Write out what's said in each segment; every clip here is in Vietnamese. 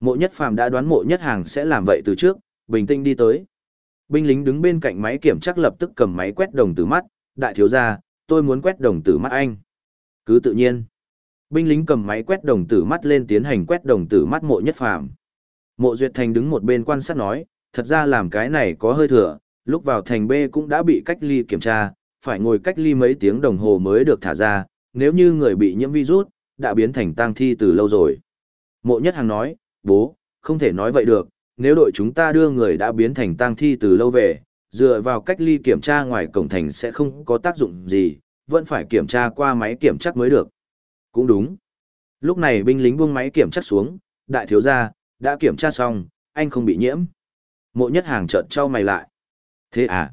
Mộ nhất phàm đã đoán mộ nhất hàng sẽ làm vậy từ trước, bình tĩnh đi tới. Binh lính đứng bên cạnh máy kiểm chắc lập tức cầm máy quét đồng tử mắt, đại thiếu gia, tôi muốn quét đồng tử mắt anh. Cứ tự nhiên. Binh lính cầm máy quét đồng tử mắt lên tiến hành quét đồng tử mắt mộ nhất phàm. Mộ Duyệt Thành đứng một bên quan sát nói, thật ra làm cái này có hơi thừa, lúc vào thành B cũng đã bị cách ly kiểm tra, phải ngồi cách ly mấy tiếng đồng hồ mới được thả ra, nếu như người bị nhiễm virus, đã biến thành tang thi từ lâu rồi. Mộ Nhất Hàng nói, bố, không thể nói vậy được, nếu đội chúng ta đưa người đã biến thành tang thi từ lâu về, dựa vào cách ly kiểm tra ngoài cổng thành sẽ không có tác dụng gì, vẫn phải kiểm tra qua máy kiểm chắc mới được. Cũng đúng. Lúc này binh lính buông máy kiểm chắc xuống, đại thiếu gia, đã kiểm tra xong, anh không bị nhiễm. Mộ nhất hàng chợt trao mày lại. Thế à?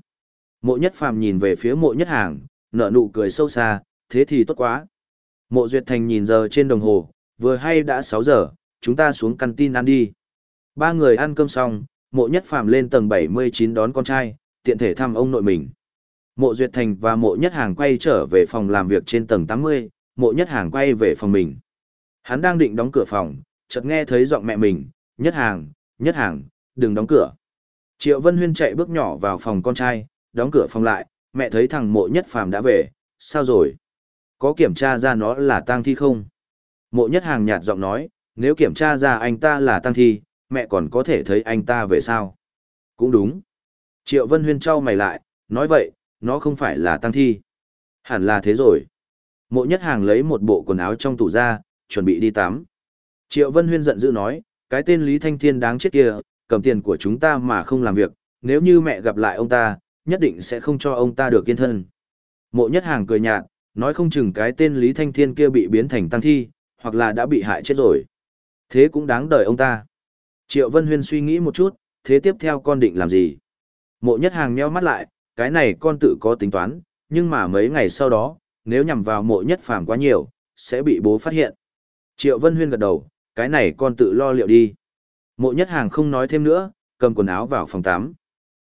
Mộ nhất phàm nhìn về phía mộ nhất hàng, nở nụ cười sâu xa, thế thì tốt quá. Mộ duyệt thành nhìn giờ trên đồng hồ, vừa hay đã 6 giờ, chúng ta xuống căn tin ăn đi. Ba người ăn cơm xong, mộ nhất phàm lên tầng 79 đón con trai, tiện thể thăm ông nội mình. Mộ Duyệt Thành và mộ nhất hàng quay trở về phòng làm việc trên tầng 80, mộ nhất hàng quay về phòng mình. Hắn đang định đóng cửa phòng, chợt nghe thấy giọng mẹ mình, nhất hàng, nhất hàng, đừng đóng cửa. Triệu Vân Huyên chạy bước nhỏ vào phòng con trai, đóng cửa phòng lại, mẹ thấy thằng mộ nhất phàm đã về, sao rồi? Có kiểm tra ra nó là tang thi không? Mộ nhất hàng nhạt giọng nói, nếu kiểm tra ra anh ta là tăng thi, mẹ còn có thể thấy anh ta về sao? Cũng đúng. Triệu Vân Huyên trao mày lại, nói vậy, nó không phải là tăng thi. Hẳn là thế rồi. Mộ nhất hàng lấy một bộ quần áo trong tủ ra, chuẩn bị đi tắm. Triệu Vân Huyên giận dữ nói, cái tên Lý Thanh Thiên đáng chết kia, cầm tiền của chúng ta mà không làm việc, nếu như mẹ gặp lại ông ta, nhất định sẽ không cho ông ta được yên thân. Mộ nhất hàng cười nhạt, nói không chừng cái tên Lý Thanh Thiên kia bị biến thành tăng thi, hoặc là đã bị hại chết rồi. Thế cũng đáng đời ông ta. Triệu Vân Huyên suy nghĩ một chút, thế tiếp theo con định làm gì? Mộ nhất hàng nheo mắt lại, cái này con tự có tính toán, nhưng mà mấy ngày sau đó, nếu nhằm vào mộ nhất phàm quá nhiều, sẽ bị bố phát hiện. Triệu Vân Huyên gật đầu, cái này con tự lo liệu đi. Mộ nhất hàng không nói thêm nữa, cầm quần áo vào phòng 8.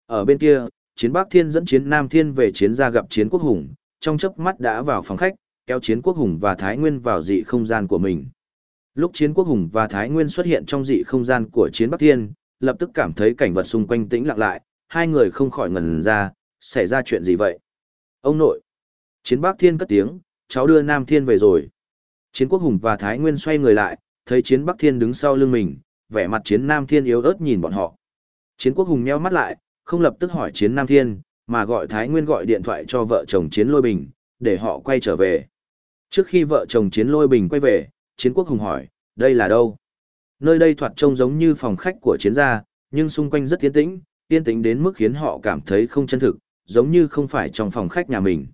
Ở bên kia, chiến Bắc Thiên dẫn chiến Nam Thiên về chiến ra gặp chiến quốc hùng, trong chớp mắt đã vào phòng khách, kéo chiến quốc hùng và Thái Nguyên vào dị không gian của mình. Lúc chiến quốc hùng và Thái Nguyên xuất hiện trong dị không gian của chiến Bắc Thiên, lập tức cảm thấy cảnh vật xung quanh tĩnh lặng lại, hai người không khỏi ngần ra, xảy ra chuyện gì vậy? Ông nội! Chiến Bắc Thiên cất tiếng, cháu đưa Nam Thiên về rồi. Chiến quốc hùng và Thái Nguyên xoay người lại, thấy chiến Bắc Thiên đứng sau lưng mình, vẻ mặt chiến Nam Thiên yếu ớt nhìn bọn họ. Chiến quốc hùng nheo mắt lại, không lập tức hỏi chiến Nam Thiên, mà gọi Thái Nguyên gọi điện thoại cho vợ chồng chiến lôi bình, để họ quay trở về. Trước khi vợ chồng chiến lôi bình quay về, chiến quốc hùng hỏi, đây là đâu? Nơi đây thoạt trông giống như phòng khách của chiến gia, nhưng xung quanh rất yên tĩnh, yên tĩnh đến mức khiến họ cảm thấy không chân thực, giống như không phải trong phòng khách nhà mình.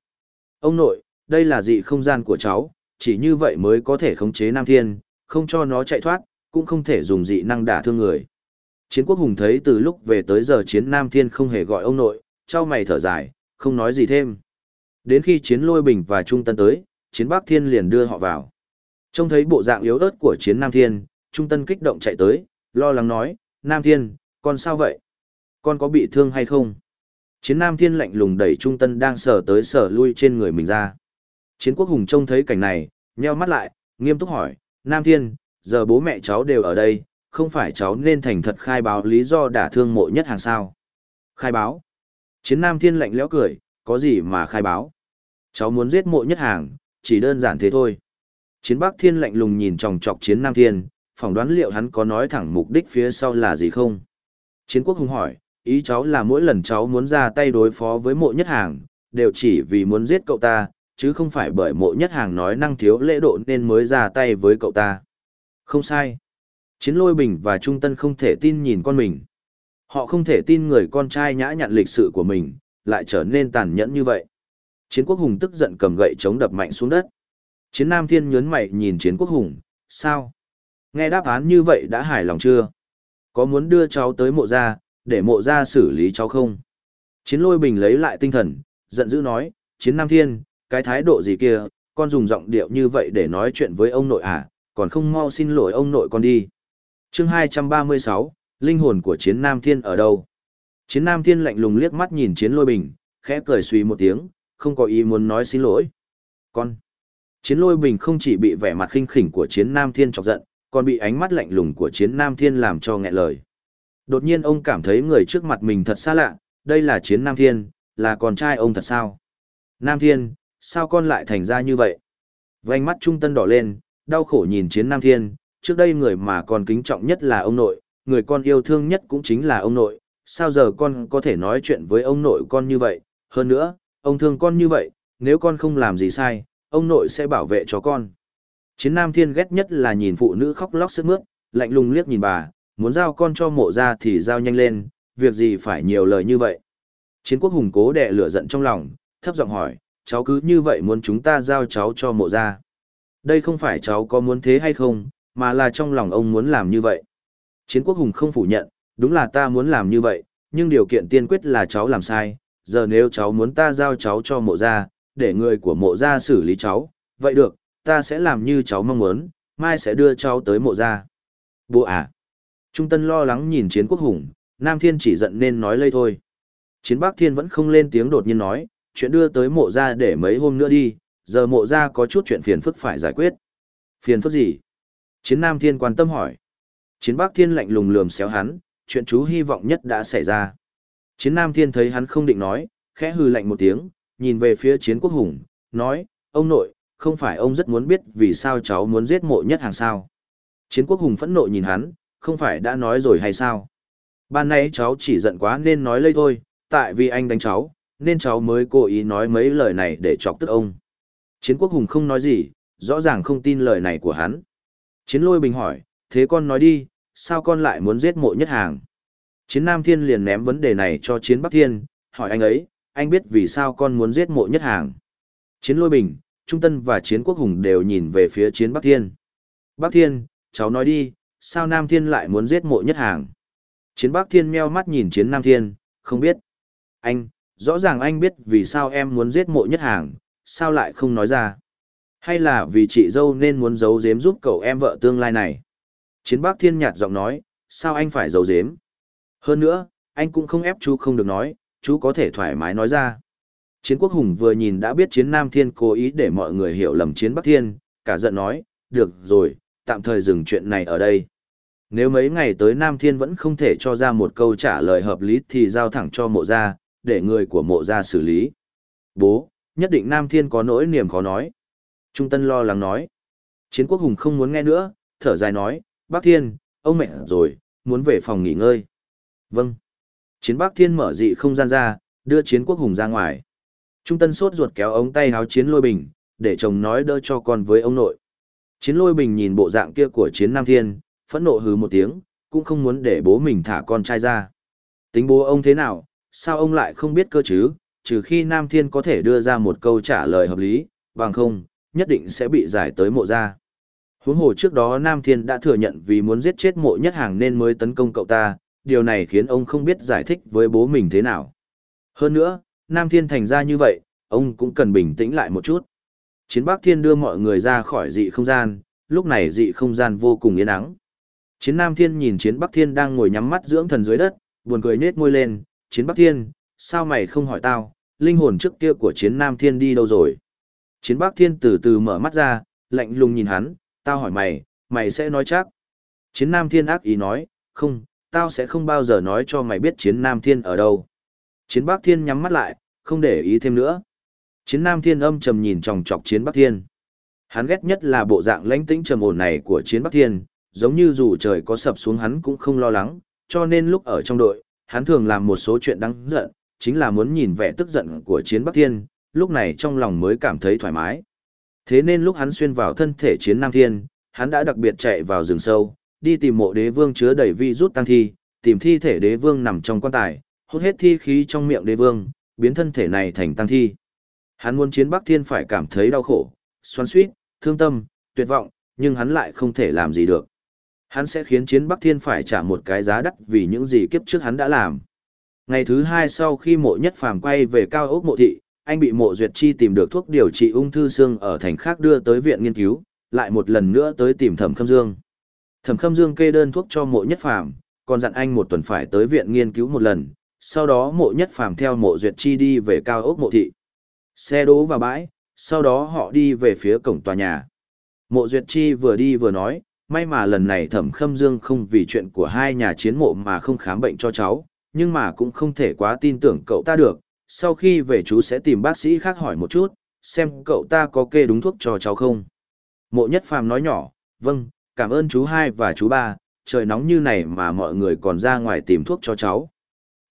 Ông nội, đây là dị không gian của cháu, chỉ như vậy mới có thể khống chế Nam Thiên, không cho nó chạy thoát, cũng không thể dùng dị năng đả thương người. Chiến quốc hùng thấy từ lúc về tới giờ chiến Nam Thiên không hề gọi ông nội, trao mày thở dài, không nói gì thêm. Đến khi chiến lôi bình và trung tân tới, chiến Bắc Thiên liền đưa họ vào. Trông thấy bộ dạng yếu ớt của chiến Nam Thiên, trung tân kích động chạy tới, lo lắng nói, Nam Thiên, con sao vậy? Con có bị thương hay không? Chiến Nam Thiên lạnh lùng đẩy trung tân đang sờ tới sờ lui trên người mình ra. Chiến quốc hùng trông thấy cảnh này, nheo mắt lại, nghiêm túc hỏi, Nam Thiên, giờ bố mẹ cháu đều ở đây, không phải cháu nên thành thật khai báo lý do đả thương mộ nhất hàng sao? Khai báo? Chiến Nam Thiên lạnh lẽo cười, có gì mà khai báo? Cháu muốn giết mộ nhất hàng, chỉ đơn giản thế thôi. Chiến Bắc Thiên lạnh lùng nhìn chòng chọc Chiến Nam Thiên, phỏng đoán liệu hắn có nói thẳng mục đích phía sau là gì không? Chiến Quốc Hùng hỏi, ý cháu là mỗi lần cháu muốn ra tay đối phó với mộ nhất hàng, đều chỉ vì muốn giết cậu ta, chứ không phải bởi mộ nhất hàng nói năng thiếu lễ độ nên mới ra tay với cậu ta. Không sai. Chiến lôi bình và trung tân không thể tin nhìn con mình. Họ không thể tin người con trai nhã nhặn lịch sự của mình, lại trở nên tàn nhẫn như vậy. Chiến quốc hùng tức giận cầm gậy chống đập mạnh xuống đất. Chiến nam thiên nhớn mày nhìn chiến quốc hùng, sao? Nghe đáp án như vậy đã hài lòng chưa? Có muốn đưa cháu tới mộ gia, để mộ gia xử lý cháu không? Chiến lôi bình lấy lại tinh thần, giận dữ nói, chiến nam thiên, cái thái độ gì kia, con dùng giọng điệu như vậy để nói chuyện với ông nội à, còn không mau xin lỗi ông nội con đi. chương 236, linh hồn của chiến nam thiên ở đâu? Chiến nam thiên lạnh lùng liếc mắt nhìn chiến lôi bình, khẽ cười suy một tiếng, không có ý muốn nói xin lỗi. Con! Chiến lôi bình không chỉ bị vẻ mặt khinh khỉnh của chiến nam thiên chọc giận, còn bị ánh mắt lạnh lùng của chiến Nam Thiên làm cho nghẹn lời. Đột nhiên ông cảm thấy người trước mặt mình thật xa lạ, đây là chiến Nam Thiên, là con trai ông thật sao? Nam Thiên, sao con lại thành ra như vậy? Vành mắt trung tân đỏ lên, đau khổ nhìn chiến Nam Thiên, trước đây người mà con kính trọng nhất là ông nội, người con yêu thương nhất cũng chính là ông nội, sao giờ con có thể nói chuyện với ông nội con như vậy, hơn nữa, ông thương con như vậy, nếu con không làm gì sai, ông nội sẽ bảo vệ cho con. Chiến Nam Thiên ghét nhất là nhìn phụ nữ khóc lóc sức mướt, lạnh lùng liếc nhìn bà, muốn giao con cho mộ ra thì giao nhanh lên, việc gì phải nhiều lời như vậy. Chiến quốc hùng cố đè lửa giận trong lòng, thấp giọng hỏi, cháu cứ như vậy muốn chúng ta giao cháu cho mộ ra. Đây không phải cháu có muốn thế hay không, mà là trong lòng ông muốn làm như vậy. Chiến quốc hùng không phủ nhận, đúng là ta muốn làm như vậy, nhưng điều kiện tiên quyết là cháu làm sai, giờ nếu cháu muốn ta giao cháu cho mộ ra, để người của mộ gia xử lý cháu, vậy được, ta sẽ làm như cháu mong muốn, mai sẽ đưa cháu tới mộ gia Bố à? Trung Tân lo lắng nhìn chiến quốc hùng, Nam Thiên chỉ giận nên nói lây thôi. Chiến Bắc Thiên vẫn không lên tiếng đột nhiên nói, chuyện đưa tới mộ gia để mấy hôm nữa đi, giờ mộ gia có chút chuyện phiền phức phải giải quyết. Phiền phức gì? Chiến Nam Thiên quan tâm hỏi. Chiến Bắc Thiên lạnh lùng lườm xéo hắn, chuyện chú hy vọng nhất đã xảy ra. Chiến Nam Thiên thấy hắn không định nói, khẽ hư lạnh một tiếng, nhìn về phía chiến quốc hùng, nói, ông nội, không phải ông rất muốn biết vì sao cháu muốn giết mộ nhất hàng sao. Chiến quốc hùng phẫn nộ nhìn hắn, không phải đã nói rồi hay sao? Ban nãy cháu chỉ giận quá nên nói lây thôi, tại vì anh đánh cháu, nên cháu mới cố ý nói mấy lời này để chọc tức ông. Chiến quốc hùng không nói gì, rõ ràng không tin lời này của hắn. Chiến lôi bình hỏi, thế con nói đi, sao con lại muốn giết mộ nhất hàng? Chiến Nam Thiên liền ném vấn đề này cho Chiến Bắc Thiên, hỏi anh ấy, anh biết vì sao con muốn giết mộ nhất hàng? Chiến lôi bình, Trung Tân và Chiến Quốc Hùng đều nhìn về phía Chiến Bắc Thiên. Bắc Thiên, cháu nói đi, sao Nam Thiên lại muốn giết mộ nhất hàng? Chiến Bắc Thiên meo mắt nhìn Chiến Nam Thiên, không biết. Anh, rõ ràng anh biết vì sao em muốn giết mộ nhất hàng, sao lại không nói ra? Hay là vì chị dâu nên muốn giấu giếm giúp cậu em vợ tương lai này? Chiến Bắc Thiên nhạt giọng nói, sao anh phải giấu giếm? Hơn nữa, anh cũng không ép chú không được nói, chú có thể thoải mái nói ra. Chiến quốc hùng vừa nhìn đã biết chiến Nam Thiên cố ý để mọi người hiểu lầm chiến Bắc Thiên, cả giận nói, được rồi, tạm thời dừng chuyện này ở đây. Nếu mấy ngày tới Nam Thiên vẫn không thể cho ra một câu trả lời hợp lý thì giao thẳng cho mộ gia, để người của mộ gia xử lý. Bố, nhất định Nam Thiên có nỗi niềm khó nói. Trung Tân lo lắng nói. Chiến quốc hùng không muốn nghe nữa, thở dài nói, Bắc Thiên, ông mẹ rồi, muốn về phòng nghỉ ngơi. Vâng. Chiến Bắc Thiên mở dị không gian ra, đưa chiến quốc hùng ra ngoài. Trung Tân sốt ruột kéo ống tay háo chiến lôi bình, để chồng nói đỡ cho con với ông nội. Chiến lôi bình nhìn bộ dạng kia của chiến Nam Thiên, phẫn nộ hừ một tiếng, cũng không muốn để bố mình thả con trai ra. Tính bố ông thế nào, sao ông lại không biết cơ chứ, trừ khi Nam Thiên có thể đưa ra một câu trả lời hợp lý, bằng không, nhất định sẽ bị giải tới mộ ra. Huống hồ trước đó Nam Thiên đã thừa nhận vì muốn giết chết mộ nhất hàng nên mới tấn công cậu ta, điều này khiến ông không biết giải thích với bố mình thế nào. Hơn nữa, Nam Thiên thành ra như vậy, ông cũng cần bình tĩnh lại một chút. Chiến Bắc Thiên đưa mọi người ra khỏi dị không gian, lúc này dị không gian vô cùng yên ắng. Chiến Nam Thiên nhìn Chiến Bắc Thiên đang ngồi nhắm mắt dưỡng thần dưới đất, buồn cười nết môi lên, Chiến Bắc Thiên, sao mày không hỏi tao, linh hồn trước kia của Chiến Nam Thiên đi đâu rồi? Chiến Bắc Thiên từ từ mở mắt ra, lạnh lùng nhìn hắn, tao hỏi mày, mày sẽ nói chắc. Chiến Nam Thiên ác ý nói, không, tao sẽ không bao giờ nói cho mày biết Chiến Nam Thiên ở đâu. Chiến Bắc Thiên nhắm mắt lại, không để ý thêm nữa. Chiến Nam Thiên âm trầm nhìn chòng chọc Chiến Bắc Thiên. Hắn ghét nhất là bộ dạng lãnh tĩnh trầm ổn này của Chiến Bắc Thiên, giống như dù trời có sập xuống hắn cũng không lo lắng, cho nên lúc ở trong đội, hắn thường làm một số chuyện đáng giận, chính là muốn nhìn vẻ tức giận của Chiến Bắc Thiên, lúc này trong lòng mới cảm thấy thoải mái. Thế nên lúc hắn xuyên vào thân thể Chiến Nam Thiên, hắn đã đặc biệt chạy vào rừng sâu, đi tìm mộ đế vương chứa đầy vi rút tăng thi, tìm thi thể đế vương nằm trong quan tài, hút hết thi khí trong miệng đế vương, biến thân thể này thành tăng thi. Hắn muốn chiến Bắc Thiên phải cảm thấy đau khổ, xoắn xuýt, thương tâm, tuyệt vọng, nhưng hắn lại không thể làm gì được. Hắn sẽ khiến chiến Bắc Thiên phải trả một cái giá đắt vì những gì kiếp trước hắn đã làm. Ngày thứ hai sau khi mộ nhất phàm quay về cao ốc mộ thị, anh bị mộ duyệt chi tìm được thuốc điều trị ung thư xương ở thành khác đưa tới viện nghiên cứu, lại một lần nữa tới tìm thẩm khâm dương. Thẩm khâm dương kê đơn thuốc cho mộ nhất phàm, còn dặn anh một tuần phải tới viện nghiên cứu một lần, sau đó mộ nhất phàm theo mộ duyệt chi đi về cao ốc mộ thị. Xe đỗ vào bãi, sau đó họ đi về phía cổng tòa nhà. Mộ duyệt chi vừa đi vừa nói, may mà lần này thẩm khâm dương không vì chuyện của hai nhà chiến mộ mà không khám bệnh cho cháu, nhưng mà cũng không thể quá tin tưởng cậu ta được, sau khi về chú sẽ tìm bác sĩ khác hỏi một chút, xem cậu ta có kê đúng thuốc cho cháu không. Mộ nhất phàm nói nhỏ, vâng, cảm ơn chú hai và chú ba, trời nóng như này mà mọi người còn ra ngoài tìm thuốc cho cháu.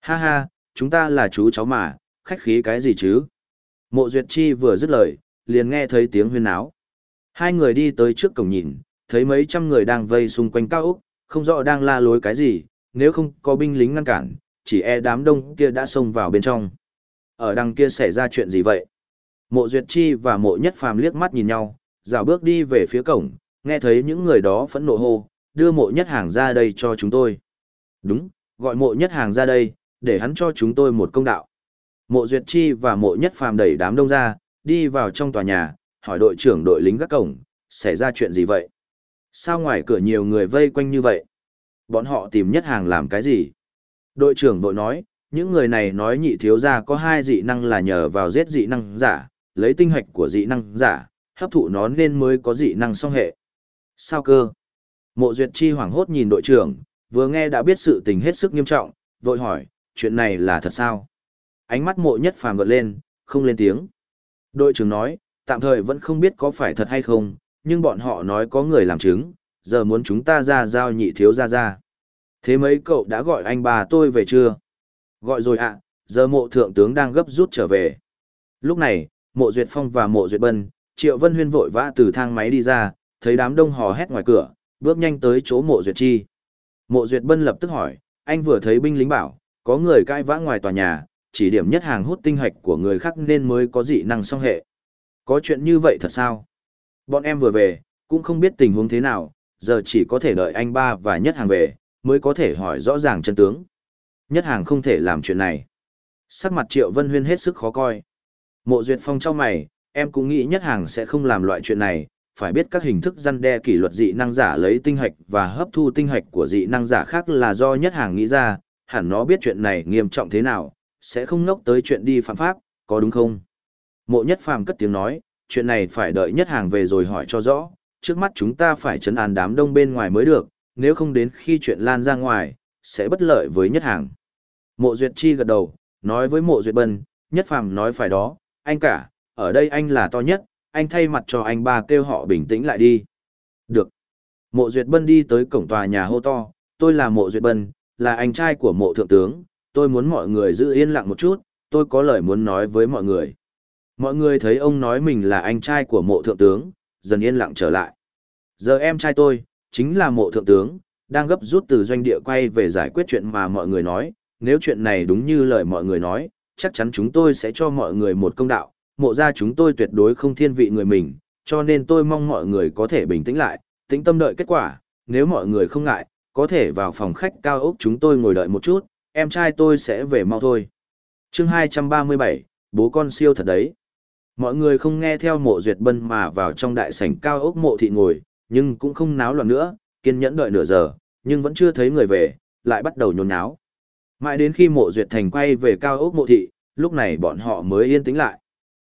Ha ha, chúng ta là chú cháu mà, khách khí cái gì chứ? Mộ Duyệt Chi vừa dứt lời, liền nghe thấy tiếng huyên náo. Hai người đi tới trước cổng nhìn, thấy mấy trăm người đang vây xung quanh cao ốc, không rõ đang la lối cái gì, nếu không có binh lính ngăn cản, chỉ e đám đông kia đã xông vào bên trong. Ở đằng kia xảy ra chuyện gì vậy? Mộ Duyệt Chi và mộ nhất phàm liếc mắt nhìn nhau, dạo bước đi về phía cổng, nghe thấy những người đó phẫn nộ hô, đưa mộ nhất hàng ra đây cho chúng tôi. Đúng, gọi mộ nhất hàng ra đây, để hắn cho chúng tôi một công đạo. Mộ Duyệt Chi và mộ nhất phàm đẩy đám đông ra, đi vào trong tòa nhà, hỏi đội trưởng đội lính gác cổng, xảy ra chuyện gì vậy? Sao ngoài cửa nhiều người vây quanh như vậy? Bọn họ tìm nhất hàng làm cái gì? Đội trưởng đội nói, những người này nói nhị thiếu gia có hai dị năng là nhờ vào giết dị năng giả, lấy tinh hạch của dị năng giả, hấp thụ nó nên mới có dị năng song hệ. Sao cơ? Mộ Duyệt Chi hoảng hốt nhìn đội trưởng, vừa nghe đã biết sự tình hết sức nghiêm trọng, vội hỏi, chuyện này là thật sao? Ánh mắt mộ nhất phàm gật lên, không lên tiếng. Đội trưởng nói, tạm thời vẫn không biết có phải thật hay không, nhưng bọn họ nói có người làm chứng, giờ muốn chúng ta ra giao nhị thiếu ra ra. Thế mấy cậu đã gọi anh bà tôi về chưa? Gọi rồi ạ, giờ mộ thượng tướng đang gấp rút trở về. Lúc này, mộ Duyệt Phong và mộ Duyệt Bân, Triệu Vân Huyên vội vã từ thang máy đi ra, thấy đám đông hò hét ngoài cửa, bước nhanh tới chỗ mộ Duyệt Chi. Mộ Duyệt Bân lập tức hỏi, anh vừa thấy binh lính bảo, có người cãi vã ngoài tòa nhà, chỉ điểm nhất hàng hút tinh hạch của người khác nên mới có dị năng song hệ. Có chuyện như vậy thật sao? Bọn em vừa về, cũng không biết tình huống thế nào, giờ chỉ có thể đợi anh ba và nhất hàng về, mới có thể hỏi rõ ràng chân tướng. Nhất hàng không thể làm chuyện này. Sắc mặt Triệu Vân Huyên hết sức khó coi. Mộ Duyệt Phong trong mày, em cũng nghĩ nhất hàng sẽ không làm loại chuyện này, phải biết các hình thức răn đe kỷ luật dị năng giả lấy tinh hạch và hấp thu tinh hạch của dị năng giả khác là do nhất hàng nghĩ ra, hẳn nó biết chuyện này nghiêm trọng thế nào, sẽ không ngốc tới chuyện đi phạm pháp, có đúng không? Mộ nhất phàm cất tiếng nói, chuyện này phải đợi nhất hàng về rồi hỏi cho rõ, trước mắt chúng ta phải chấn an đám đông bên ngoài mới được, nếu không đến khi chuyện lan ra ngoài, sẽ bất lợi với nhất hàng. Mộ Duyệt Chi gật đầu, nói với mộ Duyệt Bân, nhất phàm nói phải đó, anh cả, ở đây anh là to nhất, anh thay mặt cho anh ba kêu họ bình tĩnh lại đi. Được. Mộ Duyệt Bân đi tới cổng tòa nhà hô to, tôi là mộ Duyệt Bân, là anh trai của mộ thượng tướng, tôi muốn mọi người giữ yên lặng một chút, tôi có lời muốn nói với mọi người. Mọi người thấy ông nói mình là anh trai của mộ thượng tướng, dần yên lặng trở lại. Giờ em trai tôi, chính là mộ thượng tướng, đang gấp rút từ doanh địa quay về giải quyết chuyện mà mọi người nói, nếu chuyện này đúng như lời mọi người nói, chắc chắn chúng tôi sẽ cho mọi người một công đạo, mộ ra chúng tôi tuyệt đối không thiên vị người mình, cho nên tôi mong mọi người có thể bình tĩnh lại, tĩnh tâm đợi kết quả, nếu mọi người không ngại, có thể vào phòng khách cao ốc chúng tôi ngồi đợi một chút, em trai tôi sẽ về mau thôi. chương 237, bố con siêu thật đấy. Mọi người không nghe theo mộ duyệt bân mà vào trong đại sảnh cao ốc mộ thị ngồi, nhưng cũng không náo loạn nữa, kiên nhẫn đợi nửa giờ, nhưng vẫn chưa thấy người về, lại bắt đầu nhốn náo. Mãi đến khi mộ duyệt thành quay về cao ốc mộ thị, lúc này bọn họ mới yên tĩnh lại.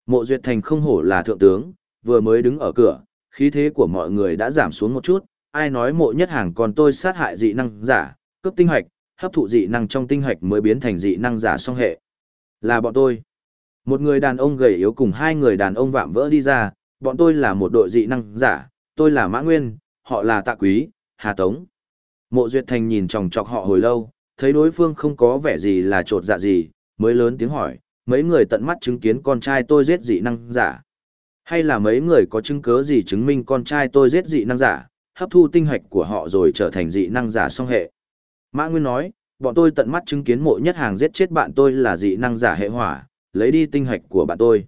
Mộ duyệt thành không hổ là thượng tướng, vừa mới đứng ở cửa, khí thế của mọi người đã giảm xuống một chút, ai nói mộ nhất hàng còn tôi sát hại dị năng giả, cướp tinh hoạch, hấp thụ dị năng trong tinh hạch mới biến thành dị năng giả song hệ. Là bọn tôi. Một người đàn ông gầy yếu cùng hai người đàn ông vạm vỡ đi ra, bọn tôi là một đội dị năng giả, tôi là Mã Nguyên, họ là Tạ Quý, Hà Tống. Mộ Duyệt Thành nhìn chòng chọc họ hồi lâu, thấy đối phương không có vẻ gì là trột dạ gì, mới lớn tiếng hỏi, mấy người tận mắt chứng kiến con trai tôi giết dị năng giả. Hay là mấy người có chứng cứ gì chứng minh con trai tôi giết dị năng giả, hấp thu tinh hạch của họ rồi trở thành dị năng giả song hệ. Mã Nguyên nói, bọn tôi tận mắt chứng kiến mộ nhất hàng giết chết bạn tôi là dị năng giả hệ hỏa, lấy đi tinh hạch của bạn tôi.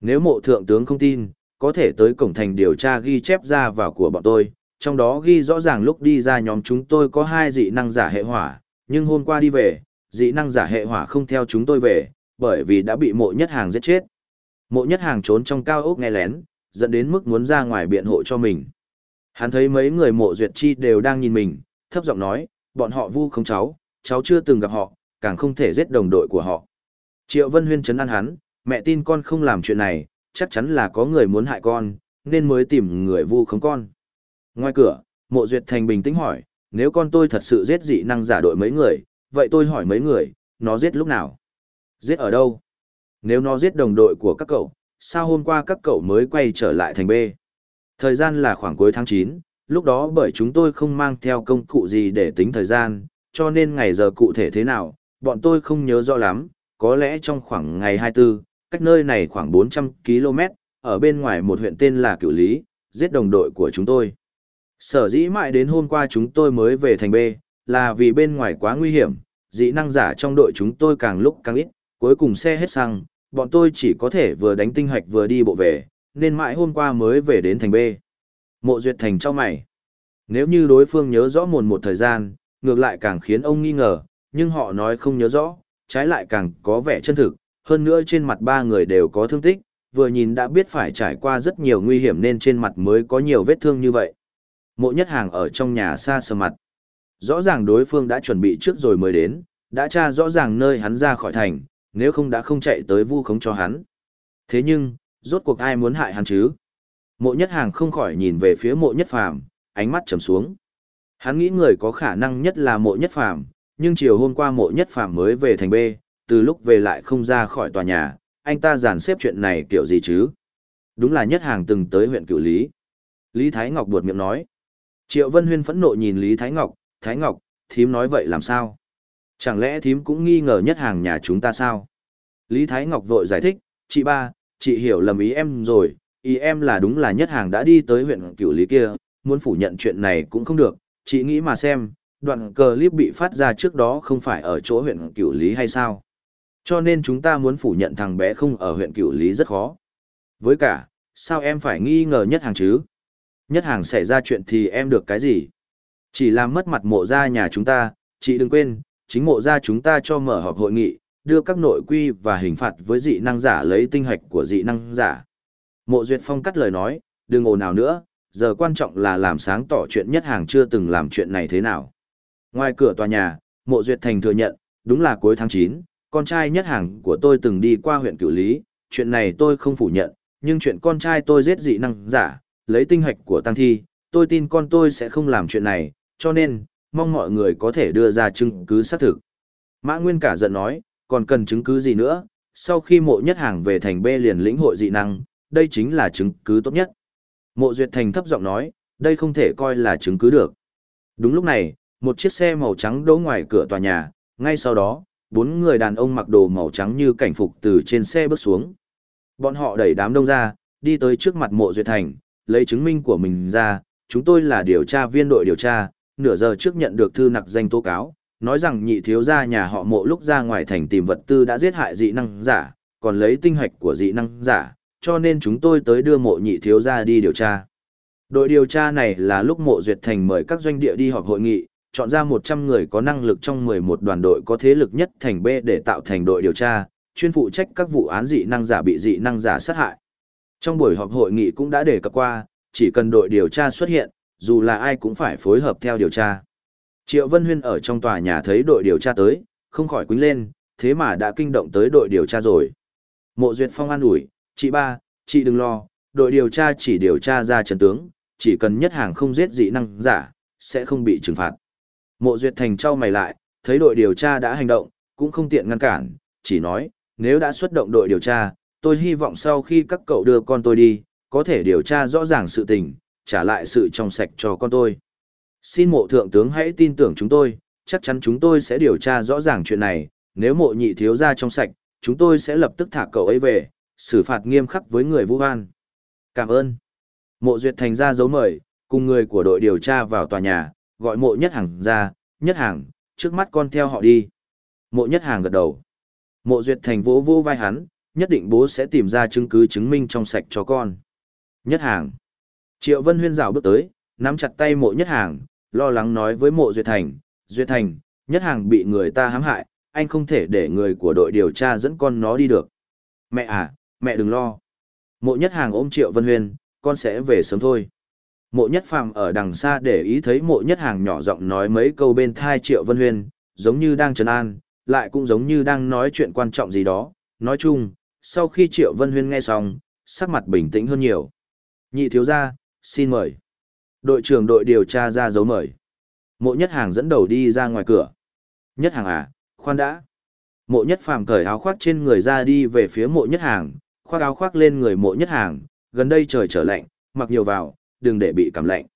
Nếu mộ thượng tướng không tin, có thể tới cổng thành điều tra ghi chép ra vào của bọn tôi, trong đó ghi rõ ràng lúc đi ra nhóm chúng tôi có hai dị năng giả hệ hỏa, nhưng hôm qua đi về, dị năng giả hệ hỏa không theo chúng tôi về, bởi vì đã bị mộ nhất hàng giết chết. Mộ nhất hàng trốn trong cao ốc nghe lén, dẫn đến mức muốn ra ngoài biện hộ cho mình. Hắn thấy mấy người mộ duyệt chi đều đang nhìn mình, thấp giọng nói, bọn họ vu không cháu, cháu chưa từng gặp họ, càng không thể giết đồng đội của họ. Triệu Vân Huyên chấn an hắn, mẹ tin con không làm chuyện này, chắc chắn là có người muốn hại con, nên mới tìm người vu khống con. Ngoài cửa, Mộ Duyệt Thành bình tĩnh hỏi, nếu con tôi thật sự giết dị năng giả đội mấy người, vậy tôi hỏi mấy người, nó giết lúc nào? Giết ở đâu? Nếu nó giết đồng đội của các cậu, sao hôm qua các cậu mới quay trở lại thành B? Thời gian là khoảng cuối tháng 9, lúc đó bởi chúng tôi không mang theo công cụ gì để tính thời gian, cho nên ngày giờ cụ thể thế nào, bọn tôi không nhớ rõ lắm, có lẽ trong khoảng ngày 24, cách nơi này khoảng 400 km, ở bên ngoài một huyện tên là Cửu Lý, giết đồng đội của chúng tôi. Sở dĩ mãi đến hôm qua chúng tôi mới về thành B, là vì bên ngoài quá nguy hiểm, Dĩ năng giả trong đội chúng tôi càng lúc càng ít, cuối cùng xe hết xăng, bọn tôi chỉ có thể vừa đánh tinh hoạch vừa đi bộ về, nên mãi hôm qua mới về đến thành B. Mộ Duyệt Thành cho mày. Nếu như đối phương nhớ rõ mồn một thời gian, ngược lại càng khiến ông nghi ngờ, nhưng họ nói không nhớ rõ, trái lại càng có vẻ chân thực, hơn nữa trên mặt ba người đều có thương tích, vừa nhìn đã biết phải trải qua rất nhiều nguy hiểm nên trên mặt mới có nhiều vết thương như vậy. Mộ nhất hàng ở trong nhà xa sờ mặt. Rõ ràng đối phương đã chuẩn bị trước rồi mới đến, đã tra rõ ràng nơi hắn ra khỏi thành, nếu không đã không chạy tới vu khống cho hắn. Thế nhưng, rốt cuộc ai muốn hại hắn chứ? Mộ nhất hàng không khỏi nhìn về phía mộ nhất phàm, ánh mắt trầm xuống. Hắn nghĩ người có khả năng nhất là mộ nhất phàm, nhưng chiều hôm qua mộ nhất phàm mới về thành B, từ lúc về lại không ra khỏi tòa nhà, anh ta dàn xếp chuyện này kiểu gì chứ? Đúng là nhất hàng từng tới huyện cửu Lý. Lý Thái Ngọc buột miệng nói. Triệu Vân Huyên phẫn nộ nhìn Lý Thái Ngọc, Thái Ngọc, thím nói vậy làm sao? Chẳng lẽ thím cũng nghi ngờ nhất hàng nhà chúng ta sao? Lý Thái Ngọc vội giải thích, chị ba, chị hiểu lầm ý em rồi, ý em là đúng là nhất hàng đã đi tới huyện cửu lý kia, muốn phủ nhận chuyện này cũng không được, chị nghĩ mà xem, đoạn clip bị phát ra trước đó không phải ở chỗ huyện cửu lý hay sao? Cho nên chúng ta muốn phủ nhận thằng bé không ở huyện cửu lý rất khó. Với cả, sao em phải nghi ngờ nhất hàng chứ? Nhất hàng xảy ra chuyện thì em được cái gì? Chỉ làm mất mặt mộ gia nhà chúng ta, chị đừng quên, chính mộ gia chúng ta cho mở họp hội nghị, đưa các nội quy và hình phạt với dị năng giả lấy tinh hạch của dị năng giả. Mộ Duyệt Phong cắt lời nói, đừng ồn nào nữa, giờ quan trọng là làm sáng tỏ chuyện nhất hàng chưa từng làm chuyện này thế nào. Ngoài cửa tòa nhà, Mộ Duyệt Thành thừa nhận, đúng là cuối tháng 9, con trai nhất hàng của tôi từng đi qua huyện Cửu Lý, chuyện này tôi không phủ nhận, nhưng chuyện con trai tôi giết dị năng giả, lấy tinh hạch của tăng thi, tôi tin con tôi sẽ không làm chuyện này, cho nên, mong mọi người có thể đưa ra chứng cứ xác thực. Mã Nguyên cả giận nói, còn cần chứng cứ gì nữa, sau khi mộ nhất hàng về thành B liền lĩnh hội dị năng, đây chính là chứng cứ tốt nhất. Mộ Duyệt Thành thấp giọng nói, đây không thể coi là chứng cứ được. Đúng lúc này, một chiếc xe màu trắng đỗ ngoài cửa tòa nhà, ngay sau đó, bốn người đàn ông mặc đồ màu trắng như cảnh phục từ trên xe bước xuống. Bọn họ đẩy đám đông ra, đi tới trước mặt mộ Duyệt Thành, lấy chứng minh của mình ra, chúng tôi là điều tra viên đội điều tra, nửa giờ trước nhận được thư nặc danh tố cáo, nói rằng nhị thiếu gia nhà họ mộ lúc ra ngoài thành tìm vật tư đã giết hại dị năng giả, còn lấy tinh hạch của dị năng giả, cho nên chúng tôi tới đưa mộ nhị thiếu gia đi điều tra. Đội điều tra này là lúc mộ duyệt thành mời các doanh địa đi họp hội nghị, chọn ra 100 người có năng lực trong 11 đoàn đội có thế lực nhất thành B để tạo thành đội điều tra, chuyên phụ trách các vụ án dị năng giả bị dị năng giả sát hại. Trong buổi họp hội nghị cũng đã đề cập qua, chỉ cần đội điều tra xuất hiện, dù là ai cũng phải phối hợp theo điều tra. Triệu Vân Huyên ở trong tòa nhà thấy đội điều tra tới, không khỏi quýnh lên, thế mà đã kinh động tới đội điều tra rồi. Mộ Duyệt Phong an ủi, chị ba, chị đừng lo, đội điều tra chỉ điều tra ra trần tướng, chỉ cần nhất hàng không giết dị năng giả, sẽ không bị trừng phạt. Mộ Duyệt Thành trao mày lại, thấy đội điều tra đã hành động, cũng không tiện ngăn cản, chỉ nói, nếu đã xuất động đội điều tra, tôi hy vọng sau khi các cậu đưa con tôi đi, có thể điều tra rõ ràng sự tình, trả lại sự trong sạch cho con tôi. Xin mộ thượng tướng hãy tin tưởng chúng tôi, chắc chắn chúng tôi sẽ điều tra rõ ràng chuyện này, nếu mộ nhị thiếu ra trong sạch, chúng tôi sẽ lập tức thả cậu ấy về, xử phạt nghiêm khắc với người vũ hoan. Cảm ơn. Mộ duyệt thành ra dấu mời, cùng người của đội điều tra vào tòa nhà, gọi mộ nhất hàng ra, nhất hàng, trước mắt con theo họ đi. Mộ nhất hàng gật đầu. Mộ duyệt thành vỗ vỗ vai hắn, nhất định bố sẽ tìm ra chứng cứ chứng minh trong sạch cho con. Nhất hàng. Triệu Vân Huyên rào bước tới, nắm chặt tay mộ nhất hàng, lo lắng nói với mộ Duyệt Thành, Duyệt Thành, nhất hàng bị người ta hãm hại, anh không thể để người của đội điều tra dẫn con nó đi được. Mẹ à, mẹ đừng lo. Mộ nhất hàng ôm Triệu Vân Huyên, con sẽ về sớm thôi. Mộ nhất phàm ở đằng xa để ý thấy mộ nhất hàng nhỏ giọng nói mấy câu bên thai Triệu Vân Huyên, giống như đang trấn an, lại cũng giống như đang nói chuyện quan trọng gì đó. Nói chung, sau khi Triệu Vân Huyên nghe xong, sắc mặt bình tĩnh hơn nhiều. Nhị thiếu gia, xin mời. Đội trưởng đội điều tra ra dấu mời. Mộ nhất hàng dẫn đầu đi ra ngoài cửa. Nhất hàng à, khoan đã. Mộ nhất phàm cởi áo khoác trên người ra đi về phía mộ nhất hàng, khoác áo khoác lên người mộ nhất hàng, gần đây trời trở lạnh, mặc nhiều vào, đừng để bị cảm lạnh.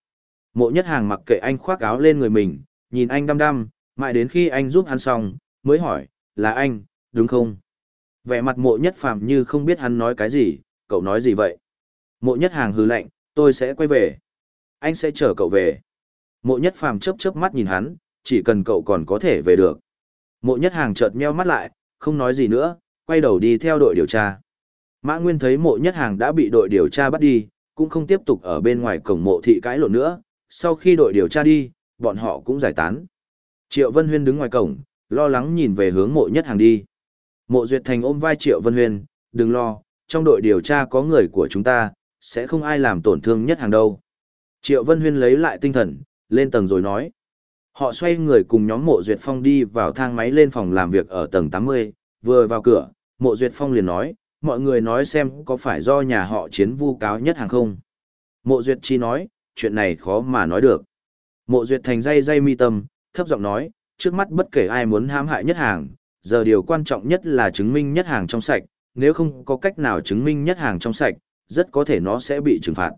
Mộ nhất hàng mặc kệ anh khoác áo lên người mình, nhìn anh đăm đăm, mãi đến khi anh giúp hắn xong, mới hỏi, là anh, đúng không? Vẻ mặt mộ nhất phàm như không biết hắn nói cái gì, cậu nói gì vậy? Mộ nhất hàng hư lạnh, tôi sẽ quay về. Anh sẽ chở cậu về. Mộ nhất phàm chớp chớp mắt nhìn hắn, chỉ cần cậu còn có thể về được. Mộ nhất hàng chợt meo mắt lại, không nói gì nữa, quay đầu đi theo đội điều tra. Mã Nguyên thấy mộ nhất hàng đã bị đội điều tra bắt đi, cũng không tiếp tục ở bên ngoài cổng mộ thị cãi lộn nữa, sau khi đội điều tra đi, bọn họ cũng giải tán. Triệu Vân Huyên đứng ngoài cổng, lo lắng nhìn về hướng mộ nhất hàng đi. Mộ Duyệt Thành ôm vai Triệu Vân Huyên, đừng lo, trong đội điều tra có người của chúng ta, sẽ không ai làm tổn thương nhất hàng đâu. Triệu Vân Huyên lấy lại tinh thần, lên tầng rồi nói. Họ xoay người cùng nhóm mộ Duyệt Phong đi vào thang máy lên phòng làm việc ở tầng 80, vừa vào cửa, mộ Duyệt Phong liền nói, mọi người nói xem có phải do nhà họ chiến vu cáo nhất hàng không. Mộ Duyệt Chi nói, chuyện này khó mà nói được. Mộ Duyệt Thành dây dây mi tâm, thấp giọng nói, trước mắt bất kể ai muốn hãm hại nhất hàng, giờ điều quan trọng nhất là chứng minh nhất hàng trong sạch, nếu không có cách nào chứng minh nhất hàng trong sạch, rất có thể nó sẽ bị trừng phạt.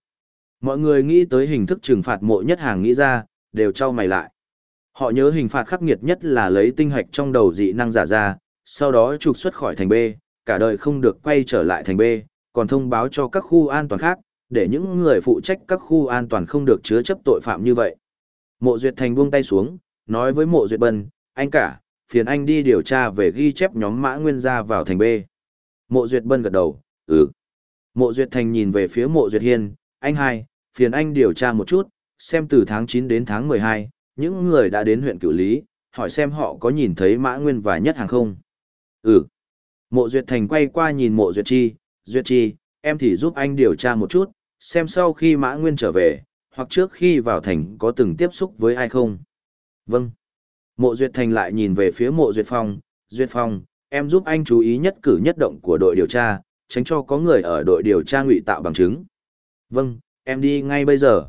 Mọi người nghĩ tới hình thức trừng phạt mộ nhất hàng nghĩ ra, đều trao mày lại. Họ nhớ hình phạt khắc nghiệt nhất là lấy tinh hạch trong đầu dị năng giả ra, sau đó trục xuất khỏi thành B, cả đời không được quay trở lại thành B, còn thông báo cho các khu an toàn khác, để những người phụ trách các khu an toàn không được chứa chấp tội phạm như vậy. Mộ Duyệt Thành buông tay xuống, nói với Mộ Duyệt Bân, anh cả, phiền anh đi điều tra về ghi chép nhóm mã nguyên gia vào thành B. Mộ Duyệt Bân gật đầu, ừ. Mộ Duyệt Thành nhìn về phía Mộ Duyệt Hiên, anh hai, phiền anh điều tra một chút, xem từ tháng 9 đến tháng 12, những người đã đến huyện cửu lý, hỏi xem họ có nhìn thấy mã nguyên và nhất hàng không. Ừ. Mộ Duyệt Thành quay qua nhìn Mộ Duyệt Chi, Duyệt Chi, em thì giúp anh điều tra một chút, xem sau khi mã nguyên trở về, hoặc trước khi vào thành có từng tiếp xúc với ai không. Vâng. Mộ Duyệt Thành lại nhìn về phía Mộ Duyệt Phong, Duyệt Phong, em giúp anh chú ý nhất cử nhất động của đội điều tra, tránh cho có người ở đội điều tra ngụy tạo bằng chứng. Vâng, em đi ngay bây giờ.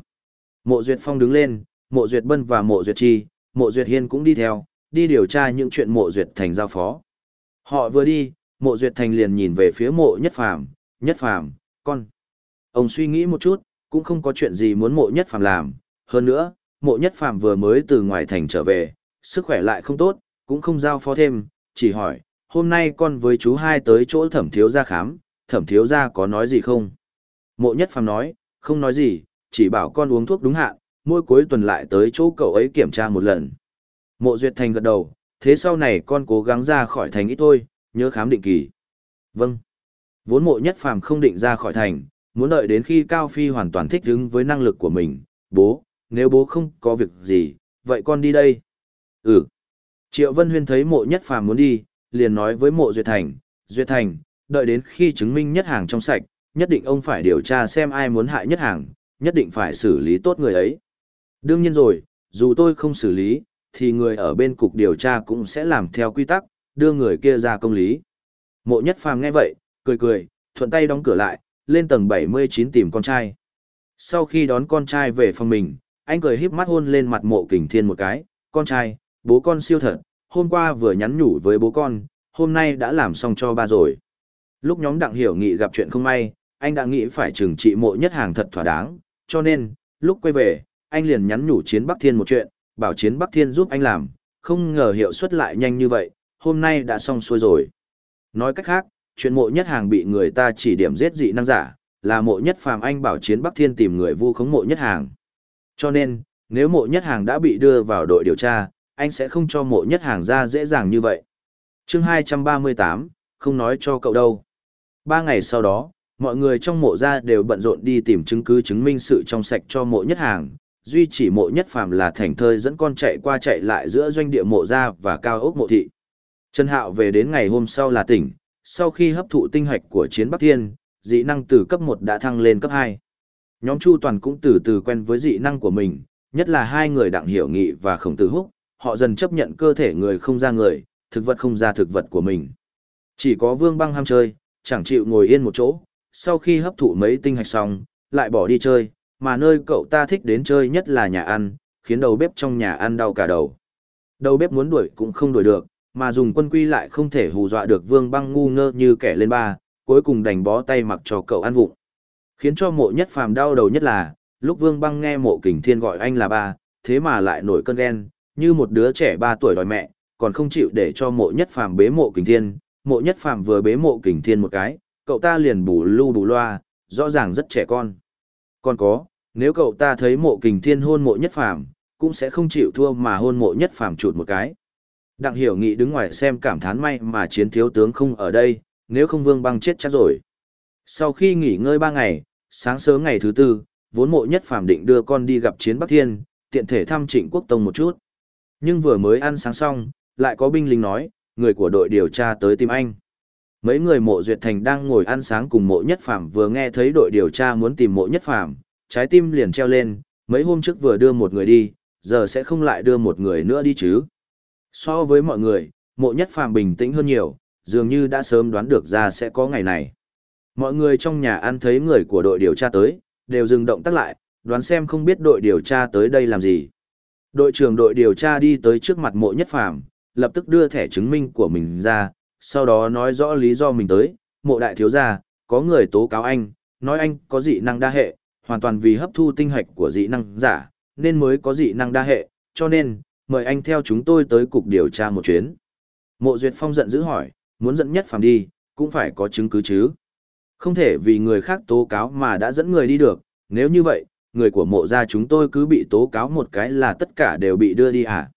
Mộ Duyệt Phong đứng lên, Mộ Duyệt Bân và Mộ Duyệt Chi, Mộ Duyệt Hiên cũng đi theo, đi điều tra những chuyện Mộ Duyệt Thành giao phó. Họ vừa đi, Mộ Duyệt Thành liền nhìn về phía Mộ Nhất Phàm, Nhất Phàm, con. Ông suy nghĩ một chút, cũng không có chuyện gì muốn Mộ Nhất Phàm làm, hơn nữa, Mộ Nhất Phàm vừa mới từ ngoài thành trở về, sức khỏe lại không tốt, cũng không giao phó thêm, chỉ hỏi, hôm nay con với chú hai tới chỗ thẩm thiếu gia khám, thẩm thiếu gia có nói gì không? Mộ nhất phàm nói, không nói gì, chỉ bảo con uống thuốc đúng hạn, mỗi cuối tuần lại tới chỗ cậu ấy kiểm tra một lần. Mộ duyệt thành gật đầu, thế sau này con cố gắng ra khỏi thành ít thôi, nhớ khám định kỳ. Vâng. Vốn mộ nhất phàm không định ra khỏi thành, muốn đợi đến khi Cao Phi hoàn toàn thích ứng với năng lực của mình. Bố, nếu bố không có việc gì, vậy con đi đây. Ừ. Triệu Vân Huyên thấy mộ nhất phàm muốn đi, liền nói với mộ Duyệt Thành, Duyệt Thành, đợi đến khi chứng minh nhất hàng trong sạch, nhất định ông phải điều tra xem ai muốn hại nhất hàng, nhất định phải xử lý tốt người ấy. Đương nhiên rồi, dù tôi không xử lý, thì người ở bên cục điều tra cũng sẽ làm theo quy tắc, đưa người kia ra công lý. Mộ nhất phàm nghe vậy, cười cười, thuận tay đóng cửa lại, lên tầng 79 tìm con trai. Sau khi đón con trai về phòng mình, anh cười híp mắt hôn lên mặt mộ kình thiên một cái, con trai, bố con siêu thật, hôm qua vừa nhắn nhủ với bố con, hôm nay đã làm xong cho ba rồi. Lúc nhóm đặng hiểu nghị gặp chuyện không may, anh đã nghĩ phải trừng trị mộ nhất hàng thật thỏa đáng, cho nên, lúc quay về, anh liền nhắn nhủ chiến Bắc Thiên một chuyện, bảo chiến Bắc Thiên giúp anh làm, không ngờ hiệu suất lại nhanh như vậy, hôm nay đã xong xuôi rồi. Nói cách khác, chuyện mộ nhất hàng bị người ta chỉ điểm giết dị năng giả, là mộ nhất phàm anh bảo chiến Bắc Thiên tìm người vu khống mộ nhất hàng. Cho nên, nếu mộ nhất hàng đã bị đưa vào đội điều tra, anh sẽ không cho mộ nhất hàng ra dễ dàng như vậy. chương 238, không nói cho cậu đâu. Ba ngày sau đó, mọi người trong mộ gia đều bận rộn đi tìm chứng cứ chứng minh sự trong sạch cho mộ nhất hàng. Duy chỉ mộ nhất phàm là thành thơi dẫn con chạy qua chạy lại giữa doanh địa mộ gia và cao ốc mộ thị. Trần Hạo về đến ngày hôm sau là tỉnh, sau khi hấp thụ tinh hạch của chiến Bắc Thiên, dị năng từ cấp 1 đã thăng lên cấp 2. Nhóm Chu Toàn cũng từ từ quen với dị năng của mình, nhất là hai người Đặng Hiểu Nghị và Khổng Tử Húc, họ dần chấp nhận cơ thể người không ra người, thực vật không ra thực vật của mình. Chỉ có Vương Băng ham chơi, chẳng chịu ngồi yên một chỗ, sau khi hấp thụ mấy tinh hạch xong, lại bỏ đi chơi, mà nơi cậu ta thích đến chơi nhất là nhà ăn, khiến đầu bếp trong nhà ăn đau cả đầu. Đầu bếp muốn đuổi cũng không đuổi được, mà dùng quân quy lại không thể hù dọa được vương băng ngu ngơ như kẻ lên ba, cuối cùng đành bó tay mặc cho cậu ăn vụng. Khiến cho mộ nhất phàm đau đầu nhất là, lúc vương băng nghe mộ kình thiên gọi anh là ba, thế mà lại nổi cơn ghen, như một đứa trẻ ba tuổi đòi mẹ, còn không chịu để cho mộ nhất phàm bế mộ kình thiên. Mộ nhất phàm vừa bế mộ kình thiên một cái, cậu ta liền bù lu bù loa, rõ ràng rất trẻ con. Còn có, nếu cậu ta thấy mộ kình thiên hôn mộ nhất phàm, cũng sẽ không chịu thua mà hôn mộ nhất phàm chụt một cái. Đặng hiểu nghị đứng ngoài xem cảm thán may mà chiến thiếu tướng không ở đây, nếu không vương băng chết chắc rồi. Sau khi nghỉ ngơi ba ngày, sáng sớm ngày thứ tư, vốn mộ nhất phàm định đưa con đi gặp chiến Bắc Thiên, tiện thể thăm trịnh quốc tông một chút. Nhưng vừa mới ăn sáng xong, lại có binh lính nói, người của đội điều tra tới tìm anh. Mấy người mộ duyệt thành đang ngồi ăn sáng cùng mộ nhất phạm vừa nghe thấy đội điều tra muốn tìm mộ nhất phạm, trái tim liền treo lên, mấy hôm trước vừa đưa một người đi, giờ sẽ không lại đưa một người nữa đi chứ. So với mọi người, mộ nhất phàm bình tĩnh hơn nhiều, dường như đã sớm đoán được ra sẽ có ngày này. Mọi người trong nhà ăn thấy người của đội điều tra tới, đều dừng động tác lại, đoán xem không biết đội điều tra tới đây làm gì. Đội trưởng đội điều tra đi tới trước mặt mộ nhất phàm, lập tức đưa thẻ chứng minh của mình ra, sau đó nói rõ lý do mình tới, mộ đại thiếu gia, có người tố cáo anh, nói anh có dị năng đa hệ, hoàn toàn vì hấp thu tinh hạch của dị năng giả, nên mới có dị năng đa hệ, cho nên, mời anh theo chúng tôi tới cục điều tra một chuyến. Mộ Duyệt Phong giận dữ hỏi, muốn dẫn nhất phàm đi, cũng phải có chứng cứ chứ. Không thể vì người khác tố cáo mà đã dẫn người đi được, nếu như vậy, người của mộ gia chúng tôi cứ bị tố cáo một cái là tất cả đều bị đưa đi à.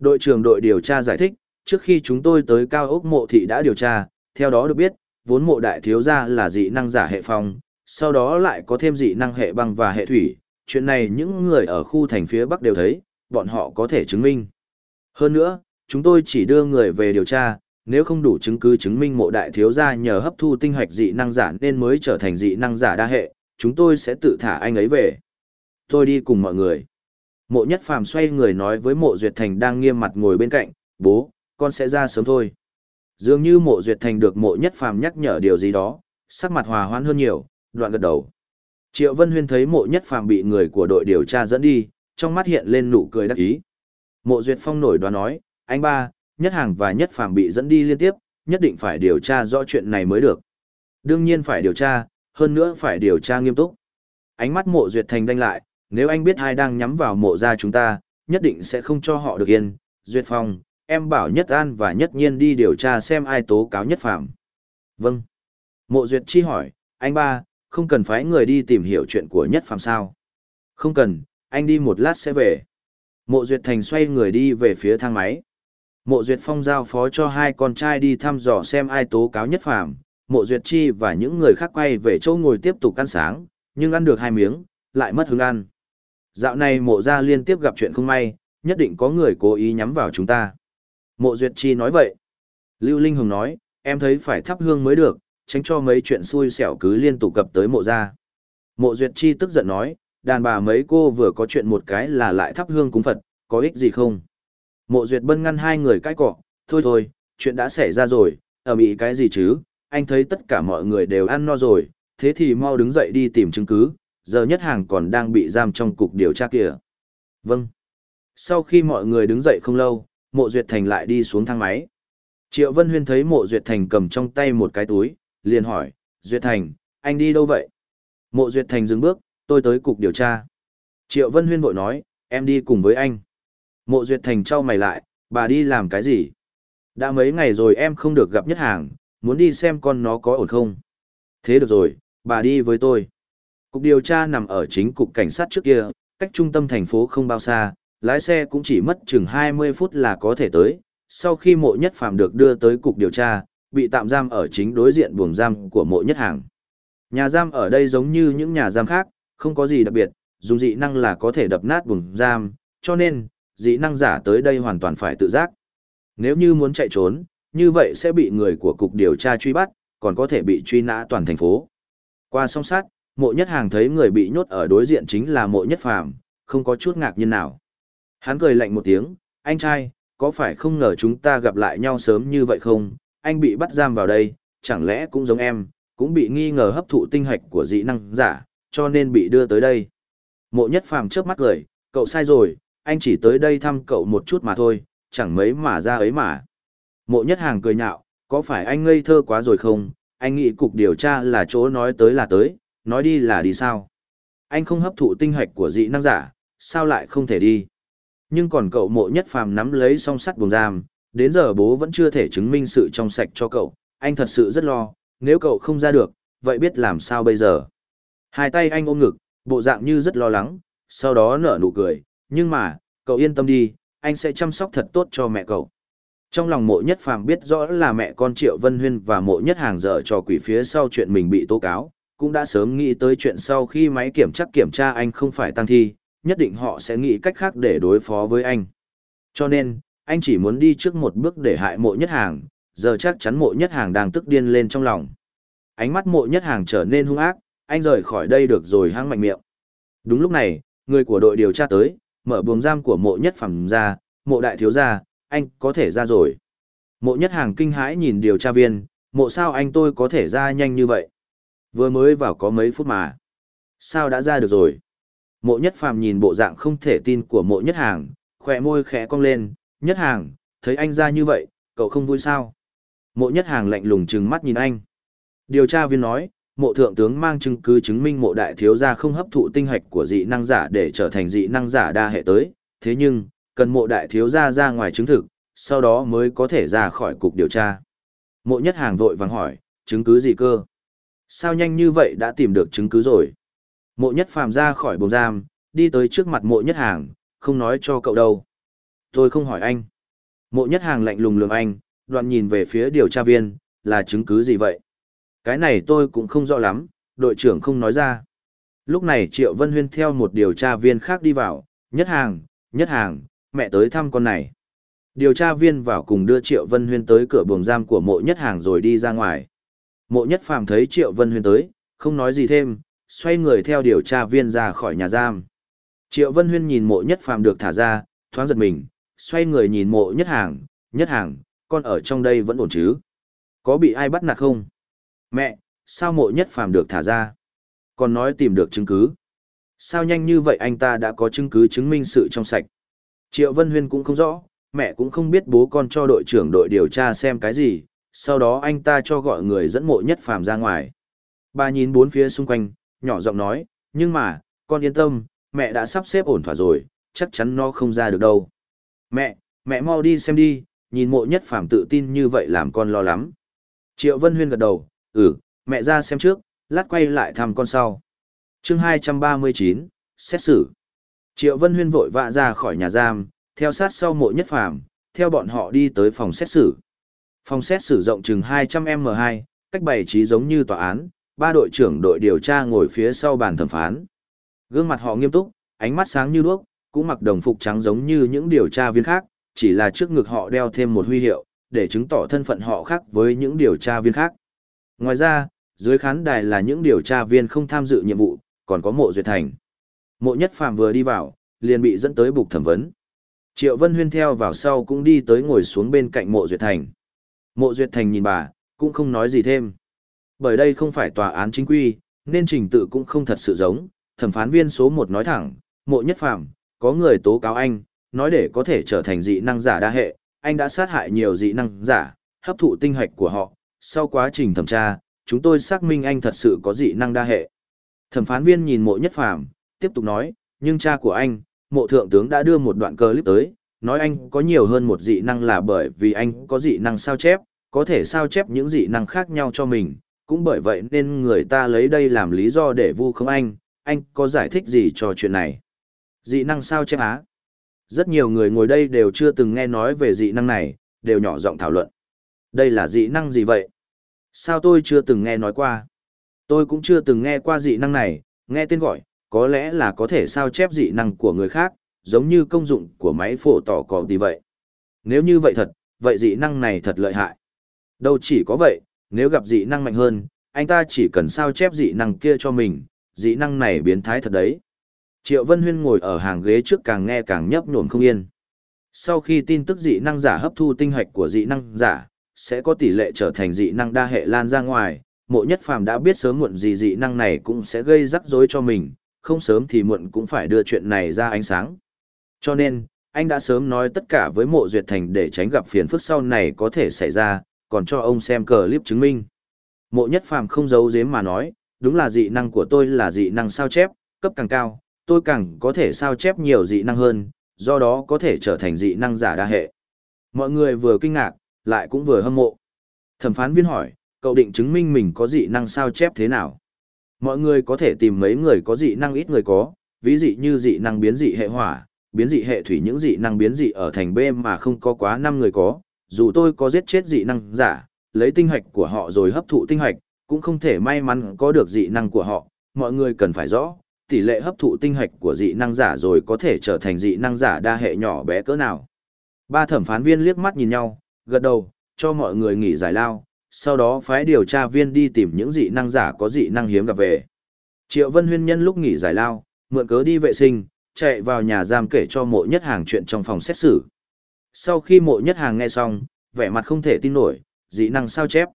Đội trưởng đội điều tra giải thích, trước khi chúng tôi tới cao ốc mộ thị đã điều tra, theo đó được biết, vốn mộ đại thiếu gia là dị năng giả hệ phong, sau đó lại có thêm dị năng hệ băng và hệ thủy, chuyện này những người ở khu thành phía Bắc đều thấy, bọn họ có thể chứng minh. Hơn nữa, chúng tôi chỉ đưa người về điều tra, nếu không đủ chứng cứ chứng minh mộ đại thiếu gia nhờ hấp thu tinh hoạch dị năng giả nên mới trở thành dị năng giả đa hệ, chúng tôi sẽ tự thả anh ấy về. Tôi đi cùng mọi người. Mộ nhất phàm xoay người nói với mộ duyệt thành đang nghiêm mặt ngồi bên cạnh, bố, con sẽ ra sớm thôi. Dường như mộ duyệt thành được mộ nhất phàm nhắc nhở điều gì đó, sắc mặt hòa hoãn hơn nhiều, đoạn gật đầu. Triệu Vân Huyên thấy mộ nhất phàm bị người của đội điều tra dẫn đi, trong mắt hiện lên nụ cười đắc ý. Mộ Duyệt Phong nổi đoán nói, anh ba, nhất hàng và nhất phàm bị dẫn đi liên tiếp, nhất định phải điều tra rõ chuyện này mới được. Đương nhiên phải điều tra, hơn nữa phải điều tra nghiêm túc. Ánh mắt mộ Duyệt Thành đanh lại, nếu anh biết ai đang nhắm vào mộ gia chúng ta, nhất định sẽ không cho họ được yên. Duyệt Phong, em bảo Nhất An và Nhất Nhiên đi điều tra xem ai tố cáo Nhất Phàm. Vâng. Mộ Duyệt Chi hỏi, anh ba, không cần phái người đi tìm hiểu chuyện của Nhất Phàm sao? Không cần, anh đi một lát sẽ về. Mộ Duyệt Thành xoay người đi về phía thang máy. Mộ Duyệt Phong giao phó cho hai con trai đi thăm dò xem ai tố cáo Nhất Phàm. Mộ Duyệt Chi và những người khác quay về chỗ ngồi tiếp tục ăn sáng, nhưng ăn được hai miếng, lại mất hứng ăn. Dạo này mộ gia liên tiếp gặp chuyện không may, nhất định có người cố ý nhắm vào chúng ta. Mộ Duyệt Chi nói vậy. Lưu Linh Hồng nói, em thấy phải thắp hương mới được, tránh cho mấy chuyện xui xẻo cứ liên tục cập tới mộ gia. Mộ Duyệt Chi tức giận nói, đàn bà mấy cô vừa có chuyện một cái là lại thắp hương cúng Phật, có ích gì không? Mộ Duyệt Bân ngăn hai người cãi cọ, thôi thôi, chuyện đã xảy ra rồi, ở bị cái gì chứ, anh thấy tất cả mọi người đều ăn no rồi, thế thì mau đứng dậy đi tìm chứng cứ, giờ nhất hàng còn đang bị giam trong cục điều tra kìa. Vâng. Sau khi mọi người đứng dậy không lâu, mộ Duyệt Thành lại đi xuống thang máy. Triệu Vân Huyên thấy mộ Duyệt Thành cầm trong tay một cái túi, liền hỏi, Duyệt Thành, anh đi đâu vậy? Mộ Duyệt Thành dừng bước, tôi tới cục điều tra. Triệu Vân Huyên vội nói, em đi cùng với anh. Mộ Duyệt Thành trao mày lại, bà đi làm cái gì? Đã mấy ngày rồi em không được gặp nhất hàng, muốn đi xem con nó có ổn không? Thế được rồi, bà đi với tôi. Cục điều tra nằm ở chính cục cảnh sát trước kia, cách trung tâm thành phố không bao xa, lái xe cũng chỉ mất chừng 20 phút là có thể tới. Sau khi mộ nhất phạm được đưa tới cục điều tra, bị tạm giam ở chính đối diện buồng giam của mộ nhất hàng. Nhà giam ở đây giống như những nhà giam khác, không có gì đặc biệt, dùng dị năng là có thể đập nát buồng giam, cho nên, dị năng giả tới đây hoàn toàn phải tự giác. Nếu như muốn chạy trốn, như vậy sẽ bị người của cục điều tra truy bắt, còn có thể bị truy nã toàn thành phố. Qua song sát, mộ nhất hàng thấy người bị nhốt ở đối diện chính là mộ nhất phàm, không có chút ngạc nhiên nào. Hắn cười lạnh một tiếng, anh trai, có phải không ngờ chúng ta gặp lại nhau sớm như vậy không? Anh bị bắt giam vào đây, chẳng lẽ cũng giống em, cũng bị nghi ngờ hấp thụ tinh hạch của dị năng giả, cho nên bị đưa tới đây. Mộ nhất phàm trước mắt cười, cậu sai rồi, anh chỉ tới đây thăm cậu một chút mà thôi, chẳng mấy mà ra ấy mà. Mộ nhất hàng cười nhạo, có phải anh ngây thơ quá rồi không, anh nghĩ cục điều tra là chỗ nói tới là tới, nói đi là đi sao. Anh không hấp thụ tinh hoạch của dị năng giả, sao lại không thể đi. Nhưng còn cậu mộ nhất phàm nắm lấy song sắt buồng giam, đến giờ bố vẫn chưa thể chứng minh sự trong sạch cho cậu, anh thật sự rất lo, nếu cậu không ra được, vậy biết làm sao bây giờ. Hai tay anh ôm ngực, bộ dạng như rất lo lắng, sau đó nở nụ cười, nhưng mà, cậu yên tâm đi, anh sẽ chăm sóc thật tốt cho mẹ cậu. Trong lòng mộ nhất phàm biết rõ là mẹ con Triệu Vân Huyên và mộ nhất hàng dở cho quỷ phía sau chuyện mình bị tố cáo, cũng đã sớm nghĩ tới chuyện sau khi máy kiểm chắc kiểm tra anh không phải tăng thi, nhất định họ sẽ nghĩ cách khác để đối phó với anh. Cho nên, anh chỉ muốn đi trước một bước để hại mộ nhất hàng, giờ chắc chắn mộ nhất hàng đang tức điên lên trong lòng. Ánh mắt mộ nhất hàng trở nên hung ác, anh rời khỏi đây được rồi hăng mạnh miệng. Đúng lúc này, người của đội điều tra tới, mở buồng giam của mộ nhất phẩm ra, mộ đại thiếu gia, anh có thể ra rồi. Mộ nhất hàng kinh hãi nhìn điều tra viên, mộ sao anh tôi có thể ra nhanh như vậy? Vừa mới vào có mấy phút mà. Sao đã ra được rồi? Mộ nhất phàm nhìn bộ dạng không thể tin của mộ nhất hàng, khỏe môi khẽ cong lên, nhất hàng, thấy anh ra như vậy, cậu không vui sao? Mộ nhất hàng lạnh lùng trừng mắt nhìn anh. Điều tra viên nói, mộ thượng tướng mang chứng cứ chứng minh mộ đại thiếu gia không hấp thụ tinh hạch của dị năng giả để trở thành dị năng giả đa hệ tới, thế nhưng, cần mộ đại thiếu gia ra ngoài chứng thực, sau đó mới có thể ra khỏi cục điều tra. Mộ nhất hàng vội vàng hỏi, chứng cứ gì cơ? Sao nhanh như vậy đã tìm được chứng cứ rồi? Mộ nhất phàm ra khỏi bồng giam, đi tới trước mặt mộ nhất hàng, không nói cho cậu đâu. Tôi không hỏi anh. Mộ nhất hàng lạnh lùng lường anh, đoạn nhìn về phía điều tra viên, là chứng cứ gì vậy? Cái này tôi cũng không rõ lắm, đội trưởng không nói ra. Lúc này Triệu Vân Huyên theo một điều tra viên khác đi vào, nhất hàng, nhất hàng, mẹ tới thăm con này. Điều tra viên vào cùng đưa Triệu Vân Huyên tới cửa buồng giam của mộ nhất hàng rồi đi ra ngoài. Mộ nhất phàm thấy Triệu Vân Huyên tới, không nói gì thêm, xoay người theo điều tra viên ra khỏi nhà giam. Triệu Vân Huyên nhìn mộ nhất phàm được thả ra, thoáng giật mình, xoay người nhìn mộ nhất hàng, nhất hàng, con ở trong đây vẫn ổn chứ? Có bị ai bắt nạt không? Mẹ, sao mộ nhất phàm được thả ra? Còn nói tìm được chứng cứ. Sao nhanh như vậy anh ta đã có chứng cứ chứng minh sự trong sạch? Triệu Vân Huyên cũng không rõ, mẹ cũng không biết bố con cho đội trưởng đội điều tra xem cái gì, sau đó anh ta cho gọi người dẫn mộ nhất phàm ra ngoài. Bà nhìn bốn phía xung quanh, nhỏ giọng nói, nhưng mà, con yên tâm, mẹ đã sắp xếp ổn thỏa rồi, chắc chắn nó không ra được đâu. Mẹ, mẹ mau đi xem đi, nhìn mộ nhất phàm tự tin như vậy làm con lo lắm. Triệu Vân Huyên gật đầu, ừ, mẹ ra xem trước, lát quay lại thăm con sau. chương 239, xét xử. Triệu Vân Huyên vội vã ra khỏi nhà giam, theo sát sau mộ nhất phàm, theo bọn họ đi tới phòng xét xử. Phòng xét xử rộng chừng 200m2, cách bày trí giống như tòa án, ba đội trưởng đội điều tra ngồi phía sau bàn thẩm phán. Gương mặt họ nghiêm túc, ánh mắt sáng như đuốc, cũng mặc đồng phục trắng giống như những điều tra viên khác, chỉ là trước ngực họ đeo thêm một huy hiệu, để chứng tỏ thân phận họ khác với những điều tra viên khác. Ngoài ra, dưới khán đài là những điều tra viên không tham dự nhiệm vụ, còn có mộ duyệt thành. Mộ nhất phàm vừa đi vào, liền bị dẫn tới bục thẩm vấn. Triệu Vân Huyên theo vào sau cũng đi tới ngồi xuống bên cạnh mộ duyệt thành. Mộ duyệt thành nhìn bà, cũng không nói gì thêm. Bởi đây không phải tòa án chính quy, nên trình tự cũng không thật sự giống. Thẩm phán viên số 1 nói thẳng, mộ nhất phàm, có người tố cáo anh, nói để có thể trở thành dị năng giả đa hệ, anh đã sát hại nhiều dị năng giả, hấp thụ tinh hạch của họ. Sau quá trình thẩm tra, chúng tôi xác minh anh thật sự có dị năng đa hệ. Thẩm phán viên nhìn mộ nhất phàm, tiếp tục nói, nhưng cha của anh, mộ thượng tướng đã đưa một đoạn clip tới, nói anh có nhiều hơn một dị năng là bởi vì anh có dị năng sao chép, có thể sao chép những dị năng khác nhau cho mình, cũng bởi vậy nên người ta lấy đây làm lý do để vu khống anh, anh có giải thích gì cho chuyện này? Dị năng sao chép á? Rất nhiều người ngồi đây đều chưa từng nghe nói về dị năng này, đều nhỏ giọng thảo luận. Đây là dị năng gì vậy? Sao tôi chưa từng nghe nói qua? Tôi cũng chưa từng nghe qua dị năng này, nghe tên gọi, có lẽ là có thể sao chép dị năng của người khác, giống như công dụng của máy phổ tỏ cỏ đi vậy. Nếu như vậy thật, vậy dị năng này thật lợi hại. Đâu chỉ có vậy, nếu gặp dị năng mạnh hơn, anh ta chỉ cần sao chép dị năng kia cho mình, dị năng này biến thái thật đấy. Triệu Vân Huyên ngồi ở hàng ghế trước càng nghe càng nhấp nhổm không yên. Sau khi tin tức dị năng giả hấp thu tinh hạch của dị năng giả, sẽ có tỷ lệ trở thành dị năng đa hệ lan ra ngoài, mộ nhất phàm đã biết sớm muộn gì dị năng này cũng sẽ gây rắc rối cho mình, không sớm thì muộn cũng phải đưa chuyện này ra ánh sáng. Cho nên, anh đã sớm nói tất cả với mộ duyệt thành để tránh gặp phiền phức sau này có thể xảy ra, còn cho ông xem clip chứng minh. Mộ nhất phàm không giấu giếm mà nói, đúng là dị năng của tôi là dị năng sao chép, cấp càng cao, tôi càng có thể sao chép nhiều dị năng hơn, do đó có thể trở thành dị năng giả đa hệ. Mọi người vừa kinh ngạc, lại cũng vừa hâm mộ. Thẩm phán viên hỏi, cậu định chứng minh mình có dị năng sao chép thế nào? Mọi người có thể tìm mấy người có dị năng ít người có, ví dụ như dị năng biến dị hệ hỏa, biến dị hệ thủy những dị năng biến dị ở thành B mà không có quá 5 người có, dù tôi có giết chết dị năng giả, lấy tinh hạch của họ rồi hấp thụ tinh hạch, cũng không thể may mắn có được dị năng của họ, mọi người cần phải rõ, tỷ lệ hấp thụ tinh hạch của dị năng giả rồi có thể trở thành dị năng giả đa hệ nhỏ bé cỡ nào. Ba thẩm phán viên liếc mắt nhìn nhau, gật đầu, cho mọi người nghỉ giải lao, sau đó phái điều tra viên đi tìm những dị năng giả có dị năng hiếm gặp về. Triệu Vân Huyên nhân lúc nghỉ giải lao, mượn cớ đi vệ sinh, chạy vào nhà giam kể cho mộ nhất hàng chuyện trong phòng xét xử. Sau khi mộ nhất hàng nghe xong, vẻ mặt không thể tin nổi, dị năng sao chép.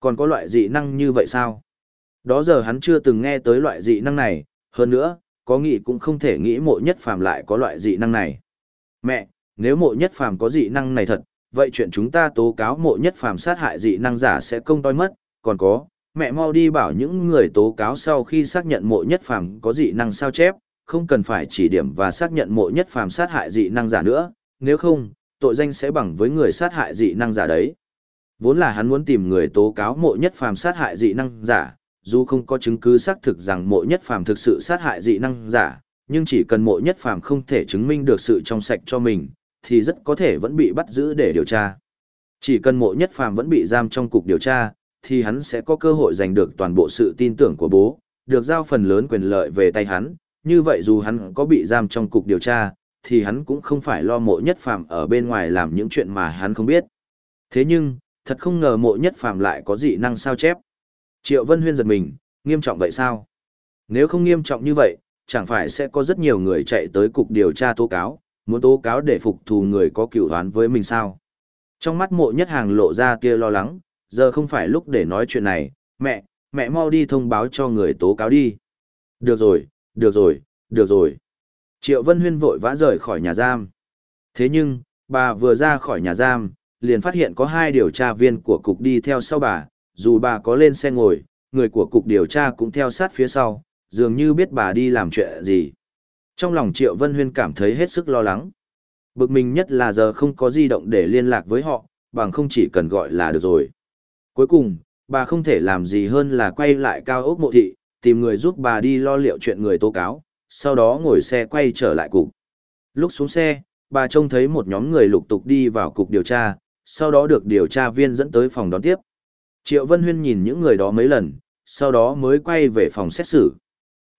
Còn có loại dị năng như vậy sao? Đó giờ hắn chưa từng nghe tới loại dị năng này, hơn nữa, có nghĩ cũng không thể nghĩ mộ nhất phàm lại có loại dị năng này. Mẹ, nếu mộ nhất phàm có dị năng này thật, vậy chuyện chúng ta tố cáo mộ nhất phàm sát hại dị năng giả sẽ công toi mất, còn có, mẹ mau đi bảo những người tố cáo sau khi xác nhận mộ nhất phàm có dị năng sao chép, không cần phải chỉ điểm và xác nhận mộ nhất phàm sát hại dị năng giả nữa, nếu không, tội danh sẽ bằng với người sát hại dị năng giả đấy. Vốn là hắn muốn tìm người tố cáo mộ nhất phàm sát hại dị năng giả, dù không có chứng cứ xác thực rằng mộ nhất phàm thực sự sát hại dị năng giả, nhưng chỉ cần mộ nhất phàm không thể chứng minh được sự trong sạch cho mình, thì rất có thể vẫn bị bắt giữ để điều tra. Chỉ cần mộ nhất phàm vẫn bị giam trong cục điều tra, thì hắn sẽ có cơ hội giành được toàn bộ sự tin tưởng của bố, được giao phần lớn quyền lợi về tay hắn, như vậy dù hắn có bị giam trong cục điều tra, thì hắn cũng không phải lo mộ nhất phàm ở bên ngoài làm những chuyện mà hắn không biết. Thế nhưng, thật không ngờ mộ nhất phàm lại có dị năng sao chép. Triệu Vân Huyên giật mình, nghiêm trọng vậy sao? Nếu không nghiêm trọng như vậy, chẳng phải sẽ có rất nhiều người chạy tới cục điều tra tố cáo, muốn tố cáo để phục thù người có cựu đoán với mình sao? Trong mắt mộ nhất hàng lộ ra kia lo lắng, giờ không phải lúc để nói chuyện này, mẹ, mẹ mau đi thông báo cho người tố cáo đi. Được rồi, được rồi, được rồi. Triệu Vân Huyên vội vã rời khỏi nhà giam. Thế nhưng, bà vừa ra khỏi nhà giam, liền phát hiện có hai điều tra viên của cục đi theo sau bà, dù bà có lên xe ngồi, người của cục điều tra cũng theo sát phía sau, dường như biết bà đi làm chuyện gì. Trong lòng Triệu Vân Huyên cảm thấy hết sức lo lắng. Bực mình nhất là giờ không có di động để liên lạc với họ, bằng không chỉ cần gọi là được rồi. Cuối cùng, bà không thể làm gì hơn là quay lại cao ốc mộ thị, tìm người giúp bà đi lo liệu chuyện người tố cáo, sau đó ngồi xe quay trở lại cục. Lúc xuống xe, bà trông thấy một nhóm người lục tục đi vào cục điều tra, sau đó được điều tra viên dẫn tới phòng đón tiếp. Triệu Vân Huyên nhìn những người đó mấy lần, sau đó mới quay về phòng xét xử.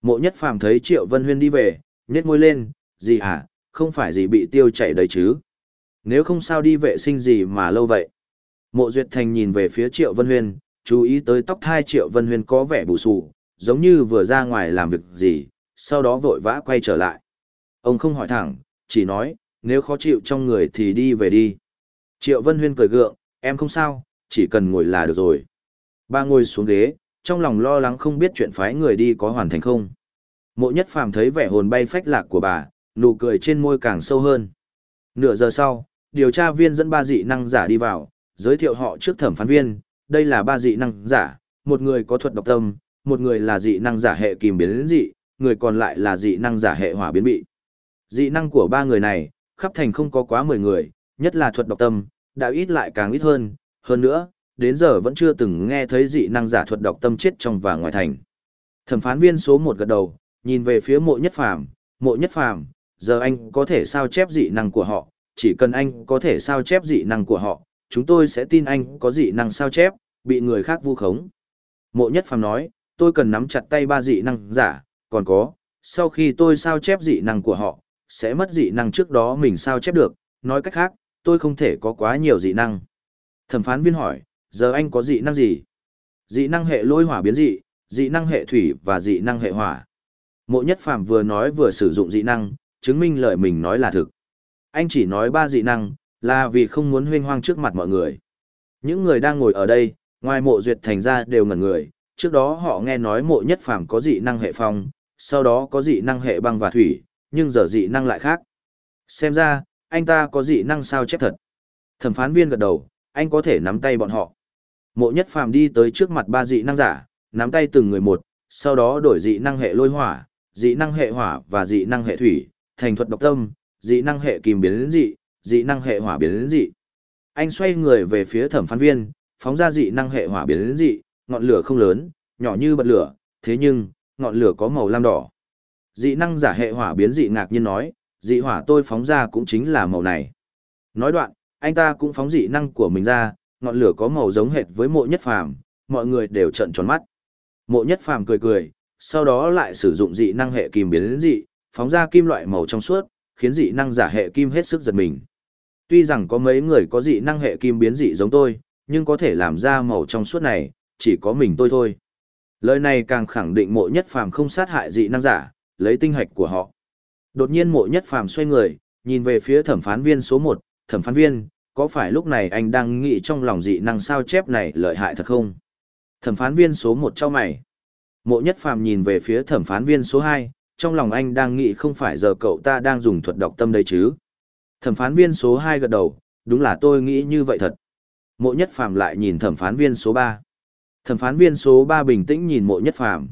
Mộ nhất phàm thấy Triệu Vân Huyên đi về, nhét môi lên, gì hả, à, không phải gì bị tiêu chảy đấy chứ. Nếu không sao đi vệ sinh gì mà lâu vậy. Mộ Duyệt Thành nhìn về phía Triệu Vân Huyên, chú ý tới tóc thai Triệu Vân Huyên có vẻ bù xù, giống như vừa ra ngoài làm việc gì, sau đó vội vã quay trở lại. Ông không hỏi thẳng, chỉ nói, nếu khó chịu trong người thì đi về đi. Triệu Vân Huyên cười gượng, em không sao, chỉ cần ngồi là được rồi. Ba ngồi xuống ghế, trong lòng lo lắng không biết chuyện phái người đi có hoàn thành không. Mộ nhất phàm thấy vẻ hồn bay phách lạc của bà, nụ cười trên môi càng sâu hơn. Nửa giờ sau, điều tra viên dẫn ba dị năng giả đi vào, giới thiệu họ trước thẩm phán viên, đây là ba dị năng giả, một người có thuật độc tâm, một người là dị năng giả hệ kìm biến dị, người còn lại là dị năng giả hệ hỏa biến bị. Dị năng của ba người này, khắp thành không có quá 10 người, nhất là thuật độc tâm, đã ít lại càng ít hơn, hơn nữa, đến giờ vẫn chưa từng nghe thấy dị năng giả thuật độc tâm chết trong và ngoài thành. Thẩm phán viên số 1 gật đầu, nhìn về phía mộ nhất phàm, mộ nhất phàm, giờ anh có thể sao chép dị năng của họ, chỉ cần anh có thể sao chép dị năng của họ, chúng tôi sẽ tin anh có dị năng sao chép, bị người khác vu khống. Mộ nhất phàm nói, tôi cần nắm chặt tay ba dị năng giả, còn có, sau khi tôi sao chép dị năng của họ, sẽ mất dị năng trước đó mình sao chép được, nói cách khác, tôi không thể có quá nhiều dị năng. Thẩm phán viên hỏi, giờ anh có dị năng gì? Dị năng hệ lôi hỏa biến dị, dị năng hệ thủy và dị năng hệ hỏa. Mộ nhất phàm vừa nói vừa sử dụng dị năng, chứng minh lời mình nói là thực. Anh chỉ nói ba dị năng, là vì không muốn huyên hoang trước mặt mọi người. Những người đang ngồi ở đây, ngoài mộ duyệt thành ra đều ngẩn người, trước đó họ nghe nói mộ nhất phàm có dị năng hệ phong, sau đó có dị năng hệ băng và thủy, nhưng giờ dị năng lại khác. Xem ra, anh ta có dị năng sao chép thật. Thẩm phán viên gật đầu, anh có thể nắm tay bọn họ. Mộ nhất phàm đi tới trước mặt ba dị năng giả, nắm tay từng người một, sau đó đổi dị năng hệ lôi hỏa, dị năng hệ hỏa và dị năng hệ thủy, thành thuật độc tâm, dị năng hệ kìm biến đến dị, dị năng hệ hỏa biến đến dị. Anh xoay người về phía thẩm phán viên, phóng ra dị năng hệ hỏa biến đến dị, ngọn lửa không lớn, nhỏ như bật lửa, thế nhưng, ngọn lửa có màu lam đỏ. Dị năng giả hệ hỏa biến dị ngạc nhiên nói, dị hỏa tôi phóng ra cũng chính là màu này. Nói đoạn, anh ta cũng phóng dị năng của mình ra, ngọn lửa có màu giống hệt với mộ nhất phàm, mọi người đều trợn tròn mắt. Mộ nhất phàm cười cười, sau đó lại sử dụng dị năng hệ kim biến dị, phóng ra kim loại màu trong suốt, khiến dị năng giả hệ kim hết sức giật mình. Tuy rằng có mấy người có dị năng hệ kim biến dị giống tôi, nhưng có thể làm ra màu trong suốt này, chỉ có mình tôi thôi. Lời này càng khẳng định mộ nhất phàm không sát hại dị năng giả, lấy tinh hạch của họ. Đột nhiên mộ nhất phàm xoay người, nhìn về phía thẩm phán viên số 1, thẩm phán viên, có phải lúc này anh đang nghĩ trong lòng dị năng sao chép này lợi hại thật không? Thẩm phán viên số 1 cho mày. Mộ nhất phàm nhìn về phía thẩm phán viên số 2, trong lòng anh đang nghĩ không phải giờ cậu ta đang dùng thuật đọc tâm đấy chứ. Thẩm phán viên số 2 gật đầu, đúng là tôi nghĩ như vậy thật. Mộ nhất phàm lại nhìn thẩm phán viên số 3. Thẩm phán viên số 3 bình tĩnh nhìn mộ nhất phàm.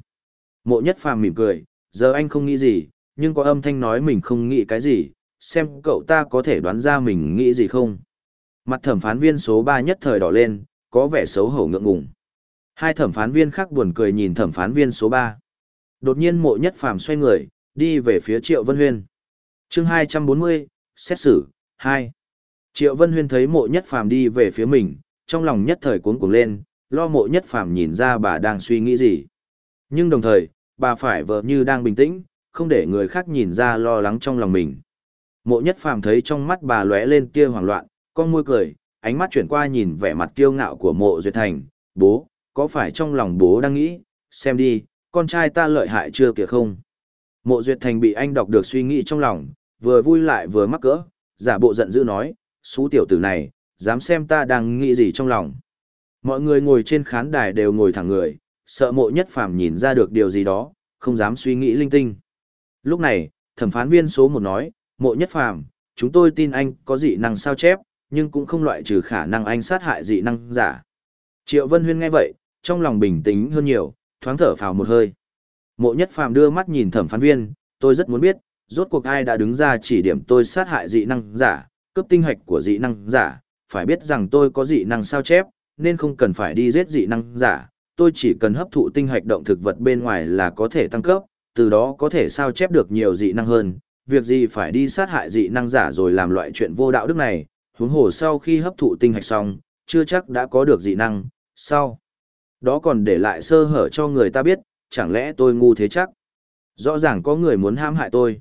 Mộ nhất phàm mỉm cười, giờ anh không nghĩ gì, nhưng có âm thanh nói mình không nghĩ cái gì, xem cậu ta có thể đoán ra mình nghĩ gì không. Mặt thẩm phán viên số 3 nhất thời đỏ lên, có vẻ xấu hổ ngượng ngùng. Hai thẩm phán viên khác buồn cười nhìn thẩm phán viên số 3. Đột nhiên mộ nhất phàm xoay người, đi về phía Triệu Vân Huyên. chương 240, xét xử, 2. Triệu Vân Huyên thấy mộ nhất phàm đi về phía mình, trong lòng nhất thời cuốn cuồng lên, lo mộ nhất phàm nhìn ra bà đang suy nghĩ gì. Nhưng đồng thời, bà phải vợ như đang bình tĩnh, không để người khác nhìn ra lo lắng trong lòng mình. Mộ nhất phàm thấy trong mắt bà lóe lên tia hoảng loạn, con môi cười, ánh mắt chuyển qua nhìn vẻ mặt kiêu ngạo của mộ duyệt thành, bố, có phải trong lòng bố đang nghĩ, xem đi, con trai ta lợi hại chưa kìa không? Mộ duyệt thành bị anh đọc được suy nghĩ trong lòng, vừa vui lại vừa mắc cỡ, giả bộ giận dữ nói, xú tiểu tử này, dám xem ta đang nghĩ gì trong lòng. Mọi người ngồi trên khán đài đều ngồi thẳng người, sợ mộ nhất phàm nhìn ra được điều gì đó, không dám suy nghĩ linh tinh. Lúc này, thẩm phán viên số một nói, mộ nhất phàm, chúng tôi tin anh có dị năng sao chép, nhưng cũng không loại trừ khả năng anh sát hại dị năng giả. Triệu Vân Huyên nghe vậy, trong lòng bình tĩnh hơn nhiều, thoáng thở phào một hơi. Mộ nhất phàm đưa mắt nhìn thẩm phán viên, tôi rất muốn biết, rốt cuộc ai đã đứng ra chỉ điểm tôi sát hại dị năng giả, cướp tinh hạch của dị năng giả, phải biết rằng tôi có dị năng sao chép, nên không cần phải đi giết dị năng giả, tôi chỉ cần hấp thụ tinh hạch động thực vật bên ngoài là có thể tăng cấp, từ đó có thể sao chép được nhiều dị năng hơn, việc gì phải đi sát hại dị năng giả rồi làm loại chuyện vô đạo đức này, huống hồ sau khi hấp thụ tinh hạch xong, chưa chắc đã có được dị năng, sau đó còn để lại sơ hở cho người ta biết, chẳng lẽ tôi ngu thế chắc? Rõ ràng có người muốn hãm hại tôi.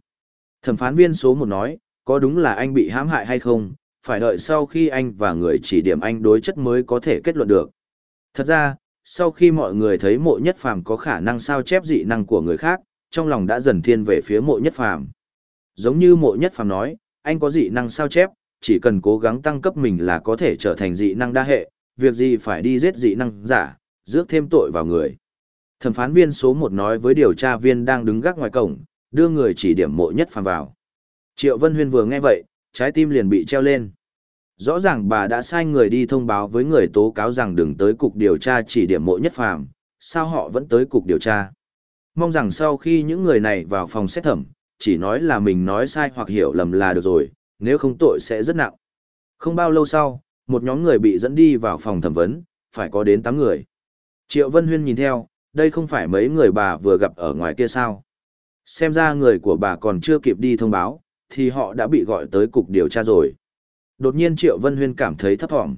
Thẩm phán viên số một nói, có đúng là anh bị hãm hại hay không, phải đợi sau khi anh và người chỉ điểm anh đối chất mới có thể kết luận được. Thật ra, sau khi mọi người thấy mộ nhất phàm có khả năng sao chép dị năng của người khác, trong lòng đã dần thiên về phía mộ nhất phàm. Giống như mộ nhất phàm nói, anh có dị năng sao chép, chỉ cần cố gắng tăng cấp mình là có thể trở thành dị năng đa hệ, việc gì phải đi giết dị năng giả, rước thêm tội vào người. Thẩm phán viên số 1 nói với điều tra viên đang đứng gác ngoài cổng, đưa người chỉ điểm mộ nhất phàm vào. Triệu Vân Huyên vừa nghe vậy, trái tim liền bị treo lên. Rõ ràng bà đã sai người đi thông báo với người tố cáo rằng đừng tới cục điều tra chỉ điểm mộ nhất phàm, sao họ vẫn tới cục điều tra. Mong rằng sau khi những người này vào phòng xét thẩm, chỉ nói là mình nói sai hoặc hiểu lầm là được rồi, nếu không tội sẽ rất nặng. Không bao lâu sau, một nhóm người bị dẫn đi vào phòng thẩm vấn, phải có đến 8 người. Triệu Vân Huyên nhìn theo, đây không phải mấy người bà vừa gặp ở ngoài kia sao. Xem ra người của bà còn chưa kịp đi thông báo, thì họ đã bị gọi tới cục điều tra rồi. Đột nhiên Triệu Vân Huyên cảm thấy thấp thỏm.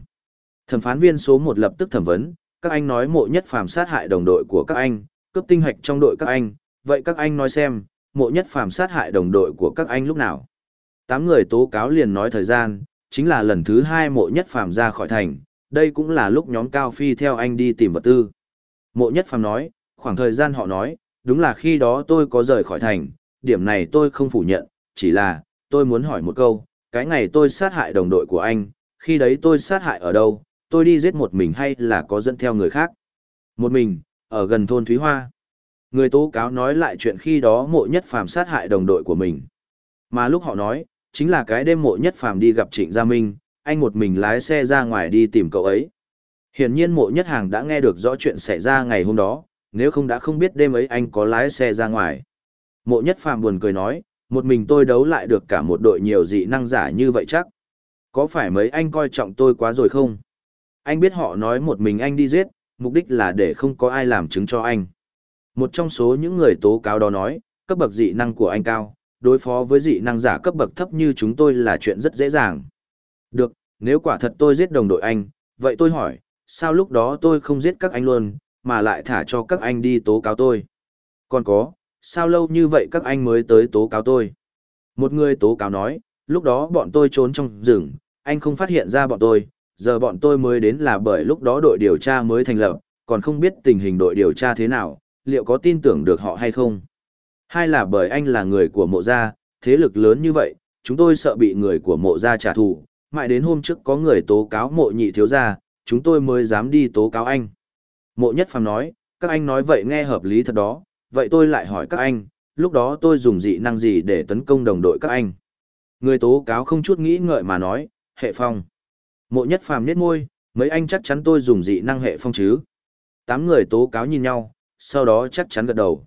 Thẩm phán viên số 1 lập tức thẩm vấn, các anh nói mộ nhất phàm sát hại đồng đội của các anh, cướp tinh hạch trong đội các anh, vậy các anh nói xem, mộ nhất phàm sát hại đồng đội của các anh lúc nào? Tám người tố cáo liền nói thời gian, chính là lần thứ hai mộ nhất phàm ra khỏi thành, đây cũng là lúc nhóm Cao Phi theo anh đi tìm vật tư. Mộ nhất phàm nói, khoảng thời gian họ nói, đúng là khi đó tôi có rời khỏi thành, điểm này tôi không phủ nhận, chỉ là, tôi muốn hỏi một câu, cái ngày tôi sát hại đồng đội của anh, khi đấy tôi sát hại ở đâu, tôi đi giết một mình hay là có dẫn theo người khác? Một mình, ở gần thôn Thúy Hoa. Người tố cáo nói lại chuyện khi đó mộ nhất phàm sát hại đồng đội của mình. Mà lúc họ nói, chính là cái đêm mộ nhất phàm đi gặp Trịnh Gia Minh, anh một mình lái xe ra ngoài đi tìm cậu ấy. Hiển nhiên mộ nhất hàng đã nghe được rõ chuyện xảy ra ngày hôm đó, nếu không đã không biết đêm ấy anh có lái xe ra ngoài. Mộ nhất phàm buồn cười nói, một mình tôi đấu lại được cả một đội nhiều dị năng giả như vậy chắc. Có phải mấy anh coi trọng tôi quá rồi không? Anh biết họ nói một mình anh đi giết, mục đích là để không có ai làm chứng cho anh. Một trong số những người tố cáo đó nói, cấp bậc dị năng của anh cao, đối phó với dị năng giả cấp bậc thấp như chúng tôi là chuyện rất dễ dàng. Được, nếu quả thật tôi giết đồng đội anh, vậy tôi hỏi, sao lúc đó tôi không giết các anh luôn, mà lại thả cho các anh đi tố cáo tôi? Còn có, sao lâu như vậy các anh mới tới tố cáo tôi? Một người tố cáo nói, lúc đó bọn tôi trốn trong rừng, anh không phát hiện ra bọn tôi, giờ bọn tôi mới đến là bởi lúc đó đội điều tra mới thành lập, còn không biết tình hình đội điều tra thế nào, liệu có tin tưởng được họ hay không? Hai là bởi anh là người của mộ gia, thế lực lớn như vậy, chúng tôi sợ bị người của mộ gia trả thù, mãi đến hôm trước có người tố cáo mộ nhị thiếu gia, chúng tôi mới dám đi tố cáo anh. Mộ nhất phàm nói, các anh nói vậy nghe hợp lý thật đó, vậy tôi lại hỏi các anh, lúc đó tôi dùng dị năng gì để tấn công đồng đội các anh? Người tố cáo không chút nghĩ ngợi mà nói, hệ phong. Mộ nhất phàm nhếch môi, mấy anh chắc chắn tôi dùng dị năng hệ phong chứ. Tám người tố cáo nhìn nhau, sau đó chắc chắn gật đầu.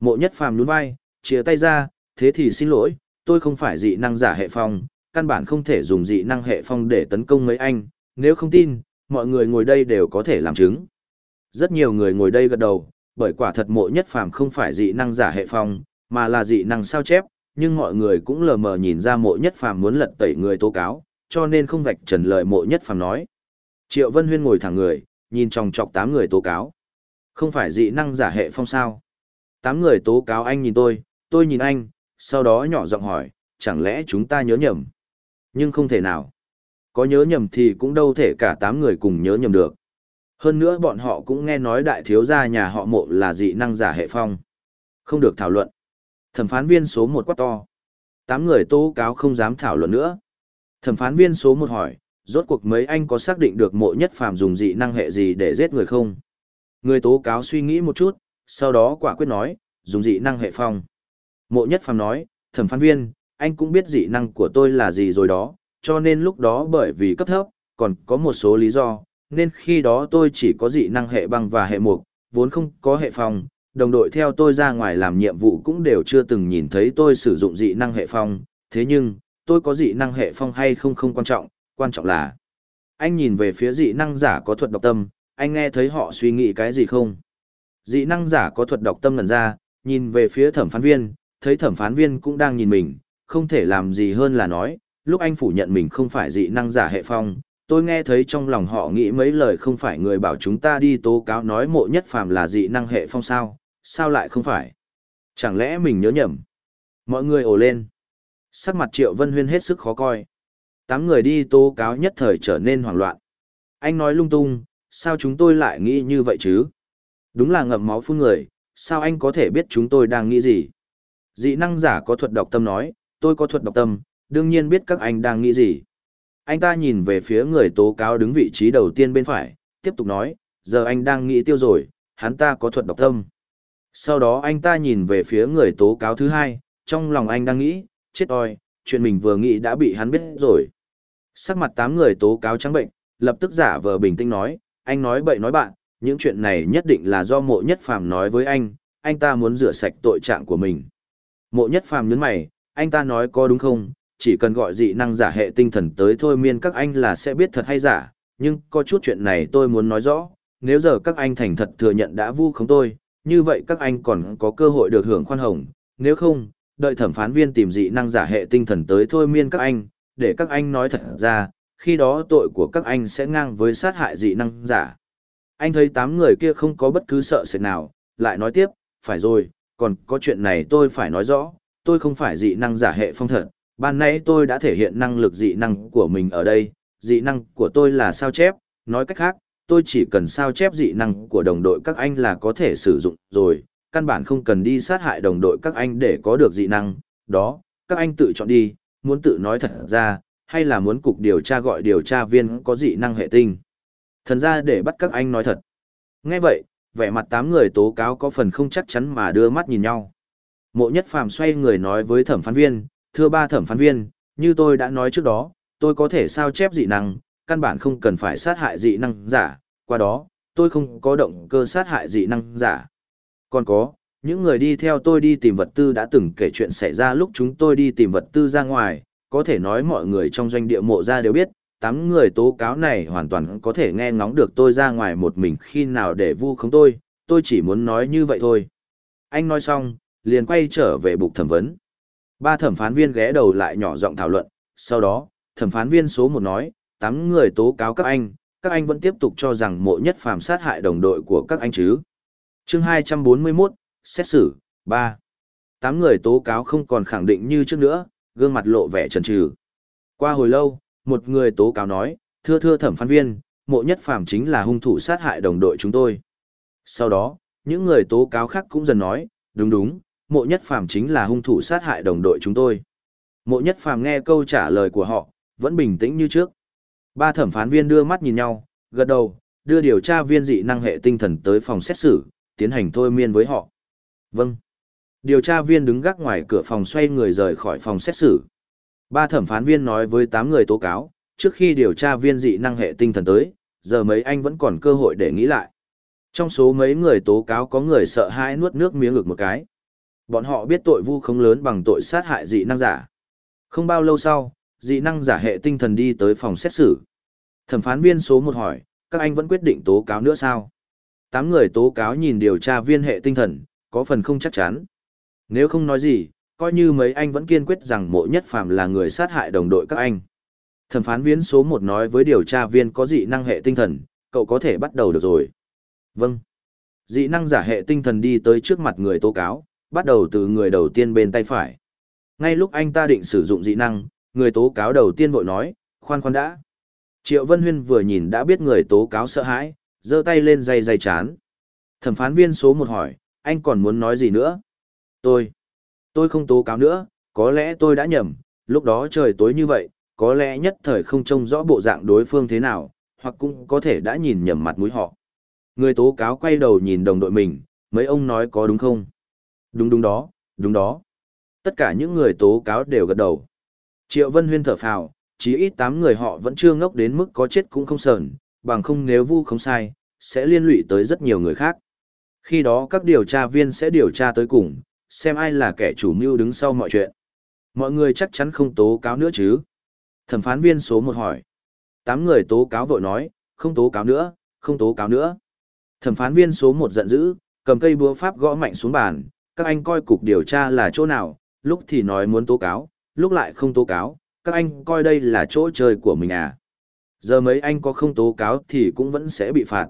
Mộ nhất phàm nhún vai, chia tay ra, thế thì xin lỗi, tôi không phải dị năng giả hệ phong, căn bản không thể dùng dị năng hệ phong để tấn công mấy anh, nếu không tin, mọi người ngồi đây đều có thể làm chứng. Rất nhiều người ngồi đây gật đầu, bởi quả thật mộ nhất phàm không phải dị năng giả hệ phong, mà là dị năng sao chép, nhưng mọi người cũng lờ mờ nhìn ra mộ nhất phàm muốn lật tẩy người tố cáo, cho nên không vạch trần lời mộ nhất phàm nói. Triệu Vân Huyên ngồi thẳng người, nhìn trong chọc tám người tố cáo. Không phải dị năng giả hệ phong sao. Tám người tố cáo anh nhìn tôi, tôi nhìn anh, sau đó nhỏ giọng hỏi, chẳng lẽ chúng ta nhớ nhầm? Nhưng không thể nào. Có nhớ nhầm thì cũng đâu thể cả tám người cùng nhớ nhầm được. Hơn nữa bọn họ cũng nghe nói đại thiếu gia nhà họ mộ là dị năng giả hệ phong. Không được thảo luận. Thẩm phán viên số một quát to. Tám người tố cáo không dám thảo luận nữa. Thẩm phán viên số một hỏi, rốt cuộc mấy anh có xác định được mộ nhất phàm dùng dị năng hệ gì để giết người không? Người tố cáo suy nghĩ một chút, sau đó quả quyết nói, dùng dị năng hệ phong. Mộ nhất phàm nói, thẩm phán viên, anh cũng biết dị năng của tôi là gì rồi đó, cho nên lúc đó bởi vì cấp thấp, còn có một số lý do, nên khi đó tôi chỉ có dị năng hệ băng và hệ mục, vốn không có hệ phong, đồng đội theo tôi ra ngoài làm nhiệm vụ cũng đều chưa từng nhìn thấy tôi sử dụng dị năng hệ phong, thế nhưng, tôi có dị năng hệ phong hay không không quan trọng, quan trọng là anh nhìn về phía dị năng giả có thuật độc tâm, anh nghe thấy họ suy nghĩ cái gì không? Dị năng giả có thuật độc tâm lần ra, nhìn về phía thẩm phán viên, thấy thẩm phán viên cũng đang nhìn mình, không thể làm gì hơn là nói, lúc anh phủ nhận mình không phải dị năng giả hệ phong, tôi nghe thấy trong lòng họ nghĩ mấy lời không phải người bảo chúng ta đi tố cáo nói mộ nhất phàm là dị năng hệ phong sao, sao lại không phải? Chẳng lẽ mình nhớ nhầm? Mọi người ồ lên. Sắc mặt Triệu Vân Huyên hết sức khó coi. Tám người đi tố cáo nhất thời trở nên hoảng loạn. Anh nói lung tung, sao chúng tôi lại nghĩ như vậy chứ? Đúng là ngậm máu phun người, sao anh có thể biết chúng tôi đang nghĩ gì? Dị năng giả có thuật độc tâm nói, tôi có thuật độc tâm, đương nhiên biết các anh đang nghĩ gì. Anh ta nhìn về phía người tố cáo đứng vị trí đầu tiên bên phải, tiếp tục nói, giờ anh đang nghĩ tiêu rồi, hắn ta có thuật độc tâm. Sau đó anh ta nhìn về phía người tố cáo thứ hai, trong lòng anh đang nghĩ, chết oi, chuyện mình vừa nghĩ đã bị hắn biết rồi. Sắc mặt tám người tố cáo trắng bệnh, lập tức giả vờ bình tĩnh nói, anh nói bậy nói bạn, những chuyện này nhất định là do mộ nhất phàm nói với anh, anh ta muốn rửa sạch tội trạng của mình. Mộ nhất phàm nhấn mày, anh ta nói có đúng không, chỉ cần gọi dị năng giả hệ tinh thần tới thôi miên các anh là sẽ biết thật hay giả, nhưng có chút chuyện này tôi muốn nói rõ, nếu giờ các anh thành thật thừa nhận đã vu khống tôi, như vậy các anh còn có cơ hội được hưởng khoan hồng, nếu không, đợi thẩm phán viên tìm dị năng giả hệ tinh thần tới thôi miên các anh, để các anh nói thật ra, khi đó tội của các anh sẽ ngang với sát hại dị năng giả. Anh thấy tám người kia không có bất cứ sợ sệt nào, lại nói tiếp, phải rồi, còn có chuyện này tôi phải nói rõ, tôi không phải dị năng giả hệ phong thật, ban nãy tôi đã thể hiện năng lực dị năng của mình ở đây, dị năng của tôi là sao chép, nói cách khác, tôi chỉ cần sao chép dị năng của đồng đội các anh là có thể sử dụng rồi, căn bản không cần đi sát hại đồng đội các anh để có được dị năng, đó, các anh tự chọn đi, muốn tự nói thật ra, hay là muốn cục điều tra gọi điều tra viên có dị năng hệ tinh. Thần ra để bắt các anh nói thật. Nghe vậy, vẻ mặt tám người tố cáo có phần không chắc chắn mà đưa mắt nhìn nhau. Mộ nhất phàm xoay người nói với thẩm phán viên, thưa ba thẩm phán viên, như tôi đã nói trước đó, tôi có thể sao chép dị năng, căn bản không cần phải sát hại dị năng giả, qua đó, tôi không có động cơ sát hại dị năng giả. Còn có, những người đi theo tôi đi tìm vật tư đã từng kể chuyện xảy ra lúc chúng tôi đi tìm vật tư ra ngoài, có thể nói mọi người trong doanh địa mộ ra đều biết, tám người tố cáo này hoàn toàn có thể nghe ngóng được tôi ra ngoài một mình khi nào để vu khống tôi, tôi chỉ muốn nói như vậy thôi. Anh nói xong, liền quay trở về bục thẩm vấn. Ba thẩm phán viên ghé đầu lại nhỏ giọng thảo luận, sau đó, thẩm phán viên số một nói, tám người tố cáo các anh, các anh vẫn tiếp tục cho rằng mộ nhất phàm sát hại đồng đội của các anh chứ. chương 241, xét xử, 3. Tám người tố cáo không còn khẳng định như trước nữa, gương mặt lộ vẻ trần trừ. Qua hồi lâu, một người tố cáo nói, thưa thưa thẩm phán viên, mộ nhất phàm chính là hung thủ sát hại đồng đội chúng tôi. Sau đó, những người tố cáo khác cũng dần nói, đúng đúng, mộ nhất phàm chính là hung thủ sát hại đồng đội chúng tôi. Mộ nhất phàm nghe câu trả lời của họ, vẫn bình tĩnh như trước. Ba thẩm phán viên đưa mắt nhìn nhau, gật đầu, đưa điều tra viên dị năng hệ tinh thần tới phòng xét xử, tiến hành thôi miên với họ. Vâng. Điều tra viên đứng gác ngoài cửa phòng xoay người rời khỏi phòng xét xử. Ba thẩm phán viên nói với tám người tố cáo, trước khi điều tra viên dị năng hệ tinh thần tới, giờ mấy anh vẫn còn cơ hội để nghĩ lại. Trong số mấy người tố cáo có người sợ hãi nuốt nước miếng ngực một cái. Bọn họ biết tội vu không lớn bằng tội sát hại dị năng giả. Không bao lâu sau, dị năng giả hệ tinh thần đi tới phòng xét xử. Thẩm phán viên số một hỏi, các anh vẫn quyết định tố cáo nữa sao? Tám người tố cáo nhìn điều tra viên hệ tinh thần, có phần không chắc chắn. Nếu không nói gì, coi như mấy anh vẫn kiên quyết rằng mộ nhất phàm là người sát hại đồng đội các anh. Thẩm phán viên số một nói với điều tra viên có dị năng hệ tinh thần, cậu có thể bắt đầu được rồi. Vâng. Dị năng giả hệ tinh thần đi tới trước mặt người tố cáo, bắt đầu từ người đầu tiên bên tay phải. Ngay lúc anh ta định sử dụng dị năng, người tố cáo đầu tiên vội nói, khoan khoan đã. Triệu Vân Huyên vừa nhìn đã biết người tố cáo sợ hãi, giơ tay lên dây dây chán. Thẩm phán viên số một hỏi, anh còn muốn nói gì nữa? Tôi, tôi không tố cáo nữa, có lẽ tôi đã nhầm, lúc đó trời tối như vậy, có lẽ nhất thời không trông rõ bộ dạng đối phương thế nào, hoặc cũng có thể đã nhìn nhầm mặt mũi họ. Người tố cáo quay đầu nhìn đồng đội mình, mấy ông nói có đúng không? Đúng đúng đó, đúng đó. Tất cả những người tố cáo đều gật đầu. Triệu Vân Huyên thở phào, chí ít 8 người họ vẫn chưa ngốc đến mức có chết cũng không sờn, bằng không nếu vu không sai, sẽ liên lụy tới rất nhiều người khác. Khi đó các điều tra viên sẽ điều tra tới cùng, xem ai là kẻ chủ mưu đứng sau mọi chuyện. Mọi người chắc chắn không tố cáo nữa chứ. Thẩm phán viên số 1 hỏi. 8 người tố cáo vội nói, không tố cáo nữa, không tố cáo nữa. Thẩm phán viên số 1 giận dữ, cầm cây búa pháp gõ mạnh xuống bàn, các anh coi cục điều tra là chỗ nào, lúc thì nói muốn tố cáo, lúc lại không tố cáo, các anh coi đây là chỗ chơi của mình à. Giờ mấy anh có không tố cáo thì cũng vẫn sẽ bị phạt.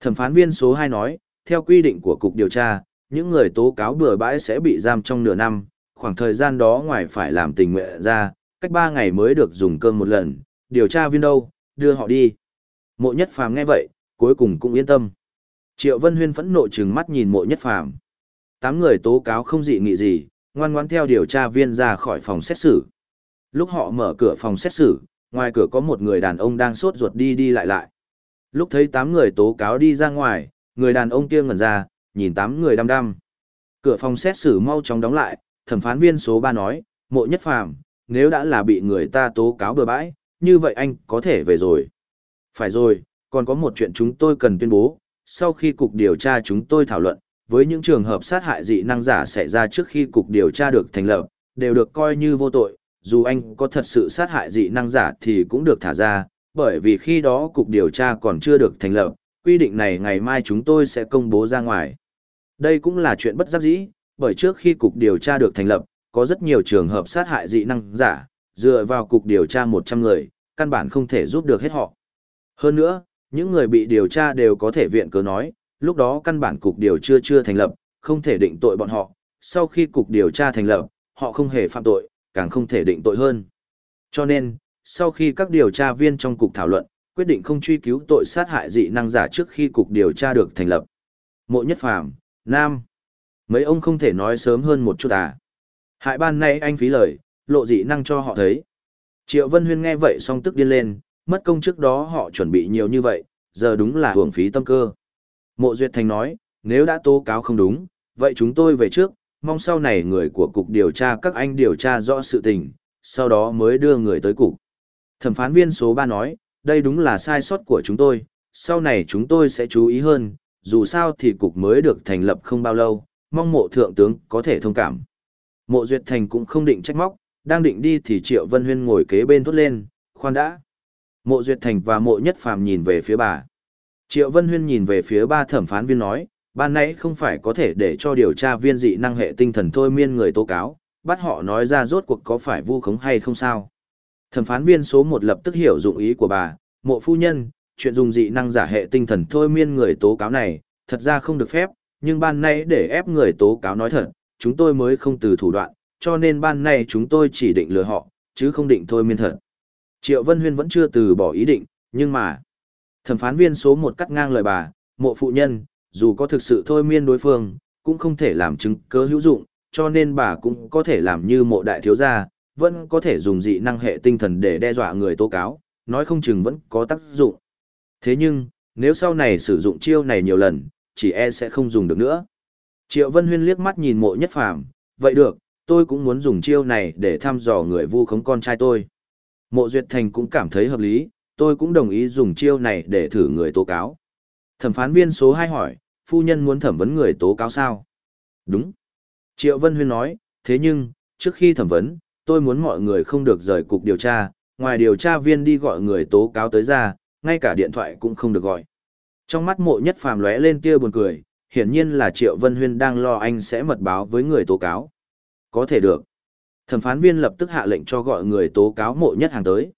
Thẩm phán viên số 2 nói, theo quy định của cục điều tra, những người tố cáo bừa bãi sẽ bị giam trong nửa năm, khoảng thời gian đó ngoài phải làm tình nguyện ra, cách 3 ngày mới được dùng cơm một lần, điều tra viên đâu, đưa họ đi. Mộ nhất phàm nghe vậy, cuối cùng cũng yên tâm. Triệu Vân Huyên phẫn nộ trừng mắt nhìn mộ nhất phàm. Tám người tố cáo không dị nghị gì, ngoan ngoãn theo điều tra viên ra khỏi phòng xét xử. Lúc họ mở cửa phòng xét xử, ngoài cửa có một người đàn ông đang sốt ruột đi đi lại lại. Lúc thấy tám người tố cáo đi ra ngoài, người đàn ông kia ngẩn ra, nhìn tám người đăm đăm. Cửa phòng xét xử mau chóng đóng lại, thẩm phán viên số ba nói, mộ nhất phàm, nếu đã là bị người ta tố cáo bừa bãi, như vậy anh có thể về rồi. Phải rồi, còn có một chuyện chúng tôi cần tuyên bố, sau khi cục điều tra chúng tôi thảo luận, với những trường hợp sát hại dị năng giả xảy ra trước khi cục điều tra được thành lập, đều được coi như vô tội, dù anh có thật sự sát hại dị năng giả thì cũng được thả ra, bởi vì khi đó cục điều tra còn chưa được thành lập, quy định này ngày mai chúng tôi sẽ công bố ra ngoài. Đây cũng là chuyện bất đắc dĩ, bởi trước khi cục điều tra được thành lập, có rất nhiều trường hợp sát hại dị năng giả, dựa vào cục điều tra 100 người, căn bản không thể giúp được hết họ. Hơn nữa, những người bị điều tra đều có thể viện cớ nói, lúc đó căn bản cục điều chưa chưa thành lập, không thể định tội bọn họ, sau khi cục điều tra thành lập, họ không hề phạm tội, càng không thể định tội hơn. Cho nên, sau khi các điều tra viên trong cục thảo luận, quyết định không truy cứu tội sát hại dị năng giả trước khi cục điều tra được thành lập. Mộ Nhất Phàm, Nam. Mấy ông không thể nói sớm hơn một chút à. Hại ban nay anh phí lời, lộ dị năng cho họ thấy. Triệu Vân Huyên nghe vậy song tức điên lên, mất công trước đó họ chuẩn bị nhiều như vậy, giờ đúng là hưởng phí tâm cơ. Mộ Duyệt Thành nói, nếu đã tố cáo không đúng, vậy chúng tôi về trước, mong sau này người của cục điều tra các anh điều tra rõ sự tình, sau đó mới đưa người tới cục. Thẩm phán viên số 3 nói, đây đúng là sai sót của chúng tôi, sau này chúng tôi sẽ chú ý hơn, dù sao thì cục mới được thành lập không bao lâu, mong mộ thượng tướng có thể thông cảm. Mộ Duyệt Thành cũng không định trách móc, đang định đi thì Triệu Vân Huyên ngồi kế bên thốt lên, khoan đã. Mộ Duyệt Thành và mộ nhất phàm nhìn về phía bà. Triệu Vân Huyên nhìn về phía ba thẩm phán viên nói, ban nãy không phải có thể để cho điều tra viên dị năng hệ tinh thần thôi miên người tố cáo, bắt họ nói ra rốt cuộc có phải vu khống hay không sao. Thẩm phán viên số một lập tức hiểu dụng ý của bà, mộ phu nhân, chuyện dùng dị năng giả hệ tinh thần thôi miên người tố cáo này, thật ra không được phép, nhưng ban nay để ép người tố cáo nói thật, chúng tôi mới không từ thủ đoạn, cho nên ban nay chúng tôi chỉ định lừa họ, chứ không định thôi miên thật. Triệu Vân Huyên vẫn chưa từ bỏ ý định, nhưng mà... Thẩm phán viên số một cắt ngang lời bà, mộ phụ nhân, dù có thực sự thôi miên đối phương, cũng không thể làm chứng cớ hữu dụng, cho nên bà cũng có thể làm như mộ đại thiếu gia, vẫn có thể dùng dị năng hệ tinh thần để đe dọa người tố cáo, nói không chừng vẫn có tác dụng. Thế nhưng, nếu sau này sử dụng chiêu này nhiều lần, chỉ e sẽ không dùng được nữa. Triệu Vân Huyên liếc mắt nhìn mộ nhất phàm, vậy được, tôi cũng muốn dùng chiêu này để thăm dò người vu khống con trai tôi. Mộ Duyệt Thành cũng cảm thấy hợp lý, tôi cũng đồng ý dùng chiêu này để thử người tố cáo. Thẩm phán viên số 2 hỏi, phu nhân muốn thẩm vấn người tố cáo sao? Đúng. Triệu Vân Huyên nói, thế nhưng, trước khi thẩm vấn, tôi muốn mọi người không được rời cục điều tra, ngoài điều tra viên đi gọi người tố cáo tới ra, ngay cả điện thoại cũng không được gọi. Trong mắt mộ nhất phàm lóe lên tia buồn cười, hiển nhiên là Triệu Vân Huyên đang lo anh sẽ mật báo với người tố cáo. Có thể được. Thẩm phán viên lập tức hạ lệnh cho gọi người tố cáo mộ nhất hàng tới.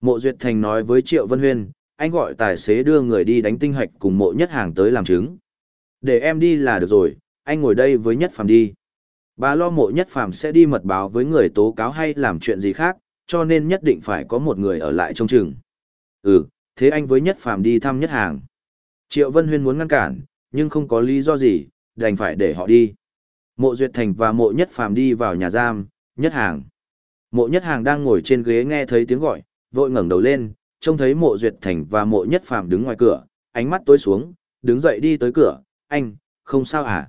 Mộ Duyệt Thành nói với Triệu Vân Huyên, anh gọi tài xế đưa người đi đánh tinh hạch cùng mộ nhất hàng tới làm chứng. Để em đi là được rồi, anh ngồi đây với nhất phàm đi. Bà lo mộ nhất phàm sẽ đi mật báo với người tố cáo hay làm chuyện gì khác, cho nên nhất định phải có một người ở lại trong chừng. Ừ, thế anh với nhất phàm đi thăm nhất hàng. Triệu Vân Huyên muốn ngăn cản, nhưng không có lý do gì, đành phải để họ đi. Mộ Duyệt Thành và mộ nhất phàm đi vào nhà giam, nhất hàng. Mộ nhất hàng đang ngồi trên ghế nghe thấy tiếng gọi, vội ngẩng đầu lên, trông thấy mộ Duyệt Thành và mộ nhất phàm đứng ngoài cửa, ánh mắt tối xuống, đứng dậy đi tới cửa, anh, không sao hả?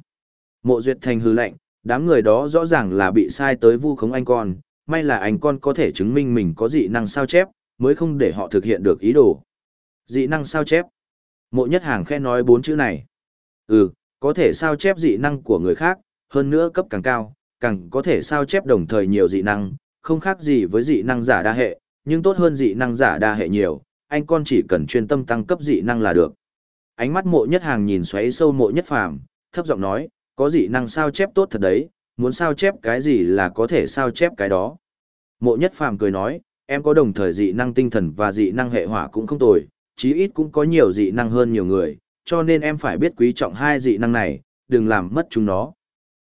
Mộ Duyệt Thành hừ lạnh, đám người đó rõ ràng là bị sai tới vu khống anh con, may là anh con có thể chứng minh mình có dị năng sao chép, mới không để họ thực hiện được ý đồ. Dị năng sao chép. Mộ nhất hàng khe nói bốn chữ này. Ừ, có thể sao chép dị năng của người khác, hơn nữa cấp càng cao, càng có thể sao chép đồng thời nhiều dị năng, không khác gì với dị năng giả đa hệ, nhưng tốt hơn dị năng giả đa hệ nhiều, anh con chỉ cần chuyên tâm tăng cấp dị năng là được. Ánh mắt mộ nhất hàng nhìn xoáy sâu mộ nhất phàm, thấp giọng nói, có dị năng sao chép tốt thật đấy, muốn sao chép cái gì là có thể sao chép cái đó. Mộ nhất phàm cười nói, em có đồng thời dị năng tinh thần và dị năng hệ hỏa cũng không tồi, chí ít cũng có nhiều dị năng hơn nhiều người, cho nên em phải biết quý trọng hai dị năng này, đừng làm mất chúng nó.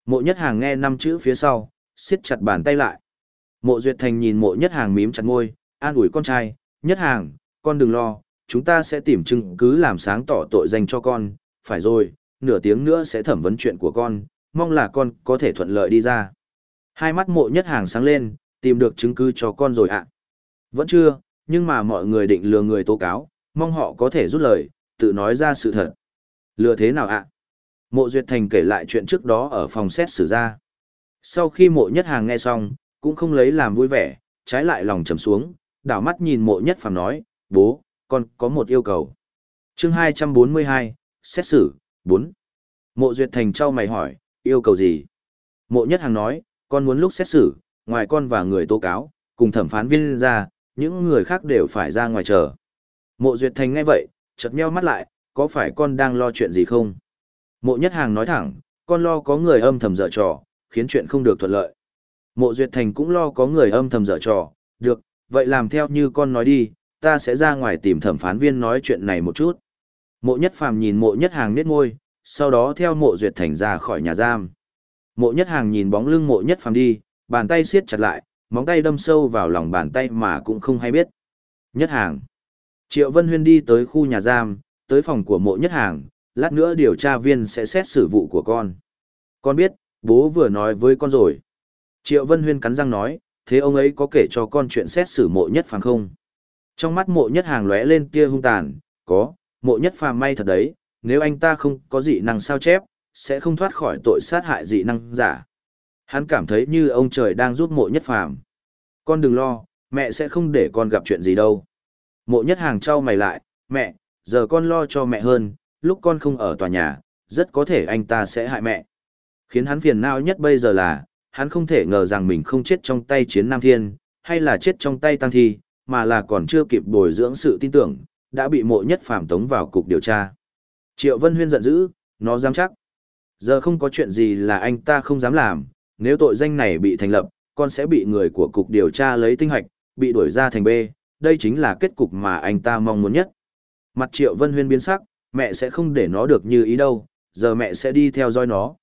Mộ nhất hàng nghe năm chữ phía sau, siết chặt bàn tay lại. Mộ duyệt thành nhìn mộ nhất hàng mím chặt ngôi, an ủi con trai, nhất hàng, con đừng lo, chúng ta sẽ tìm chứng cứ làm sáng tỏ tội danh cho con, phải rồi, nửa tiếng nữa sẽ thẩm vấn chuyện của con, mong là con có thể thuận lợi đi ra. Hai mắt mộ nhất hàng sáng lên, tìm được chứng cứ cho con rồi ạ. Vẫn chưa, nhưng mà mọi người định lừa người tố cáo, mong họ có thể rút lời, tự nói ra sự thật. Lừa thế nào ạ? Mộ Duyệt Thành kể lại chuyện trước đó ở phòng xét xử ra. Sau khi mộ nhất hàng nghe xong, cũng không lấy làm vui vẻ, trái lại lòng trầm xuống, đảo mắt nhìn mộ nhất phàm nói, bố, con có một yêu cầu. chương 242, xét xử, 4. Mộ Duyệt Thành trao mày hỏi, yêu cầu gì? Mộ nhất hàng nói, con muốn lúc xét xử, ngoài con và người tố cáo, cùng thẩm phán viên ra, những người khác đều phải ra ngoài chờ. Mộ Duyệt Thành nghe vậy, chợt nheo mắt lại, có phải con đang lo chuyện gì không? Mộ Nhất Hàng nói thẳng, con lo có người âm thầm dở trò, khiến chuyện không được thuận lợi. Mộ Duyệt Thành cũng lo có người âm thầm dở trò, được, vậy làm theo như con nói đi, ta sẽ ra ngoài tìm thẩm phán viên nói chuyện này một chút. Mộ Nhất Phàm nhìn Mộ Nhất Hàng nết ngôi, sau đó theo Mộ Duyệt Thành ra khỏi nhà giam. Mộ Nhất Hàng nhìn bóng lưng Mộ Nhất Phàm đi, bàn tay siết chặt lại, móng tay đâm sâu vào lòng bàn tay mà cũng không hay biết. Nhất Hàng. Triệu Vân Huyên đi tới khu nhà giam, tới phòng của Mộ Nhất Hàng, lát nữa điều tra viên sẽ xét xử vụ của con. Con biết, bố vừa nói với con rồi. Triệu Vân Huyên cắn răng nói, thế ông ấy có kể cho con chuyện xét xử mộ nhất phàm không? Trong mắt mộ nhất hàng lóe lên tia hung tàn, có, mộ nhất phàm may thật đấy, nếu anh ta không có dị năng sao chép, sẽ không thoát khỏi tội sát hại dị năng giả. Hắn cảm thấy như ông trời đang giúp mộ nhất phàm. Con đừng lo, mẹ sẽ không để con gặp chuyện gì đâu. Mộ nhất hàng trao mày lại, mẹ, giờ con lo cho mẹ hơn, lúc con không ở tòa nhà, rất có thể anh ta sẽ hại mẹ. Khiến hắn phiền não nhất bây giờ là, hắn không thể ngờ rằng mình không chết trong tay chiến Nam Thiên, hay là chết trong tay Tăng Thi, mà là còn chưa kịp bồi dưỡng sự tin tưởng, đã bị mộ nhất phàm tống vào cục điều tra. Triệu Vân Huyên giận dữ, nó dám chắc. Giờ không có chuyện gì là anh ta không dám làm, nếu tội danh này bị thành lập, con sẽ bị người của cục điều tra lấy tinh hoạch, bị đuổi ra thành B, đây chính là kết cục mà anh ta mong muốn nhất. Mặt Triệu Vân Huyên biến sắc, mẹ sẽ không để nó được như ý đâu, giờ mẹ sẽ đi theo dõi nó.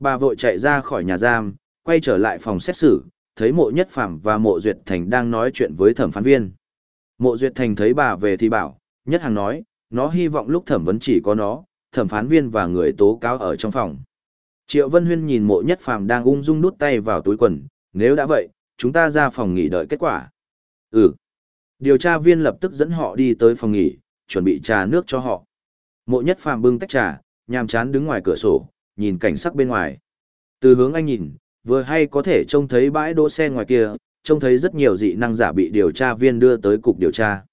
Bà vội chạy ra khỏi nhà giam, quay trở lại phòng xét xử, thấy mộ nhất phạm và mộ duyệt thành đang nói chuyện với thẩm phán viên. Mộ duyệt thành thấy bà về thì bảo, nhất hàng nói, nó hy vọng lúc thẩm vấn chỉ có nó, thẩm phán viên và người tố cáo ở trong phòng. Triệu Vân Huyên nhìn mộ nhất phàm đang ung dung đút tay vào túi quần, nếu đã vậy, chúng ta ra phòng nghỉ đợi kết quả. Ừ. Điều tra viên lập tức dẫn họ đi tới phòng nghỉ, chuẩn bị trà nước cho họ. Mộ nhất phàm bưng tách trà, nhàm chán đứng ngoài cửa sổ, nhìn cảnh sắc bên ngoài. Từ hướng anh nhìn, vừa hay có thể trông thấy bãi đỗ xe ngoài kia, trông thấy rất nhiều dị năng giả bị điều tra viên đưa tới cục điều tra.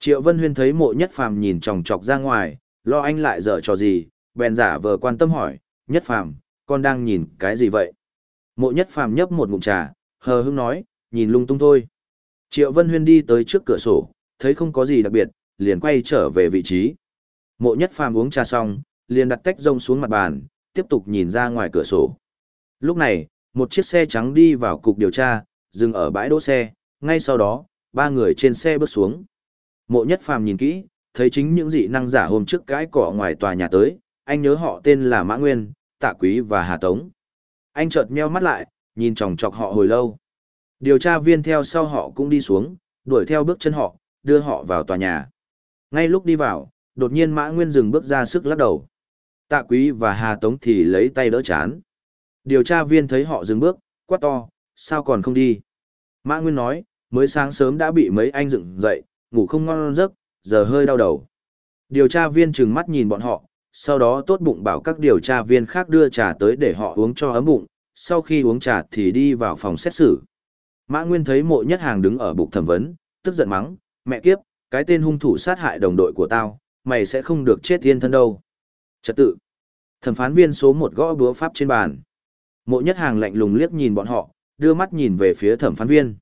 Triệu Vân Huyên thấy mộ nhất phàm nhìn chòng chọc ra ngoài, lo anh lại dở trò gì, bèn giả vờ quan tâm hỏi, nhất phàm, con đang nhìn cái gì vậy? Mộ nhất phàm nhấp một ngụm trà, hờ hững nói, nhìn lung tung thôi. Triệu Vân Huyên đi tới trước cửa sổ, thấy không có gì đặc biệt, liền quay trở về vị trí. Mộ nhất phàm uống trà xong, liền đặt tách rông xuống mặt bàn, tiếp tục nhìn ra ngoài cửa sổ. Lúc này, một chiếc xe trắng đi vào cục điều tra, dừng ở bãi đỗ xe, ngay sau đó, ba người trên xe bước xuống. Mộ nhất phàm nhìn kỹ, thấy chính những dị năng giả hôm trước cái cỏ ngoài tòa nhà tới, anh nhớ họ tên là Mã Nguyên, Tạ Quý và Hà Tống. Anh chợt meo mắt lại, nhìn chòng chọc họ hồi lâu. Điều tra viên theo sau họ cũng đi xuống, đuổi theo bước chân họ, đưa họ vào tòa nhà. Ngay lúc đi vào, đột nhiên Mã Nguyên dừng bước ra sức lắc đầu. Tạ Quý và Hà Tống thì lấy tay đỡ chán. Điều tra viên thấy họ dừng bước, quát to, sao còn không đi? Mã Nguyên nói, mới sáng sớm đã bị mấy anh dựng dậy, ngủ không ngon giấc, giờ hơi đau đầu. Điều tra viên trừng mắt nhìn bọn họ, sau đó tốt bụng bảo các điều tra viên khác đưa trà tới để họ uống cho ấm bụng, sau khi uống trà thì đi vào phòng xét xử. Mã Nguyên thấy mộ nhất hàng đứng ở bục thẩm vấn, tức giận mắng, mẹ kiếp, cái tên hung thủ sát hại đồng đội của tao, mày sẽ không được chết yên thân đâu. Trật tự. Thẩm phán viên số một gõ búa pháp trên bàn. Mộ nhất hàng lạnh lùng liếc nhìn bọn họ, đưa mắt nhìn về phía thẩm phán viên.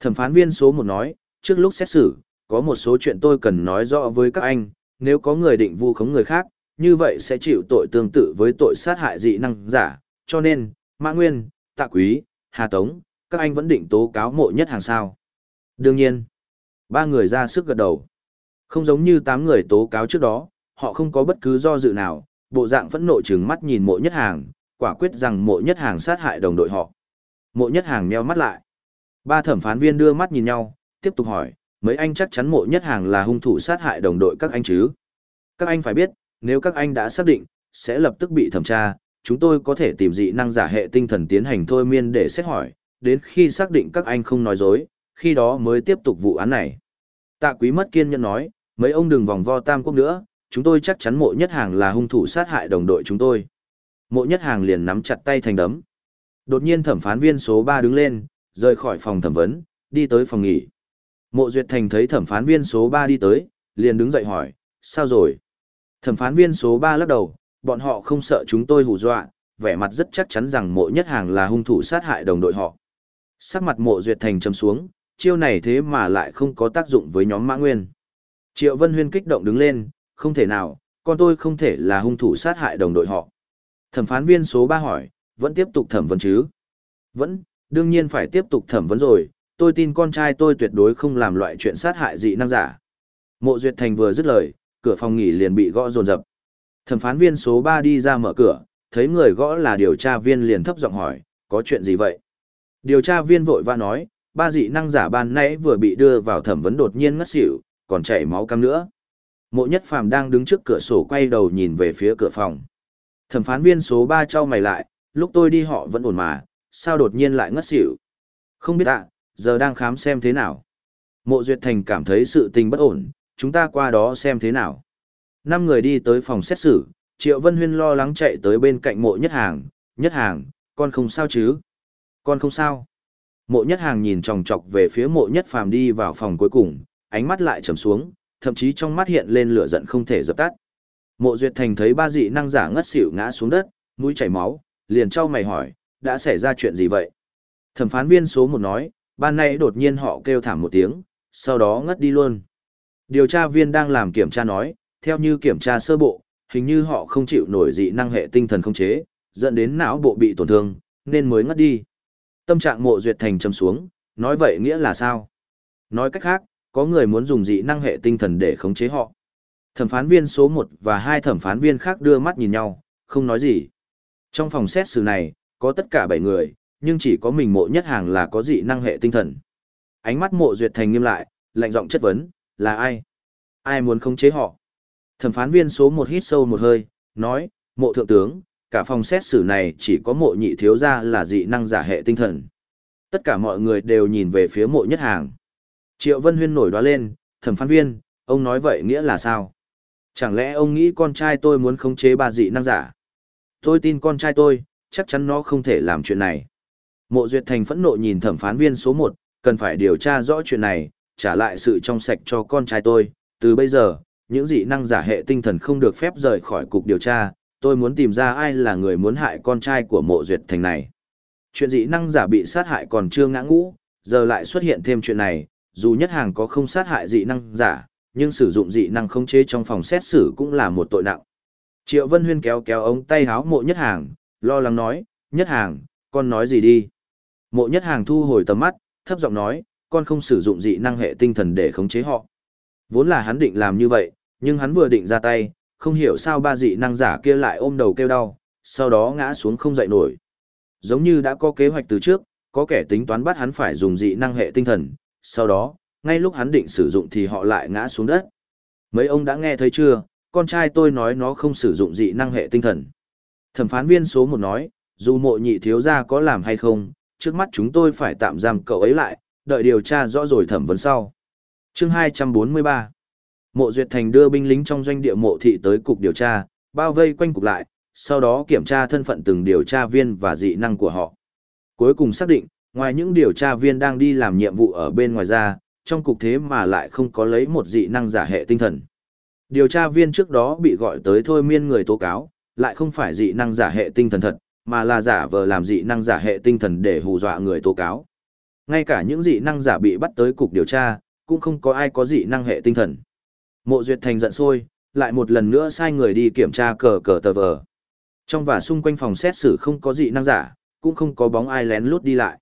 Thẩm phán viên số một nói, trước lúc xét xử, có một số chuyện tôi cần nói rõ với các anh, nếu có người định vu khống người khác, như vậy sẽ chịu tội tương tự với tội sát hại dị năng giả, cho nên, Mã Nguyên, Tạ Quý, Hà Tống, các anh vẫn định tố cáo mộ nhất hàng sao. Đương nhiên, ba người ra sức gật đầu. Không giống như tám người tố cáo trước đó, họ không có bất cứ do dự nào, bộ dạng phẫn nộ trừng mắt nhìn mộ nhất hàng, quả quyết rằng mộ nhất hàng sát hại đồng đội họ. Mộ nhất hàng meo mắt lại. Ba thẩm phán viên đưa mắt nhìn nhau, tiếp tục hỏi, mấy anh chắc chắn mộ nhất hàng là hung thủ sát hại đồng đội các anh chứ? Các anh phải biết, nếu các anh đã xác định, sẽ lập tức bị thẩm tra, chúng tôi có thể tìm dị năng giả hệ tinh thần tiến hành thôi miên để xét hỏi, đến khi xác định các anh không nói dối, khi đó mới tiếp tục vụ án này. Tạ quý mất kiên nhẫn nói, mấy ông đừng vòng vo tam quốc nữa, chúng tôi chắc chắn mộ nhất hàng là hung thủ sát hại đồng đội chúng tôi. Mộ nhất hàng liền nắm chặt tay thành đấm. Đột nhiên thẩm phán viên số 3 đứng lên, rời khỏi phòng thẩm vấn, đi tới phòng nghỉ. Mộ Duyệt Thành thấy thẩm phán viên số 3 đi tới, liền đứng dậy hỏi, sao rồi? Thẩm phán viên số 3 lắc đầu, bọn họ không sợ chúng tôi hù dọa, vẻ mặt rất chắc chắn rằng mộ nhất hàng là hung thủ sát hại đồng đội họ. Sắc mặt mộ Duyệt Thành trầm xuống, chiêu này thế mà lại không có tác dụng với nhóm Mã Nguyên. Triệu Vân Huyên kích động đứng lên, không thể nào, con tôi không thể là hung thủ sát hại đồng đội họ. Thẩm phán viên số 3 hỏi, vẫn tiếp tục thẩm vấn chứ? Vẫn, đương nhiên phải tiếp tục thẩm vấn rồi, tôi tin con trai tôi tuyệt đối không làm loại chuyện sát hại dị năng giả. Mộ Duyệt Thành vừa dứt lời, cửa phòng nghỉ liền bị gõ rồn rập. Thẩm phán viên số 3 đi ra mở cửa, thấy người gõ là điều tra viên liền thấp giọng hỏi, có chuyện gì vậy? Điều tra viên vội vã nói, ba dị năng giả ban nãy vừa bị đưa vào thẩm vấn đột nhiên ngất xỉu, còn chảy máu cam nữa. Mộ Nhất Phàm đang đứng trước cửa sổ quay đầu nhìn về phía cửa phòng. Thẩm phán viên số 3 trao mày lại, lúc tôi đi họ vẫn ổn mà, sao đột nhiên lại ngất xỉu? Không biết ạ, giờ đang khám xem thế nào. Mộ Duyệt Thành cảm thấy sự tình bất ổn, chúng ta qua đó xem thế nào. Năm người đi tới phòng xét xử, Triệu Vân Huyên lo lắng chạy tới bên cạnh mộ nhất hàng, nhất hàng, con không sao chứ? Con không sao. Mộ nhất hàng nhìn tròng trọc về phía mộ nhất phàm đi vào phòng cuối cùng, ánh mắt lại trầm xuống, thậm chí trong mắt hiện lên lửa giận không thể dập tắt. Mộ Duyệt Thành thấy ba dị năng giả ngất xỉu ngã xuống đất, mũi chảy máu, liền trao mày hỏi, đã xảy ra chuyện gì vậy? Thẩm phán viên số một nói, ban nay đột nhiên họ kêu thảm một tiếng, sau đó ngất đi luôn. Điều tra viên đang làm kiểm tra nói, theo như kiểm tra sơ bộ, hình như họ không chịu nổi dị năng hệ tinh thần không chế, dẫn đến não bộ bị tổn thương, nên mới ngất đi. Tâm trạng mộ duyệt thành trầm xuống, nói vậy nghĩa là sao? Nói cách khác, có người muốn dùng dị năng hệ tinh thần để khống chế họ. Thẩm phán viên số 1 và hai thẩm phán viên khác đưa mắt nhìn nhau, không nói gì. Trong phòng xét xử này, có tất cả 7 người, nhưng chỉ có mình mộ nhất hàng là có dị năng hệ tinh thần. Ánh mắt mộ duyệt thành nghiêm lại, lạnh giọng chất vấn, là ai? Ai muốn khống chế họ? Thẩm phán viên số 1 hít sâu một hơi, nói, mộ thượng tướng, cả phòng xét xử này chỉ có mộ nhị thiếu gia là dị năng giả hệ tinh thần. Tất cả mọi người đều nhìn về phía mộ nhất hàng. Triệu Vân Huyên nổi đoá lên, thẩm phán viên, ông nói vậy nghĩa là sao? Chẳng lẽ ông nghĩ con trai tôi muốn khống chế ba dị năng giả? Tôi tin con trai tôi, chắc chắn nó không thể làm chuyện này. Mộ Duyệt Thành phẫn nộ nhìn thẩm phán viên số 1, cần phải điều tra rõ chuyện này, trả lại sự trong sạch cho con trai tôi. Từ bây giờ, những dị năng giả hệ tinh thần không được phép rời khỏi cục điều tra, tôi muốn tìm ra ai là người muốn hại con trai của mộ Duyệt Thành này. Chuyện dị năng giả bị sát hại còn chưa ngã ngũ, giờ lại xuất hiện thêm chuyện này, dù nhất hàng có không sát hại dị năng giả, nhưng sử dụng dị năng khống chế trong phòng xét xử cũng là một tội nặng. Triệu Vân Huyên kéo kéo ống tay háo mộ nhất hàng, lo lắng nói, nhất hàng, con nói gì đi. Mộ nhất hàng thu hồi tầm mắt, thấp giọng nói, con không sử dụng dị năng hệ tinh thần để khống chế họ. Vốn là hắn định làm như vậy, nhưng hắn vừa định ra tay, không hiểu sao ba dị năng giả kia lại ôm đầu kêu đau, sau đó ngã xuống không dậy nổi. Giống như đã có kế hoạch từ trước, có kẻ tính toán bắt hắn phải dùng dị năng hệ tinh thần, sau đó, ngay lúc hắn định sử dụng thì họ lại ngã xuống đất. Mấy ông đã nghe thấy chưa, con trai tôi nói nó không sử dụng dị năng hệ tinh thần. Thẩm phán viên số một nói, dù mộ nhị thiếu gia có làm hay không, trước mắt chúng tôi phải tạm giam cậu ấy lại, đợi điều tra rõ rồi thẩm vấn sau. Chương 243 Mộ Duyệt Thành đưa binh lính trong doanh địa mộ thị tới cục điều tra, bao vây quanh cục lại, sau đó kiểm tra thân phận từng điều tra viên và dị năng của họ. Cuối cùng xác định, ngoài những điều tra viên đang đi làm nhiệm vụ ở bên ngoài ra, trong cục thế mà lại không có lấy một dị năng giả hệ tinh thần. Điều tra viên trước đó bị gọi tới thôi miên người tố cáo, lại không phải dị năng giả hệ tinh thần thật, mà là giả vờ làm dị năng giả hệ tinh thần để hù dọa người tố cáo. Ngay cả những dị năng giả bị bắt tới cục điều tra, cũng không có ai có dị năng hệ tinh thần. Mộ Duyệt Thành giận sôi, lại một lần nữa sai người đi kiểm tra cờ cờ tờ vờ. Trong và xung quanh phòng xét xử không có dị năng giả, cũng không có bóng ai lén lút đi lại.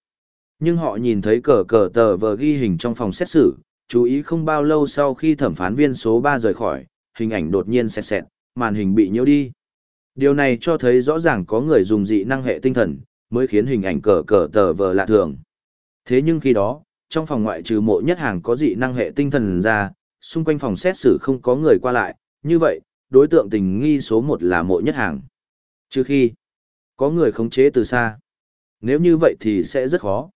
Nhưng họ nhìn thấy cờ cờ tờ vờ ghi hình trong phòng xét xử, chú ý không bao lâu sau khi thẩm phán viên số 3 rời khỏi, hình ảnh đột nhiên xẹt xẹt, màn hình bị nhiễu đi. Điều này cho thấy rõ ràng có người dùng dị năng hệ tinh thần, mới khiến hình ảnh cờ cờ tờ vờ lạ thường. Thế nhưng khi đó, trong phòng ngoại trừ mộ nhất hàng có dị năng hệ tinh thần ra, xung quanh phòng xét xử không có người qua lại, như vậy, đối tượng tình nghi số 1 là mộ nhất hàng. Trừ khi, có người khống chế từ xa. Nếu như vậy thì sẽ rất khó.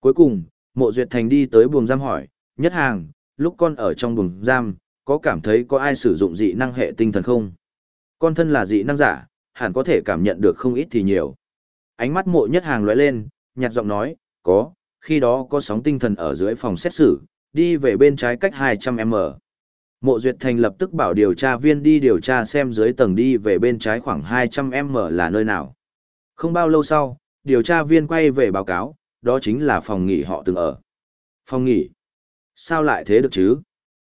Cuối cùng, mộ duyệt thành đi tới buồng giam hỏi, nhất hàng, lúc con ở trong buồng giam, có cảm thấy có ai sử dụng dị năng hệ tinh thần không? Con thân là dị năng giả, hẳn có thể cảm nhận được không ít thì nhiều. Ánh mắt mộ nhất hàng lóe lên, nhạt giọng nói, có, khi đó có sóng tinh thần ở dưới phòng xét xử, đi về bên trái cách 200m. Mộ Duyệt Thành lập tức bảo điều tra viên đi điều tra xem dưới tầng đi về bên trái khoảng 200m là nơi nào. Không bao lâu sau, điều tra viên quay về báo cáo, đó chính là phòng nghỉ họ từng ở. Phòng nghỉ? Sao lại thế được chứ?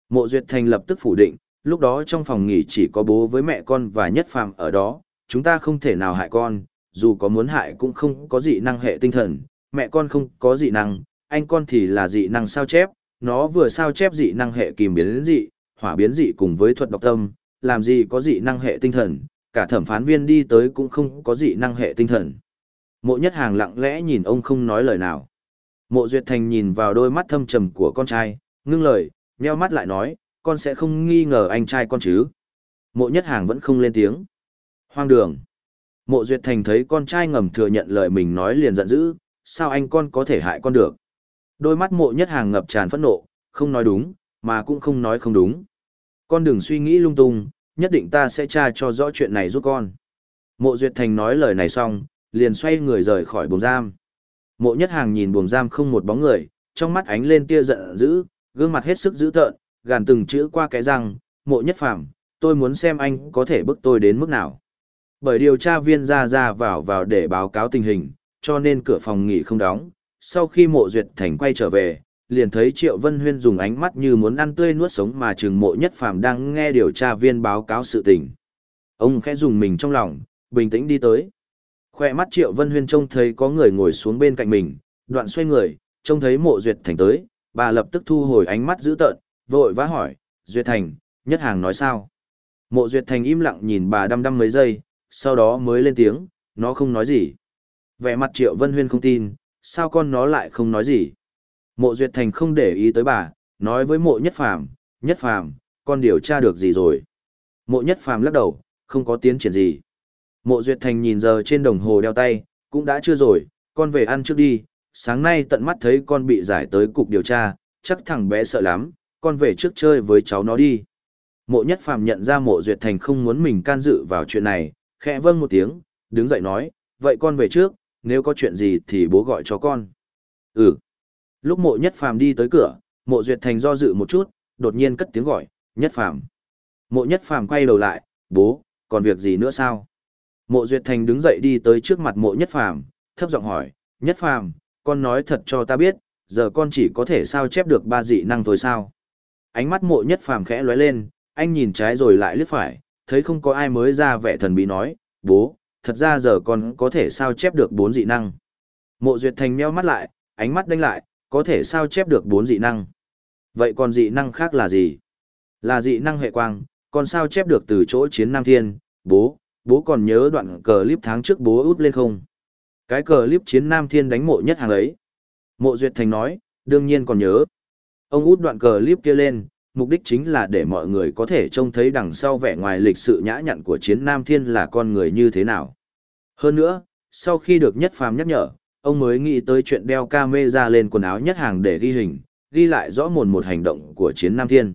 Mộ Duyệt Thành lập tức phủ định, lúc đó trong phòng nghỉ chỉ có bố với mẹ con và nhất phàm ở đó, chúng ta không thể nào hại con, dù có muốn hại cũng không có dị năng hệ tinh thần, mẹ con không có dị năng, anh con thì là dị năng sao chép, nó vừa sao chép dị năng hệ kìm biến dị, hỏa biến dị cùng với thuật độc tâm, làm gì có dị năng hệ tinh thần, cả thẩm phán viên đi tới cũng không có dị năng hệ tinh thần. Mộ nhất hàng lặng lẽ nhìn ông không nói lời nào. Mộ Duyệt Thành nhìn vào đôi mắt thâm trầm của con trai, ngưng lời, nheo mắt lại nói, con sẽ không nghi ngờ anh trai con chứ. Mộ nhất hàng vẫn không lên tiếng. Hoang đường. Mộ Duyệt Thành thấy con trai ngầm thừa nhận lời mình nói liền giận dữ, sao anh con có thể hại con được. Đôi mắt mộ nhất hàng ngập tràn phẫn nộ, không nói đúng, mà cũng không nói không đúng. Con đừng suy nghĩ lung tung, nhất định ta sẽ tra cho rõ chuyện này giúp con. Mộ Duyệt Thành nói lời này xong, liền xoay người rời khỏi buồng giam. Mộ Nhất Hàng nhìn buồng giam không một bóng người, trong mắt ánh lên tia giận dữ, gương mặt hết sức dữ tợn, gàn từng chữ qua cái răng, "Mộ Nhất Phàm, tôi muốn xem anh có thể bức tôi đến mức nào." Bởi điều tra viên ra ra vào vào để báo cáo tình hình, cho nên cửa phòng nghỉ không đóng. Sau khi Mộ Duyệt Thành quay trở về, liền thấy Triệu Vân Huyên dùng ánh mắt như muốn ăn tươi nuốt sống mà Trừng Mộ Nhất Phàm đang nghe điều tra viên báo cáo sự tình. Ông khẽ dùng mình trong lòng, bình tĩnh đi tới. Khoe mắt Triệu Vân Huyên trông thấy có người ngồi xuống bên cạnh mình, đoạn xoay người, trông thấy mộ Duyệt Thành tới, bà lập tức thu hồi ánh mắt dữ tợn, vội vã hỏi, Duyệt Thành, nhất hàng nói sao? Mộ Duyệt Thành im lặng nhìn bà đăm đăm mấy giây, sau đó mới lên tiếng, nó không nói gì. Vẻ mặt Triệu Vân Huyên không tin, sao con nó lại không nói gì? Mộ Duyệt Thành không để ý tới bà, nói với mộ nhất phàm, nhất phàm, con điều tra được gì rồi? Mộ nhất phàm lắc đầu, không có tiến triển gì. Mộ Duyệt Thành nhìn giờ trên đồng hồ đeo tay, cũng đã chưa rồi, con về ăn trước đi, sáng nay tận mắt thấy con bị giải tới cục điều tra, chắc thằng bé sợ lắm, con về trước chơi với cháu nó đi. Mộ Nhất Phàm nhận ra Mộ Duyệt Thành không muốn mình can dự vào chuyện này, khẽ vâng một tiếng, đứng dậy nói, vậy con về trước, nếu có chuyện gì thì bố gọi cho con. Ừ. Lúc Mộ Nhất Phàm đi tới cửa, Mộ Duyệt Thành do dự một chút, đột nhiên cất tiếng gọi, Nhất Phàm. Mộ Nhất Phàm quay đầu lại, bố, còn việc gì nữa sao? Mộ Duyệt Thành đứng dậy đi tới trước mặt mộ Nhất Phàm, thấp giọng hỏi, Nhất Phàm, con nói thật cho ta biết, giờ con chỉ có thể sao chép được ba dị năng thôi sao? Ánh mắt mộ Nhất Phàm khẽ lóe lên, anh nhìn trái rồi lại liếc phải, thấy không có ai mới ra vẻ thần bí nói, bố, thật ra giờ con có thể sao chép được bốn dị năng. Mộ Duyệt Thành meo mắt lại, ánh mắt đánh lại, có thể sao chép được bốn dị năng. Vậy còn dị năng khác là gì? Là dị năng hệ quang, còn sao chép được từ chỗ chiến Nam Thiên, bố, bố còn nhớ đoạn clip tháng trước bố út lên không? Cái clip chiến Nam Thiên đánh mộ nhất hàng ấy. Mộ Duyệt Thành nói, đương nhiên còn nhớ. Ông út đoạn clip kia lên, mục đích chính là để mọi người có thể trông thấy đằng sau vẻ ngoài lịch sự nhã nhặn của chiến Nam Thiên là con người như thế nào. Hơn nữa, sau khi được nhất phàm nhắc nhở, ông mới nghĩ tới chuyện đeo camera lên quần áo nhất hàng để ghi hình, ghi lại rõ mồn một hành động của chiến Nam Thiên.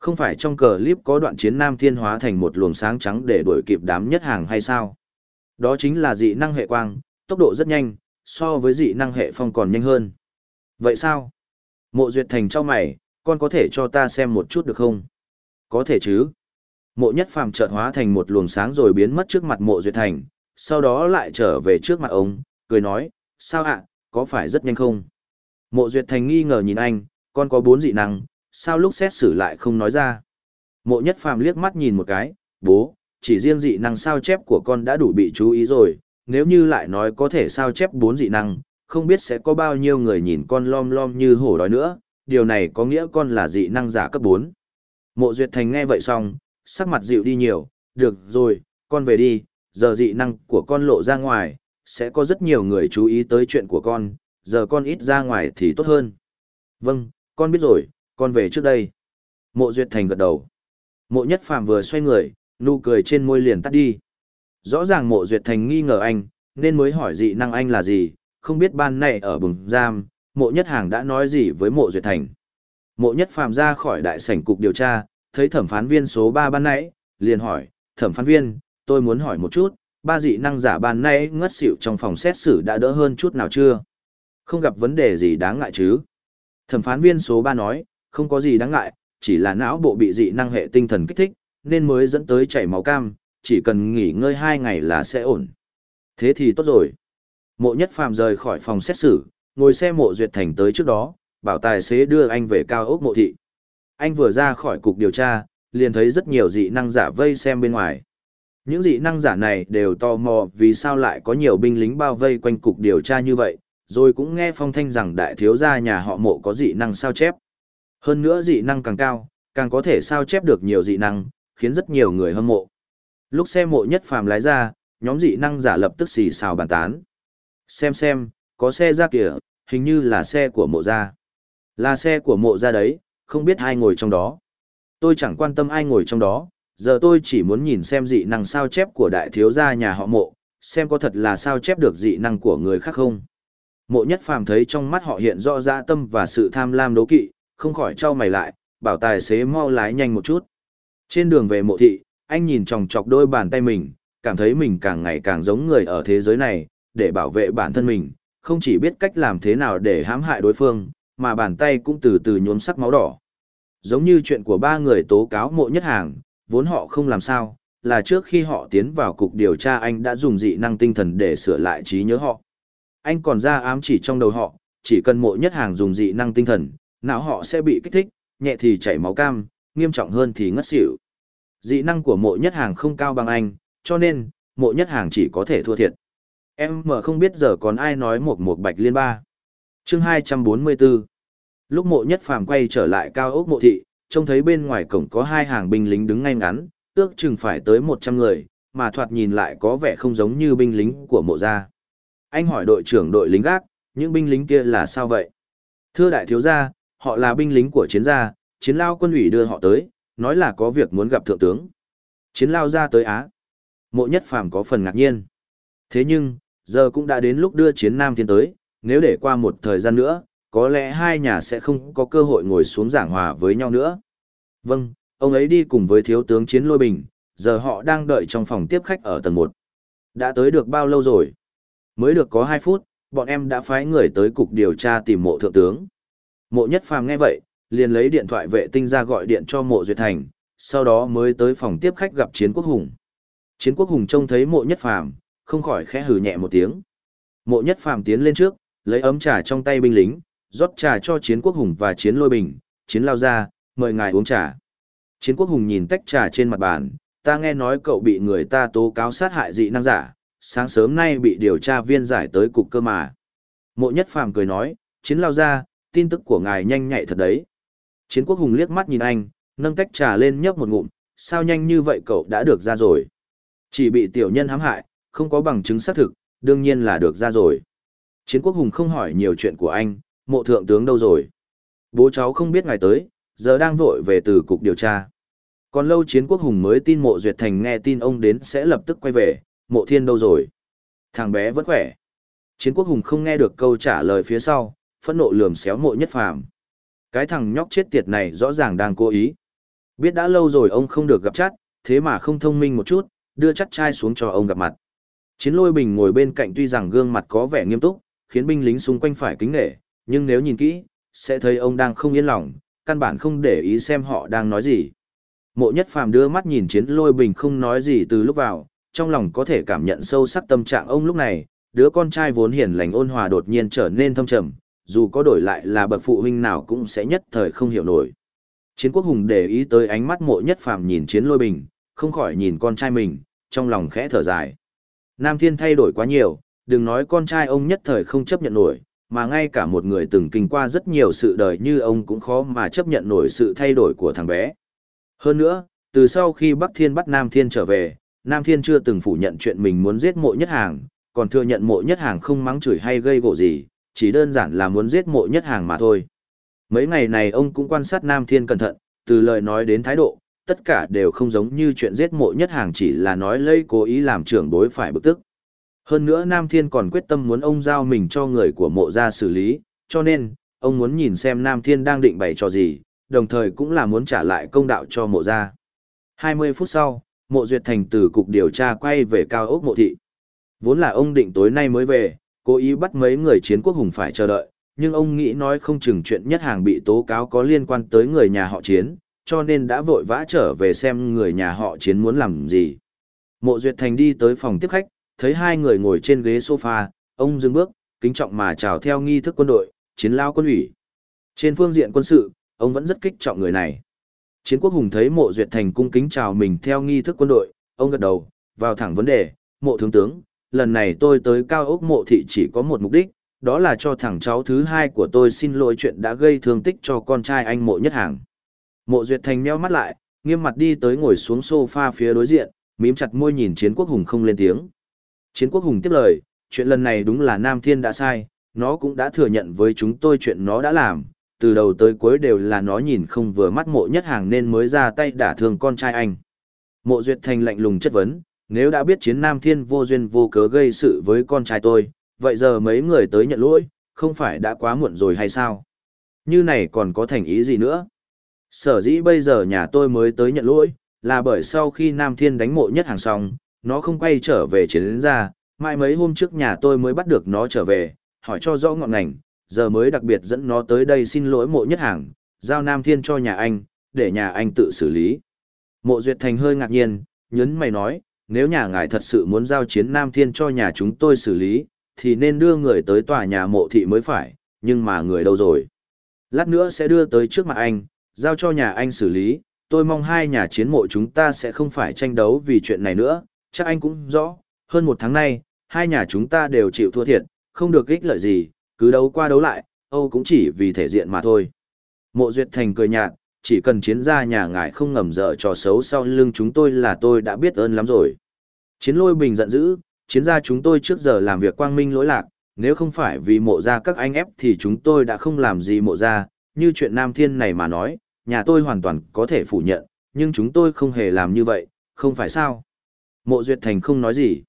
Không phải trong clip có đoạn chiến Nam Thiên hóa thành một luồng sáng trắng để đuổi kịp đám nhất hàng hay sao? Đó chính là dị năng hệ quang, tốc độ rất nhanh, so với dị năng hệ phong còn nhanh hơn. Vậy sao? Mộ Duyệt Thành cho mày, con có thể cho ta xem một chút được không? Có thể chứ. Mộ Nhất Phàm chợt hóa thành một luồng sáng rồi biến mất trước mặt Mộ Duyệt Thành, sau đó lại trở về trước mặt ông, cười nói, sao ạ, có phải rất nhanh không? Mộ Duyệt Thành nghi ngờ nhìn anh, con có bốn dị năng, sao lúc xét xử lại không nói ra. Mộ nhất phàm liếc mắt nhìn một cái, bố, chỉ riêng dị năng sao chép của con đã đủ bị chú ý rồi, nếu như lại nói có thể sao chép bốn dị năng, không biết sẽ có bao nhiêu người nhìn con lom lom như hổ đói nữa, điều này có nghĩa con là dị năng giả cấp 4. Mộ Duyệt Thành nghe vậy xong, sắc mặt dịu đi nhiều, được rồi, con về đi, giờ dị năng của con lộ ra ngoài, sẽ có rất nhiều người chú ý tới chuyện của con, giờ con ít ra ngoài thì tốt hơn. Vâng, con biết rồi, con về trước đây. Mộ Duyệt Thành gật đầu. Mộ Nhất Phàm vừa xoay người, nụ cười trên môi liền tắt đi. Rõ ràng Mộ Duyệt Thành nghi ngờ anh, nên mới hỏi dị năng anh là gì, không biết ban này ở bừng giam, Mộ Nhất Hàng đã nói gì với Mộ Duyệt Thành. Mộ Nhất Phàm ra khỏi đại sảnh cục điều tra, thấy thẩm phán viên số 3 ban nãy, liền hỏi, thẩm phán viên, tôi muốn hỏi một chút, ba dị năng giả ban nãy ngất xỉu trong phòng xét xử đã đỡ hơn chút nào chưa? Không gặp vấn đề gì đáng ngại chứ? Thẩm phán viên số 3 nói, không có gì đáng ngại, chỉ là não bộ bị dị năng hệ tinh thần kích thích, nên mới dẫn tới chảy máu cam, chỉ cần nghỉ ngơi hai ngày là sẽ ổn. Thế thì tốt rồi. Mộ nhất phàm rời khỏi phòng xét xử, ngồi xe mộ duyệt thành tới trước đó, bảo tài xế đưa anh về cao ốc mộ thị. Anh vừa ra khỏi cục điều tra, liền thấy rất nhiều dị năng giả vây xem bên ngoài. Những dị năng giả này đều tò mò vì sao lại có nhiều binh lính bao vây quanh cục điều tra như vậy, rồi cũng nghe phong thanh rằng đại thiếu gia nhà họ mộ có dị năng sao chép. Hơn nữa dị năng càng cao, càng có thể sao chép được nhiều dị năng, khiến rất nhiều người hâm mộ. Lúc xe mộ nhất phàm lái ra, nhóm dị năng giả lập tức xì xào bàn tán. Xem xem, có xe ra kìa, hình như là xe của mộ gia. Là xe của mộ gia đấy, không biết ai ngồi trong đó. Tôi chẳng quan tâm ai ngồi trong đó, giờ tôi chỉ muốn nhìn xem dị năng sao chép của đại thiếu gia nhà họ mộ, xem có thật là sao chép được dị năng của người khác không. Mộ nhất phàm thấy trong mắt họ hiện rõ dã tâm và sự tham lam đố kỵ, không khỏi trao mày lại, bảo tài xế mau lái nhanh một chút. Trên đường về mộ thị, anh nhìn chòng chọc đôi bàn tay mình, cảm thấy mình càng ngày càng giống người ở thế giới này, để bảo vệ bản thân mình, không chỉ biết cách làm thế nào để hãm hại đối phương, mà bàn tay cũng từ từ nhuốm sắc máu đỏ. Giống như chuyện của ba người tố cáo mộ nhất hàng, vốn họ không làm sao, là trước khi họ tiến vào cục điều tra anh đã dùng dị năng tinh thần để sửa lại trí nhớ họ. Anh còn ra ám chỉ trong đầu họ, chỉ cần mộ nhất hàng dùng dị năng tinh thần, não họ sẽ bị kích thích, nhẹ thì chảy máu cam, nghiêm trọng hơn thì ngất xỉu. Dị năng của mộ nhất hàng không cao bằng anh, cho nên, mộ nhất hàng chỉ có thể thua thiệt. Em mở không biết giờ còn ai nói một một bạch liên ba. chương 244 Lúc mộ nhất phàm quay trở lại cao ốc mộ thị, trông thấy bên ngoài cổng có hai hàng binh lính đứng ngay ngắn, ước chừng phải tới 100 người, mà thoạt nhìn lại có vẻ không giống như binh lính của mộ gia. Anh hỏi đội trưởng đội lính gác, những binh lính kia là sao vậy? Thưa đại thiếu gia, họ là binh lính của chiến gia, chiến lao quân ủy đưa họ tới, nói là có việc muốn gặp thượng tướng. Chiến lao ra tới Á. Mộ nhất phàm có phần ngạc nhiên. Thế nhưng, giờ cũng đã đến lúc đưa chiến nam thiên tới, nếu để qua một thời gian nữa, có lẽ hai nhà sẽ không có cơ hội ngồi xuống giảng hòa với nhau nữa. Vâng, ông ấy đi cùng với thiếu tướng chiến lôi bình, giờ họ đang đợi trong phòng tiếp khách ở tầng 1. Đã tới được bao lâu rồi? Mới được có 2 phút, bọn em đã phái người tới cục điều tra tìm mộ thượng tướng. Mộ nhất phàm nghe vậy, liền lấy điện thoại vệ tinh ra gọi điện cho mộ duyệt thành, sau đó mới tới phòng tiếp khách gặp chiến quốc hùng. Chiến quốc hùng trông thấy mộ nhất phàm, không khỏi khẽ hừ nhẹ một tiếng. Mộ nhất phàm tiến lên trước, lấy ấm trà trong tay binh lính, rót trà cho chiến quốc hùng và chiến lôi bình, chiến lao ra, mời ngài uống trà. Chiến quốc hùng nhìn tách trà trên mặt bàn, ta nghe nói cậu bị người ta tố cáo sát hại dị năng giả, sáng sớm nay bị điều tra viên giải tới cục cơ mà. Mộ nhất phàm cười nói, chiến lao ra, tin tức của ngài nhanh nhạy thật đấy. Chiến quốc hùng liếc mắt nhìn anh, nâng tách trà lên nhấp một ngụm, sao nhanh như vậy cậu đã được ra rồi. Chỉ bị tiểu nhân hãm hại, không có bằng chứng xác thực, đương nhiên là được ra rồi. Chiến quốc hùng không hỏi nhiều chuyện của anh, mộ thượng tướng đâu rồi. Bố cháu không biết ngài tới, giờ đang vội về từ cục điều tra. Còn lâu chiến quốc hùng mới tin mộ duyệt thành nghe tin ông đến sẽ lập tức quay về, mộ thiên đâu rồi. Thằng bé vẫn khỏe. Chiến quốc hùng không nghe được câu trả lời phía sau, phẫn nộ lườm xéo mộ nhất phàm. Cái thằng nhóc chết tiệt này rõ ràng đang cố ý. Biết đã lâu rồi ông không được gặp chát thế mà không thông minh một chút, đưa chắc trai xuống cho ông gặp mặt. Chiến lôi bình ngồi bên cạnh tuy rằng gương mặt có vẻ nghiêm túc, khiến binh lính xung quanh phải kính nể, nhưng nếu nhìn kỹ, sẽ thấy ông đang không yên lòng, căn bản không để ý xem họ đang nói gì. Mộ nhất phàm đưa mắt nhìn chiến lôi bình không nói gì từ lúc vào, trong lòng có thể cảm nhận sâu sắc tâm trạng ông lúc này, đứa con trai vốn hiền lành ôn hòa đột nhiên trở nên thâm trầm, dù có đổi lại là bậc phụ huynh nào cũng sẽ nhất thời không hiểu nổi. Chiến quốc hùng để ý tới ánh mắt mộ nhất phàm nhìn chiến lôi bình, không khỏi nhìn con trai mình, trong lòng khẽ thở dài. Nam Thiên thay đổi quá nhiều, đừng nói con trai ông nhất thời không chấp nhận nổi, mà ngay cả một người từng kinh qua rất nhiều sự đời như ông cũng khó mà chấp nhận nổi sự thay đổi của thằng bé. Hơn nữa, từ sau khi Bắc Thiên bắt Nam Thiên trở về, Nam Thiên chưa từng phủ nhận chuyện mình muốn giết mộ nhất hàng, còn thừa nhận mộ nhất hàng không mắng chửi hay gây gỗ gì, chỉ đơn giản là muốn giết mộ nhất hàng mà thôi. Mấy ngày này ông cũng quan sát Nam Thiên cẩn thận, từ lời nói đến thái độ, tất cả đều không giống như chuyện giết mộ nhất hàng chỉ là nói lây cố ý làm trưởng đối phải bực tức. Hơn nữa Nam Thiên còn quyết tâm muốn ông giao mình cho người của mộ ra xử lý, cho nên, ông muốn nhìn xem Nam Thiên đang định bày cho gì, đồng thời cũng là muốn trả lại công đạo cho mộ ra. 20 phút sau, mộ duyệt thành từ cục điều tra quay về cao ốc mộ thị. Vốn là ông định tối nay mới về, cố ý bắt mấy người chiến quốc hùng phải chờ đợi, nhưng ông nghĩ nói không chừng chuyện nhất hàng bị tố cáo có liên quan tới người nhà họ chiến, cho nên đã vội vã trở về xem người nhà họ chiến muốn làm gì. Mộ Duyệt Thành đi tới phòng tiếp khách, thấy hai người ngồi trên ghế sofa, ông dừng bước, kính trọng mà chào theo nghi thức quân đội, chiến lao quân ủy. Trên phương diện quân sự, ông vẫn rất kích trọng người này. Chiến quốc hùng thấy mộ duyệt thành cung kính chào mình theo nghi thức quân đội, ông gật đầu, vào thẳng vấn đề, mộ tướng tướng, lần này tôi tới cao ốc mộ thị chỉ có một mục đích, đó là cho thằng cháu thứ hai của tôi xin lỗi chuyện đã gây thương tích cho con trai anh mộ nhất hàng. Mộ duyệt thành meo mắt lại, nghiêm mặt đi tới ngồi xuống sofa phía đối diện, mím chặt môi nhìn chiến quốc hùng không lên tiếng. Chiến quốc hùng tiếp lời, chuyện lần này đúng là Nam Thiên đã sai, nó cũng đã thừa nhận với chúng tôi chuyện nó đã làm, từ đầu tới cuối đều là nó nhìn không vừa mắt mộ nhất hàng nên mới ra tay đả thương con trai anh. Mộ Duyệt Thành lạnh lùng chất vấn, nếu đã biết chiến Nam Thiên vô duyên vô cớ gây sự với con trai tôi, vậy giờ mấy người tới nhận lỗi, không phải đã quá muộn rồi hay sao? Như này còn có thành ý gì nữa? Sở dĩ bây giờ nhà tôi mới tới nhận lỗi, là bởi sau khi Nam Thiên đánh mộ nhất hàng xong, nó không quay trở về chiến ra, mãi mấy hôm trước nhà tôi mới bắt được nó trở về, hỏi cho rõ ngọn ngành, giờ mới đặc biệt dẫn nó tới đây xin lỗi mộ nhất hàng, giao Nam Thiên cho nhà anh, để nhà anh tự xử lý. Mộ Duyệt Thành hơi ngạc nhiên, nhấn mày nói, nếu nhà ngài thật sự muốn giao chiến Nam Thiên cho nhà chúng tôi xử lý, thì nên đưa người tới tòa nhà mộ thị mới phải, nhưng mà người đâu rồi? Lát nữa sẽ đưa tới trước mặt anh, giao cho nhà anh xử lý, tôi mong hai nhà chiến mộ chúng ta sẽ không phải tranh đấu vì chuyện này nữa, chắc anh cũng rõ, hơn một tháng nay, hai nhà chúng ta đều chịu thua thiệt, không được ích lợi gì, cứ đấu qua đấu lại, Âu cũng chỉ vì thể diện mà thôi. Mộ Duyệt Thành cười nhạt, chỉ cần chiến gia nhà ngài không ngầm dở trò xấu sau lưng chúng tôi là tôi đã biết ơn lắm rồi. Chiến lôi bình giận dữ, chiến gia chúng tôi trước giờ làm việc quang minh lỗi lạc, nếu không phải vì mộ gia các anh ép thì chúng tôi đã không làm gì mộ gia, như chuyện Nam Thiên này mà nói, nhà tôi hoàn toàn có thể phủ nhận, nhưng chúng tôi không hề làm như vậy, không phải sao. Mộ Duyệt Thành không nói gì.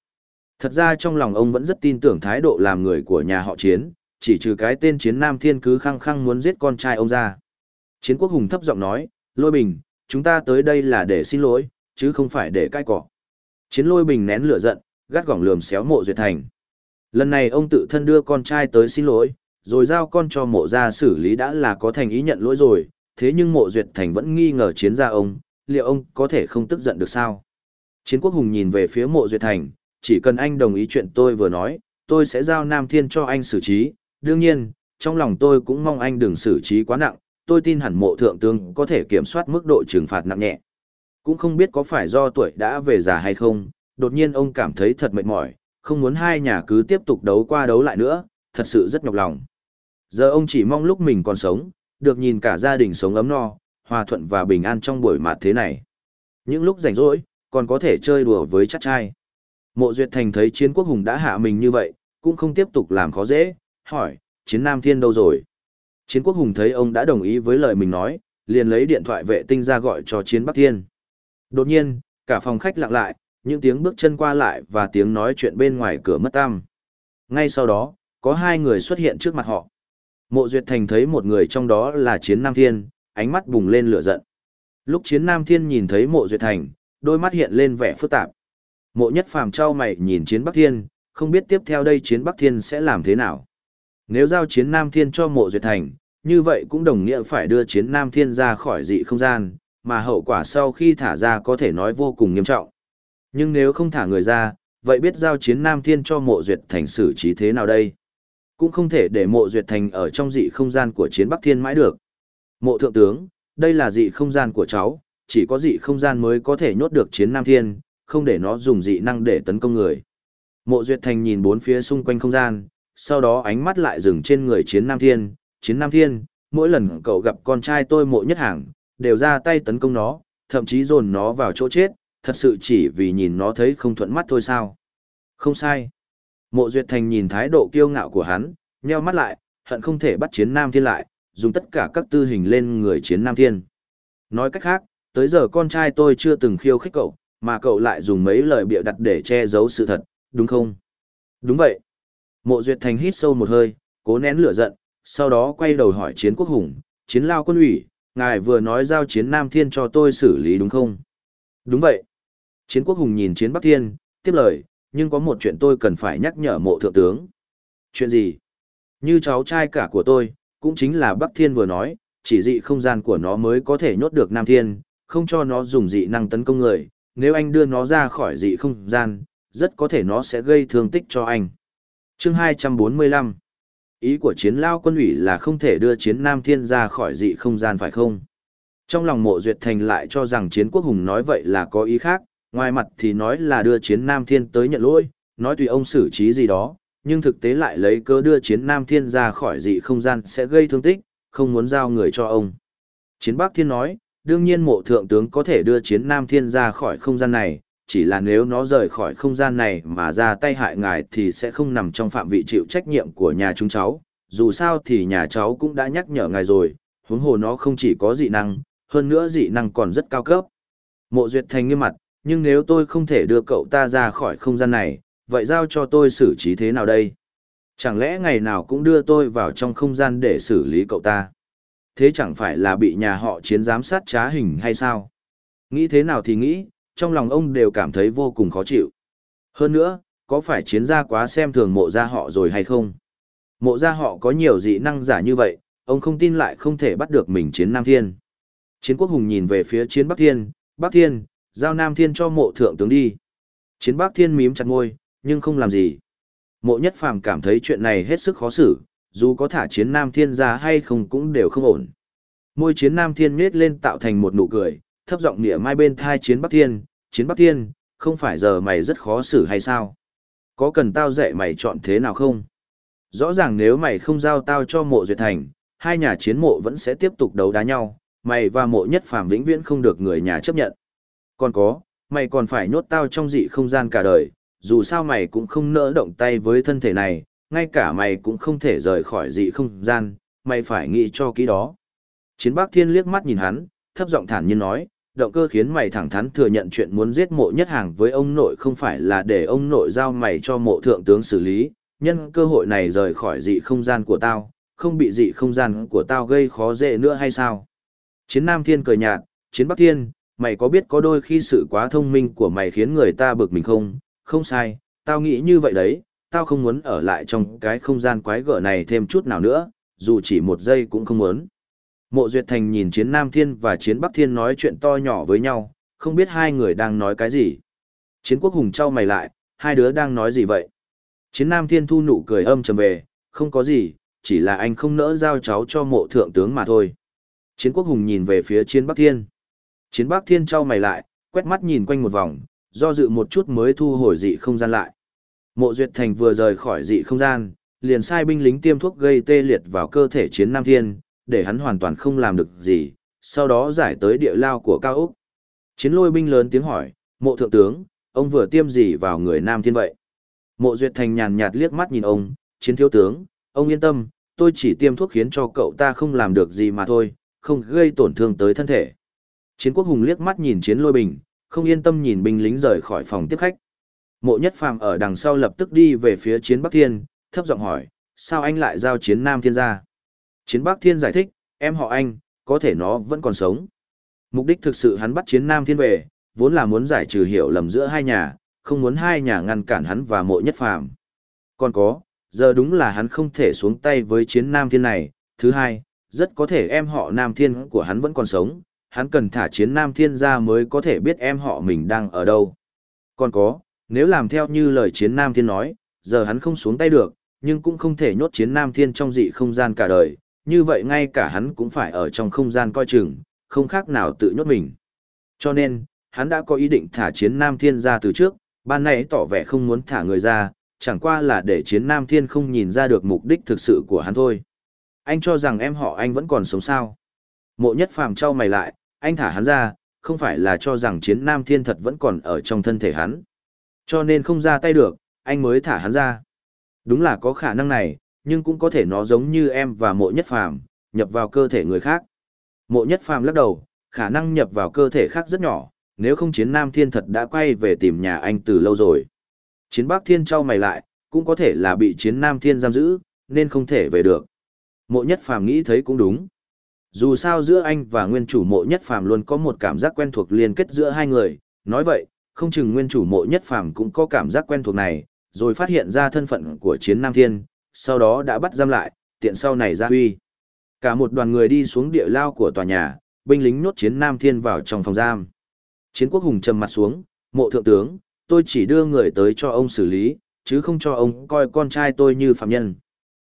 Thật ra trong lòng ông vẫn rất tin tưởng thái độ làm người của nhà họ chiến, chỉ trừ cái tên chiến Nam Thiên cứ khăng khăng muốn giết con trai ông ra. Chiến quốc hùng thấp giọng nói, lôi bình, chúng ta tới đây là để xin lỗi, chứ không phải để cai cọ. Chiến lôi bình nén lửa giận, gắt gỏng lườm xéo mộ duyệt thành. Lần này ông tự thân đưa con trai tới xin lỗi, rồi giao con cho mộ gia xử lý đã là có thành ý nhận lỗi rồi, thế nhưng mộ duyệt thành vẫn nghi ngờ chiến gia ông, liệu ông có thể không tức giận được sao? Chiến quốc hùng nhìn về phía mộ duyệt thành, chỉ cần anh đồng ý chuyện tôi vừa nói, tôi sẽ giao Nam Thiên cho anh xử trí, đương nhiên, trong lòng tôi cũng mong anh đừng xử trí quá nặng, tôi tin hẳn mộ thượng tướng có thể kiểm soát mức độ trừng phạt nặng nhẹ. Cũng không biết có phải do tuổi đã về già hay không, đột nhiên ông cảm thấy thật mệt mỏi, không muốn hai nhà cứ tiếp tục đấu qua đấu lại nữa, thật sự rất nhọc lòng. Giờ ông chỉ mong lúc mình còn sống, được nhìn cả gia đình sống ấm no, hòa thuận và bình an trong buổi mạt thế này. Những lúc rảnh rỗi, còn có thể chơi đùa với chắc trai. Mộ Duyệt Thành thấy chiến quốc hùng đã hạ mình như vậy, cũng không tiếp tục làm khó dễ, hỏi, chiến Nam Thiên đâu rồi? Chiến quốc hùng thấy ông đã đồng ý với lời mình nói, liền lấy điện thoại vệ tinh ra gọi cho chiến Bắc Thiên. Đột nhiên, cả phòng khách lặng lại, những tiếng bước chân qua lại và tiếng nói chuyện bên ngoài cửa mất tăm. Ngay sau đó, có hai người xuất hiện trước mặt họ. Mộ Duyệt Thành thấy một người trong đó là Chiến Nam Thiên, ánh mắt bùng lên lửa giận. Lúc Chiến Nam Thiên nhìn thấy Mộ Duyệt Thành, đôi mắt hiện lên vẻ phức tạp. Mộ Nhất Phàm trao mày nhìn Chiến Bắc Thiên, không biết tiếp theo đây Chiến Bắc Thiên sẽ làm thế nào. Nếu giao Chiến Nam Thiên cho Mộ Duyệt Thành, như vậy cũng đồng nghĩa phải đưa Chiến Nam Thiên ra khỏi dị không gian, mà hậu quả sau khi thả ra có thể nói vô cùng nghiêm trọng. Nhưng nếu không thả người ra, vậy biết giao chiến Nam Thiên cho mộ duyệt thành xử trí thế nào đây? Cũng không thể để mộ duyệt thành ở trong dị không gian của chiến Bắc Thiên mãi được. Mộ thượng tướng, đây là dị không gian của cháu, chỉ có dị không gian mới có thể nhốt được chiến Nam Thiên, không để nó dùng dị năng để tấn công người. Mộ duyệt thành nhìn bốn phía xung quanh không gian, sau đó ánh mắt lại dừng trên người chiến Nam Thiên. Chiến Nam Thiên, mỗi lần cậu gặp con trai tôi mộ nhất hàng, đều ra tay tấn công nó, thậm chí dồn nó vào chỗ chết, thật sự chỉ vì nhìn nó thấy không thuận mắt thôi sao. Không sai. Mộ Duyệt Thành nhìn thái độ kiêu ngạo của hắn, nheo mắt lại, hận không thể bắt chiến Nam Thiên lại, dùng tất cả các tư hình lên người chiến Nam Thiên. Nói cách khác, tới giờ con trai tôi chưa từng khiêu khích cậu, mà cậu lại dùng mấy lời bịa đặt để che giấu sự thật, đúng không? Đúng vậy. Mộ Duyệt Thành hít sâu một hơi, cố nén lửa giận, sau đó quay đầu hỏi chiến quốc hùng, chiến lao quân ủy, ngài vừa nói giao chiến Nam Thiên cho tôi xử lý đúng không? Đúng vậy. Chiến quốc hùng nhìn chiến Bắc Thiên, tiếp lời, nhưng có một chuyện tôi cần phải nhắc nhở mộ thượng tướng. Chuyện gì? Như cháu trai cả của tôi, cũng chính là Bắc Thiên vừa nói, chỉ dị không gian của nó mới có thể nhốt được Nam Thiên, không cho nó dùng dị năng tấn công người, nếu anh đưa nó ra khỏi dị không gian, rất có thể nó sẽ gây thương tích cho anh. Chương 245 Ý của chiến lao quân ủy là không thể đưa chiến Nam Thiên ra khỏi dị không gian phải không? Trong lòng mộ duyệt thành lại cho rằng chiến quốc hùng nói vậy là có ý khác, ngoài mặt thì nói là đưa chiến Nam Thiên tới nhận lỗi, nói tùy ông xử trí gì đó, nhưng thực tế lại lấy cớ đưa chiến Nam Thiên ra khỏi dị không gian sẽ gây thương tích, không muốn giao người cho ông. Chiến Bắc Thiên nói, đương nhiên mộ thượng tướng có thể đưa chiến Nam Thiên ra khỏi không gian này, chỉ là nếu nó rời khỏi không gian này mà ra tay hại ngài thì sẽ không nằm trong phạm vị chịu trách nhiệm của nhà chúng cháu. Dù sao thì nhà cháu cũng đã nhắc nhở ngài rồi, huống hồ nó không chỉ có dị năng, hơn nữa dị năng còn rất cao cấp. Mộ Duyệt Thành nghiêm mặt, nhưng nếu tôi không thể đưa cậu ta ra khỏi không gian này, vậy giao cho tôi xử trí thế nào đây? Chẳng lẽ ngày nào cũng đưa tôi vào trong không gian để xử lý cậu ta? Thế chẳng phải là bị nhà họ chiến giám sát trá hình hay sao? Nghĩ thế nào thì nghĩ, trong lòng ông đều cảm thấy vô cùng khó chịu. Hơn nữa, có phải chiến gia quá xem thường mộ gia họ rồi hay không? Mộ gia họ có nhiều dị năng giả như vậy, ông không tin lại không thể bắt được mình chiến Nam Thiên. Chiến quốc hùng nhìn về phía chiến Bắc Thiên, Bắc Thiên, giao Nam Thiên cho mộ thượng tướng đi. Chiến Bắc Thiên mím chặt ngôi, nhưng không làm gì. Mộ nhất phàm cảm thấy chuyện này hết sức khó xử, dù có thả chiến Nam Thiên ra hay không cũng đều không ổn. Môi chiến Nam Thiên nhết lên tạo thành một nụ cười, thấp giọng nịa mai bên thai chiến Bắc Thiên, chiến Bắc Thiên, không phải giờ mày rất khó xử hay sao? Có cần tao dạy mày chọn thế nào không? Rõ ràng nếu mày không giao tao cho mộ duyệt thành, hai nhà chiến mộ vẫn sẽ tiếp tục đấu đá nhau, mày và mộ nhất phàm vĩnh viễn không được người nhà chấp nhận. Còn có, mày còn phải nhốt tao trong dị không gian cả đời, dù sao mày cũng không nỡ động tay với thân thể này, ngay cả mày cũng không thể rời khỏi dị không gian, mày phải nghĩ cho kỹ đó. Chiến bác thiên liếc mắt nhìn hắn, thấp giọng thản nhiên nói, động cơ khiến mày thẳng thắn thừa nhận chuyện muốn giết mộ nhất hàng với ông nội không phải là để ông nội giao mày cho mộ thượng tướng xử lý, nhân cơ hội này rời khỏi dị không gian của tao, không bị dị không gian của tao gây khó dễ nữa hay sao? Chiến Nam Thiên cười nhạt, Chiến Bắc Thiên, mày có biết có đôi khi sự quá thông minh của mày khiến người ta bực mình không? Không sai, tao nghĩ như vậy đấy, tao không muốn ở lại trong cái không gian quái gở này thêm chút nào nữa, dù chỉ một giây cũng không muốn. Mộ Duyệt Thành nhìn Chiến Nam Thiên và Chiến Bắc Thiên nói chuyện to nhỏ với nhau, không biết hai người đang nói cái gì. Chiến Quốc Hùng trao mày lại, hai đứa đang nói gì vậy? Chiến Nam Thiên thu nụ cười âm trầm về, không có gì, chỉ là anh không nỡ giao cháu cho mộ thượng tướng mà thôi. Chiến quốc hùng nhìn về phía chiến Bắc Thiên. Chiến Bắc Thiên trao mày lại, quét mắt nhìn quanh một vòng, do dự một chút mới thu hồi dị không gian lại. Mộ Duyệt Thành vừa rời khỏi dị không gian, liền sai binh lính tiêm thuốc gây tê liệt vào cơ thể chiến Nam Thiên, để hắn hoàn toàn không làm được gì, sau đó giải tới địa lao của Cao Úc. Chiến lôi binh lớn tiếng hỏi, mộ thượng tướng, ông vừa tiêm gì vào người Nam Thiên vậy? Mộ Duyệt Thành nhàn nhạt liếc mắt nhìn ông, chiến thiếu tướng, ông yên tâm, tôi chỉ tiêm thuốc khiến cho cậu ta không làm được gì mà thôi, không gây tổn thương tới thân thể. Chiến quốc hùng liếc mắt nhìn chiến lôi bình, không yên tâm nhìn binh lính rời khỏi phòng tiếp khách. Mộ nhất phàm ở đằng sau lập tức đi về phía chiến Bắc Thiên, thấp giọng hỏi, sao anh lại giao chiến Nam Thiên ra? Chiến Bắc Thiên giải thích, em họ anh, có thể nó vẫn còn sống. Mục đích thực sự hắn bắt chiến Nam Thiên về, vốn là muốn giải trừ hiểu lầm giữa hai nhà, không muốn hai nhà ngăn cản hắn và mộ nhất phàm. Còn có, giờ đúng là hắn không thể xuống tay với chiến Nam Thiên này. Thứ hai, rất có thể em họ Nam Thiên của hắn vẫn còn sống, hắn cần thả chiến Nam Thiên ra mới có thể biết em họ mình đang ở đâu. Còn có, nếu làm theo như lời chiến Nam Thiên nói, giờ hắn không xuống tay được, nhưng cũng không thể nhốt chiến Nam Thiên trong dị không gian cả đời, như vậy ngay cả hắn cũng phải ở trong không gian coi chừng, không khác nào tự nhốt mình. Cho nên, hắn đã có ý định thả chiến Nam Thiên ra từ trước, ban nãy tỏ vẻ không muốn thả người ra, chẳng qua là để chiến Nam Thiên không nhìn ra được mục đích thực sự của hắn thôi. Anh cho rằng em họ anh vẫn còn sống sao. Mộ nhất phàm trao mày lại, anh thả hắn ra, không phải là cho rằng chiến Nam Thiên thật vẫn còn ở trong thân thể hắn. Cho nên không ra tay được, anh mới thả hắn ra. Đúng là có khả năng này, nhưng cũng có thể nó giống như em và mộ nhất phàm, nhập vào cơ thể người khác. Mộ nhất phàm lắc đầu, khả năng nhập vào cơ thể khác rất nhỏ, nếu không chiến Nam Thiên thật đã quay về tìm nhà anh từ lâu rồi. Chiến Bắc Thiên trao mày lại, cũng có thể là bị chiến Nam Thiên giam giữ, nên không thể về được. Mộ nhất phàm nghĩ thấy cũng đúng. Dù sao giữa anh và nguyên chủ mộ nhất phàm luôn có một cảm giác quen thuộc liên kết giữa hai người, nói vậy, không chừng nguyên chủ mộ nhất phàm cũng có cảm giác quen thuộc này, rồi phát hiện ra thân phận của chiến Nam Thiên, sau đó đã bắt giam lại, tiện sau này ra huy. Cả một đoàn người đi xuống địa lao của tòa nhà, binh lính nhốt chiến Nam Thiên vào trong phòng giam. Chiến quốc hùng trầm mặt xuống, mộ thượng tướng, tôi chỉ đưa người tới cho ông xử lý, chứ không cho ông coi con trai tôi như phạm nhân.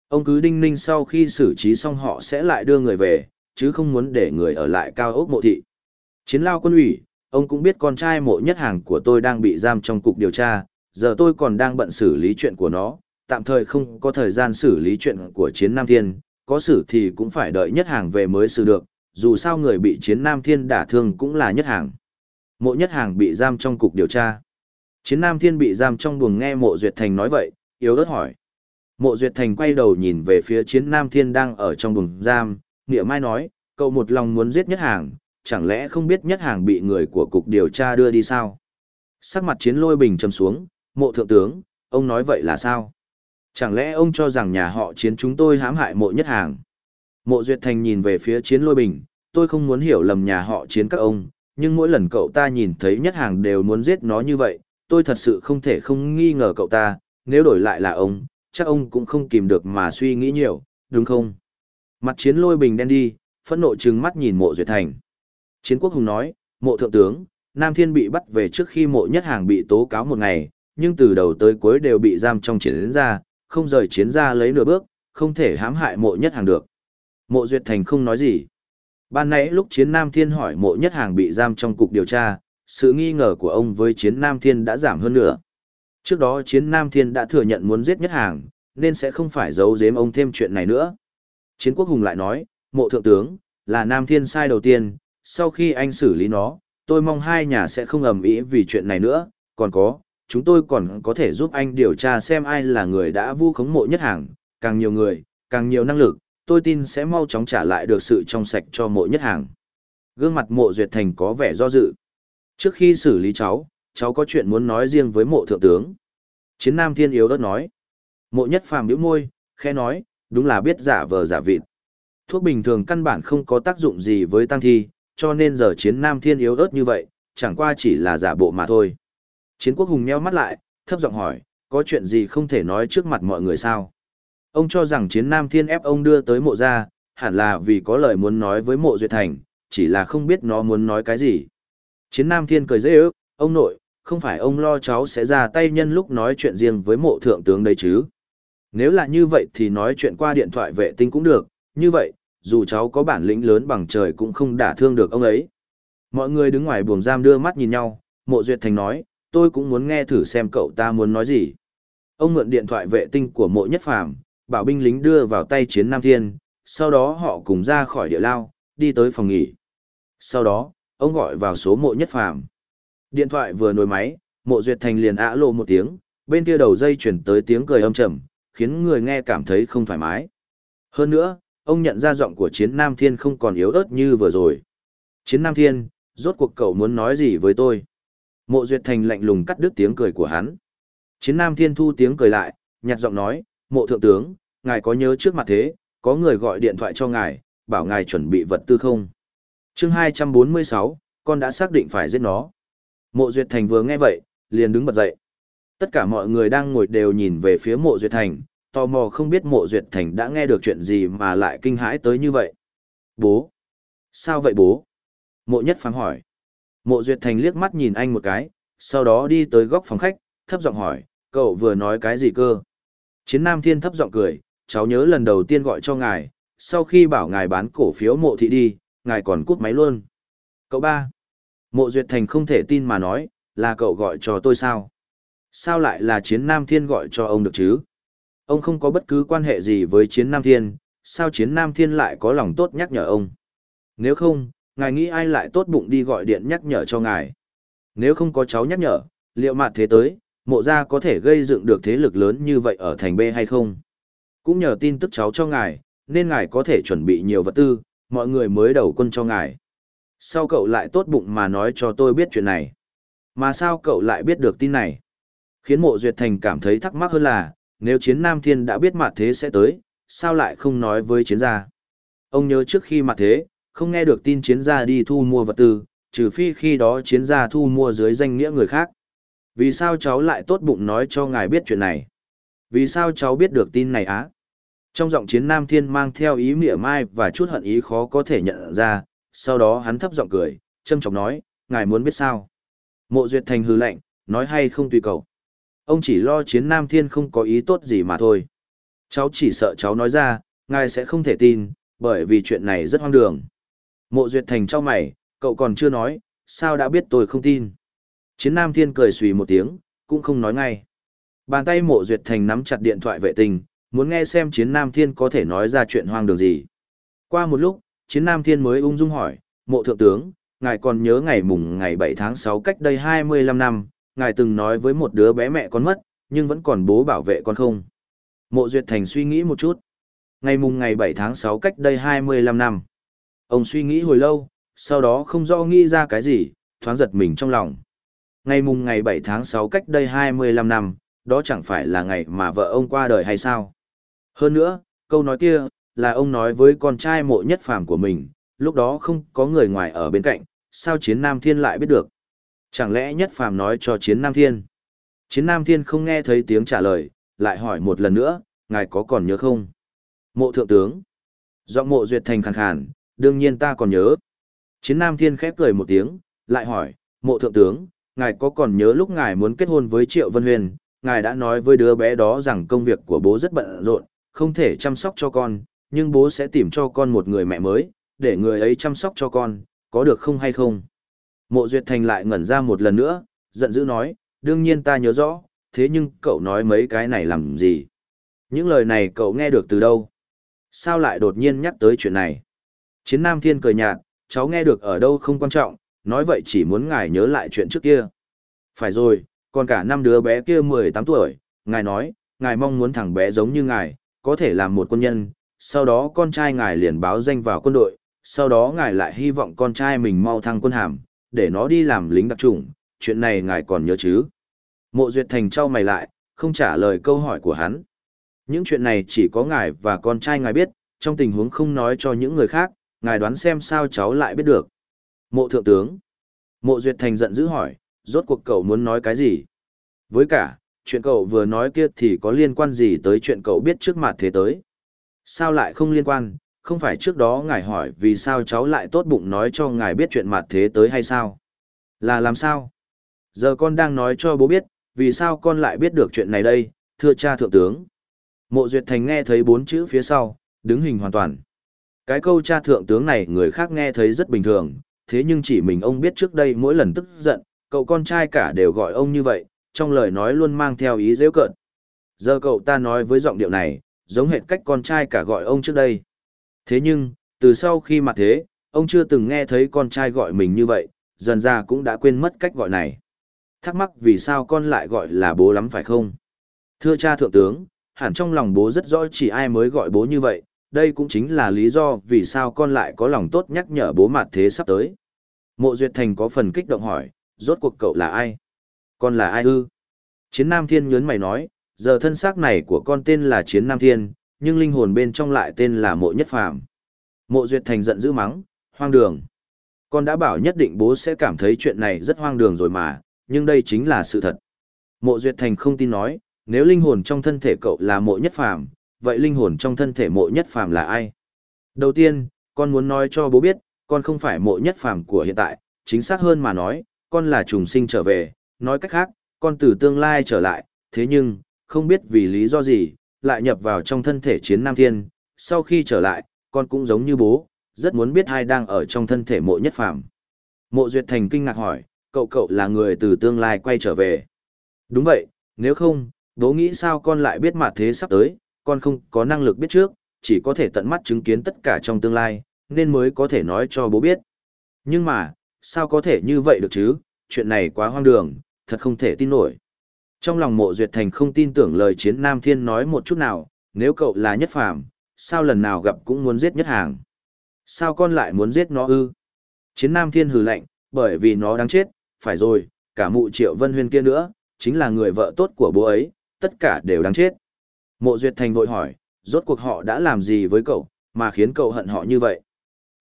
Ông cứ đinh ninh sau khi xử trí xong họ sẽ lại đưa người về, chứ không muốn để người ở lại cao ốc mộ thị. Chiến lao quân ủy, ông cũng biết con trai mộ nhất hàng của tôi đang bị giam trong cục điều tra, giờ tôi còn đang bận xử lý chuyện của nó, tạm thời không có thời gian xử lý chuyện của chiến Nam Thiên, có xử thì cũng phải đợi nhất hàng về mới xử được, dù sao người bị chiến Nam Thiên đả thương cũng là nhất hàng. Mộ nhất hàng bị giam trong cục điều tra. Chiến Nam Thiên bị giam trong buồng nghe mộ Duyệt Thành nói vậy, yếu ớt hỏi. Mộ Duyệt Thành quay đầu nhìn về phía chiến Nam Thiên đang ở trong buồng giam, nghĩa mai nói, cậu một lòng muốn giết nhất hàng, chẳng lẽ không biết nhất hàng bị người của cục điều tra đưa đi sao? Sắc mặt chiến lôi bình trầm xuống, mộ thượng tướng, ông nói vậy là sao? Chẳng lẽ ông cho rằng nhà họ chiến chúng tôi hãm hại mộ nhất hàng? Mộ Duyệt Thành nhìn về phía chiến lôi bình, tôi không muốn hiểu lầm nhà họ chiến các ông, nhưng mỗi lần cậu ta nhìn thấy nhất hàng đều muốn giết nó như vậy, tôi thật sự không thể không nghi ngờ cậu ta, nếu đổi lại là ông, chắc ông cũng không kìm được mà suy nghĩ nhiều, đúng không? Mặt chiến lôi bình đen đi, phẫn nộ trừng mắt nhìn mộ duyệt thành. Chiến quốc hùng nói, mộ thượng tướng, Nam Thiên bị bắt về trước khi mộ nhất hàng bị tố cáo một ngày, nhưng từ đầu tới cuối đều bị giam trong chiến ra, không rời chiến ra lấy nửa bước, không thể hãm hại mộ nhất hàng được. Mộ duyệt thành không nói gì. Ban nãy lúc chiến Nam Thiên hỏi mộ nhất hàng bị giam trong cục điều tra, sự nghi ngờ của ông với chiến Nam Thiên đã giảm hơn nữa. Trước đó chiến Nam Thiên đã thừa nhận muốn giết nhất hàng, nên sẽ không phải giấu giếm ông thêm chuyện này nữa. Chiến quốc hùng lại nói, mộ thượng tướng, là Nam Thiên sai đầu tiên, sau khi anh xử lý nó, tôi mong hai nhà sẽ không ầm ĩ vì chuyện này nữa, còn có, chúng tôi còn có thể giúp anh điều tra xem ai là người đã vu khống mộ nhất hàng, càng nhiều người, càng nhiều năng lực, tôi tin sẽ mau chóng trả lại được sự trong sạch cho mộ nhất hàng. Gương mặt mộ duyệt thành có vẻ do dự. Trước khi xử lý cháu, cháu có chuyện muốn nói riêng với mộ thượng tướng. Chiến nam thiên yếu đất nói. Mộ nhất phàm biểu môi, khe nói, đúng là biết giả vờ giả vịt. Thuốc bình thường căn bản không có tác dụng gì với tăng thi, cho nên giờ chiến nam thiên yếu ớt như vậy, chẳng qua chỉ là giả bộ mà thôi. Chiến quốc hùng nheo mắt lại, thấp giọng hỏi, có chuyện gì không thể nói trước mặt mọi người sao? Ông cho rằng chiến nam thiên ép ông đưa tới mộ ra, hẳn là vì có lời muốn nói với mộ duyệt thành, chỉ là không biết nó muốn nói cái gì. Chiến nam thiên cười dễ ước, ông nội, không phải ông lo cháu sẽ ra tay nhân lúc nói chuyện riêng với mộ thượng tướng đấy chứ. Nếu là như vậy thì nói chuyện qua điện thoại vệ tinh cũng được, như vậy, dù cháu có bản lĩnh lớn bằng trời cũng không đả thương được ông ấy. Mọi người đứng ngoài buồng giam đưa mắt nhìn nhau, mộ duyệt thành nói, tôi cũng muốn nghe thử xem cậu ta muốn nói gì. Ông mượn điện thoại vệ tinh của mộ nhất phàm, bảo binh lính đưa vào tay chiến Nam Thiên, sau đó họ cùng ra khỏi địa lao, đi tới phòng nghỉ. Sau đó, ông gọi vào số mộ nhất phàm. Điện thoại vừa nối máy, mộ duyệt thành liền ả lộ một tiếng, bên kia đầu dây chuyển tới tiếng cười âm trầm, khiến người nghe cảm thấy không thoải mái. Hơn nữa, ông nhận ra giọng của chiến Nam Thiên không còn yếu ớt như vừa rồi. Chiến Nam Thiên, rốt cuộc cậu muốn nói gì với tôi? Mộ Duyệt Thành lạnh lùng cắt đứt tiếng cười của hắn. Chiến Nam Thiên thu tiếng cười lại, nhạt giọng nói, mộ thượng tướng, ngài có nhớ trước mặt thế, có người gọi điện thoại cho ngài, bảo ngài chuẩn bị vật tư không? chương 246, con đã xác định phải giết nó. Mộ Duyệt Thành vừa nghe vậy, liền đứng bật dậy. Tất cả mọi người đang ngồi đều nhìn về phía mộ Duyệt Thành, tò mò không biết mộ Duyệt Thành đã nghe được chuyện gì mà lại kinh hãi tới như vậy. Bố! Sao vậy bố? Mộ Nhất phán hỏi. Mộ Duyệt Thành liếc mắt nhìn anh một cái, sau đó đi tới góc phòng khách, thấp giọng hỏi, cậu vừa nói cái gì cơ? Chiến Nam Thiên thấp giọng cười, cháu nhớ lần đầu tiên gọi cho ngài, sau khi bảo ngài bán cổ phiếu mộ thị đi, ngài còn cút máy luôn. Cậu ba. Mộ Duyệt Thành không thể tin mà nói, là cậu gọi cho tôi sao? Sao lại là Chiến Nam Thiên gọi cho ông được chứ? Ông không có bất cứ quan hệ gì với Chiến Nam Thiên, sao Chiến Nam Thiên lại có lòng tốt nhắc nhở ông? Nếu không, ngài nghĩ ai lại tốt bụng đi gọi điện nhắc nhở cho ngài? Nếu không có cháu nhắc nhở, liệu mặt thế tới, mộ gia có thể gây dựng được thế lực lớn như vậy ở thành B hay không? Cũng nhờ tin tức cháu cho ngài, nên ngài có thể chuẩn bị nhiều vật tư, mọi người mới đầu quân cho ngài. Sao cậu lại tốt bụng mà nói cho tôi biết chuyện này? Mà sao cậu lại biết được tin này? Khiến mộ duyệt thành cảm thấy thắc mắc hơn là, nếu chiến Nam Thiên đã biết mặt thế sẽ tới, sao lại không nói với chiến gia? Ông nhớ trước khi mặt thế, không nghe được tin chiến gia đi thu mua vật tư, trừ phi khi đó chiến gia thu mua dưới danh nghĩa người khác. Vì sao cháu lại tốt bụng nói cho ngài biết chuyện này? Vì sao cháu biết được tin này á? Trong giọng chiến Nam Thiên mang theo ý mỉa mai và chút hận ý khó có thể nhận ra, sau đó hắn thấp giọng cười, châm chọc nói, ngài muốn biết sao? Mộ Duyệt Thành hư lạnh, nói hay không tùy cầu. Ông chỉ lo chiến Nam Thiên không có ý tốt gì mà thôi. Cháu chỉ sợ cháu nói ra, ngài sẽ không thể tin, bởi vì chuyện này rất hoang đường. Mộ Duyệt Thành cho mày, cậu còn chưa nói, sao đã biết tôi không tin. Chiến Nam Thiên cười xùy một tiếng, cũng không nói ngay. Bàn tay Mộ Duyệt Thành nắm chặt điện thoại vệ tinh, muốn nghe xem Chiến Nam Thiên có thể nói ra chuyện hoang đường gì. Qua một lúc, Chiến Nam Thiên mới ung dung hỏi, Mộ Thượng Tướng, ngài còn nhớ ngày mùng ngày 7 tháng 6 cách đây 25 năm, ngài từng nói với một đứa bé mẹ con mất, nhưng vẫn còn bố bảo vệ con không. Mộ Duyệt Thành suy nghĩ một chút. Ngày mùng ngày 7 tháng 6 cách đây 25 năm. Ông suy nghĩ hồi lâu, sau đó không rõ nghĩ ra cái gì, thoáng giật mình trong lòng. Ngày mùng ngày 7 tháng 6 cách đây 25 năm, đó chẳng phải là ngày mà vợ ông qua đời hay sao? Hơn nữa, câu nói kia, là ông nói với con trai mộ nhất phàm của mình, lúc đó không có người ngoài ở bên cạnh, sao chiến Nam Thiên lại biết được? Chẳng lẽ nhất phàm nói cho chiến Nam Thiên? Chiến Nam Thiên không nghe thấy tiếng trả lời, lại hỏi một lần nữa, ngài có còn nhớ không? Mộ thượng tướng. Giọng mộ duyệt thành khàn khàn, đương nhiên ta còn nhớ. Chiến Nam Thiên khép cười một tiếng, lại hỏi, mộ thượng tướng, ngài có còn nhớ lúc ngài muốn kết hôn với Triệu Vân Huyền, ngài đã nói với đứa bé đó rằng công việc của bố rất bận rộn, không thể chăm sóc cho con, nhưng bố sẽ tìm cho con một người mẹ mới, để người ấy chăm sóc cho con, có được không hay không? Mộ Duyệt Thành lại ngẩn ra một lần nữa, giận dữ nói, đương nhiên ta nhớ rõ, thế nhưng cậu nói mấy cái này làm gì? Những lời này cậu nghe được từ đâu? Sao lại đột nhiên nhắc tới chuyện này? Chiến Nam Thiên cười nhạt, cháu nghe được ở đâu không quan trọng, nói vậy chỉ muốn ngài nhớ lại chuyện trước kia. Phải rồi, còn cả năm đứa bé kia 18 tuổi, ngài nói, ngài mong muốn thằng bé giống như ngài, có thể làm một quân nhân, sau đó con trai ngài liền báo danh vào quân đội, sau đó ngài lại hy vọng con trai mình mau thăng quân hàm, để nó đi làm lính đặc chủng chuyện này ngài còn nhớ chứ? Mộ Duyệt Thành trao mày lại, không trả lời câu hỏi của hắn. Những chuyện này chỉ có ngài và con trai ngài biết, trong tình huống không nói cho những người khác, ngài đoán xem sao cháu lại biết được. Mộ Thượng Tướng. Mộ Duyệt Thành giận dữ hỏi, rốt cuộc cậu muốn nói cái gì? Với cả, chuyện cậu vừa nói kia thì có liên quan gì tới chuyện cậu biết trước mặt thế tới? Sao lại không liên quan, không phải trước đó ngài hỏi vì sao cháu lại tốt bụng nói cho ngài biết chuyện mặt thế tới hay sao? Là làm sao? Giờ con đang nói cho bố biết, vì sao con lại biết được chuyện này đây, thưa cha thượng tướng. Mộ Duyệt Thành nghe thấy bốn chữ phía sau, đứng hình hoàn toàn. Cái câu cha thượng tướng này người khác nghe thấy rất bình thường, thế nhưng chỉ mình ông biết trước đây mỗi lần tức giận, cậu con trai cả đều gọi ông như vậy, trong lời nói luôn mang theo ý dễ cợt. Giờ cậu ta nói với giọng điệu này, giống hệt cách con trai cả gọi ông trước đây. Thế nhưng, từ sau khi mặt thế, ông chưa từng nghe thấy con trai gọi mình như vậy, dần ra cũng đã quên mất cách gọi này. Thắc mắc vì sao con lại gọi là bố lắm phải không? Thưa cha thượng tướng, hẳn trong lòng bố rất rõ chỉ ai mới gọi bố như vậy, đây cũng chính là lý do vì sao con lại có lòng tốt nhắc nhở bố mặt thế sắp tới. Mộ Duyệt Thành có phần kích động hỏi, rốt cuộc cậu là ai? Con là ai ư? Chiến Nam Thiên nhớn mày nói, giờ thân xác này của con tên là Chiến Nam Thiên, nhưng linh hồn bên trong lại tên là Mộ Nhất Phàm. Mộ Duyệt Thành giận dữ mắng, hoang đường. Con đã bảo nhất định bố sẽ cảm thấy chuyện này rất hoang đường rồi mà, nhưng đây chính là sự thật. Mộ Duyệt Thành không tin nói, nếu linh hồn trong thân thể cậu là Mộ Nhất Phàm, vậy linh hồn trong thân thể Mộ Nhất Phàm là ai? Đầu tiên, con muốn nói cho bố biết, con không phải Mộ Nhất Phàm của hiện tại, chính xác hơn mà nói, con là trùng sinh trở về, nói cách khác, con từ tương lai trở lại, thế nhưng, không biết vì lý do gì, lại nhập vào trong thân thể chiến nam thiên, sau khi trở lại, con cũng giống như bố, rất muốn biết ai đang ở trong thân thể mộ nhất phàm. Mộ Duyệt Thành kinh ngạc hỏi, cậu cậu là người từ tương lai quay trở về. Đúng vậy, nếu không, bố nghĩ sao con lại biết mặt thế sắp tới, con không có năng lực biết trước, chỉ có thể tận mắt chứng kiến tất cả trong tương lai, nên mới có thể nói cho bố biết. Nhưng mà, sao có thể như vậy được chứ, chuyện này quá hoang đường, thật không thể tin nổi. Trong lòng mộ duyệt thành không tin tưởng lời chiến Nam Thiên nói một chút nào, nếu cậu là nhất phàm, sao lần nào gặp cũng muốn giết nhất hàng. Sao con lại muốn giết nó ư? Chiến Nam Thiên hừ lạnh, bởi vì nó đáng chết, phải rồi, cả mụ triệu vân huyên kia nữa, chính là người vợ tốt của bố ấy, tất cả đều đáng chết. Mộ duyệt thành vội hỏi, rốt cuộc họ đã làm gì với cậu, mà khiến cậu hận họ như vậy?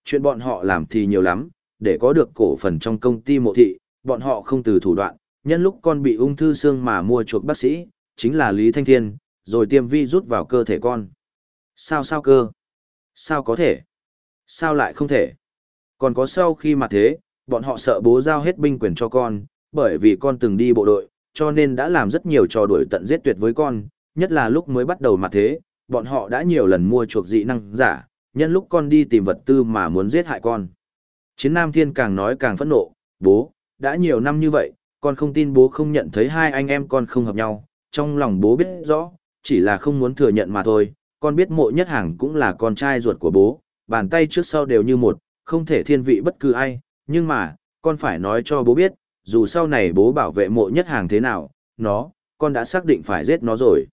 Chuyện bọn họ làm thì nhiều lắm, để có được cổ phần trong công ty mộ thị, bọn họ không từ thủ đoạn, nhân lúc con bị ung thư xương mà mua chuộc bác sĩ, chính là Lý Thanh Thiên, rồi tiêm vi rút vào cơ thể con. Sao sao cơ? Sao có thể? Sao lại không thể? Còn có sau khi mà thế, bọn họ sợ bố giao hết binh quyền cho con, bởi vì con từng đi bộ đội, cho nên đã làm rất nhiều trò đuổi tận giết tuyệt với con, nhất là lúc mới bắt đầu mà thế, bọn họ đã nhiều lần mua chuộc dị năng giả, nhân lúc con đi tìm vật tư mà muốn giết hại con. Chiến Nam Thiên càng nói càng phẫn nộ, bố, đã nhiều năm như vậy, con không tin bố không nhận thấy hai anh em con không hợp nhau, trong lòng bố biết rõ, chỉ là không muốn thừa nhận mà thôi, con biết mộ nhất hàng cũng là con trai ruột của bố, bàn tay trước sau đều như một, không thể thiên vị bất cứ ai, nhưng mà, con phải nói cho bố biết, dù sau này bố bảo vệ mộ nhất hàng thế nào, nó, con đã xác định phải giết nó rồi.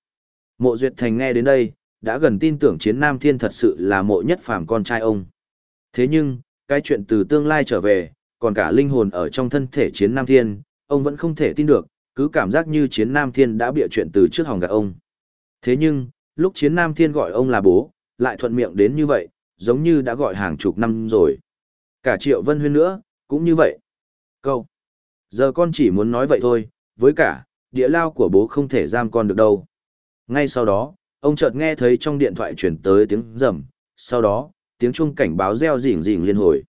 Mộ Duyệt Thành nghe đến đây, đã gần tin tưởng chiến Nam Thiên thật sự là mộ nhất phàm con trai ông. Thế nhưng, cái chuyện từ tương lai trở về, còn cả linh hồn ở trong thân thể chiến Nam Thiên, ông vẫn không thể tin được, cứ cảm giác như chiến Nam Thiên đã bịa chuyện từ trước hòng gạt ông. Thế nhưng, lúc chiến Nam Thiên gọi ông là bố, lại thuận miệng đến như vậy, giống như đã gọi hàng chục năm rồi. Cả Triệu Vân Huyên nữa, cũng như vậy. Câu. Giờ con chỉ muốn nói vậy thôi, với cả, địa lao của bố không thể giam con được đâu. Ngay sau đó, ông chợt nghe thấy trong điện thoại chuyển tới tiếng rầm, sau đó, tiếng chuông cảnh báo reo rỉnh rỉnh liên hồi.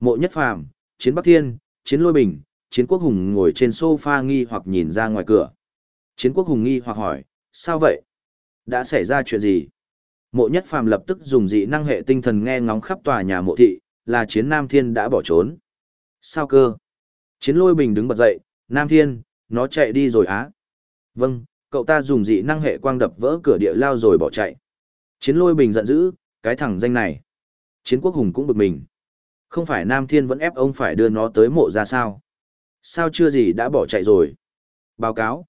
Mộ Nhất Phàm, Chiến Bắc Thiên, Chiến Lôi Bình, Chiến Quốc Hùng ngồi trên sofa nghi hoặc nhìn ra ngoài cửa. Chiến Quốc Hùng nghi hoặc hỏi, sao vậy? Đã xảy ra chuyện gì? Mộ Nhất Phàm lập tức dùng dị năng hệ tinh thần nghe ngóng khắp tòa nhà mộ thị, là Chiến Nam Thiên đã bỏ trốn. Sao cơ? Chiến Lôi Bình đứng bật dậy, Nam Thiên, nó chạy đi rồi á. Vâng, cậu ta dùng dị năng hệ quang đập vỡ cửa địa lao rồi bỏ chạy. Chiến Lôi Bình giận dữ, cái thằng danh này. Chiến Quốc Hùng cũng bực mình. Không phải Nam Thiên vẫn ép ông phải đưa nó tới mộ ra sao? Sao chưa gì đã bỏ chạy rồi? Báo cáo.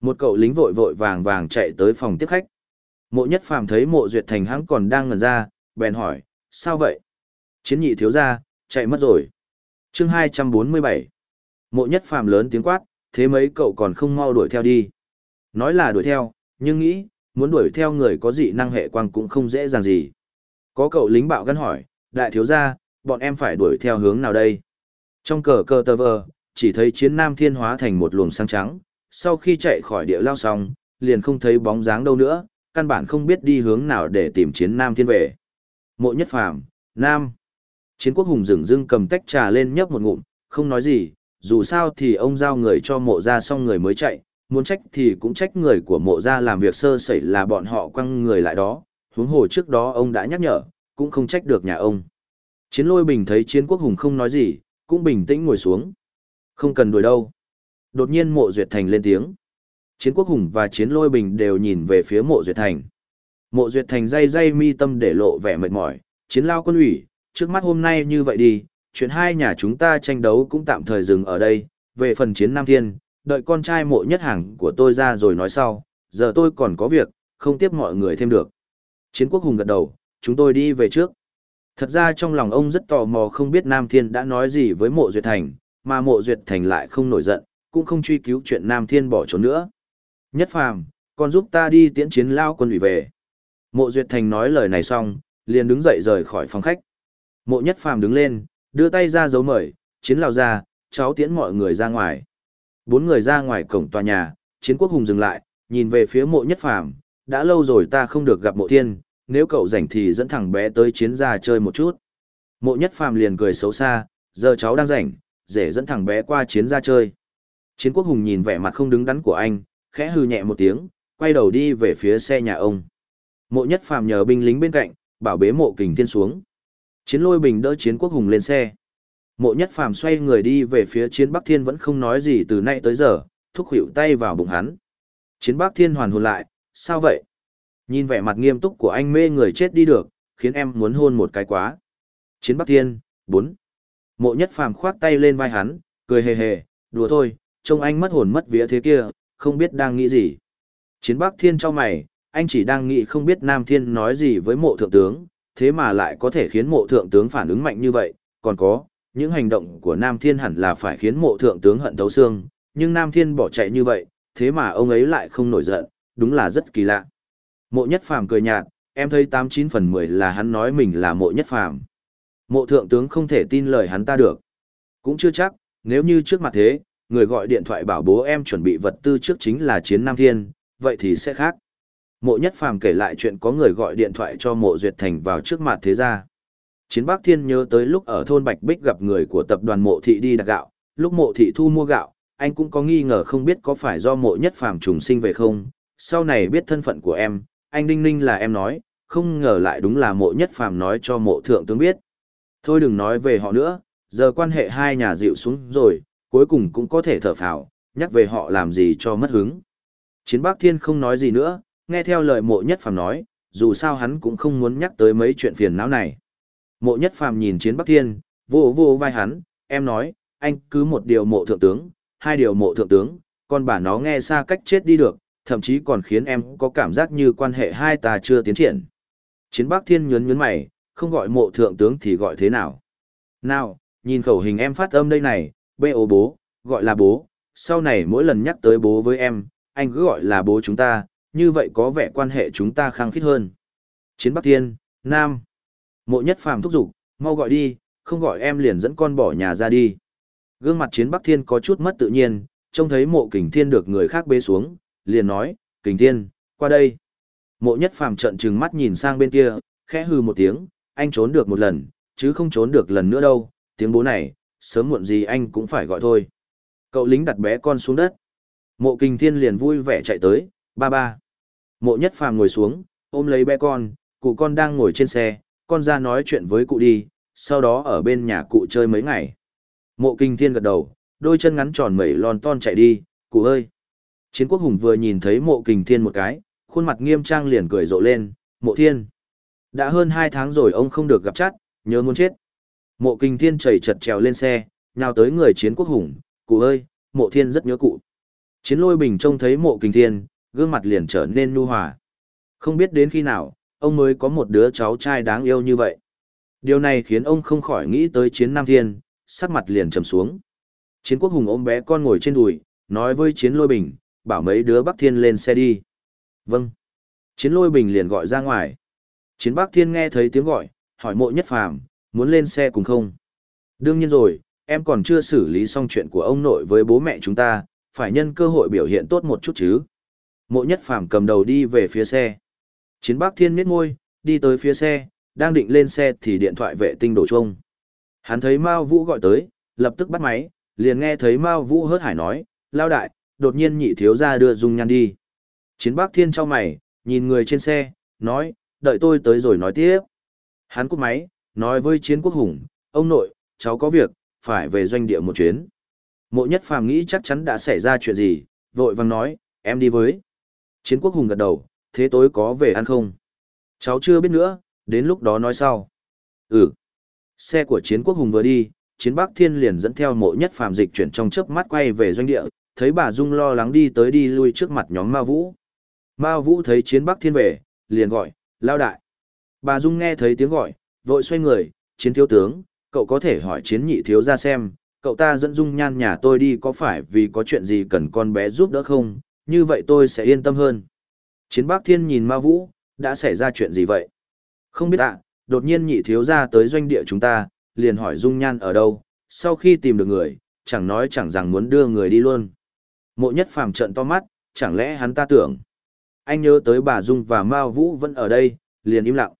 Một cậu lính vội vội vàng vàng chạy tới phòng tiếp khách. Mộ nhất phàm thấy mộ duyệt thành hắn còn đang ngần ra, bèn hỏi, sao vậy? Chiến nhị thiếu ra, chạy mất rồi. chương 247. Mộ nhất phàm lớn tiếng quát, thế mấy cậu còn không mau đuổi theo đi. Nói là đuổi theo, nhưng nghĩ, muốn đuổi theo người có dị năng hệ quang cũng không dễ dàng gì. Có cậu lính bạo gắn hỏi, đại thiếu gia, bọn em phải đuổi theo hướng nào đây? Trong cờ cờ tờ vờ, chỉ thấy chiến nam thiên hóa thành một luồng sáng trắng, sau khi chạy khỏi địa lao xong, liền không thấy bóng dáng đâu nữa, căn bản không biết đi hướng nào để tìm chiến nam thiên về. Mộ nhất phàm, nam. Chiến quốc hùng rừng rưng cầm tách trà lên nhấp một ngụm, không nói gì, dù sao thì ông giao người cho mộ ra xong người mới chạy, muốn trách thì cũng trách người của mộ gia làm việc sơ sẩy là bọn họ quăng người lại đó, huống hồ trước đó ông đã nhắc nhở, cũng không trách được nhà ông. Chiến lôi bình thấy chiến quốc hùng không nói gì, cũng bình tĩnh ngồi xuống. Không cần đuổi đâu. Đột nhiên mộ duyệt thành lên tiếng. Chiến quốc hùng và chiến lôi bình đều nhìn về phía mộ duyệt thành. Mộ duyệt thành dây dây mi tâm để lộ vẻ mệt mỏi, chiến lao quân ủy, trước mắt hôm nay như vậy đi, chuyện hai nhà chúng ta tranh đấu cũng tạm thời dừng ở đây, về phần chiến Nam Thiên, đợi con trai mộ nhất hàng của tôi ra rồi nói sau, giờ tôi còn có việc, không tiếp mọi người thêm được. Chiến quốc hùng gật đầu, chúng tôi đi về trước. Thật ra trong lòng ông rất tò mò không biết Nam Thiên đã nói gì với mộ Duyệt Thành, mà mộ Duyệt Thành lại không nổi giận, cũng không truy cứu chuyện Nam Thiên bỏ trốn nữa. Nhất phàm, còn giúp ta đi tiễn chiến lao quân ủy về. Mộ Duyệt Thành nói lời này xong, liền đứng dậy rời khỏi phòng khách. Mộ Nhất phàm đứng lên, đưa tay ra dấu mời, chiến lao ra, cháu tiễn mọi người ra ngoài. Bốn người ra ngoài cổng tòa nhà, chiến quốc hùng dừng lại, nhìn về phía mộ Nhất phàm, đã lâu rồi ta không được gặp mộ thiên, nếu cậu rảnh thì dẫn thằng bé tới chiến gia chơi một chút. Mộ nhất phàm liền cười xấu xa, giờ cháu đang rảnh, dễ dẫn thằng bé qua chiến gia chơi. Chiến quốc hùng nhìn vẻ mặt không đứng đắn của anh, khẽ hư nhẹ một tiếng, quay đầu đi về phía xe nhà ông. Mộ nhất phàm nhờ binh lính bên cạnh, bảo bế mộ kình thiên xuống. Chiến lôi bình đỡ chiến quốc hùng lên xe. Mộ nhất phàm xoay người đi về phía chiến bắc thiên vẫn không nói gì từ nay tới giờ, thúc hữu tay vào bụng hắn. Chiến bắc thiên hoàn hồn lại, sao vậy? Nhìn vẻ mặt nghiêm túc của anh mê người chết đi được, khiến em muốn hôn một cái quá. Chiến Bắc Thiên, 4. Mộ nhất phàm khoát tay lên vai hắn, cười hề hề, đùa thôi, trông anh mất hồn mất vía thế kia, không biết đang nghĩ gì. Chiến Bắc Thiên cho mày, anh chỉ đang nghĩ không biết Nam Thiên nói gì với mộ thượng tướng, thế mà lại có thể khiến mộ thượng tướng phản ứng mạnh như vậy, còn có, những hành động của Nam Thiên hẳn là phải khiến mộ thượng tướng hận thấu xương, nhưng Nam Thiên bỏ chạy như vậy, thế mà ông ấy lại không nổi giận, đúng là rất kỳ lạ. Mộ nhất phàm cười nhạt, em thấy tám chín phần mười là hắn nói mình là mộ nhất phàm. Mộ thượng tướng không thể tin lời hắn ta được. Cũng chưa chắc, nếu như trước mặt thế, người gọi điện thoại bảo bố em chuẩn bị vật tư trước chính là chiến Nam Thiên, vậy thì sẽ khác. Mộ nhất phàm kể lại chuyện có người gọi điện thoại cho mộ duyệt thành vào trước mặt thế gia. Chiến Bắc Thiên nhớ tới lúc ở thôn Bạch Bích gặp người của tập đoàn mộ thị đi đặt gạo, lúc mộ thị thu mua gạo, anh cũng có nghi ngờ không biết có phải do mộ nhất phàm trùng sinh về không, sau này biết thân phận của em, anh Đinh Ninh là em nói, không ngờ lại đúng là mộ nhất phàm nói cho mộ thượng tướng biết. Thôi đừng nói về họ nữa, giờ quan hệ hai nhà dịu xuống rồi, cuối cùng cũng có thể thở phào, nhắc về họ làm gì cho mất hứng. Chiến Bắc Thiên không nói gì nữa, nghe theo lời mộ nhất phàm nói, dù sao hắn cũng không muốn nhắc tới mấy chuyện phiền não này. Mộ nhất phàm nhìn Chiến Bắc Thiên, vô vô vai hắn, em nói, anh cứ một điều mộ thượng tướng, hai điều mộ thượng tướng, còn bà nó nghe xa cách chết đi được, thậm chí còn khiến em có cảm giác như quan hệ hai ta chưa tiến triển. Chiến Bắc Thiên nhớn nhớn mày, không gọi mộ thượng tướng thì gọi thế nào? Nào, nhìn khẩu hình em phát âm đây này, bê ô bố, gọi là bố, sau này mỗi lần nhắc tới bố với em, anh cứ gọi là bố chúng ta, như vậy có vẻ quan hệ chúng ta khăng khít hơn. Chiến Bắc Thiên, Nam. Mộ nhất phàm thúc giục, mau gọi đi, không gọi em liền dẫn con bỏ nhà ra đi. Gương mặt chiến Bắc Thiên có chút mất tự nhiên, trông thấy mộ kình thiên được người khác bế xuống, liền nói, kình thiên, qua đây. Mộ nhất phàm trận trừng mắt nhìn sang bên kia, khẽ hư một tiếng, anh trốn được một lần, chứ không trốn được lần nữa đâu, tiếng bố này, sớm muộn gì anh cũng phải gọi thôi. Cậu lính đặt bé con xuống đất. Mộ kình thiên liền vui vẻ chạy tới, ba ba. Mộ nhất phàm ngồi xuống, ôm lấy bé con, cụ con đang ngồi trên xe, con ra nói chuyện với cụ đi, sau đó ở bên nhà cụ chơi mấy ngày. Mộ kinh thiên gật đầu, đôi chân ngắn tròn mẩy lon ton chạy đi, cụ ơi. Chiến quốc hùng vừa nhìn thấy mộ kình thiên một cái, khuôn mặt nghiêm trang liền cười rộ lên, mộ thiên. Đã hơn hai tháng rồi ông không được gặp chắt, nhớ muốn chết. Mộ kinh thiên chảy chật trèo lên xe, nhào tới người chiến quốc hùng, cụ ơi, mộ thiên rất nhớ cụ. Chiến lôi bình trông thấy mộ kinh thiên, gương mặt liền trở nên nu hòa. Không biết đến khi nào, ông mới có một đứa cháu trai đáng yêu như vậy. Điều này khiến ông không khỏi nghĩ tới chiến Nam Thiên, sắc mặt liền trầm xuống. Chiến quốc hùng ôm bé con ngồi trên đùi, nói với chiến lôi bình, bảo mấy đứa Bắc Thiên lên xe đi. Vâng. Chiến lôi bình liền gọi ra ngoài. Chiến Bắc Thiên nghe thấy tiếng gọi, hỏi mộ nhất phàm, muốn lên xe cùng không? Đương nhiên rồi, em còn chưa xử lý xong chuyện của ông nội với bố mẹ chúng ta, phải nhân cơ hội biểu hiện tốt một chút chứ. Mộ nhất phàm cầm đầu đi về phía xe. Chiến Bắc Thiên miết ngôi, đi tới phía xe, đang định lên xe thì điện thoại vệ tinh đổ chuông. Hắn thấy Mao Vũ gọi tới, lập tức bắt máy, liền nghe thấy Mao Vũ hớt hải nói, lao đại, đột nhiên nhị thiếu ra đưa dung nhan đi. Chiến Bắc Thiên trao mày, nhìn người trên xe, nói, đợi tôi tới rồi nói tiếp. Hắn cúp máy, nói với Chiến Quốc Hùng, ông nội, cháu có việc, phải về doanh địa một chuyến. Mộ nhất phàm nghĩ chắc chắn đã xảy ra chuyện gì, vội vàng nói, em đi với. Chiến Quốc Hùng gật đầu, thế tối có về ăn không? Cháu chưa biết nữa, đến lúc đó nói sau. Ừ. Xe của chiến quốc hùng vừa đi, chiến bắc thiên liền dẫn theo mộ nhất phàm dịch chuyển trong chớp mắt quay về doanh địa, thấy bà Dung lo lắng đi tới đi lui trước mặt nhóm Ma Vũ. Ma Vũ thấy chiến bắc thiên về, liền gọi, lao đại. Bà Dung nghe thấy tiếng gọi, vội xoay người, chiến thiếu tướng, cậu có thể hỏi chiến nhị thiếu ra xem, cậu ta dẫn Dung nhan nhà tôi đi có phải vì có chuyện gì cần con bé giúp đỡ không, như vậy tôi sẽ yên tâm hơn. Chiến Bắc Thiên nhìn Ma Vũ, đã xảy ra chuyện gì vậy? Không biết ạ, đột nhiên nhị thiếu ra tới doanh địa chúng ta, liền hỏi Dung Nhan ở đâu, sau khi tìm được người, chẳng nói chẳng rằng muốn đưa người đi luôn. Mộ nhất phàm trận to mắt, chẳng lẽ hắn ta tưởng. Anh nhớ tới bà Dung và Mao Vũ vẫn ở đây, liền im lặng.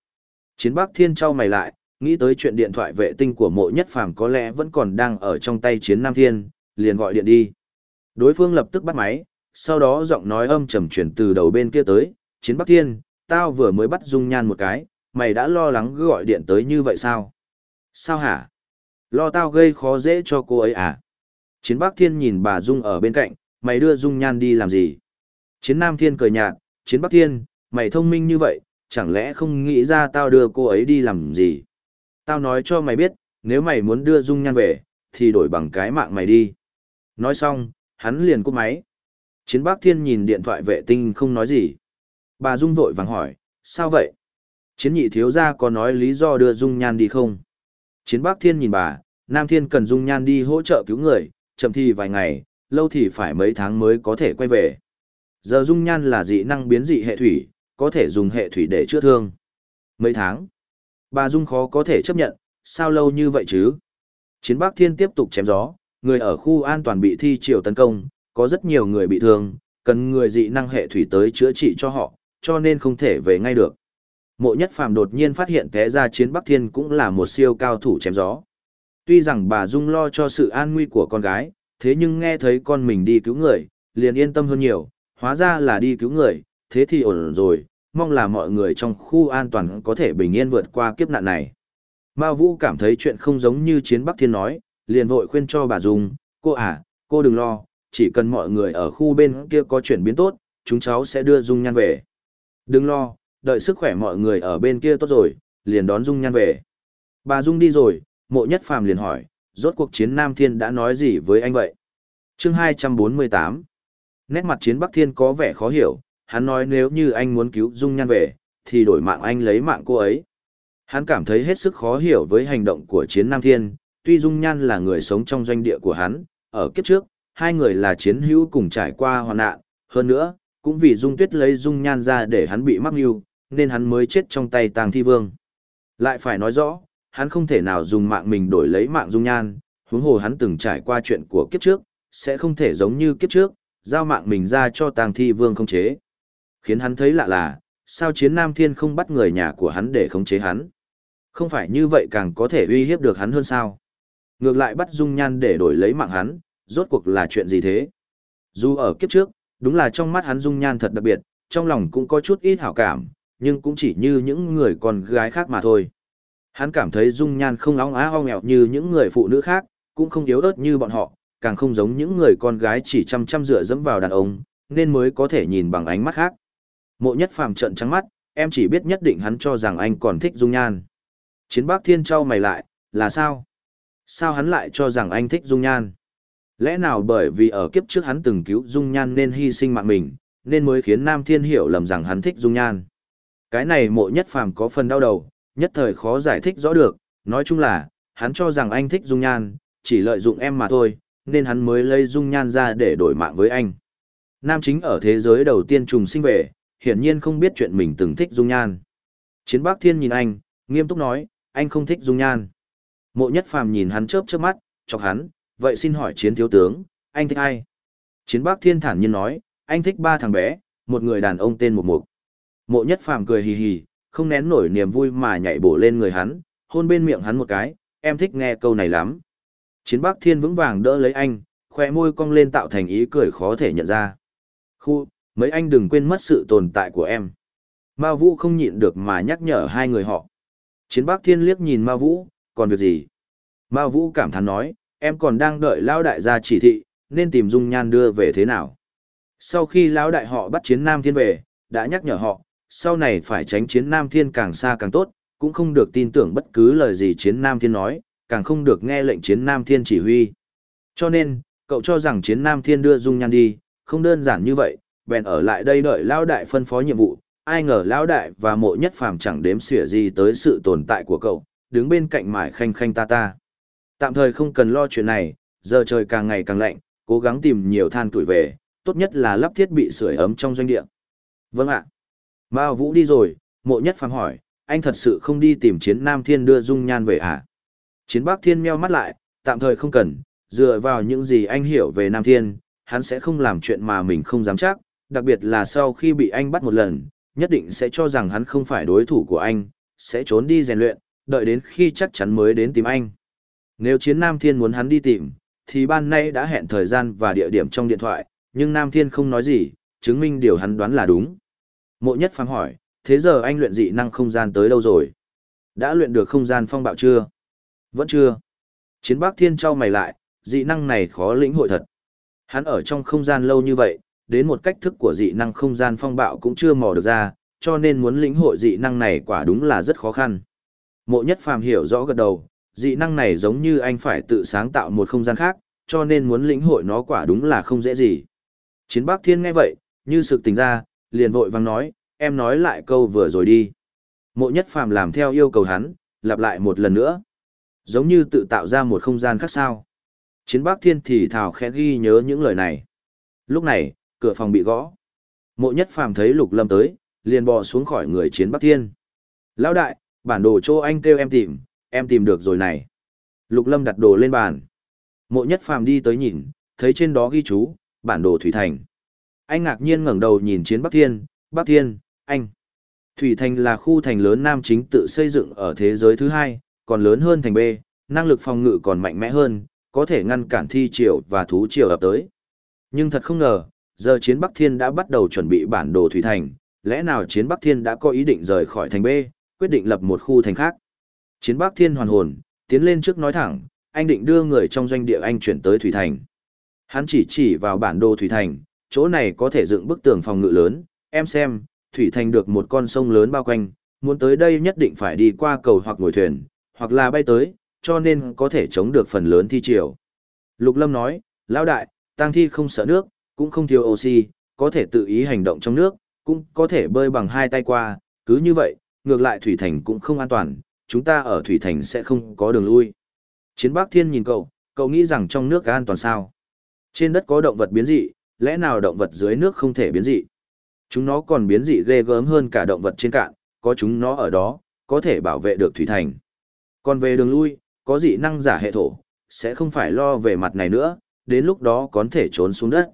Chiến Bắc Thiên trao mày lại, nghĩ tới chuyện điện thoại vệ tinh của mộ nhất phàm có lẽ vẫn còn đang ở trong tay chiến Nam Thiên, liền gọi điện đi. Đối phương lập tức bắt máy, sau đó giọng nói âm trầm chuyển từ đầu bên kia tới, chiến Bắc Thiên, tao vừa mới bắt Dung Nhan một cái, mày đã lo lắng gọi điện tới như vậy sao? Sao hả? Lo tao gây khó dễ cho cô ấy à? Chiến Bắc Thiên nhìn bà Dung ở bên cạnh, mày đưa Dung Nhan đi làm gì? Chiến Nam Thiên cười nhạt, Chiến Bắc Thiên, mày thông minh như vậy, chẳng lẽ không nghĩ ra tao đưa cô ấy đi làm gì? Tao nói cho mày biết, nếu mày muốn đưa Dung Nhan về, thì đổi bằng cái mạng mày đi. Nói xong, hắn liền cúp máy. Chiến Bắc Thiên nhìn điện thoại vệ tinh không nói gì. Bà Dung vội vàng hỏi, sao vậy? Chiến nhị thiếu gia có nói lý do đưa Dung Nhan đi không? Chiến Bắc Thiên nhìn bà, Nam Thiên cần Dung Nhan đi hỗ trợ cứu người, chậm thì vài ngày, lâu thì phải mấy tháng mới có thể quay về. Giờ Dung Nhan là dị năng biến dị hệ thủy, có thể dùng hệ thủy để chữa thương. Mấy tháng? Bà Dung khó có thể chấp nhận, sao lâu như vậy chứ? Chiến Bắc Thiên tiếp tục chém gió, người ở khu an toàn bị thi triều tấn công, có rất nhiều người bị thương, cần người dị năng hệ thủy tới chữa trị cho họ, cho nên không thể về ngay được. Mộ nhất phàm đột nhiên phát hiện té ra chiến Bắc Thiên cũng là một siêu cao thủ chém gió. Tuy rằng bà Dung lo cho sự an nguy của con gái, thế nhưng nghe thấy con mình đi cứu người, liền yên tâm hơn nhiều, hóa ra là đi cứu người, thế thì ổn rồi, mong là mọi người trong khu an toàn có thể bình yên vượt qua kiếp nạn này. Mao Vũ cảm thấy chuyện không giống như chiến Bắc Thiên nói, liền vội khuyên cho bà Dung, cô à, cô đừng lo, chỉ cần mọi người ở khu bên kia có chuyển biến tốt, chúng cháu sẽ đưa Dung Nhan về. Đừng lo, đợi sức khỏe mọi người ở bên kia tốt rồi, liền đón Dung Nhan về. Bà Dung đi rồi, mộ nhất phàm liền hỏi, rốt cuộc chiến Nam Thiên đã nói gì với anh vậy? chương 248 Nét mặt chiến Bắc Thiên có vẻ khó hiểu, hắn nói nếu như anh muốn cứu Dung Nhan về, thì đổi mạng anh lấy mạng cô ấy. Hắn cảm thấy hết sức khó hiểu với hành động của chiến Nam Thiên, tuy Dung Nhan là người sống trong doanh địa của hắn, ở kiếp trước, hai người là chiến hữu cùng trải qua hoàn nạn, hơn nữa, cũng vì Dung Tuyết lấy Dung Nhan ra để hắn bị mắc mưu, nên hắn mới chết trong tay Tàng Thi Vương. Lại phải nói rõ, hắn không thể nào dùng mạng mình đổi lấy mạng dung nhan, huống hồ hắn từng trải qua chuyện của kiếp trước, sẽ không thể giống như kiếp trước, giao mạng mình ra cho tàng thi vương không chế. Khiến hắn thấy lạ là, sao chiến nam thiên không bắt người nhà của hắn để khống chế hắn. Không phải như vậy càng có thể uy hiếp được hắn hơn sao. Ngược lại bắt dung nhan để đổi lấy mạng hắn, rốt cuộc là chuyện gì thế? Dù ở kiếp trước, đúng là trong mắt hắn dung nhan thật đặc biệt, trong lòng cũng có chút ít hảo cảm, nhưng cũng chỉ như những người con gái khác mà thôi. Hắn cảm thấy dung nhan không óng á ho nghèo như những người phụ nữ khác, cũng không yếu ớt như bọn họ, càng không giống những người con gái chỉ chăm chăm dựa dẫm vào đàn ông, nên mới có thể nhìn bằng ánh mắt khác. Mộ nhất phàm trận trắng mắt, em chỉ biết nhất định hắn cho rằng anh còn thích dung nhan. Chiến bác thiên trao mày lại, là sao? Sao hắn lại cho rằng anh thích dung nhan? Lẽ nào bởi vì ở kiếp trước hắn từng cứu dung nhan nên hy sinh mạng mình, nên mới khiến Nam Thiên hiểu lầm rằng hắn thích dung nhan. Cái này mộ nhất phàm có phần đau đầu, nhất thời khó giải thích rõ được, nói chung là, hắn cho rằng anh thích dung nhan, chỉ lợi dụng em mà thôi, nên hắn mới lấy dung nhan ra để đổi mạng với anh. Nam chính ở thế giới đầu tiên trùng sinh về, hiển nhiên không biết chuyện mình từng thích dung nhan. Chiến Bác Thiên nhìn anh, nghiêm túc nói, anh không thích dung nhan. Mộ nhất phàm nhìn hắn chớp chớp mắt, chọc hắn, vậy xin hỏi chiến thiếu tướng, anh thích ai? Chiến Bác Thiên thản nhiên nói, anh thích ba thằng bé, một người đàn ông tên Mục Mục. Mộ nhất phàm cười hì hì, không nén nổi niềm vui mà nhảy bổ lên người hắn, hôn bên miệng hắn một cái, em thích nghe câu này lắm. Chiến Bắc Thiên vững vàng đỡ lấy anh, khoe môi cong lên tạo thành ý cười khó thể nhận ra. Khu, mấy anh đừng quên mất sự tồn tại của em. Ma Vũ không nhịn được mà nhắc nhở hai người họ. Chiến Bắc Thiên liếc nhìn Ma Vũ, còn việc gì? Ma Vũ cảm thán nói, em còn đang đợi Lão đại ra chỉ thị, nên tìm dung nhan đưa về thế nào? Sau khi Lão đại họ bắt chiến Nam Thiên về, đã nhắc nhở họ, sau này phải tránh chiến Nam Thiên càng xa càng tốt, cũng không được tin tưởng bất cứ lời gì chiến Nam Thiên nói, càng không được nghe lệnh chiến Nam Thiên chỉ huy. Cho nên, cậu cho rằng chiến Nam Thiên đưa Dung Nhan đi, không đơn giản như vậy, bèn ở lại đây đợi Lão Đại phân phó nhiệm vụ, ai ngờ Lão Đại và mộ nhất phàm chẳng đếm xỉa gì tới sự tồn tại của cậu, đứng bên cạnh mải khanh khanh ta ta. Tạm thời không cần lo chuyện này, giờ trời càng ngày càng lạnh, cố gắng tìm nhiều than tuổi về, tốt nhất là lắp thiết bị sưởi ấm trong doanh địa. Vâng ạ. Mao Vũ đi rồi, mộ nhất phàm hỏi, anh thật sự không đi tìm chiến Nam Thiên đưa Dung Nhan về à? Chiến Bắc Thiên meo mắt lại, tạm thời không cần, dựa vào những gì anh hiểu về Nam Thiên, hắn sẽ không làm chuyện mà mình không dám chắc, đặc biệt là sau khi bị anh bắt một lần, nhất định sẽ cho rằng hắn không phải đối thủ của anh, sẽ trốn đi rèn luyện, đợi đến khi chắc chắn mới đến tìm anh. Nếu chiến Nam Thiên muốn hắn đi tìm, thì ban nay đã hẹn thời gian và địa điểm trong điện thoại, nhưng Nam Thiên không nói gì, chứng minh điều hắn đoán là đúng. Mộ nhất phàm hỏi, thế giờ anh luyện dị năng không gian tới đâu rồi? Đã luyện được không gian phong bạo chưa? Vẫn chưa. Chiến bác thiên trao mày lại, dị năng này khó lĩnh hội thật. Hắn ở trong không gian lâu như vậy, đến một cách thức của dị năng không gian phong bạo cũng chưa mò được ra, cho nên muốn lĩnh hội dị năng này quả đúng là rất khó khăn. Mộ nhất phàm hiểu rõ gật đầu, dị năng này giống như anh phải tự sáng tạo một không gian khác, cho nên muốn lĩnh hội nó quả đúng là không dễ gì. Chiến bác thiên nghe vậy, như sực tỉnh ra, liền vội vang nói, em nói lại câu vừa rồi đi. Mộ nhất phàm làm theo yêu cầu hắn, lặp lại một lần nữa. Giống như tự tạo ra một không gian khác sao. Chiến bác thiên thì thào khẽ ghi nhớ những lời này. Lúc này, cửa phòng bị gõ. Mộ nhất phàm thấy lục lâm tới, liền bò xuống khỏi người chiến bắc thiên. Lão đại, bản đồ chỗ anh kêu em tìm, em tìm được rồi này. Lục lâm đặt đồ lên bàn. Mộ nhất phàm đi tới nhìn, thấy trên đó ghi chú, bản đồ Thủy Thành. Anh ngạc nhiên ngẩng đầu nhìn chiến Bắc Thiên, Bắc Thiên, anh. Thủy Thành là khu thành lớn nam chính tự xây dựng ở thế giới thứ hai, còn lớn hơn thành B, năng lực phòng ngự còn mạnh mẽ hơn, có thể ngăn cản thi triều và thú triều ập tới. Nhưng thật không ngờ, giờ chiến Bắc Thiên đã bắt đầu chuẩn bị bản đồ Thủy Thành, lẽ nào chiến Bắc Thiên đã có ý định rời khỏi thành B, quyết định lập một khu thành khác. Chiến Bác Thiên hoàn hồn, tiến lên trước nói thẳng, anh định đưa người trong doanh địa anh chuyển tới Thủy Thành. Hắn chỉ chỉ vào bản đồ Thủy Thành, chỗ này có thể dựng bức tường phòng ngự lớn, em xem, Thủy Thành được một con sông lớn bao quanh, muốn tới đây nhất định phải đi qua cầu hoặc ngồi thuyền, hoặc là bay tới, cho nên có thể chống được phần lớn thi triều. Lục Lâm nói, lão đại, tang thi không sợ nước, cũng không thiếu oxy, có thể tự ý hành động trong nước, cũng có thể bơi bằng hai tay qua, cứ như vậy, ngược lại Thủy Thành cũng không an toàn, chúng ta ở Thủy Thành sẽ không có đường lui. Chiến Bắc Thiên nhìn cậu, cậu nghĩ rằng trong nước an toàn sao? Trên đất có động vật biến dị, lẽ nào động vật dưới nước không thể biến dị? Chúng nó còn biến dị ghê gớm hơn cả động vật trên cạn, có chúng nó ở đó, có thể bảo vệ được Thủy Thành. Còn về đường lui, có dị năng giả hệ thổ, sẽ không phải lo về mặt này nữa, đến lúc đó có thể trốn xuống đất.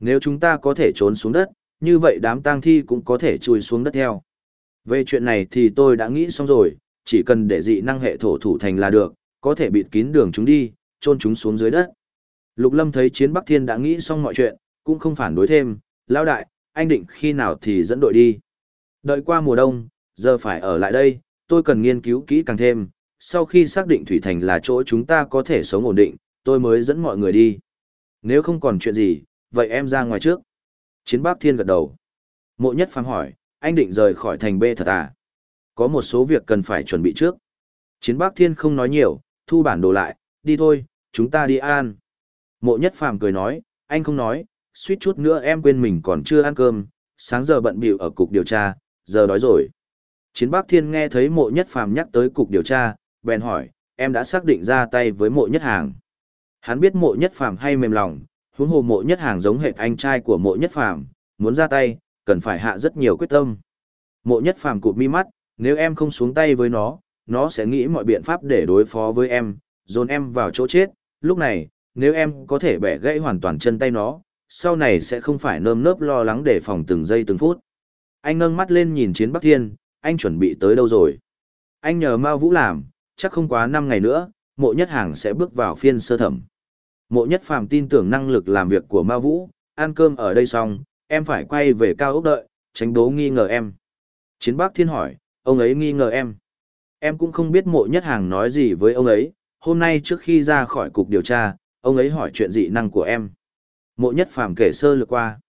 Nếu chúng ta có thể trốn xuống đất, như vậy đám tang thi cũng có thể chui xuống đất theo. Về chuyện này thì tôi đã nghĩ xong rồi, chỉ cần để dị năng hệ thổ thủ thành là được, có thể bịt kín đường chúng đi, trôn chúng xuống dưới đất. Lục Lâm thấy Chiến Bắc Thiên đã nghĩ xong mọi chuyện, cũng không phản đối thêm, lão đại, anh định khi nào thì dẫn đội đi. Đợi qua mùa đông, giờ phải ở lại đây, tôi cần nghiên cứu kỹ càng thêm, sau khi xác định Thủy Thành là chỗ chúng ta có thể sống ổn định, tôi mới dẫn mọi người đi. Nếu không còn chuyện gì, vậy em ra ngoài trước. Chiến Bắc Thiên gật đầu. Mộ nhất phang hỏi, anh định rời khỏi thành B thật à? Có một số việc cần phải chuẩn bị trước. Chiến Bắc Thiên không nói nhiều, thu bản đồ lại, đi thôi, chúng ta đi ăn. Mộ nhất phàm cười nói, anh không nói, suýt chút nữa em quên mình còn chưa ăn cơm, sáng giờ bận bịu ở cục điều tra, giờ đói rồi. Chiến Bắc Thiên nghe thấy mộ nhất phàm nhắc tới cục điều tra, bèn hỏi, em đã xác định ra tay với mộ nhất hàng. Hắn biết mộ nhất phàm hay mềm lòng, huống hồ mộ nhất hàng giống hệt anh trai của mộ nhất phàm, muốn ra tay, cần phải hạ rất nhiều quyết tâm. Mộ nhất phàm cụp mi mắt, nếu em không xuống tay với nó, nó sẽ nghĩ mọi biện pháp để đối phó với em, dồn em vào chỗ chết. Lúc này, nếu em có thể bẻ gãy hoàn toàn chân tay nó, sau này sẽ không phải nơm nớp lo lắng để phòng từng giây từng phút. Anh nâng mắt lên nhìn chiến Bắc Thiên, anh chuẩn bị tới đâu rồi? Anh nhờ Mao Vũ làm, chắc không quá 5 ngày nữa, mộ nhất hàng sẽ bước vào phiên sơ thẩm. Mộ nhất phàm tin tưởng năng lực làm việc của Mao Vũ, ăn cơm ở đây xong, em phải quay về cao ốc đợi, tránh đố nghi ngờ em. Chiến Bắc Thiên hỏi, ông ấy nghi ngờ em. Em cũng không biết mộ nhất hàng nói gì với ông ấy, hôm nay trước khi ra khỏi cục điều tra, ông ấy hỏi chuyện dị năng của em. Mộ nhất phàm kể sơ lược qua.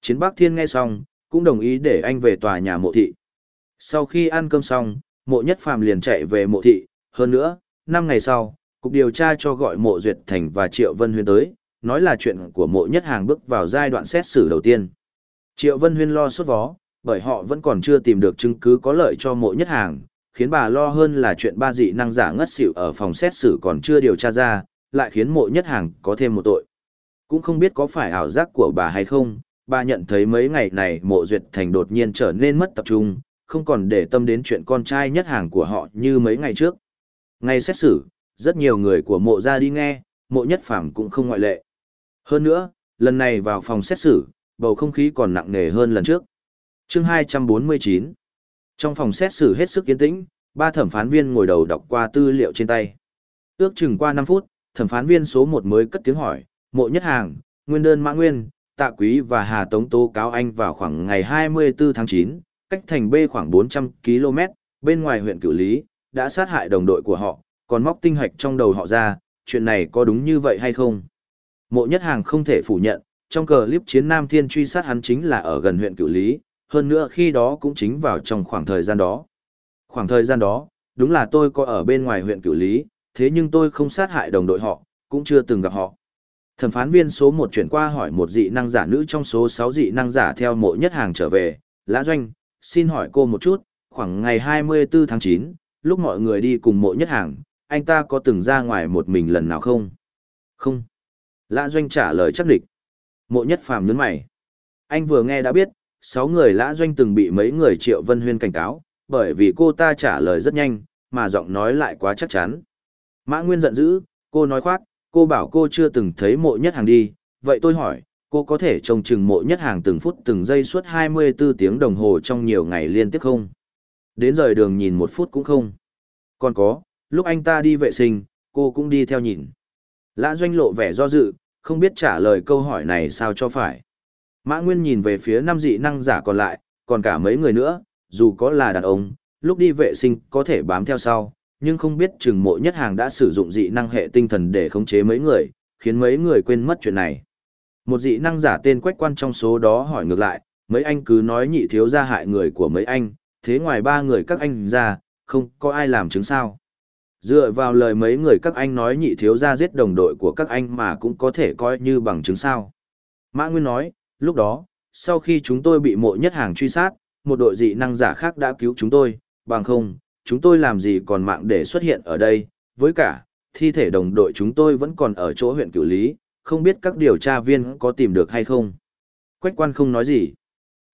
Chiến Bắc Thiên nghe xong, cũng đồng ý để anh về tòa nhà mộ thị. Sau khi ăn cơm xong, mộ nhất phàm liền chạy về mộ thị, hơn nữa, năm ngày sau, cục điều tra cho gọi mộ duyệt thành và triệu vân huyên tới, nói là chuyện của mộ nhất hàng bước vào giai đoạn xét xử đầu tiên. Triệu vân huyên lo sốt vó, bởi họ vẫn còn chưa tìm được chứng cứ có lợi cho mộ nhất hàng, khiến bà lo hơn là chuyện ba dị năng giả ngất xỉu ở phòng xét xử còn chưa điều tra ra, lại khiến mộ nhất hàng có thêm một tội. Cũng không biết có phải ảo giác của bà hay không, bà nhận thấy mấy ngày này mộ duyệt thành đột nhiên trở nên mất tập trung, không còn để tâm đến chuyện con trai nhất hàng của họ như mấy ngày trước. Ngày xét xử, rất nhiều người của mộ ra đi nghe, mộ nhất phàm cũng không ngoại lệ. Hơn nữa, lần này vào phòng xét xử, bầu không khí còn nặng nề hơn lần trước chương 249 Trong phòng xét xử hết sức yên tĩnh, ba thẩm phán viên ngồi đầu đọc qua tư liệu trên tay. Ước chừng qua 5 phút, thẩm phán viên số 1 mới cất tiếng hỏi, mộ nhất hàng, nguyên đơn mã nguyên, tạ quý và hà tống tố cáo anh vào khoảng ngày 24 tháng 9, cách thành B khoảng 400 km, bên ngoài huyện Cửu Lý, đã sát hại đồng đội của họ, còn móc tinh hạch trong đầu họ ra, chuyện này có đúng như vậy hay không? Mộ nhất hàng không thể phủ nhận, trong clip chiến Nam Thiên truy sát hắn chính là ở gần huyện Cửu Lý, hơn nữa khi đó cũng chính vào trong khoảng thời gian đó. Khoảng thời gian đó, đúng là tôi có ở bên ngoài huyện Cửu Lý, thế nhưng tôi không sát hại đồng đội họ, cũng chưa từng gặp họ. Thẩm phán viên số 1 chuyển qua hỏi một dị năng giả nữ trong số 6 dị năng giả theo mộ nhất hàng trở về, Lã Doanh, xin hỏi cô một chút, khoảng ngày 24 tháng 9, lúc mọi người đi cùng mộ nhất hàng, anh ta có từng ra ngoài một mình lần nào không? Không. Lã Doanh trả lời chắc địch. Mộ nhất phàm nhấn mày. Anh vừa nghe đã biết, Sáu người Lã Doanh từng bị mấy người Triệu Vân Huyên cảnh cáo, bởi vì cô ta trả lời rất nhanh, mà giọng nói lại quá chắc chắn. Mã Nguyên giận dữ, cô nói khoác, cô bảo cô chưa từng thấy mộ nhất hàng đi, vậy tôi hỏi, cô có thể trông chừng mộ nhất hàng từng phút từng giây suốt 24 tiếng đồng hồ trong nhiều ngày liên tiếp không? Đến rời đường nhìn một phút cũng không. Còn có, lúc anh ta đi vệ sinh, cô cũng đi theo nhìn. Lã doanh lộ vẻ do dự, không biết trả lời câu hỏi này sao cho phải. Mã Nguyên nhìn về phía năm dị năng giả còn lại, còn cả mấy người nữa, dù có là đàn ông, lúc đi vệ sinh có thể bám theo sau, nhưng không biết chừng mộ nhất hàng đã sử dụng dị năng hệ tinh thần để khống chế mấy người, khiến mấy người quên mất chuyện này. Một dị năng giả tên quách quan trong số đó hỏi ngược lại, mấy anh cứ nói nhị thiếu gia hại người của mấy anh, thế ngoài ba người các anh ra, không có ai làm chứng sao. Dựa vào lời mấy người các anh nói nhị thiếu gia giết đồng đội của các anh mà cũng có thể coi như bằng chứng sao. Mã Nguyên nói, lúc đó, sau khi chúng tôi bị mộ nhất hàng truy sát, một đội dị năng giả khác đã cứu chúng tôi, bằng không, chúng tôi làm gì còn mạng để xuất hiện ở đây, với cả, thi thể đồng đội chúng tôi vẫn còn ở chỗ huyện cửu lý, không biết các điều tra viên có tìm được hay không. Quách quan không nói gì.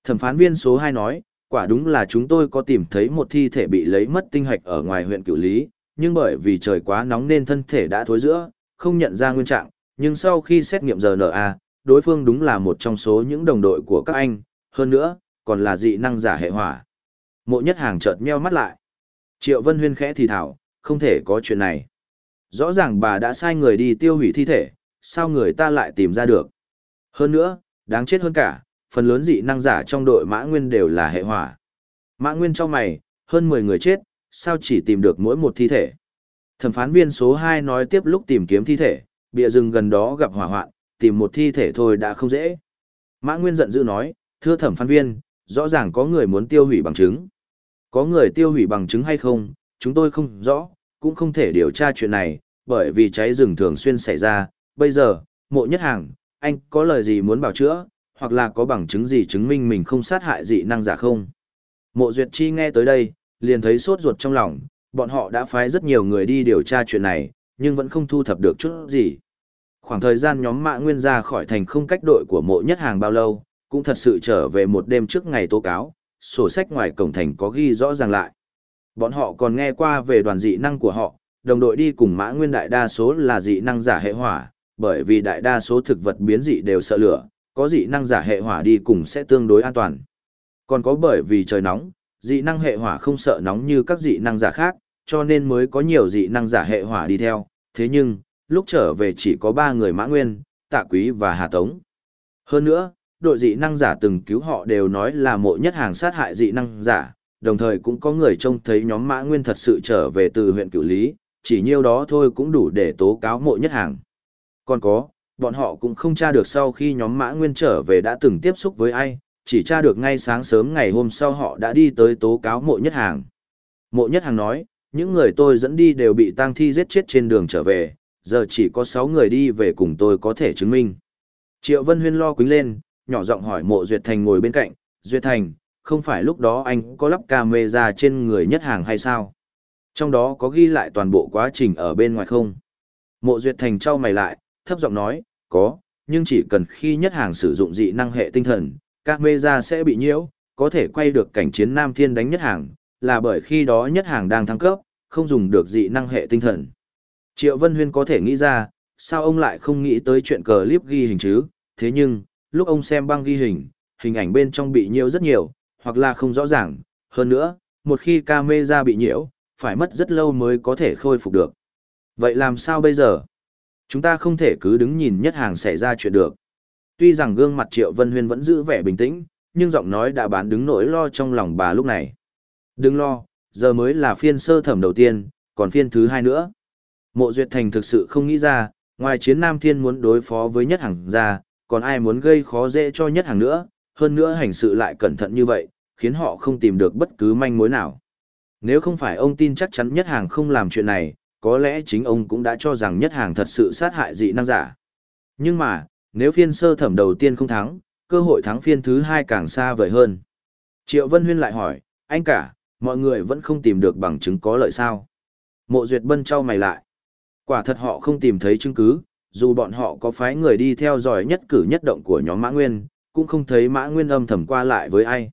Thẩm phán viên số 2 nói, quả đúng là chúng tôi có tìm thấy một thi thể bị lấy mất tinh hoạch ở ngoài huyện cửu lý, nhưng bởi vì trời quá nóng nên thân thể đã thối giữa, không nhận ra nguyên trạng, nhưng sau khi xét nghiệm RNA, đối phương đúng là một trong số những đồng đội của các anh, hơn nữa, còn là dị năng giả hệ hỏa. Mộ nhất hàng chợt meo mắt lại. Triệu Vân Huyên khẽ thì thảo, không thể có chuyện này. Rõ ràng bà đã sai người đi tiêu hủy thi thể, sao người ta lại tìm ra được. Hơn nữa, đáng chết hơn cả, phần lớn dị năng giả trong đội Mã Nguyên đều là hệ hỏa. Mã Nguyên trong mày, hơn 10 người chết, sao chỉ tìm được mỗi một thi thể. Thẩm phán viên số 2 nói tiếp lúc tìm kiếm thi thể, bịa rừng gần đó gặp hỏa hoạn, tìm một thi thể thôi đã không dễ. Mã Nguyên giận dữ nói, thưa thẩm phán viên, rõ ràng có người muốn tiêu hủy bằng chứng. Có người tiêu hủy bằng chứng hay không, chúng tôi không rõ, cũng không thể điều tra chuyện này, bởi vì cháy rừng thường xuyên xảy ra. Bây giờ, mộ nhất hàng, anh có lời gì muốn bảo chữa, hoặc là có bằng chứng gì chứng minh mình không sát hại dị năng giả không? Mộ Duyệt Chi nghe tới đây, liền thấy sốt ruột trong lòng, bọn họ đã phái rất nhiều người đi điều tra chuyện này, nhưng vẫn không thu thập được chút gì. Khoảng thời gian nhóm mạ nguyên ra khỏi thành không cách đội của mộ nhất hàng bao lâu, cũng thật sự trở về một đêm trước ngày tố cáo, sổ sách ngoài cổng thành có ghi rõ ràng lại. Bọn họ còn nghe qua về đoàn dị năng của họ, đồng đội đi cùng mã nguyên đại đa số là dị năng giả hệ hỏa, bởi vì đại đa số thực vật biến dị đều sợ lửa, có dị năng giả hệ hỏa đi cùng sẽ tương đối an toàn. Còn có bởi vì trời nóng, dị năng hệ hỏa không sợ nóng như các dị năng giả khác, cho nên mới có nhiều dị năng giả hệ hỏa đi theo. Thế nhưng, lúc trở về chỉ có ba người mã nguyên, tạ quý và hà tống. Hơn nữa, đội dị năng giả từng cứu họ đều nói là mộ nhất hàng sát hại dị năng giả, đồng thời cũng có người trông thấy nhóm mã nguyên thật sự trở về từ huyện cửu lý, chỉ nhiêu đó thôi cũng đủ để tố cáo mộ nhất hàng. Còn có, bọn họ cũng không tra được sau khi nhóm mã nguyên trở về đã từng tiếp xúc với ai, chỉ tra được ngay sáng sớm ngày hôm sau họ đã đi tới tố cáo mộ nhất hàng. Mộ nhất hàng nói, những người tôi dẫn đi đều bị tang thi giết chết trên đường trở về, giờ chỉ có 6 người đi về cùng tôi có thể chứng minh. Triệu Vân Huyên lo quính lên, nhỏ giọng hỏi mộ Duyệt Thành ngồi bên cạnh, Duyệt Thành, không phải lúc đó anh có lắp camera trên người nhất hàng hay sao? Trong đó có ghi lại toàn bộ quá trình ở bên ngoài không? Mộ Duyệt Thành trao mày lại, thấp giọng nói, có, nhưng chỉ cần khi nhất hàng sử dụng dị năng hệ tinh thần, camera sẽ bị nhiễu, có thể quay được cảnh chiến Nam Thiên đánh nhất hàng, là bởi khi đó nhất hàng đang thăng cấp, không dùng được dị năng hệ tinh thần. Triệu Vân Huyên có thể nghĩ ra, sao ông lại không nghĩ tới chuyện clip ghi hình chứ, thế nhưng, lúc ông xem băng ghi hình, hình ảnh bên trong bị nhiễu rất nhiều, hoặc là không rõ ràng, hơn nữa, một khi camera bị nhiễu, phải mất rất lâu mới có thể khôi phục được. Vậy làm sao bây giờ? Chúng ta không thể cứ đứng nhìn nhất hàng xảy ra chuyện được. Tuy rằng gương mặt Triệu Vân Huyên vẫn giữ vẻ bình tĩnh, nhưng giọng nói đã bán đứng nỗi lo trong lòng bà lúc này. Đừng lo, giờ mới là phiên sơ thẩm đầu tiên, còn phiên thứ hai nữa. Mộ Duyệt Thành thực sự không nghĩ ra, ngoài chiến Nam Thiên muốn đối phó với nhất hàng ra, còn ai muốn gây khó dễ cho nhất hàng nữa, hơn nữa hành sự lại cẩn thận như vậy, khiến họ không tìm được bất cứ manh mối nào. Nếu không phải ông tin chắc chắn nhất hàng không làm chuyện này, có lẽ chính ông cũng đã cho rằng nhất hàng thật sự sát hại dị năng giả. Nhưng mà, nếu phiên sơ thẩm đầu tiên không thắng, cơ hội thắng phiên thứ hai càng xa vời hơn. Triệu Vân Huyên lại hỏi, anh cả, mọi người vẫn không tìm được bằng chứng có lợi sao? Mộ Duyệt Bân trao mày lại. Quả thật họ không tìm thấy chứng cứ, dù bọn họ có phái người đi theo dõi nhất cử nhất động của nhóm Mã Nguyên, cũng không thấy Mã Nguyên âm thầm qua lại với ai.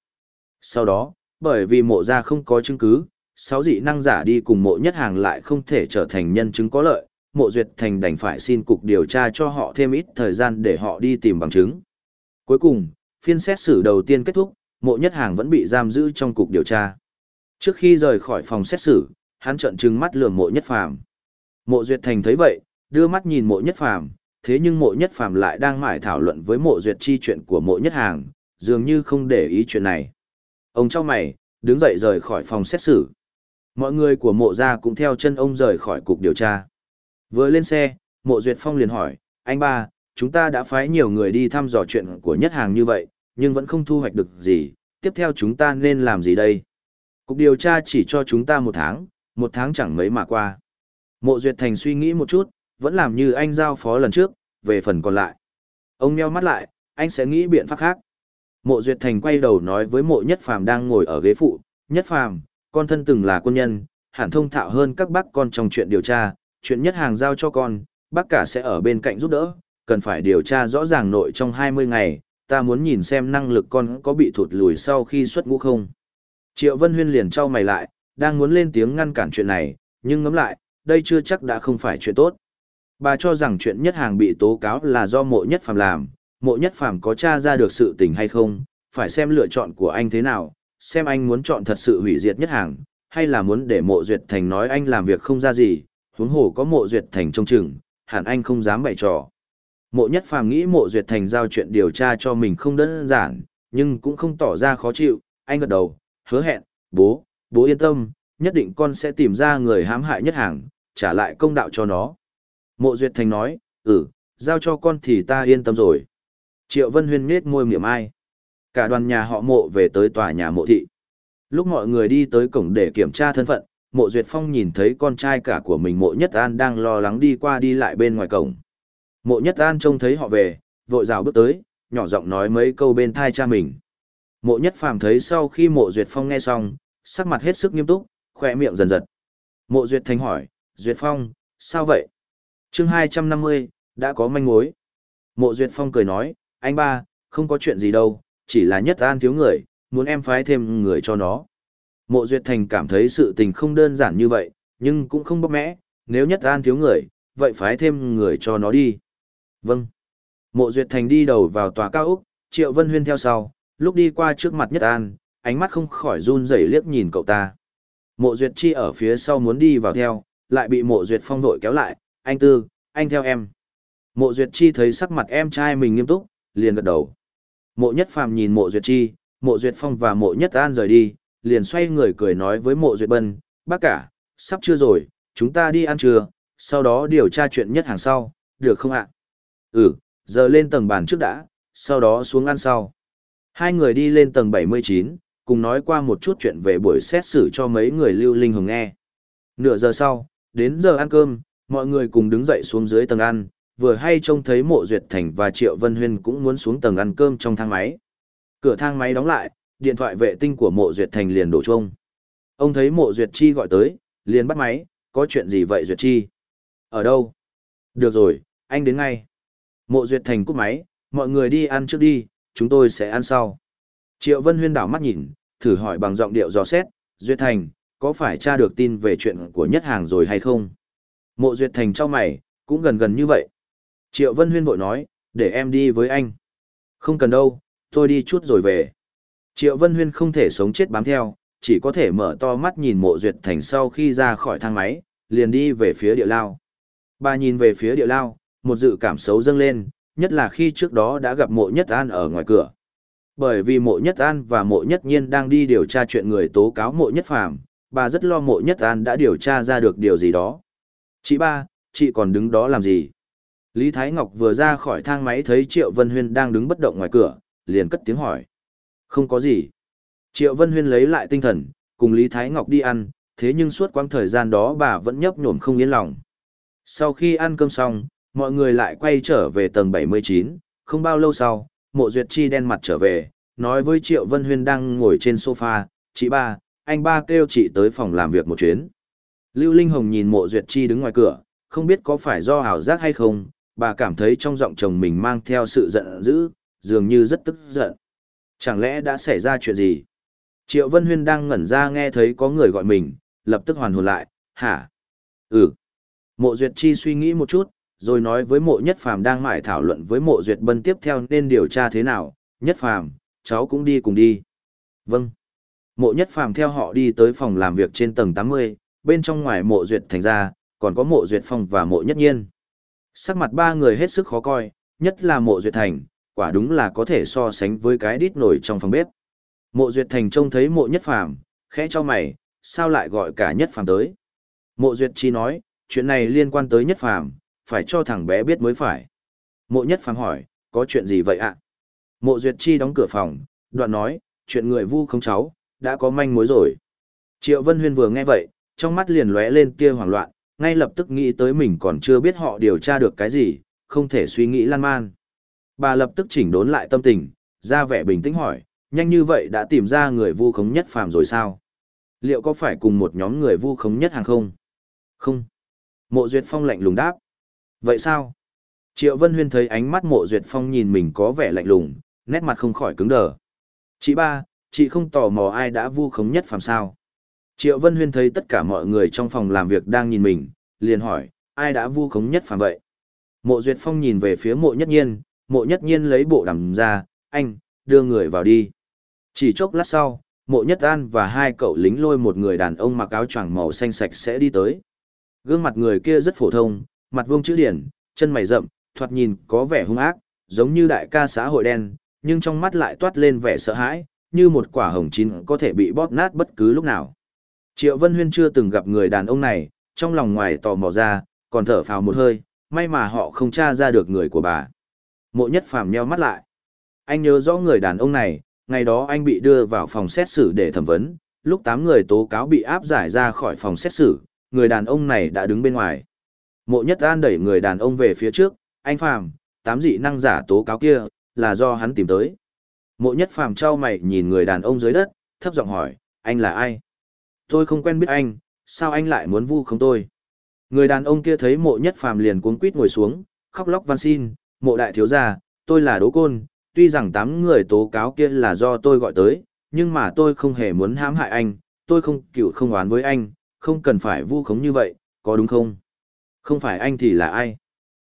Sau đó, bởi vì mộ ra không có chứng cứ, sáu dị năng giả đi cùng mộ nhất hàng lại không thể trở thành nhân chứng có lợi, mộ duyệt thành đành phải xin cục điều tra cho họ thêm ít thời gian để họ đi tìm bằng chứng. Cuối cùng, phiên xét xử đầu tiên kết thúc, mộ nhất hàng vẫn bị giam giữ trong cục điều tra. Trước khi rời khỏi phòng xét xử, hắn trợn trừng mắt lườm mộ nhất phàm. Mộ duyệt thành thấy vậy, đưa mắt nhìn mộ nhất phàm, thế nhưng mộ nhất phàm lại đang mải thảo luận với mộ duyệt chi chuyện của mộ nhất hàng, dường như không để ý chuyện này. Ông cho mày, đứng dậy rời khỏi phòng xét xử. Mọi người của mộ gia cũng theo chân ông rời khỏi cục điều tra. Vừa lên xe, mộ duyệt phong liền hỏi, anh ba, chúng ta đã phái nhiều người đi thăm dò chuyện của nhất hàng như vậy, nhưng vẫn không thu hoạch được gì, tiếp theo chúng ta nên làm gì đây? Cục điều tra chỉ cho chúng ta một tháng, một tháng chẳng mấy mà qua. Mộ duyệt thành suy nghĩ một chút, vẫn làm như anh giao phó lần trước, về phần còn lại. Ông nheo mắt lại, anh sẽ nghĩ biện pháp khác. Mộ duyệt thành quay đầu nói với mộ nhất phàm đang ngồi ở ghế phụ, nhất phàm, con thân từng là quân nhân, hẳn thông thạo hơn các bác con trong chuyện điều tra, chuyện nhất hàng giao cho con, bác cả sẽ ở bên cạnh giúp đỡ, cần phải điều tra rõ ràng nội trong 20 ngày, ta muốn nhìn xem năng lực con có bị thụt lùi sau khi xuất ngũ không. Triệu Vân Huyên liền trao mày lại, đang muốn lên tiếng ngăn cản chuyện này, nhưng ngẫm lại, đây chưa chắc đã không phải chuyện tốt. Bà cho rằng chuyện nhất hàng bị tố cáo là do mộ nhất phàm làm, mộ nhất phàm có tra ra được sự tình hay không, phải xem lựa chọn của anh thế nào, xem anh muốn chọn thật sự hủy diệt nhất hàng, hay là muốn để mộ duyệt thành nói anh làm việc không ra gì, huống hồ có mộ duyệt thành trông chừng, hẳn anh không dám bày trò. Mộ nhất phàm nghĩ mộ duyệt thành giao chuyện điều tra cho mình không đơn giản, nhưng cũng không tỏ ra khó chịu, anh gật đầu, hứa hẹn, bố, bố yên tâm, nhất định con sẽ tìm ra người hãm hại nhất hàng, trả lại công đạo cho nó. Mộ duyệt thành nói, ừ, giao cho con thì ta yên tâm rồi. Triệu Vân Huyên nết môi miệng ai. Cả đoàn nhà họ mộ về tới tòa nhà mộ thị. Lúc mọi người đi tới cổng để kiểm tra thân phận, mộ duyệt phong nhìn thấy con trai cả của mình mộ nhất an đang lo lắng đi qua đi lại bên ngoài cổng. Mộ nhất an trông thấy họ về, vội rào bước tới, nhỏ giọng nói mấy câu bên thai cha mình. Mộ nhất phàm thấy sau khi mộ duyệt phong nghe xong, sắc mặt hết sức nghiêm túc, khoe miệng dần dần. Mộ duyệt Thành hỏi, duyệt phong, sao vậy? chương hai trăm năm mươi đã có manh mối. Mộ duyệt phong cười nói, anh ba, không có chuyện gì đâu, chỉ là nhất an thiếu người, muốn em phái thêm người cho nó. Mộ Duyệt Thành cảm thấy sự tình không đơn giản như vậy, nhưng cũng không bóp mẽ, nếu nhất an thiếu người, vậy phái thêm người cho nó đi. Vâng. Mộ Duyệt Thành đi đầu vào tòa cao Úc, Triệu Vân Huyên theo sau, lúc đi qua trước mặt nhất an, ánh mắt không khỏi run rẩy liếc nhìn cậu ta. Mộ Duyệt Chi ở phía sau muốn đi vào theo, lại bị Mộ Duyệt Phong vội kéo lại, anh Tư, anh theo em. Mộ Duyệt Chi thấy sắc mặt em trai mình nghiêm túc, liền gật đầu. Mộ Nhất Phàm nhìn Mộ Duyệt Chi, Mộ Duyệt Phong và Mộ Nhất An rời đi, liền xoay người cười nói với Mộ Duyệt Bân, bác cả, sắp chưa rồi, chúng ta đi ăn trưa, sau đó điều tra chuyện nhất hàng sau, được không ạ? Ừ, giờ lên tầng bàn trước đã, sau đó xuống ăn sau. Hai người đi lên tầng 79, cùng nói qua một chút chuyện về buổi xét xử cho mấy người lưu linh hồng nghe. Nửa giờ sau, đến giờ ăn cơm, mọi người cùng đứng dậy xuống dưới tầng ăn, vừa hay trông thấy mộ duyệt thành và triệu vân huyên cũng muốn xuống tầng ăn cơm trong thang máy. Cửa thang máy đóng lại điện thoại vệ tinh của mộ duyệt thành liền đổ chuông. Ông thấy mộ duyệt chi gọi tới liền bắt máy có chuyện gì vậy duyệt chi? Ở đâu? Được rồi anh đến ngay. Mộ duyệt thành cúp máy mọi người đi ăn trước đi chúng tôi sẽ ăn sau. Triệu vân huyên đảo mắt nhìn thử hỏi bằng giọng điệu dò xét duyệt thành có phải tra được tin về chuyện của nhất hàng rồi hay không mộ duyệt thành cho mày cũng gần gần như vậy Triệu Vân Huyên vội nói, để em đi với anh. Không cần đâu, tôi đi chút rồi về. Triệu Vân Huyên không thể sống chết bám theo, chỉ có thể mở to mắt nhìn mộ duyệt thành sau khi ra khỏi thang máy, liền đi về phía địa lao. Bà nhìn về phía địa lao, một dự cảm xấu dâng lên, nhất là khi trước đó đã gặp mộ nhất an ở ngoài cửa. Bởi vì mộ nhất an và mộ nhất nhiên đang đi điều tra chuyện người tố cáo mộ nhất phàm, bà rất lo mộ nhất an đã điều tra ra được điều gì đó. Chị ba, chị còn đứng đó làm gì? Lý Thái Ngọc vừa ra khỏi thang máy thấy Triệu Vân Huyên đang đứng bất động ngoài cửa, liền cất tiếng hỏi. Không có gì. Triệu Vân Huyên lấy lại tinh thần, cùng Lý Thái Ngọc đi ăn, thế nhưng suốt quãng thời gian đó bà vẫn nhấp nhổm không yên lòng. Sau khi ăn cơm xong, mọi người lại quay trở về tầng 79, không bao lâu sau, mộ duyệt chi đen mặt trở về, nói với Triệu Vân Huyên đang ngồi trên sofa, chị ba, anh ba kêu chị tới phòng làm việc một chuyến. Lưu Linh Hồng nhìn mộ duyệt chi đứng ngoài cửa, không biết có phải do ảo giác hay không, bà cảm thấy trong giọng chồng mình mang theo sự giận dữ, dường như rất tức giận. Chẳng lẽ đã xảy ra chuyện gì? Triệu Vân Huyên đang ngẩn ra nghe thấy có người gọi mình, lập tức hoàn hồn lại, hả? Ừ. Mộ Duyệt Chi suy nghĩ một chút, rồi nói với mộ nhất phàm đang mải thảo luận với mộ Duyệt Bân tiếp theo nên điều tra thế nào. Nhất phàm, cháu cũng đi cùng đi. Vâng. Mộ nhất phàm theo họ đi tới phòng làm việc trên tầng 80, bên trong ngoài mộ Duyệt thành ra, còn có mộ Duyệt Phong và mộ nhất nhiên. Sắc mặt ba người hết sức khó coi, nhất là mộ duyệt thành, quả đúng là có thể so sánh với cái đít nổi trong phòng bếp. Mộ duyệt thành trông thấy mộ nhất phàm, khẽ cho mày, sao lại gọi cả nhất phàm tới. Mộ duyệt chi nói, chuyện này liên quan tới nhất phàm, phải cho thằng bé biết mới phải. Mộ nhất phàm hỏi, có chuyện gì vậy ạ? Mộ duyệt chi đóng cửa phòng, đoạn nói, chuyện người vu không cháu, đã có manh mối rồi. Triệu Vân Huyên vừa nghe vậy, trong mắt liền lóe lên tia hoảng loạn, ngay lập tức nghĩ tới mình còn chưa biết họ điều tra được cái gì, không thể suy nghĩ lan man. Bà lập tức chỉnh đốn lại tâm tình, ra vẻ bình tĩnh hỏi, nhanh như vậy đã tìm ra người vu khống nhất phàm rồi sao? Liệu có phải cùng một nhóm người vu khống nhất hàng không? Không. Mộ Duyệt Phong lạnh lùng đáp. Vậy sao? Triệu Vân Huyên thấy ánh mắt mộ Duyệt Phong nhìn mình có vẻ lạnh lùng, nét mặt không khỏi cứng đờ. Chị ba, chị không tò mò ai đã vu khống nhất phàm sao? Triệu Vân Huyên thấy tất cả mọi người trong phòng làm việc đang nhìn mình, liền hỏi, ai đã vu khống nhất phàm vậy? Mộ Duyệt Phong nhìn về phía mộ nhất nhiên, mộ nhất nhiên lấy bộ đầm ra, anh, đưa người vào đi. Chỉ chốc lát sau, mộ nhất an và hai cậu lính lôi một người đàn ông mặc áo choàng màu xanh sạch sẽ đi tới. Gương mặt người kia rất phổ thông, mặt vuông chữ điển, chân mày rậm, thoạt nhìn có vẻ hung ác, giống như đại ca xã hội đen, nhưng trong mắt lại toát lên vẻ sợ hãi, như một quả hồng chín có thể bị bóp nát bất cứ lúc nào. Triệu Vân Huyên chưa từng gặp người đàn ông này, trong lòng ngoài tò mò ra, còn thở phào một hơi, may mà họ không tra ra được người của bà. Mộ nhất phàm nheo mắt lại. Anh nhớ rõ người đàn ông này, ngày đó anh bị đưa vào phòng xét xử để thẩm vấn, lúc 8 người tố cáo bị áp giải ra khỏi phòng xét xử, người đàn ông này đã đứng bên ngoài. Mộ nhất an đẩy người đàn ông về phía trước, anh phàm, tám dị năng giả tố cáo kia, là do hắn tìm tới. Mộ nhất phàm trao mày nhìn người đàn ông dưới đất, thấp giọng hỏi, anh là ai? Tôi không quen biết anh, sao anh lại muốn vu không tôi? Người đàn ông kia thấy mộ nhất phàm liền cuống quít ngồi xuống, khóc lóc van xin, mộ đại thiếu gia, tôi là đố côn, tuy rằng tám người tố cáo kia là do tôi gọi tới, nhưng mà tôi không hề muốn hãm hại anh, tôi không cựu không oán với anh, không cần phải vu khống như vậy, có đúng không? Không phải anh thì là ai?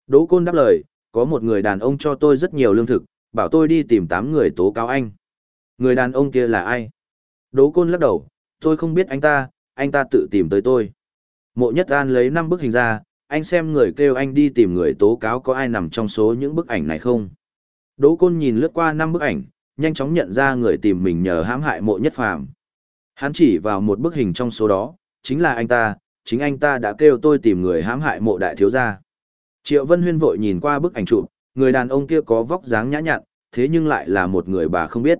Đỗ côn đáp lời, có một người đàn ông cho tôi rất nhiều lương thực, bảo tôi đi tìm tám người tố cáo anh. Người đàn ông kia là ai? Đỗ côn lắc đầu, tôi không biết anh ta, anh ta tự tìm tới tôi. Mộ nhất an lấy năm bức hình ra, anh xem người kêu anh đi tìm người tố cáo có ai nằm trong số những bức ảnh này không. Đỗ côn nhìn lướt qua năm bức ảnh, nhanh chóng nhận ra người tìm mình nhờ hãm hại mộ nhất phàm. Hắn chỉ vào một bức hình trong số đó, chính là anh ta, chính anh ta đã kêu tôi tìm người hãm hại mộ đại thiếu gia. Triệu Vân Huyên vội nhìn qua bức ảnh chụp, người đàn ông kia có vóc dáng nhã nhặn, thế nhưng lại là một người bà không biết.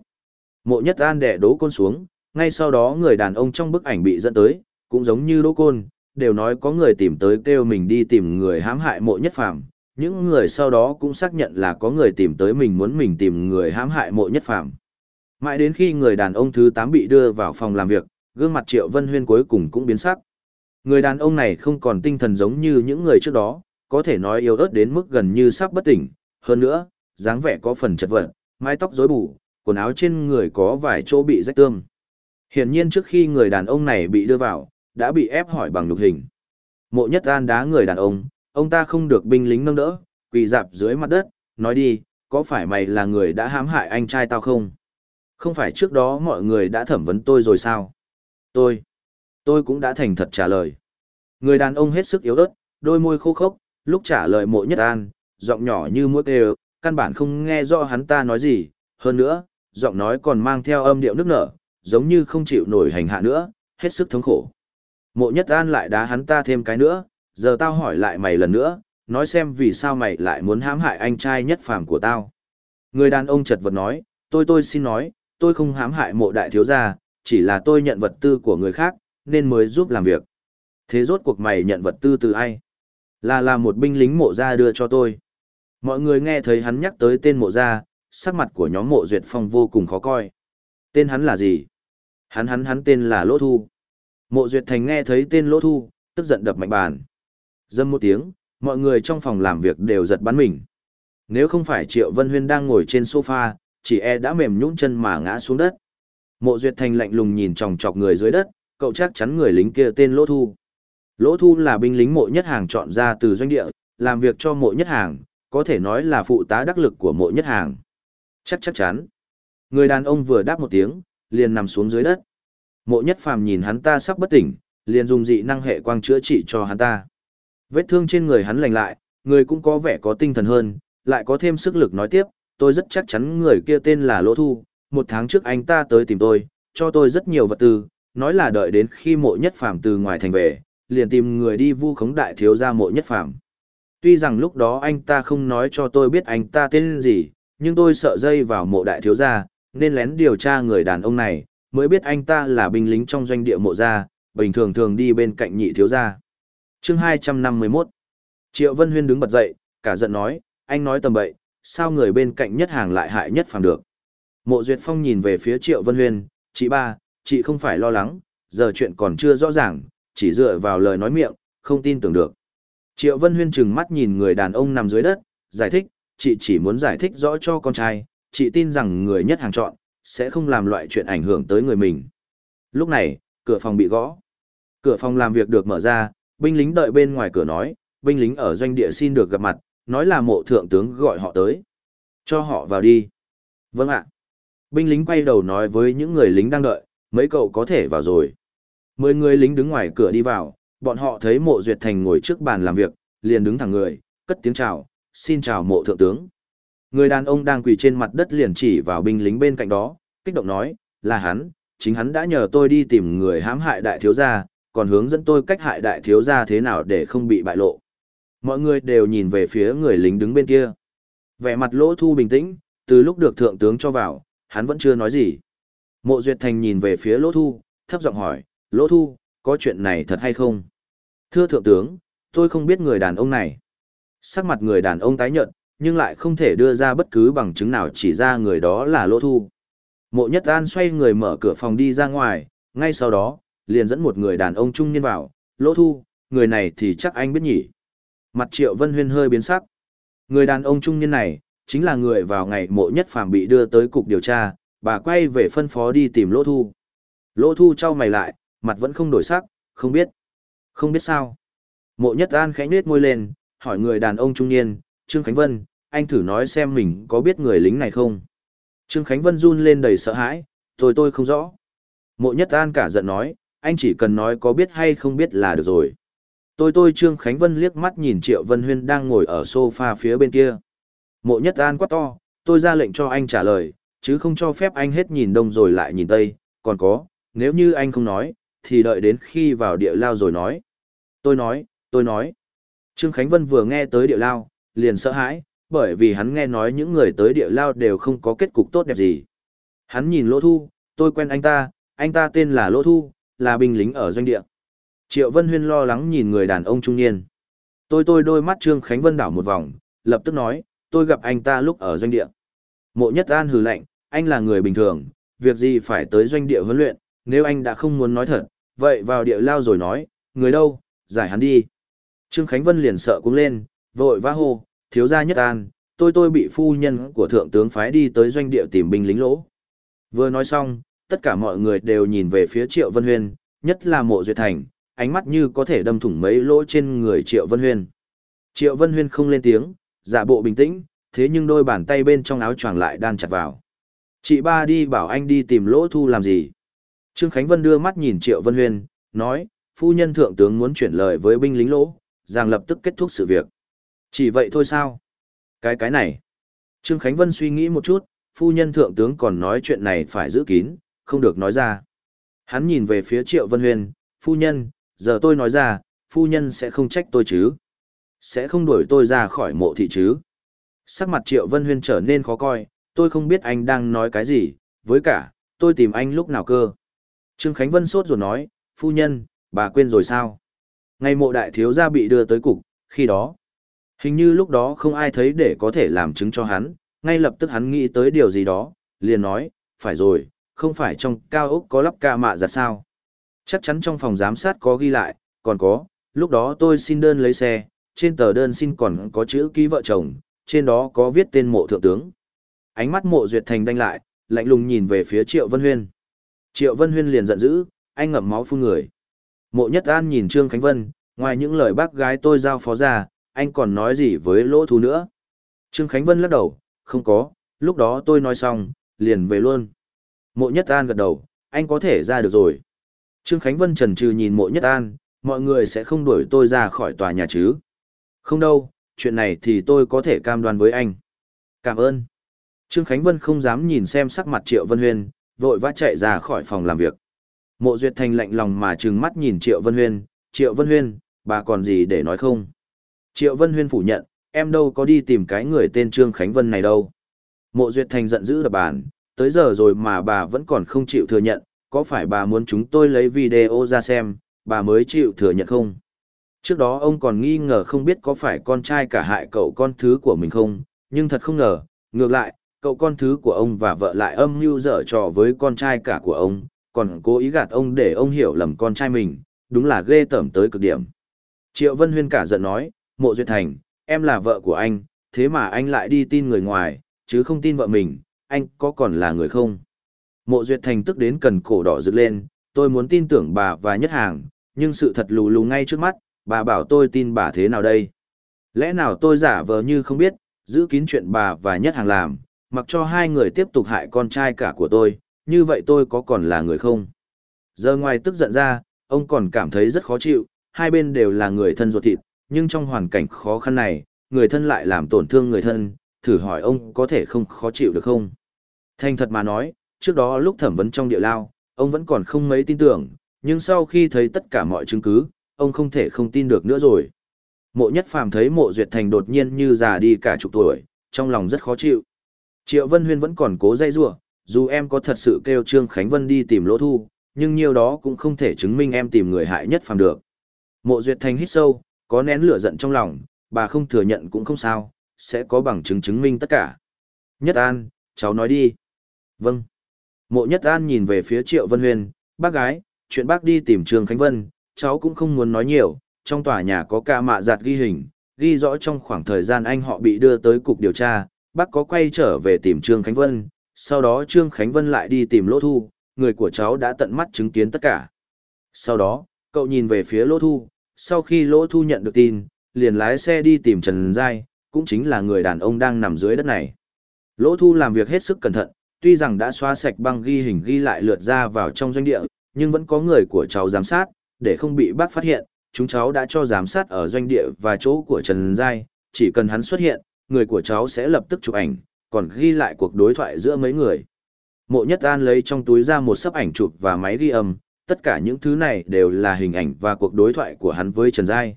Mộ nhất an đẻ đỗ côn xuống, ngay sau đó người đàn ông trong bức ảnh bị dẫn tới, cũng giống như đỗ côn, đều nói có người tìm tới kêu mình đi tìm người hãm hại mộ nhất phàm. Những người sau đó cũng xác nhận là có người tìm tới mình muốn mình tìm người hãm hại mộ nhất phàm. Mãi đến khi người đàn ông thứ 8 bị đưa vào phòng làm việc, gương mặt Triệu Vân Huyên cuối cùng cũng biến sắc. Người đàn ông này không còn tinh thần giống như những người trước đó, có thể nói yếu ớt đến mức gần như sắp bất tỉnh. Hơn nữa, dáng vẻ có phần chật vật, mái tóc rối bù, quần áo trên người có vài chỗ bị rách tương. Hiển nhiên trước khi người đàn ông này bị đưa vào, đã bị ép hỏi bằng nhục hình. Mộ nhất an đá người đàn ông, ông ta không được binh lính nâng đỡ, quỳ dạp dưới mặt đất, nói đi, có phải mày là người đã hãm hại anh trai tao không? Không phải trước đó mọi người đã thẩm vấn tôi rồi sao? Tôi, tôi cũng đã thành thật trả lời. Người đàn ông hết sức yếu ớt, đôi môi khô khốc, lúc trả lời mộ nhất an, giọng nhỏ như mũi kêu, căn bản không nghe rõ hắn ta nói gì, hơn nữa, giọng nói còn mang theo âm điệu nước nở, giống như không chịu nổi hành hạ nữa, hết sức thống khổ. Mộ nhất an lại đá hắn ta thêm cái nữa, giờ tao hỏi lại mày lần nữa, nói xem vì sao mày lại muốn hãm hại anh trai nhất phàm của tao. Người đàn ông chật vật nói, tôi tôi xin nói, tôi không hãm hại mộ đại thiếu gia, chỉ là tôi nhận vật tư của người khác, nên mới giúp làm việc. Thế rốt cuộc mày nhận vật tư từ ai? Là là một binh lính mộ gia đưa cho tôi. Mọi người nghe thấy hắn nhắc tới tên mộ gia, sắc mặt của nhóm mộ duyệt phong vô cùng khó coi. Tên hắn là gì? Hắn hắn hắn tên là Lỗ Thu. Mộ duyệt thành nghe thấy tên Lỗ Thu, tức giận đập mạnh bàn. Dâm một tiếng, mọi người trong phòng làm việc đều giật bắn mình. Nếu không phải Triệu Vân Huyên đang ngồi trên sofa, chỉ e đã mềm nhũn chân mà ngã xuống đất. Mộ Duyệt Thành lạnh lùng nhìn chòng chọc người dưới đất, cậu chắc chắn người lính kia tên Lỗ Thu. Lỗ Thu là binh lính mộ nhất hàng chọn ra từ doanh địa, làm việc cho mộ nhất hàng, có thể nói là phụ tá đắc lực của mộ nhất hàng. Chắc chắc chắn. Người đàn ông vừa đáp một tiếng, liền nằm xuống dưới đất. Mộ nhất phàm nhìn hắn ta sắp bất tỉnh, liền dùng dị năng hệ quang chữa trị cho hắn ta. Vết thương trên người hắn lành lại, người cũng có vẻ có tinh thần hơn, lại có thêm sức lực nói tiếp, tôi rất chắc chắn người kia tên là Lỗ Thu, một tháng trước anh ta tới tìm tôi, cho tôi rất nhiều vật tư, nói là đợi đến khi mộ nhất phàm từ ngoài thành về, liền tìm người đi vu khống đại thiếu gia mộ nhất phàm. Tuy rằng lúc đó anh ta không nói cho tôi biết anh ta tên gì, nhưng tôi sợ dây vào mộ đại thiếu gia, nên lén điều tra người đàn ông này, mới biết anh ta là binh lính trong doanh địa mộ gia, bình thường thường đi bên cạnh nhị thiếu gia. Chương 251 Triệu Vân Huyên đứng bật dậy, cả giận nói, anh nói tầm bậy, sao người bên cạnh nhất hàng lại hại nhất phàm được. Mộ Duyệt Phong nhìn về phía Triệu Vân Huyên, chị ba, chị không phải lo lắng, giờ chuyện còn chưa rõ ràng, chỉ dựa vào lời nói miệng, không tin tưởng được. Triệu Vân Huyên trừng mắt nhìn người đàn ông nằm dưới đất, giải thích, chị chỉ muốn giải thích rõ cho con trai, chị tin rằng người nhất hàng chọn, sẽ không làm loại chuyện ảnh hưởng tới người mình. Lúc này, cửa phòng bị gõ. Cửa phòng làm việc được mở ra, binh lính đợi bên ngoài cửa nói, binh lính ở doanh địa xin được gặp mặt, nói là mộ thượng tướng gọi họ tới. Cho họ vào đi. Vâng ạ. Binh lính quay đầu nói với những người lính đang đợi, mấy cậu có thể vào rồi. Mười người lính đứng ngoài cửa đi vào, bọn họ thấy mộ duyệt thành ngồi trước bàn làm việc, liền đứng thẳng người, cất tiếng chào, xin chào mộ thượng tướng. Người đàn ông đang quỳ trên mặt đất liền chỉ vào binh lính bên cạnh đó, kích động nói, là hắn, chính hắn đã nhờ tôi đi tìm người hãm hại đại thiếu gia, còn hướng dẫn tôi cách hại đại thiếu gia thế nào để không bị bại lộ. Mọi người đều nhìn về phía người lính đứng bên kia. Vẻ mặt lỗ thu bình tĩnh, từ lúc được thượng tướng cho vào, hắn vẫn chưa nói gì. Mộ Duyệt Thành nhìn về phía lỗ thu, thấp giọng hỏi, lỗ thu, có chuyện này thật hay không? Thưa thượng tướng, tôi không biết người đàn ông này. Sắc mặt người đàn ông tái nhợt, nhưng lại không thể đưa ra bất cứ bằng chứng nào chỉ ra người đó là lỗ thu. Mộ Nhất An xoay người mở cửa phòng đi ra ngoài, ngay sau đó, liền dẫn một người đàn ông trung niên vào, lỗ thu, người này thì chắc anh biết nhỉ. Mặt Triệu Vân Huyên hơi biến sắc. Người đàn ông trung niên này, chính là người vào ngày mộ nhất phàm bị đưa tới cục điều tra, bà quay về phân phó đi tìm lỗ thu. Lỗ thu trao mày lại, mặt vẫn không đổi sắc, không biết. Không biết sao. Mộ nhất an khẽ nết môi lên, hỏi người đàn ông trung niên, Trương Khánh Vân, anh thử nói xem mình có biết người lính này không. Trương Khánh Vân run lên đầy sợ hãi, tôi tôi không rõ. Mộ nhất an cả giận nói, anh chỉ cần nói có biết hay không biết là được rồi. Tôi tôi Trương Khánh Vân liếc mắt nhìn Triệu Vân Huyên đang ngồi ở sofa phía bên kia. Mộ nhất an quát to, tôi ra lệnh cho anh trả lời, chứ không cho phép anh hết nhìn đông rồi lại nhìn tây, còn có, nếu như anh không nói, thì đợi đến khi vào địa lao rồi nói. Tôi nói, tôi nói. Trương Khánh Vân vừa nghe tới địa lao, liền sợ hãi, bởi vì hắn nghe nói những người tới địa lao đều không có kết cục tốt đẹp gì. Hắn nhìn Lỗ Thu, tôi quen anh ta, anh ta tên là Lỗ Thu, là binh lính ở doanh địa. Triệu Vân Huyên lo lắng nhìn người đàn ông trung niên. Tôi tôi đôi mắt Trương Khánh Vân đảo một vòng, lập tức nói, tôi gặp anh ta lúc ở doanh địa. Mộ Nhất An hừ lạnh, anh là người bình thường, việc gì phải tới doanh địa huấn luyện, nếu anh đã không muốn nói thật, vậy vào địa lao rồi nói, người đâu, giải hắn đi. Trương Khánh Vân liền sợ cũng lên, vội vã hô, thiếu gia Nhất An, tôi tôi bị phu nhân của thượng tướng phái đi tới doanh địa tìm binh lính lỗ. Vừa nói xong, tất cả mọi người đều nhìn về phía Triệu Vân Huyên, nhất là mộ duyệt thành, ánh mắt như có thể đâm thủng mấy lỗ trên người Triệu Vân Huyên. Triệu Vân Huyên không lên tiếng, giả bộ bình tĩnh, thế nhưng đôi bàn tay bên trong áo choàng lại đan chặt vào. Chị ba đi bảo anh đi tìm lỗ thu làm gì? Trương Khánh Vân đưa mắt nhìn Triệu Vân Huyên, nói, phu nhân thượng tướng muốn chuyển lời với binh lính lỗ, rằng lập tức kết thúc sự việc. Chỉ vậy thôi sao? Cái cái này. Trương Khánh Vân suy nghĩ một chút, phu nhân thượng tướng còn nói chuyện này phải giữ kín, không được nói ra. Hắn nhìn về phía Triệu Vân Huyên, phu nhân, giờ tôi nói ra, phu nhân sẽ không trách tôi chứ. Sẽ không đuổi tôi ra khỏi mộ thị chứ. Sắc mặt Triệu Vân Huyên trở nên khó coi, tôi không biết anh đang nói cái gì, với cả, tôi tìm anh lúc nào cơ. Trương Khánh Vân sốt rồi nói, phu nhân, bà quên rồi sao? Ngày mộ đại thiếu gia bị đưa tới cục, khi đó. Hình như lúc đó không ai thấy để có thể làm chứng cho hắn, ngay lập tức hắn nghĩ tới điều gì đó, liền nói, phải rồi, không phải trong cao ốc có lắp ca mạ giặt sao. Chắc chắn trong phòng giám sát có ghi lại, còn có, lúc đó tôi xin đơn lấy xe, trên tờ đơn xin còn có chữ ký vợ chồng, trên đó có viết tên mộ thượng tướng. Ánh mắt mộ duyệt thành đanh lại, lạnh lùng nhìn về phía Triệu Vân Huyên. Triệu Vân Huyên liền giận dữ, anh ngậm máu phun người. Mộ Nhất An nhìn Trương Khánh Vân, ngoài những lời bác gái tôi giao phó ra, anh còn nói gì với lỗ thú nữa. Trương Khánh Vân lắc đầu, không có, lúc đó tôi nói xong, liền về luôn. Mộ Nhất An gật đầu, anh có thể ra được rồi. Trương Khánh Vân trần trừ nhìn Mộ Nhất An, mọi người sẽ không đuổi tôi ra khỏi tòa nhà chứ. Không đâu, chuyện này thì tôi có thể cam đoan với anh. Cảm ơn. Trương Khánh Vân không dám nhìn xem sắc mặt Triệu Vân Huyên, vội vã chạy ra khỏi phòng làm việc. Mộ Duyệt Thành lạnh lòng mà trừng mắt nhìn Triệu Vân Huyên, Triệu Vân Huyên, bà còn gì để nói không? Triệu Vân Huyên phủ nhận, em đâu có đi tìm cái người tên Trương Khánh Vân này đâu. Mộ Duyệt Thành giận dữ đập bàn, tới giờ rồi mà bà vẫn còn không chịu thừa nhận, có phải bà muốn chúng tôi lấy video ra xem, bà mới chịu thừa nhận không? Trước đó ông còn nghi ngờ không biết có phải con trai cả hại cậu con thứ của mình không, nhưng thật không ngờ, ngược lại, cậu con thứ của ông và vợ lại âm mưu dở trò với con trai cả của ông, còn cố ý gạt ông để ông hiểu lầm con trai mình, đúng là ghê tởm tới cực điểm. Triệu Vân Huyên cả giận nói, Mộ Duyệt Thành, em là vợ của anh, thế mà anh lại đi tin người ngoài, chứ không tin vợ mình, anh có còn là người không? Mộ Duyệt Thành tức đến cần cổ đỏ rực lên, Tôi muốn tin tưởng bà và nhất hàng, nhưng sự thật lù lù ngay trước mắt, bà bảo tôi tin bà thế nào đây? Lẽ nào tôi giả vờ như không biết, giữ kín chuyện bà và nhất hàng làm, mặc cho hai người tiếp tục hại con trai cả của tôi, như vậy tôi có còn là người không? Giờ ngoài tức giận ra, ông còn cảm thấy rất khó chịu, hai bên đều là người thân ruột thịt, nhưng trong hoàn cảnh khó khăn này, người thân lại làm tổn thương người thân, thử hỏi ông có thể không khó chịu được không? Thành thật mà nói, trước đó lúc thẩm vấn trong địa lao, ông vẫn còn không mấy tin tưởng, nhưng sau khi thấy tất cả mọi chứng cứ, ông không thể không tin được nữa rồi. Mộ nhất phàm thấy mộ duyệt thành đột nhiên như già đi cả chục tuổi, trong lòng rất khó chịu. Triệu Vân Huyên vẫn còn cố dây rủa dù em có thật sự kêu Trương Khánh Vân đi tìm lỗ thu, nhưng nhiều đó cũng không thể chứng minh em tìm người hại nhất phàm được. Mộ duyệt thành hít sâu, có nén lửa giận trong lòng, bà không thừa nhận cũng không sao, sẽ có bằng chứng chứng minh tất cả. Nhất An, cháu nói đi. Vâng. Mộ Nhất An nhìn về phía Triệu Vân Huyền, bác gái, chuyện bác đi tìm Trương Khánh Vân, cháu cũng không muốn nói nhiều, trong tòa nhà có ca mạ giặt ghi hình, ghi rõ trong khoảng thời gian anh họ bị đưa tới cục điều tra, bác có quay trở về tìm Trương Khánh Vân, sau đó Trương Khánh Vân lại đi tìm Lỗ Thu, người của cháu đã tận mắt chứng kiến tất cả. Sau đó, cậu nhìn về phía Lỗ Thu, sau khi Lỗ Thu nhận được tin, liền lái xe đi tìm Trần Giai, cũng chính là người đàn ông đang nằm dưới đất này. Lỗ Thu làm việc hết sức cẩn thận, tuy rằng đã xóa sạch băng ghi hình ghi lại lượt ra vào trong doanh địa, nhưng vẫn có người của cháu giám sát, để không bị bác phát hiện, chúng cháu đã cho giám sát ở doanh địa và chỗ của Trần Giai, chỉ cần hắn xuất hiện, người của cháu sẽ lập tức chụp ảnh, còn ghi lại cuộc đối thoại giữa mấy người. Mộ Nhất An lấy trong túi ra một sấp ảnh chụp và máy ghi âm, tất cả những thứ này đều là hình ảnh và cuộc đối thoại của hắn với Trần Giai.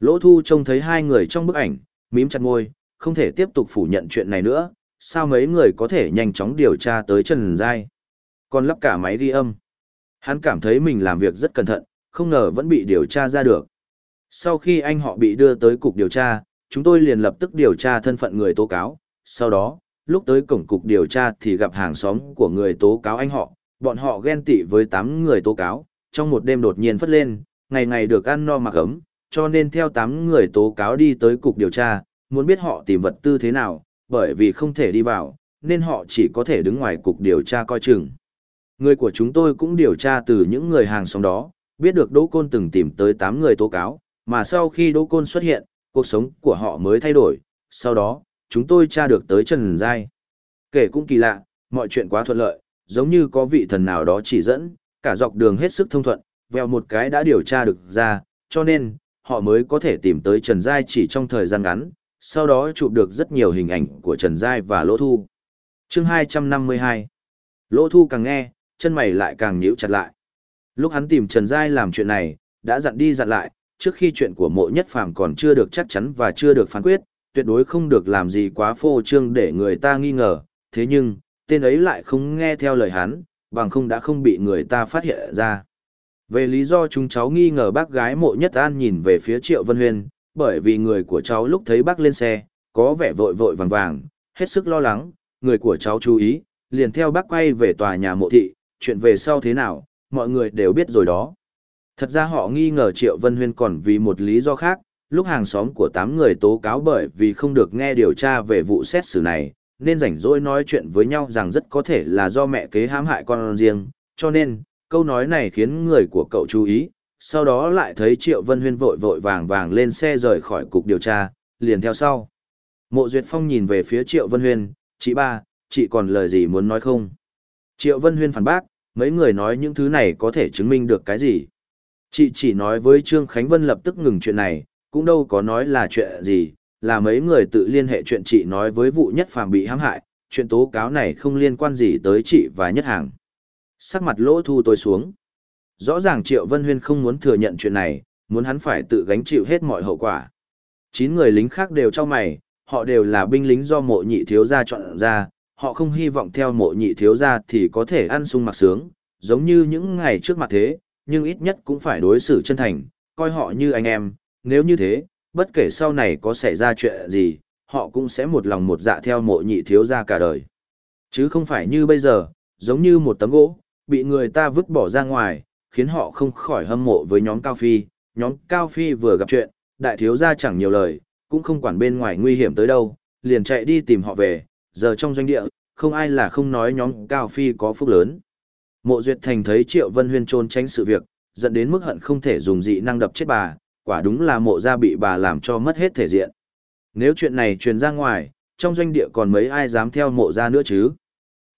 Lỗ Thu trông thấy hai người trong bức ảnh, mím chặt môi, không thể tiếp tục phủ nhận chuyện này nữa, sao mấy người có thể nhanh chóng điều tra tới Trần Giai. Còn lắp cả máy ghi âm. Hắn cảm thấy mình làm việc rất cẩn thận, không ngờ vẫn bị điều tra ra được. Sau khi anh họ bị đưa tới cục điều tra, chúng tôi liền lập tức điều tra thân phận người tố cáo. Sau đó, lúc tới cổng cục điều tra thì gặp hàng xóm của người tố cáo anh họ, bọn họ ghen tị với 8 người tố cáo, trong một đêm đột nhiên phất lên, ngày ngày được ăn no mặc ấm, cho nên theo 8 người tố cáo đi tới cục điều tra, muốn biết họ tìm vật tư thế nào, bởi vì không thể đi vào, nên họ chỉ có thể đứng ngoài cục điều tra coi chừng. Người của chúng tôi cũng điều tra từ những người hàng xóm đó, biết được Đỗ Côn từng tìm tới 8 người tố cáo, mà sau khi Đỗ Côn xuất hiện, cuộc sống của họ mới thay đổi, sau đó, chúng tôi tra được tới Trần Giai. Kể cũng kỳ lạ, mọi chuyện quá thuận lợi, giống như có vị thần nào đó chỉ dẫn, cả dọc đường hết sức thông thuận, vèo một cái đã điều tra được ra, cho nên, họ mới có thể tìm tới Trần Giai chỉ trong thời gian ngắn, sau đó chụp được rất nhiều hình ảnh của Trần Giai và Lỗ Thu. chương 252 Lỗ Thu càng nghe, chân mày lại càng nhíu chặt lại. Lúc hắn tìm Trần Giai làm chuyện này, đã dặn đi dặn lại, trước khi chuyện của mộ nhất phàm còn chưa được chắc chắn và chưa được phán quyết, tuyệt đối không được làm gì quá phô trương để người ta nghi ngờ, thế nhưng, tên ấy lại không nghe theo lời hắn, bằng không đã không bị người ta phát hiện ra. Về lý do chúng cháu nghi ngờ bác gái mộ nhất an nhìn về phía Triệu Vân Huyên, bởi vì người của cháu lúc thấy bác lên xe, có vẻ vội vội vàng vàng, hết sức lo lắng, người của cháu chú ý, liền theo bác quay về tòa nhà mộ thị, chuyện về sau thế nào, mọi người đều biết rồi đó. Thật ra họ nghi ngờ Triệu Vân Huyên còn vì một lý do khác, lúc hàng xóm của 8 người tố cáo bởi vì không được nghe điều tra về vụ xét xử này, nên rảnh rỗi nói chuyện với nhau rằng rất có thể là do mẹ kế hãm hại con riêng, cho nên, câu nói này khiến người của cậu chú ý, sau đó lại thấy Triệu Vân Huyên vội vội vàng vàng lên xe rời khỏi cục điều tra, liền theo sau. Mộ Duyệt Phong nhìn về phía Triệu Vân Huyên, chị ba, chị còn lời gì muốn nói không? Triệu Vân Huyên phản bác, mấy người nói những thứ này có thể chứng minh được cái gì? Chị chỉ nói với Trương Khánh Vân lập tức ngừng chuyện này, cũng đâu có nói là chuyện gì, là mấy người tự liên hệ chuyện chị nói với vụ nhất phàm bị hãm hại, chuyện tố cáo này không liên quan gì tới chị và nhất hàng. Sắc mặt lỗ thu tối xuống. Rõ ràng Triệu Vân Huyên không muốn thừa nhận chuyện này, muốn hắn phải tự gánh chịu hết mọi hậu quả. Chín người lính khác đều cho mày, họ đều là binh lính do mộ nhị thiếu gia chọn ra, họ không hy vọng theo mộ nhị thiếu gia thì có thể ăn sung mặc sướng, giống như những ngày trước mặt thế, nhưng ít nhất cũng phải đối xử chân thành, coi họ như anh em, nếu như thế, bất kể sau này có xảy ra chuyện gì, họ cũng sẽ một lòng một dạ theo mộ nhị thiếu gia cả đời. Chứ không phải như bây giờ, giống như một tấm gỗ, bị người ta vứt bỏ ra ngoài, khiến họ không khỏi hâm mộ với nhóm Cao Phi. Nhóm Cao Phi vừa gặp chuyện, đại thiếu gia chẳng nhiều lời, cũng không quản bên ngoài nguy hiểm tới đâu, liền chạy đi tìm họ về, giờ trong doanh địa, không ai là không nói nhóm Cao Phi có phúc lớn. Mộ Duyệt Thành thấy Triệu Vân Huyên trôn tránh sự việc, dẫn đến mức hận không thể dùng dị năng đập chết bà, quả đúng là mộ gia bị bà làm cho mất hết thể diện. Nếu chuyện này truyền ra ngoài, trong doanh địa còn mấy ai dám theo mộ gia nữa chứ?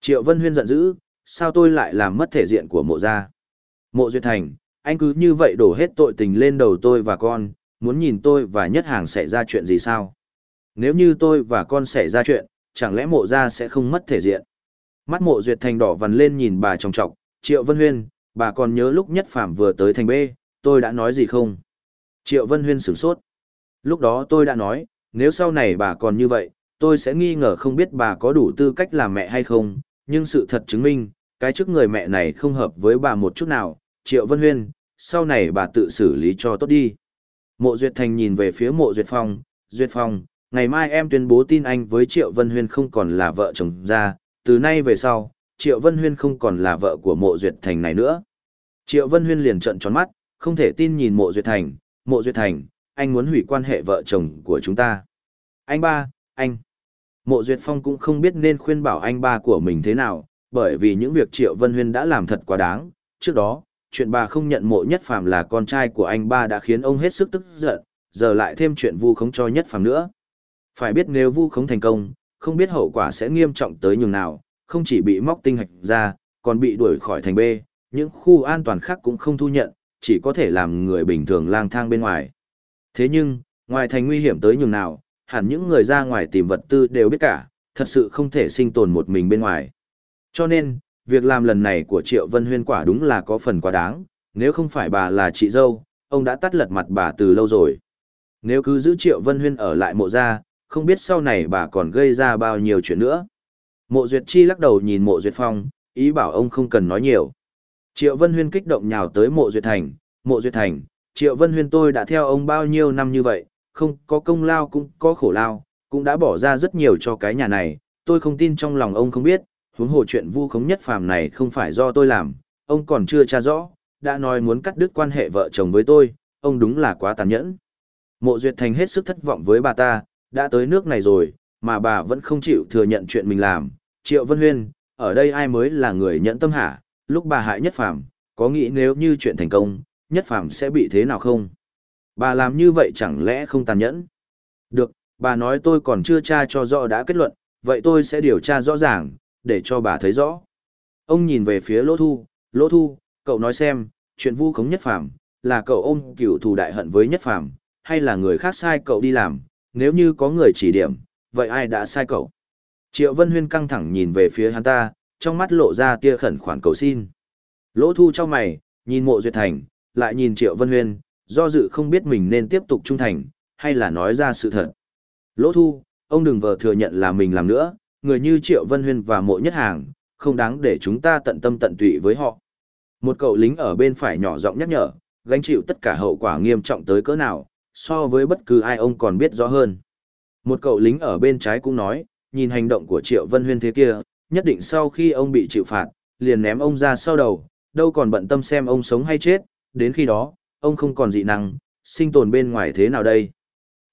Triệu Vân Huyên giận dữ, sao tôi lại làm mất thể diện của mộ gia? Mộ Duyệt Thành, anh cứ như vậy đổ hết tội tình lên đầu tôi và con, muốn nhìn tôi và nhất hàng xảy ra chuyện gì sao? Nếu như tôi và con xảy ra chuyện, chẳng lẽ mộ gia sẽ không mất thể diện? Mắt mộ Duyệt Thành đỏ vằn lên nhìn bà trọng trọng, Triệu Vân Huyên, bà còn nhớ lúc nhất phạm vừa tới thành B, tôi đã nói gì không? Triệu Vân Huyên sửng sốt. Lúc đó tôi đã nói, nếu sau này bà còn như vậy, tôi sẽ nghi ngờ không biết bà có đủ tư cách làm mẹ hay không, nhưng sự thật chứng minh, cái chức người mẹ này không hợp với bà một chút nào. Triệu Vân Huyên, sau này bà tự xử lý cho tốt đi. Mộ Duyệt Thành nhìn về phía mộ Duyệt Phong, Duyệt Phong, ngày mai em tuyên bố tin anh với Triệu Vân Huyên không còn là vợ chồng ra, từ nay về sau, Triệu Vân Huyên không còn là vợ của mộ Duyệt Thành này nữa. Triệu Vân Huyên liền trợn tròn mắt, không thể tin nhìn mộ Duyệt Thành, mộ Duyệt Thành, anh muốn hủy quan hệ vợ chồng của chúng ta. Anh ba, anh. Mộ Duyệt Phong cũng không biết nên khuyên bảo anh ba của mình thế nào, bởi vì những việc Triệu Vân Huyên đã làm thật quá đáng. Trước đó, chuyện bà không nhận mộ nhất phàm là con trai của anh ba đã khiến ông hết sức tức giận, giờ lại thêm chuyện vu khống cho nhất phàm nữa. Phải biết nếu vu khống thành công, không biết hậu quả sẽ nghiêm trọng tới nhường nào, không chỉ bị móc tinh hạch ra, còn bị đuổi khỏi thành B, những khu an toàn khác cũng không thu nhận, chỉ có thể làm người bình thường lang thang bên ngoài. Thế nhưng, ngoài thành nguy hiểm tới nhường nào, hẳn những người ra ngoài tìm vật tư đều biết cả, thật sự không thể sinh tồn một mình bên ngoài. Cho nên, việc làm lần này của Triệu Vân Huyên quả đúng là có phần quá đáng, nếu không phải bà là chị dâu, ông đã tắt lật mặt bà từ lâu rồi. Nếu cứ giữ Triệu Vân Huyên ở lại mộ gia, không biết sau này bà còn gây ra bao nhiêu chuyện nữa. Mộ Duyệt Chi lắc đầu nhìn mộ Duyệt Phong, ý bảo ông không cần nói nhiều. Triệu Vân Huyên kích động nhào tới mộ Duyệt Thành, mộ Duyệt Thành, Triệu Vân Huyên tôi đã theo ông bao nhiêu năm như vậy, không có công lao cũng có khổ lao, cũng đã bỏ ra rất nhiều cho cái nhà này, tôi không tin trong lòng ông không biết, huống hồ chuyện vu khống nhất phàm này không phải do tôi làm, ông còn chưa tra rõ, đã nói muốn cắt đứt quan hệ vợ chồng với tôi, ông đúng là quá tàn nhẫn. Mộ Duyệt Thành hết sức thất vọng với bà ta, đã tới nước này rồi, mà bà vẫn không chịu thừa nhận chuyện mình làm. Triệu Vân Huyên, ở đây ai mới là người nhận tâm hả, lúc bà hại nhất phàm, có nghĩ nếu như chuyện thành công, nhất phàm sẽ bị thế nào không? Bà làm như vậy chẳng lẽ không tàn nhẫn? Được, bà nói tôi còn chưa tra cho rõ đã kết luận, vậy tôi sẽ điều tra rõ ràng, để cho bà thấy rõ. Ông nhìn về phía Lỗ Thu, Lỗ Thu, cậu nói xem, chuyện vu khống nhất phàm, là cậu ôm cửu thù đại hận với nhất phàm, hay là người khác sai cậu đi làm, nếu như có người chỉ điểm, vậy ai đã sai cậu? Triệu Vân Huyên căng thẳng nhìn về phía hắn ta, trong mắt lộ ra tia khẩn khoản cầu xin. Lỗ Thu cho mày, nhìn mộ duyệt thành, lại nhìn Triệu Vân Huyên, do dự không biết mình nên tiếp tục trung thành, hay là nói ra sự thật. Lỗ Thu, ông đừng vờ thừa nhận là mình làm nữa, người như Triệu Vân Huyên và mộ nhất hàng, không đáng để chúng ta tận tâm tận tụy với họ. Một cậu lính ở bên phải nhỏ giọng nhắc nhở, gánh chịu tất cả hậu quả nghiêm trọng tới cỡ nào, so với bất cứ ai ông còn biết rõ hơn. Một cậu lính ở bên trái cũng nói, nhìn hành động của Triệu Vân Huyên thế kia, nhất định sau khi ông bị chịu phạt, liền ném ông ra sau đầu, đâu còn bận tâm xem ông sống hay chết, đến khi đó, ông không còn dị năng, sinh tồn bên ngoài thế nào đây.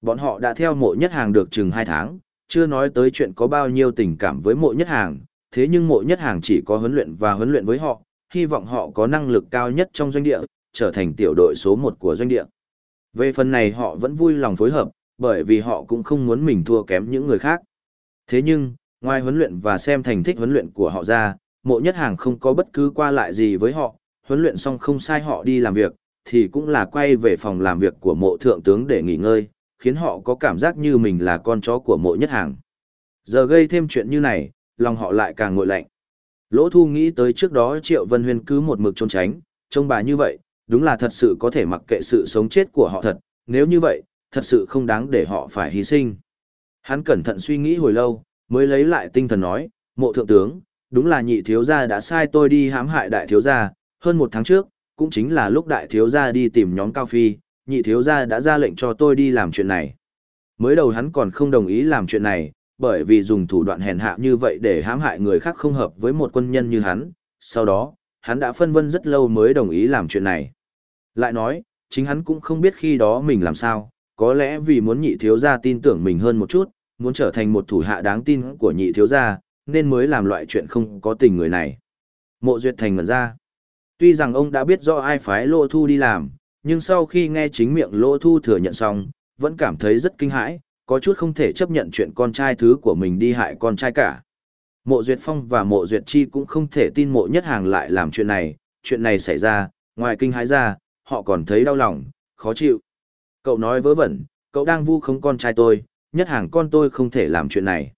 Bọn họ đã theo mộ nhất hàng được chừng 2 tháng, chưa nói tới chuyện có bao nhiêu tình cảm với mộ nhất hàng, thế nhưng mộ nhất hàng chỉ có huấn luyện và huấn luyện với họ, hy vọng họ có năng lực cao nhất trong doanh địa, trở thành tiểu đội số 1 của doanh địa. Về phần này họ vẫn vui lòng phối hợp, bởi vì họ cũng không muốn mình thua kém những người khác. Thế nhưng, ngoài huấn luyện và xem thành tích huấn luyện của họ ra, mộ nhất hàng không có bất cứ qua lại gì với họ, huấn luyện xong không sai họ đi làm việc, thì cũng là quay về phòng làm việc của mộ thượng tướng để nghỉ ngơi, khiến họ có cảm giác như mình là con chó của mộ nhất hàng. Giờ gây thêm chuyện như này, lòng họ lại càng ngội lạnh. Lỗ thu nghĩ tới trước đó Triệu Vân Huyên cứ một mực trốn tránh, trông bà như vậy, đúng là thật sự có thể mặc kệ sự sống chết của họ thật, nếu như vậy, thật sự không đáng để họ phải hy sinh. Hắn cẩn thận suy nghĩ hồi lâu, mới lấy lại tinh thần nói, mộ thượng tướng, đúng là nhị thiếu gia đã sai tôi đi hãm hại đại thiếu gia, hơn một tháng trước, cũng chính là lúc đại thiếu gia đi tìm nhóm Cao Phi, nhị thiếu gia đã ra lệnh cho tôi đi làm chuyện này. Mới đầu hắn còn không đồng ý làm chuyện này, bởi vì dùng thủ đoạn hèn hạ như vậy để hãm hại người khác không hợp với một quân nhân như hắn, sau đó, hắn đã phân vân rất lâu mới đồng ý làm chuyện này. Lại nói, chính hắn cũng không biết khi đó mình làm sao, có lẽ vì muốn nhị thiếu gia tin tưởng mình hơn một chút, muốn trở thành một thủ hạ đáng tin của nhị thiếu gia, nên mới làm loại chuyện không có tình người này. Mộ Duyệt Thành ngẩn ra. Tuy rằng ông đã biết rõ ai phái Lô Thu đi làm, nhưng sau khi nghe chính miệng Lô Thu thừa nhận xong, vẫn cảm thấy rất kinh hãi, có chút không thể chấp nhận chuyện con trai thứ của mình đi hại con trai cả. Mộ Duyệt Phong và Mộ Duyệt Chi cũng không thể tin mộ nhất hàng lại làm chuyện này, chuyện này xảy ra, ngoài kinh hãi ra, họ còn thấy đau lòng, khó chịu. Cậu nói vớ vẩn, cậu đang vu khống con trai tôi, nhất hàng con tôi không thể làm chuyện này.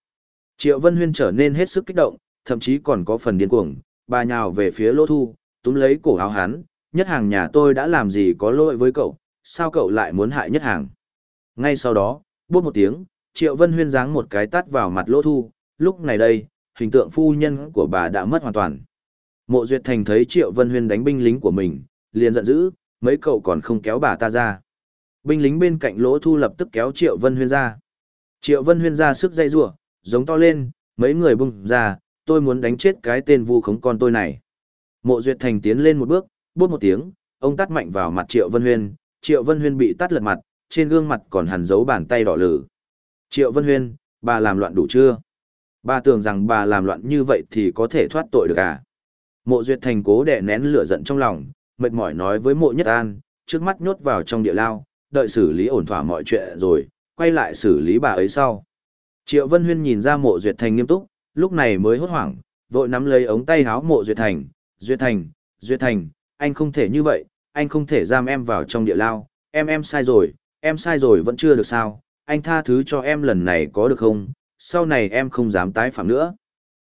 Triệu Vân Huyên trở nên hết sức kích động, thậm chí còn có phần điên cuồng, bà nhào về phía Lô Thu, túm lấy cổ áo hắn, nhất hàng nhà tôi đã làm gì có lỗi với cậu, sao cậu lại muốn hại nhất hàng. Ngay sau đó, bút một tiếng, Triệu Vân Huyên giáng một cái tát vào mặt Lô Thu, lúc này đây, hình tượng phu nhân của bà đã mất hoàn toàn. Mộ Duyệt Thành thấy Triệu Vân Huyên đánh binh lính của mình, liền giận dữ, mấy cậu còn không kéo bà ta ra. Binh lính bên cạnh Lỗ Thu lập tức kéo Triệu Vân Huyên ra. Triệu Vân Huyên ra sức dây rủa, giống to lên, mấy người bung ra, tôi muốn đánh chết cái tên vu khống con tôi này. Mộ Duyệt Thành tiến lên một bước, bút một tiếng, ông tắt mạnh vào mặt Triệu Vân Huyên, Triệu Vân Huyên bị tắt lật mặt, trên gương mặt còn hằn dấu bàn tay đỏ lử. Triệu Vân Huyên, bà làm loạn đủ chưa? Bà tưởng rằng bà làm loạn như vậy thì có thể thoát tội được à? Mộ Duyệt Thành cố đè nén lửa giận trong lòng, mệt mỏi nói với Mộ Nhất An, trước mắt nhốt vào trong địa lao, đợi xử lý ổn thỏa mọi chuyện rồi, quay lại xử lý bà ấy sau. Triệu Vân Huyên nhìn ra Mộ Duyệt Thành nghiêm túc, lúc này mới hốt hoảng, vội nắm lấy ống tay háo Mộ Duyệt Thành, "Duyệt Thành, Duyệt Thành, anh không thể như vậy, anh không thể giam em vào trong địa lao, em em sai rồi, em sai rồi vẫn chưa được sao, anh tha thứ cho em lần này có được không, sau này em không dám tái phạm nữa."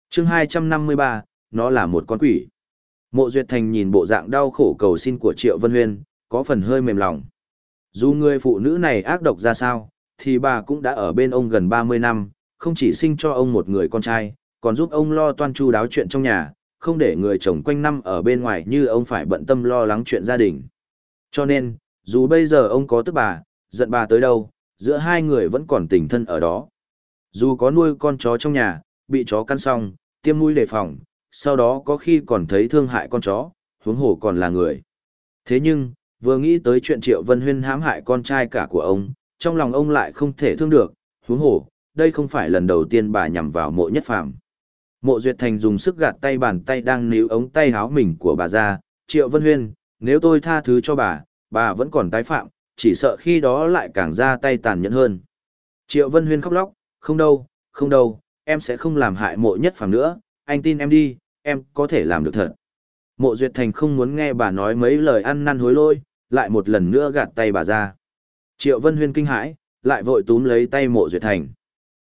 Chương 253, nó là một con quỷ. Mộ Duyệt Thành nhìn bộ dạng đau khổ cầu xin của Triệu Vân Huyên, có phần hơi mềm lòng. Dù người phụ nữ này ác độc ra sao, thì bà cũng đã ở bên ông gần 30 năm, không chỉ sinh cho ông một người con trai, còn giúp ông lo toan chu đáo chuyện trong nhà, không để người chồng quanh năm ở bên ngoài như ông phải bận tâm lo lắng chuyện gia đình. Cho nên, dù bây giờ ông có tức bà, giận bà tới đâu, giữa hai người vẫn còn tình thân ở đó. Dù có nuôi con chó trong nhà, bị chó căn xong, tiêm mũi đề phòng, sau đó có khi còn thấy thương hại con chó, huống hồ còn là người. Thế nhưng, vừa nghĩ tới chuyện Triệu Vân Huyên hãm hại con trai cả của ông, trong lòng ông lại không thể thương được, huống hồ, đây không phải lần đầu tiên bà nhằm vào mộ nhất phàm. Mộ Duyệt Thành dùng sức gạt tay bàn tay đang níu ống tay háo mình của bà ra, Triệu Vân Huyên, nếu tôi tha thứ cho bà, bà vẫn còn tái phạm, chỉ sợ khi đó lại càng ra tay tàn nhẫn hơn. Triệu Vân Huyên khóc lóc, không đâu, không đâu, em sẽ không làm hại mộ nhất phàm nữa, anh tin em đi, em có thể làm được thật. Mộ Duyệt Thành không muốn nghe bà nói mấy lời ăn năn hối lôi, lại một lần nữa gạt tay bà ra. Triệu Vân Huyên kinh hãi, lại vội túm lấy tay Mộ Duyệt Thành.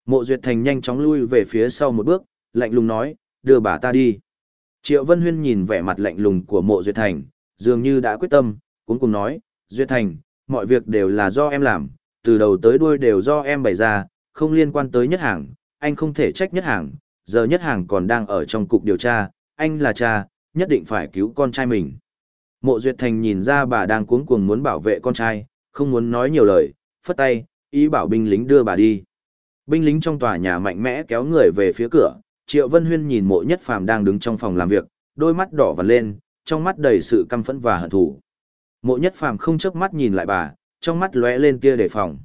Mộ Duyệt Thành nhanh chóng lui về phía sau một bước, lạnh lùng nói, đưa bà ta đi. Triệu Vân Huyên nhìn vẻ mặt lạnh lùng của Mộ Duyệt Thành, dường như đã quyết tâm, cuối cùng nói, Duyệt Thành, mọi việc đều là do em làm, từ đầu tới đuôi đều do em bày ra, không liên quan tới nhất hàng, anh không thể trách nhất hàng, giờ nhất hàng còn đang ở trong cục điều tra, anh là cha, nhất định phải cứu con trai mình. Mộ Duyệt Thành nhìn ra bà đang cuống cuồng muốn bảo vệ con trai, không muốn nói nhiều lời, phất tay, ý bảo binh lính đưa bà đi. Binh lính trong tòa nhà mạnh mẽ kéo người về phía cửa, Triệu Vân Huyên nhìn mộ nhất phàm đang đứng trong phòng làm việc, đôi mắt đỏ vằn lên, trong mắt đầy sự căm phẫn và hận thù. Mộ nhất phàm không chớp mắt nhìn lại bà, trong mắt lóe lên tia đề phòng.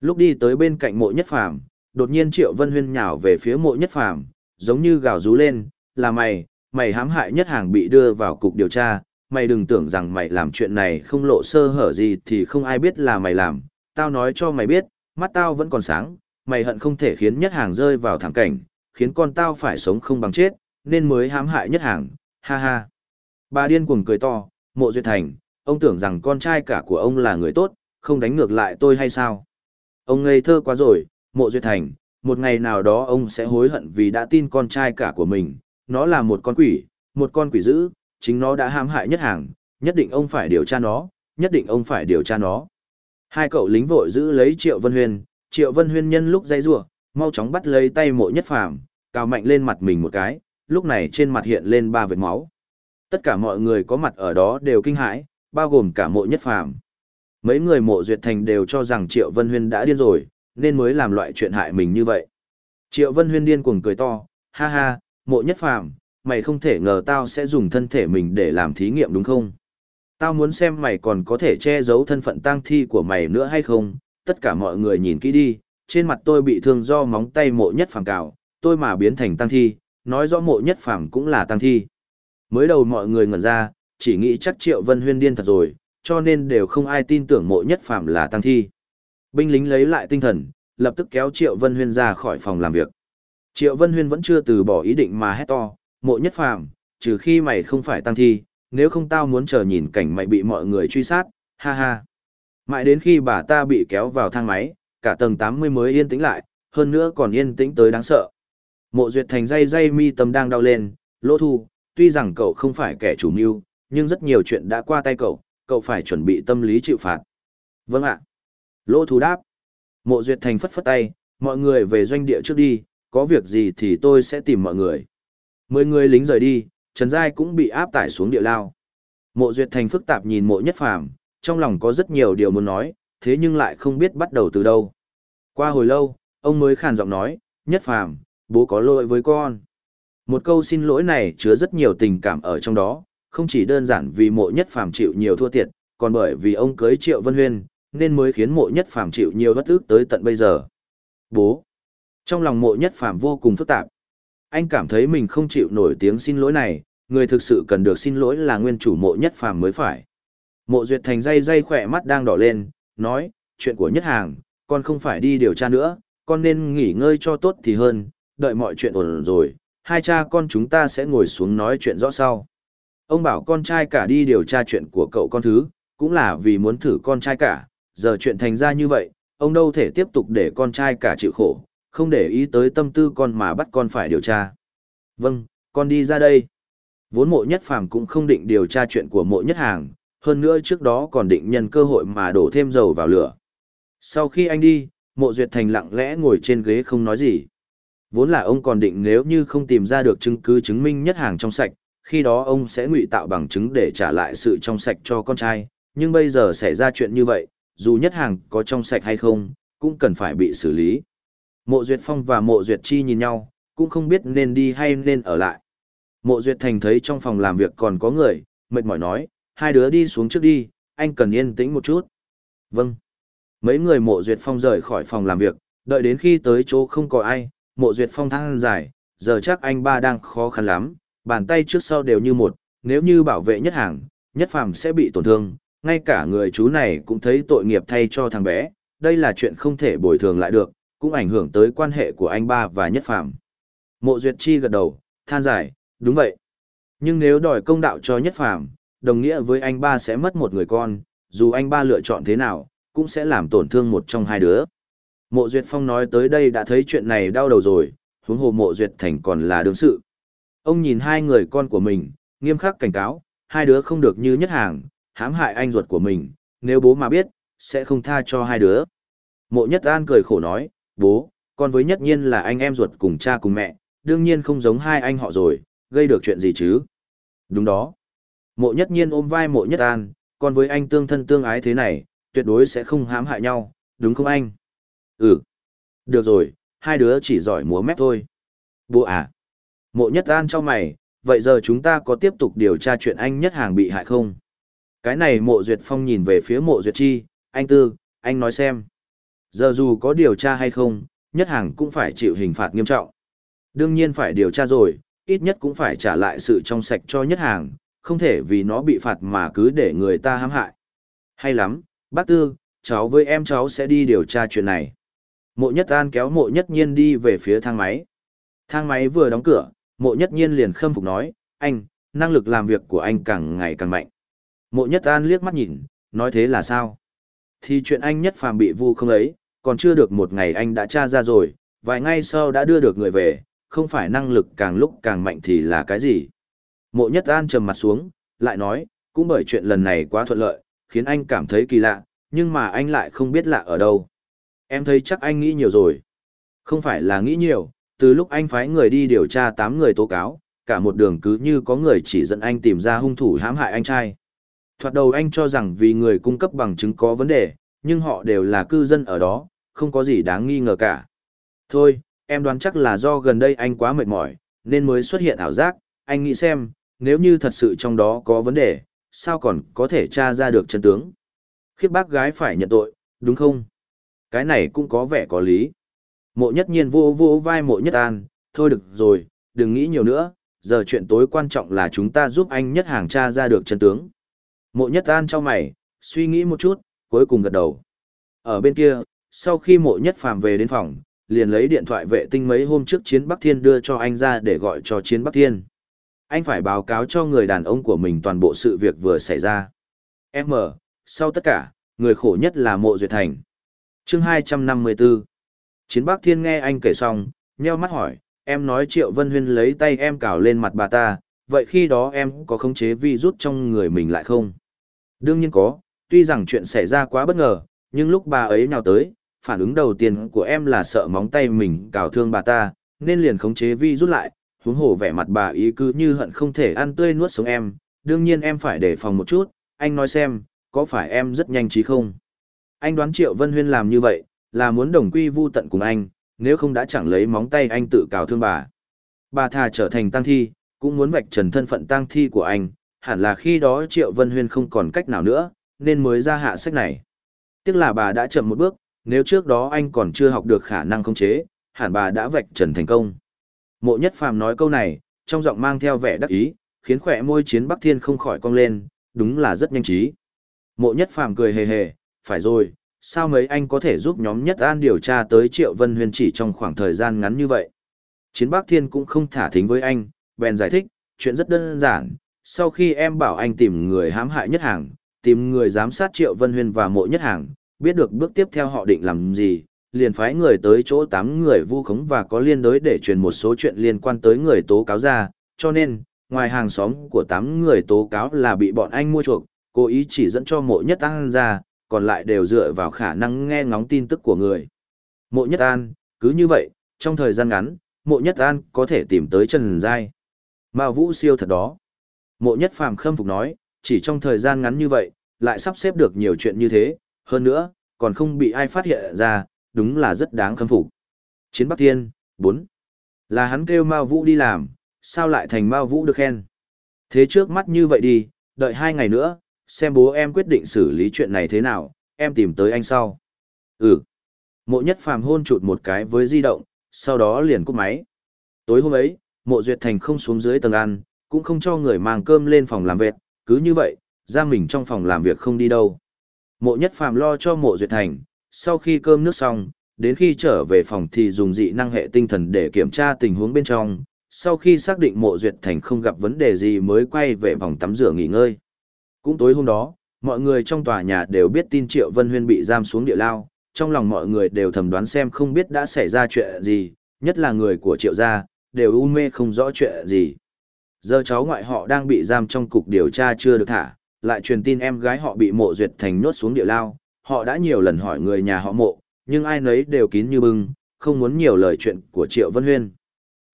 Lúc đi tới bên cạnh mộ nhất phàm, đột nhiên Triệu Vân Huyên nhào về phía mộ nhất phàm, giống như gào rú lên, là mày, mày hãm hại nhất hàng bị đưa vào cục điều tra, mày đừng tưởng rằng mày làm chuyện này không lộ sơ hở gì thì không ai biết là mày làm, tao nói cho mày biết, mắt tao vẫn còn sáng, mày hận không thể khiến nhất hàng rơi vào thảm cảnh, khiến con tao phải sống không bằng chết, nên mới hãm hại nhất hàng, ha ha. Bà điên cuồng cười to, mộ duyệt thành, ông tưởng rằng con trai cả của ông là người tốt, không đánh ngược lại tôi hay sao? Ông ngây thơ quá rồi, mộ duyệt thành, một ngày nào đó ông sẽ hối hận vì đã tin con trai cả của mình, nó là một con quỷ, một con quỷ dữ, chính nó đã hãm hại nhất hàng, nhất định ông phải điều tra nó, nhất định ông phải điều tra nó. Hai cậu lính vội giữ lấy Triệu Vân Huyên, Triệu Vân Huyên nhân lúc dây rủa, mau chóng bắt lấy tay mộ nhất phàm, cào mạnh lên mặt mình một cái, lúc này trên mặt hiện lên ba vệt máu. Tất cả mọi người có mặt ở đó đều kinh hãi, bao gồm cả mộ nhất phàm. Mấy người mộ duyệt thành đều cho rằng Triệu Vân Huyên đã điên rồi, nên mới làm loại chuyện hại mình như vậy. Triệu Vân Huyên điên cuồng cười to, ha ha, mộ nhất phàm, mày không thể ngờ tao sẽ dùng thân thể mình để làm thí nghiệm đúng không? Tao muốn xem mày còn có thể che giấu thân phận tang thi của mày nữa hay không, tất cả mọi người nhìn kỹ đi, trên mặt tôi bị thương do móng tay mộ nhất phàm cào, tôi mà biến thành tang thi, nói rõ mộ nhất phàm cũng là tang thi. Mới đầu mọi người ngẩn ra, chỉ nghĩ chắc Triệu Vân Huyên điên thật rồi, cho nên đều không ai tin tưởng mộ nhất phàm là tang thi. Binh lính lấy lại tinh thần, lập tức kéo Triệu Vân Huyên ra khỏi phòng làm việc. Triệu Vân Huyên vẫn chưa từ bỏ ý định mà hét to, mộ nhất phàm, trừ khi mày không phải tăng thi, nếu không tao muốn chờ nhìn cảnh mày bị mọi người truy sát, ha ha. Mãi đến khi bà ta bị kéo vào thang máy, cả tầng 80 mới yên tĩnh lại, hơn nữa còn yên tĩnh tới đáng sợ. Mộ Duyệt Thành dây dây mi tâm đang đau lên, lỗ thu, tuy rằng cậu không phải kẻ chủ mưu, nhưng rất nhiều chuyện đã qua tay cậu, cậu phải chuẩn bị tâm lý chịu phạt. Vâng ạ. Lỗ thu đáp. Mộ Duyệt Thành phất phất tay, mọi người về doanh địa trước đi, có việc gì thì tôi sẽ tìm mọi người. Mười người lính rời đi, Trần Giai cũng bị áp tải xuống địa lao. Mộ Duyệt Thành phức tạp nhìn mộ nhất phàm, trong lòng có rất nhiều điều muốn nói, thế nhưng lại không biết bắt đầu từ đâu. Qua hồi lâu, ông mới khàn giọng nói, nhất phàm, bố có lỗi với con. Một câu xin lỗi này chứa rất nhiều tình cảm ở trong đó, không chỉ đơn giản vì mộ nhất phàm chịu nhiều thua thiệt, còn bởi vì ông cưới Triệu Vân Huyên, nên mới khiến mộ nhất phàm chịu nhiều bất ức tới tận bây giờ. Bố. Trong lòng mộ nhất phàm vô cùng phức tạp. Anh cảm thấy mình không chịu nổi tiếng xin lỗi này, người thực sự cần được xin lỗi là nguyên chủ mộ nhất phàm mới phải. Mộ duyệt thành dây dây khỏe mắt đang đỏ lên, nói, chuyện của nhất hàng, con không phải đi điều tra nữa, con nên nghỉ ngơi cho tốt thì hơn, đợi mọi chuyện ổn rồi, hai cha con chúng ta sẽ ngồi xuống nói chuyện rõ sau. Ông bảo con trai cả đi điều tra chuyện của cậu con thứ, cũng là vì muốn thử con trai cả, giờ chuyện thành ra như vậy, ông đâu thể tiếp tục để con trai cả chịu khổ, không để ý tới tâm tư con mà bắt con phải điều tra. Vâng, con đi ra đây. Vốn mộ nhất phàm cũng không định điều tra chuyện của mộ nhất hàng, hơn nữa trước đó còn định nhân cơ hội mà đổ thêm dầu vào lửa. Sau khi anh đi, mộ duyệt thành lặng lẽ ngồi trên ghế không nói gì. Vốn là ông còn định nếu như không tìm ra được chứng cứ chứng minh nhất hàng trong sạch, khi đó ông sẽ ngụy tạo bằng chứng để trả lại sự trong sạch cho con trai, nhưng bây giờ xảy ra chuyện như vậy, dù nhất hàng có trong sạch hay không, cũng cần phải bị xử lý. Mộ Duyệt Phong và Mộ Duyệt Chi nhìn nhau, cũng không biết nên đi hay nên ở lại. Mộ Duyệt Thành thấy trong phòng làm việc còn có người, mệt mỏi nói, hai đứa đi xuống trước đi, anh cần yên tĩnh một chút. Vâng. Mấy người Mộ Duyệt Phong rời khỏi phòng làm việc, đợi đến khi tới chỗ không có ai, Mộ Duyệt Phong thăng dài, giờ chắc anh ba đang khó khăn lắm, bàn tay trước sau đều như một, nếu như bảo vệ nhất hàng, nhất phàm sẽ bị tổn thương, ngay cả người chú này cũng thấy tội nghiệp thay cho thằng bé, đây là chuyện không thể bồi thường lại được, cũng ảnh hưởng tới quan hệ của anh ba và nhất phàm. Mộ Duyệt Chi gật đầu, than giải, đúng vậy. Nhưng nếu đòi công đạo cho nhất phàm, đồng nghĩa với anh ba sẽ mất một người con, dù anh ba lựa chọn thế nào, cũng sẽ làm tổn thương một trong hai đứa. Mộ Duyệt Phong nói tới đây đã thấy chuyện này đau đầu rồi, huống hồ Mộ Duyệt Thành còn là đương sự. Ông nhìn hai người con của mình, nghiêm khắc cảnh cáo, hai đứa không được như nhất hàng, hãm hại anh ruột của mình, nếu bố mà biết, sẽ không tha cho hai đứa. Mộ Nhất An cười khổ nói, bố, con với nhất nhiên là anh em ruột cùng cha cùng mẹ, đương nhiên không giống hai anh họ rồi, gây được chuyện gì chứ. Đúng đó. Mộ nhất nhiên ôm vai mộ nhất an, con với anh tương thân tương ái thế này, tuyệt đối sẽ không hãm hại nhau, đúng không anh? Ừ. Được rồi, hai đứa chỉ giỏi múa mép thôi. Bố à. Mộ nhất an cho mày, vậy giờ chúng ta có tiếp tục điều tra chuyện anh nhất hàng bị hại không? Cái này mộ duyệt phong nhìn về phía mộ duyệt chi, anh tư, anh nói xem. Giờ dù có điều tra hay không, nhất hàng cũng phải chịu hình phạt nghiêm trọng. Đương nhiên phải điều tra rồi, ít nhất cũng phải trả lại sự trong sạch cho nhất hàng, không thể vì nó bị phạt mà cứ để người ta hãm hại. Hay lắm, bác Tư, cháu với em cháu sẽ đi điều tra chuyện này. Mộ nhất an kéo mộ nhất nhiên đi về phía thang máy. Thang máy vừa đóng cửa, mộ nhất nhiên liền khâm phục nói, anh, năng lực làm việc của anh càng ngày càng mạnh. Mộ nhất an liếc mắt nhìn, nói thế là sao? Thì chuyện anh nhất phàm bị vu không ấy, còn chưa được một ngày anh đã tra ra rồi, vài ngày sau đã đưa được người về, không phải năng lực càng lúc càng mạnh thì là cái gì. Mộ nhất an trầm mặt xuống, lại nói, cũng bởi chuyện lần này quá thuận lợi, khiến anh cảm thấy kỳ lạ, nhưng mà anh lại không biết lạ ở đâu. Em thấy chắc anh nghĩ nhiều rồi. Không phải là nghĩ nhiều, từ lúc anh phái người đi điều tra 8 người tố cáo, cả một đường cứ như có người chỉ dẫn anh tìm ra hung thủ hãm hại anh trai. Thoạt đầu anh cho rằng vì người cung cấp bằng chứng có vấn đề, nhưng họ đều là cư dân ở đó, không có gì đáng nghi ngờ cả. Thôi, em đoán chắc là do gần đây anh quá mệt mỏi, nên mới xuất hiện ảo giác, anh nghĩ xem, nếu như thật sự trong đó có vấn đề, sao còn có thể tra ra được chân tướng. Khiếp bác gái phải nhận tội, đúng không? Cái này cũng có vẻ có lý. Mộ nhất nhiên vô vô vai mộ nhất an, thôi được rồi, đừng nghĩ nhiều nữa, giờ chuyện tối quan trọng là chúng ta giúp anh nhất hàng tra ra được chân tướng. Mộ nhất an cho mày, suy nghĩ một chút, cuối cùng gật đầu. Ở bên kia, sau khi mộ nhất phàm về đến phòng, liền lấy điện thoại vệ tinh mấy hôm trước chiến Bắc Thiên đưa cho anh ra để gọi cho chiến Bắc Thiên. Anh phải báo cáo cho người đàn ông của mình toàn bộ sự việc vừa xảy ra. M, sau tất cả, người khổ nhất là mộ duyệt thành. chương 254 Chiến Bắc Thiên nghe anh kể xong, nheo mắt hỏi, em nói Triệu Vân Huyên lấy tay em cào lên mặt bà ta, vậy khi đó em có khống chế vi rút trong người mình lại không? Đương nhiên có, tuy rằng chuyện xảy ra quá bất ngờ, nhưng lúc bà ấy nhào tới, phản ứng đầu tiên của em là sợ móng tay mình cào thương bà ta, nên liền khống chế vi rút lại, huống hồ vẻ mặt bà ý cứ như hận không thể ăn tươi nuốt sống em, đương nhiên em phải đề phòng một chút, anh nói xem, có phải em rất nhanh trí không? Anh đoán Triệu Vân Huyên làm như vậy, là muốn đồng quy vu tận cùng anh, nếu không đã chẳng lấy móng tay anh tự cào thương bà. Bà thà trở thành tang thi, cũng muốn vạch trần thân phận tang thi của anh, hẳn là khi đó Triệu Vân Huyên không còn cách nào nữa, nên mới ra hạ sách này. Tiếc là bà đã chậm một bước, nếu trước đó anh còn chưa học được khả năng khống chế, hẳn bà đã vạch trần thành công. Mộ Nhất Phàm nói câu này, trong giọng mang theo vẻ đắc ý, khiến khỏe môi chiến Bắc Thiên không khỏi cong lên, đúng là rất nhanh trí. Mộ Nhất Phàm cười hề hề, phải rồi, sao mấy anh có thể giúp nhóm Nhất An điều tra tới Triệu Vân Huyền chỉ trong khoảng thời gian ngắn như vậy? Chiến Bắc Thiên cũng không thả thính với anh, bèn giải thích, chuyện rất đơn giản, sau khi em bảo anh tìm người hãm hại Nhất Hàng, tìm người giám sát Triệu Vân Huyền và Mộ Nhất Hàng, biết được bước tiếp theo họ định làm gì, liền phái người tới chỗ tám người vu khống và có liên đối để truyền một số chuyện liên quan tới người tố cáo ra, cho nên, ngoài hàng xóm của tám người tố cáo là bị bọn anh mua chuộc, cố ý chỉ dẫn cho mộ nhất an ra, còn lại đều dựa vào khả năng nghe ngóng tin tức của người. Mộ nhất an, cứ như vậy, trong thời gian ngắn, mộ nhất an có thể tìm tới Trần Giai. Mao Vũ siêu thật đó. Mộ nhất phàm khâm phục nói, chỉ trong thời gian ngắn như vậy, lại sắp xếp được nhiều chuyện như thế, hơn nữa, còn không bị ai phát hiện ra, đúng là rất đáng khâm phục. Chiến Bắc Thiên, 4. Là hắn kêu Mao Vũ đi làm, sao lại thành Mao Vũ được khen. Thế trước mắt như vậy đi, đợi hai ngày nữa, xem bố em quyết định xử lý chuyện này thế nào, em tìm tới anh sau. Ừ. Mộ nhất phàm hôn chụt một cái với di động, sau đó liền cúp máy. Tối hôm ấy, mộ duyệt thành không xuống dưới tầng ăn, cũng không cho người mang cơm lên phòng làm việc, cứ như vậy, ra mình trong phòng làm việc không đi đâu. Mộ nhất phàm lo cho mộ duyệt thành, sau khi cơm nước xong, đến khi trở về phòng thì dùng dị năng hệ tinh thần để kiểm tra tình huống bên trong, sau khi xác định mộ duyệt thành không gặp vấn đề gì mới quay về phòng tắm rửa nghỉ ngơi. Cũng tối hôm đó, mọi người trong tòa nhà đều biết tin Triệu Vân Huyên bị giam xuống địa lao, trong lòng mọi người đều thầm đoán xem không biết đã xảy ra chuyện gì, nhất là người của Triệu gia, đều u mê không rõ chuyện gì. Giờ cháu ngoại họ đang bị giam trong cục điều tra chưa được thả, lại truyền tin em gái họ bị mộ duyệt thành nhốt xuống địa lao, họ đã nhiều lần hỏi người nhà họ mộ, nhưng ai nấy đều kín như bưng, không muốn nhiều lời chuyện của Triệu Vân Huyên.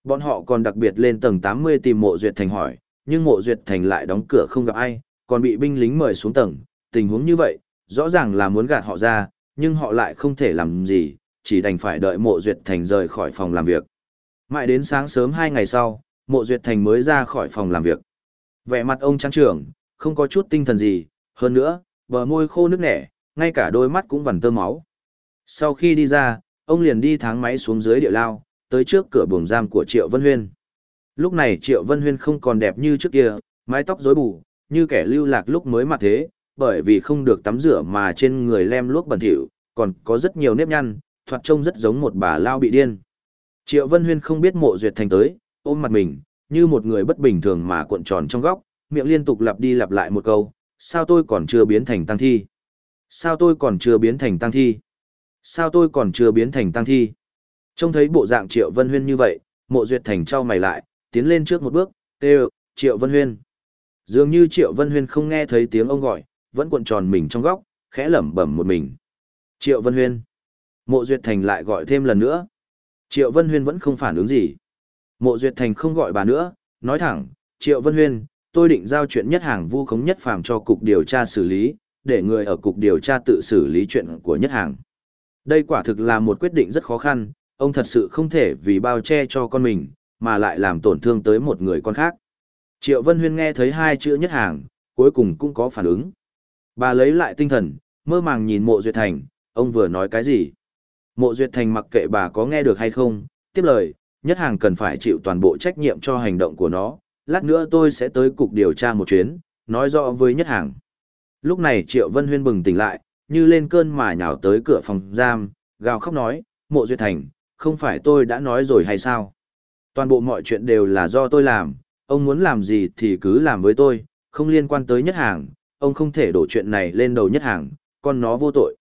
Bọn họ còn đặc biệt lên tầng 80 tìm mộ duyệt thành hỏi, nhưng mộ duyệt thành lại đóng cửa không gặp ai, còn bị binh lính mời xuống tầng, tình huống như vậy, rõ ràng là muốn gạt họ ra, nhưng họ lại không thể làm gì, chỉ đành phải đợi mộ duyệt thành rời khỏi phòng làm việc. Mãi đến sáng sớm hai ngày sau, mộ duyệt thành mới ra khỏi phòng làm việc. Vẻ mặt ông trang trưởng, không có chút tinh thần gì, hơn nữa, bờ môi khô nước nẻ, ngay cả đôi mắt cũng vằn tơ máu. Sau khi đi ra, ông liền đi thang máy xuống dưới địa lao, tới trước cửa buồng giam của Triệu Vân Huyên. Lúc này Triệu Vân Huyên không còn đẹp như trước kia, mái tóc rối bù, như kẻ lưu lạc lúc mới mặt thế, bởi vì không được tắm rửa mà trên người lem luốc bẩn thỉu, còn có rất nhiều nếp nhăn, thoạt trông rất giống một bà lao bị điên. Triệu Vân Huyên không biết mộ duyệt thành tới, ôm mặt mình, như một người bất bình thường mà cuộn tròn trong góc, miệng liên tục lặp đi lặp lại một câu, sao tôi còn chưa biến thành tăng thi? Sao tôi còn chưa biến thành tăng thi? Sao tôi còn chưa biến thành tăng thi? Trông thấy bộ dạng Triệu Vân Huyên như vậy, mộ duyệt thành trao mày lại, tiến lên trước một bước, kêu, Triệu Vân Huyên. Dường như Triệu Vân Huyên không nghe thấy tiếng ông gọi, vẫn cuộn tròn mình trong góc, khẽ lẩm bẩm một mình. Triệu Vân Huyên. Mộ Duyệt Thành lại gọi thêm lần nữa. Triệu Vân Huyên vẫn không phản ứng gì. Mộ Duyệt Thành không gọi bà nữa, nói thẳng, Triệu Vân Huyên, tôi định giao chuyện nhất hàng vu khống nhất phàm cho cục điều tra xử lý, để người ở cục điều tra tự xử lý chuyện của nhất hàng. Đây quả thực là một quyết định rất khó khăn, ông thật sự không thể vì bao che cho con mình, mà lại làm tổn thương tới một người con khác. Triệu Vân Huyên nghe thấy hai chữ nhất hàng, cuối cùng cũng có phản ứng. Bà lấy lại tinh thần, mơ màng nhìn mộ duyệt thành, ông vừa nói cái gì? Mộ duyệt thành mặc kệ bà có nghe được hay không, tiếp lời, nhất hàng cần phải chịu toàn bộ trách nhiệm cho hành động của nó, lát nữa tôi sẽ tới cục điều tra một chuyến, nói rõ với nhất hàng. Lúc này Triệu Vân Huyên bừng tỉnh lại, như lên cơn mà nhào tới cửa phòng giam, gào khóc nói, mộ duyệt thành, không phải tôi đã nói rồi hay sao? Toàn bộ mọi chuyện đều là do tôi làm, ông muốn làm gì thì cứ làm với tôi, không liên quan tới nhất hàng, ông không thể đổ chuyện này lên đầu nhất hàng, con nó vô tội.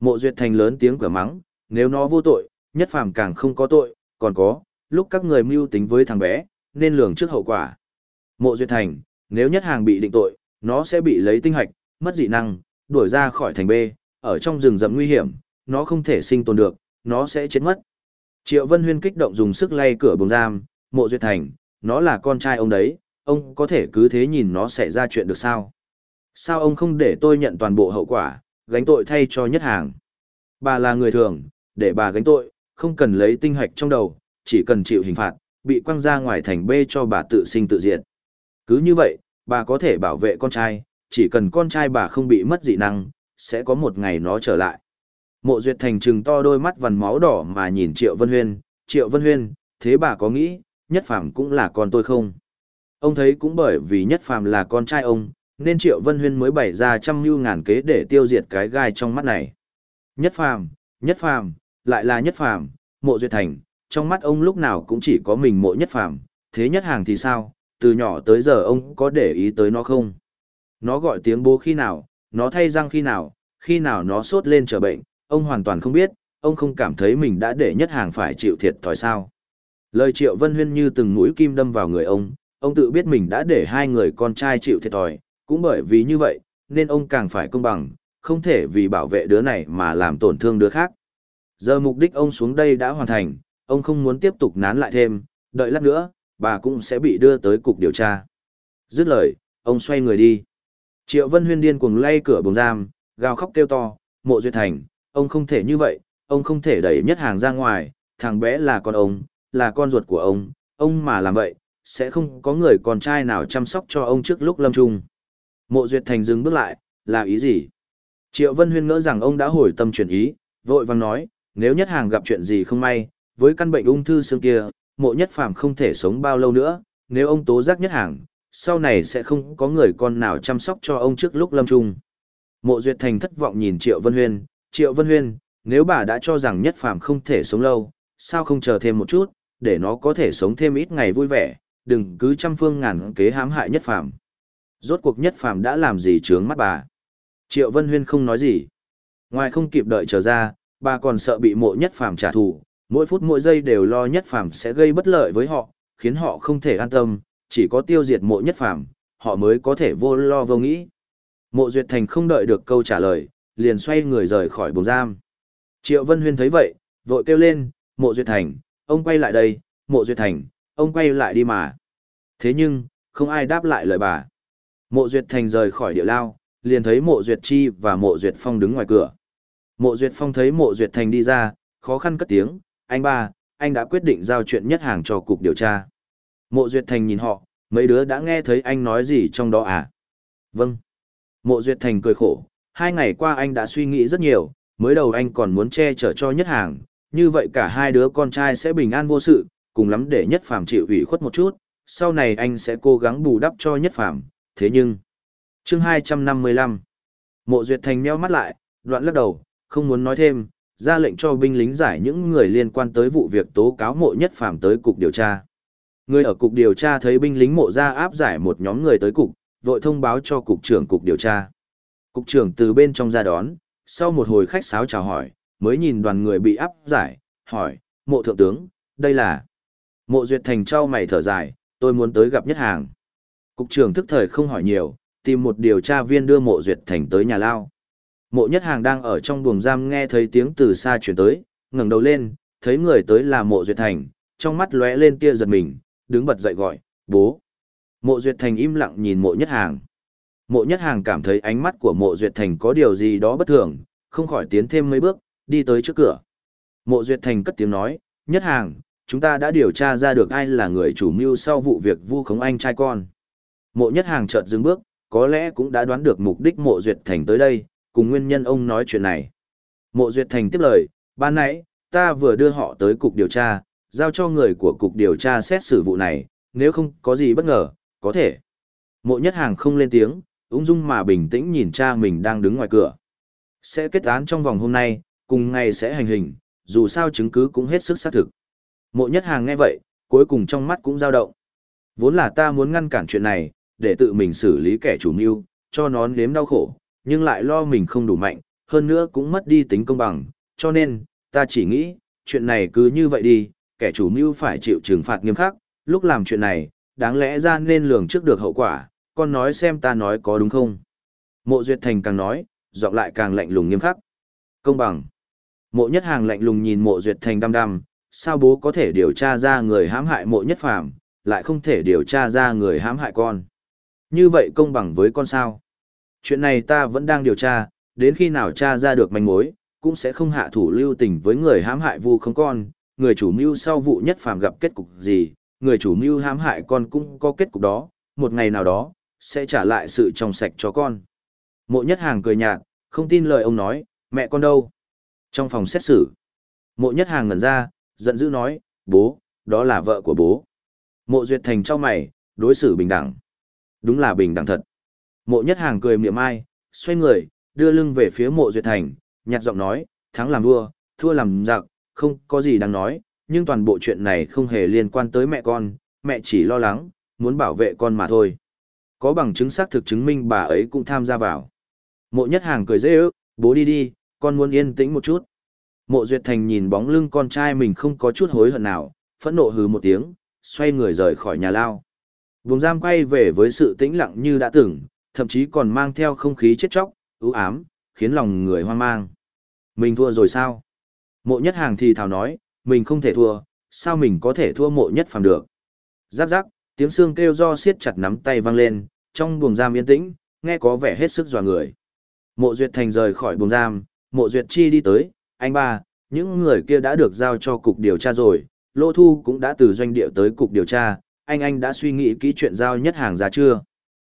Mộ duyệt thành lớn tiếng cửa mắng, nếu nó vô tội, nhất phàm càng không có tội, còn có, lúc các người mưu tính với thằng bé, nên lường trước hậu quả. Mộ duyệt thành, nếu nhất hàng bị định tội, nó sẽ bị lấy tinh hạch, mất dị năng, đuổi ra khỏi thành B, ở trong rừng rậm nguy hiểm, nó không thể sinh tồn được, nó sẽ chết mất. Triệu Vân Huyên kích động dùng sức lay cửa buồng giam, mộ duyệt thành, nó là con trai ông đấy, ông có thể cứ thế nhìn nó xảy ra chuyện được sao? Sao ông không để tôi nhận toàn bộ hậu quả, gánh tội thay cho nhất hàng? Bà là người thường, để bà gánh tội, không cần lấy tinh hạch trong đầu, chỉ cần chịu hình phạt, bị quăng ra ngoài thành B cho bà tự sinh tự diệt. Cứ như vậy, bà có thể bảo vệ con trai, chỉ cần con trai bà không bị mất dị năng, sẽ có một ngày nó trở lại. Mộ Duyệt Thành trừng to đôi mắt vằn máu đỏ mà nhìn Triệu Vân Huyên, Triệu Vân Huyên, thế bà có nghĩ, Nhất Phàm cũng là con tôi không? Ông thấy cũng bởi vì Nhất Phàm là con trai ông, nên Triệu Vân Huyên mới bày ra trăm mưu ngàn kế để tiêu diệt cái gai trong mắt này. Nhất Phàm, Nhất Phàm, lại là Nhất Phàm, Mộ Duyệt Thành, trong mắt ông lúc nào cũng chỉ có mình Mộ Nhất Phàm, thế Nhất Hàng thì sao? Từ nhỏ tới giờ ông có để ý tới nó không? Nó gọi tiếng bố khi nào, nó thay răng khi nào, khi nào nó sốt lên trở bệnh, ông hoàn toàn không biết, ông không cảm thấy mình đã để nhất hàng phải chịu thiệt thòi sao. Lời Triệu Vân Huyên như từng mũi kim đâm vào người ông, ông tự biết mình đã để hai người con trai chịu thiệt thòi, cũng bởi vì như vậy, nên ông càng phải công bằng, không thể vì bảo vệ đứa này mà làm tổn thương đứa khác. Giờ mục đích ông xuống đây đã hoàn thành, ông không muốn tiếp tục nán lại thêm, đợi lát nữa, bà cũng sẽ bị đưa tới cục điều tra. Dứt lời, ông xoay người đi. Triệu Vân Huyên điên cuồng lay cửa buồng giam, gào khóc kêu to, mộ duyệt thành, ông không thể như vậy, ông không thể đẩy nhất hàng ra ngoài, thằng bé là con ông, là con ruột của ông, ông mà làm vậy, sẽ không có người con trai nào chăm sóc cho ông trước lúc lâm trung. Mộ duyệt thành dừng bước lại, là ý gì? Triệu Vân Huyên ngỡ rằng ông đã hồi tâm chuyển ý, vội vàng nói, nếu nhất hàng gặp chuyện gì không may, với căn bệnh ung thư xương kia, mộ nhất phàm không thể sống bao lâu nữa, nếu ông tố giác nhất hàng, sau này sẽ không có người con nào chăm sóc cho ông trước lúc lâm trung. Mộ Duyệt Thành thất vọng nhìn Triệu Vân Huyên, Triệu Vân Huyên, nếu bà đã cho rằng nhất phàm không thể sống lâu, sao không chờ thêm một chút, để nó có thể sống thêm ít ngày vui vẻ, đừng cứ trăm phương ngàn kế hãm hại nhất phàm. Rốt cuộc nhất phàm đã làm gì trướng mắt bà. Triệu Vân Huyên không nói gì. Ngoài không kịp đợi trở ra, bà còn sợ bị mộ nhất phàm trả thù, mỗi phút mỗi giây đều lo nhất phàm sẽ gây bất lợi với họ, khiến họ không thể an tâm, chỉ có tiêu diệt mộ nhất phàm, họ mới có thể vô lo vô nghĩ. Mộ Duyệt Thành không đợi được câu trả lời, liền xoay người rời khỏi buồng giam. Triệu Vân Huyên thấy vậy, vội kêu lên, Mộ Duyệt Thành, ông quay lại đây, Mộ Duyệt Thành, ông quay lại đi mà. Thế nhưng, không ai đáp lại lời bà. Mộ Duyệt Thành rời khỏi địa lao, liền thấy Mộ Duyệt Chi và Mộ Duyệt Phong đứng ngoài cửa. Mộ Duyệt Phong thấy Mộ Duyệt Thành đi ra, khó khăn cất tiếng, anh ba, anh đã quyết định giao chuyện nhất hàng cho cục điều tra. Mộ Duyệt Thành nhìn họ, mấy đứa đã nghe thấy anh nói gì trong đó à? Vâng. Mộ Duyệt Thành cười khổ, hai ngày qua anh đã suy nghĩ rất nhiều, mới đầu anh còn muốn che chở cho nhất hàng, như vậy cả hai đứa con trai sẽ bình an vô sự, cùng lắm để nhất phàm chịu ủy khuất một chút, sau này anh sẽ cố gắng bù đắp cho nhất phàm, thế nhưng... chương 255 Mộ Duyệt Thành meo mắt lại, đoạn lắc đầu, không muốn nói thêm, ra lệnh cho binh lính giải những người liên quan tới vụ việc tố cáo mộ nhất phàm tới cục điều tra. Người ở cục điều tra thấy binh lính mộ ra áp giải một nhóm người tới cục, vội thông báo cho cục trưởng cục điều tra. Cục trưởng từ bên trong ra đón, sau một hồi khách sáo chào hỏi, mới nhìn đoàn người bị áp giải, hỏi, mộ thượng tướng, đây là... Mộ duyệt thành trao mày thở dài, tôi muốn tới gặp nhất hàng. Cục trưởng thức thời không hỏi nhiều, tìm một điều tra viên đưa mộ duyệt thành tới nhà lao. Mộ nhất hàng đang ở trong buồng giam nghe thấy tiếng từ xa chuyển tới, ngẩng đầu lên, thấy người tới là mộ duyệt thành, trong mắt lóe lên tia giật mình, đứng bật dậy gọi, bố. Mộ Duyệt Thành im lặng nhìn mộ nhất hàng. Mộ nhất hàng cảm thấy ánh mắt của mộ Duyệt Thành có điều gì đó bất thường, không khỏi tiến thêm mấy bước, đi tới trước cửa. Mộ Duyệt Thành cất tiếng nói, nhất hàng, chúng ta đã điều tra ra được ai là người chủ mưu sau vụ việc vu khống anh trai con. Mộ nhất hàng chợt dừng bước, có lẽ cũng đã đoán được mục đích mộ Duyệt Thành tới đây, cùng nguyên nhân ông nói chuyện này. Mộ Duyệt Thành tiếp lời, ban nãy, ta vừa đưa họ tới cục điều tra, giao cho người của cục điều tra xét xử vụ này, nếu không có gì bất ngờ, có thể. Mộ nhất hàng không lên tiếng, ung dung mà bình tĩnh nhìn cha mình đang đứng ngoài cửa. Sẽ kết án trong vòng hôm nay, cùng ngày sẽ hành hình, dù sao chứng cứ cũng hết sức xác thực. Mộ nhất hàng nghe vậy, cuối cùng trong mắt cũng dao động. Vốn là ta muốn ngăn cản chuyện này, để tự mình xử lý kẻ chủ mưu, cho nó nếm đau khổ, nhưng lại lo mình không đủ mạnh, hơn nữa cũng mất đi tính công bằng, cho nên, ta chỉ nghĩ, chuyện này cứ như vậy đi, kẻ chủ mưu phải chịu trừng phạt nghiêm khắc, lúc làm chuyện này, đáng lẽ ra nên lường trước được hậu quả, con nói xem ta nói có đúng không. Mộ Duyệt Thành càng nói, giọng lại càng lạnh lùng nghiêm khắc. Công bằng. Mộ Nhất Hàng lạnh lùng nhìn Mộ Duyệt Thành đăm đăm, sao bố có thể điều tra ra người hãm hại Mộ Nhất Phàm, lại không thể điều tra ra người hãm hại con. Như vậy công bằng với con sao? Chuyện này ta vẫn đang điều tra, đến khi nào tra ra được manh mối, cũng sẽ không hạ thủ lưu tình với người hãm hại vu không con, người chủ mưu sau vụ nhất phàm gặp kết cục gì, người chủ mưu hãm hại con cũng có kết cục đó, một ngày nào đó, sẽ trả lại sự trong sạch cho con. Mộ nhất hàng cười nhạt, không tin lời ông nói, mẹ con đâu? Trong phòng xét xử, mộ nhất hàng ngẩn ra, giận dữ nói, bố, đó là vợ của bố. Mộ duyệt thành cho mày, đối xử bình đẳng. Đúng là bình đẳng thật. Mộ nhất hàng cười miệng ai, xoay người, đưa lưng về phía mộ duyệt thành, nhạt giọng nói, thắng làm vua, thua làm giặc, không có gì đáng nói, nhưng toàn bộ chuyện này không hề liên quan tới mẹ con, mẹ chỉ lo lắng, muốn bảo vệ con mà thôi. Có bằng chứng xác thực chứng minh bà ấy cũng tham gia vào. Mộ nhất hàng cười dễ ước, bố đi đi, con muốn yên tĩnh một chút. Mộ duyệt thành nhìn bóng lưng con trai mình không có chút hối hận nào, phẫn nộ hừ một tiếng, xoay người rời khỏi nhà lao. Vùng giam quay về với sự tĩnh lặng như đã từng, thậm chí còn mang theo không khí chết chóc, ưu ám, khiến lòng người hoang mang. Mình thua rồi sao? Mộ nhất hàng thì thào nói, mình không thể thua, sao mình có thể thua mộ nhất phàm được? Giáp giáp, tiếng xương kêu do siết chặt nắm tay vang lên, trong buồng giam yên tĩnh, nghe có vẻ hết sức dò người. Mộ Duyệt Thành rời khỏi buồng giam, mộ Duyệt Chi đi tới, anh ba, những người kia đã được giao cho cục điều tra rồi, Lô Thu cũng đã từ doanh địa tới cục điều tra, anh anh đã suy nghĩ kỹ chuyện giao nhất hàng ra chưa?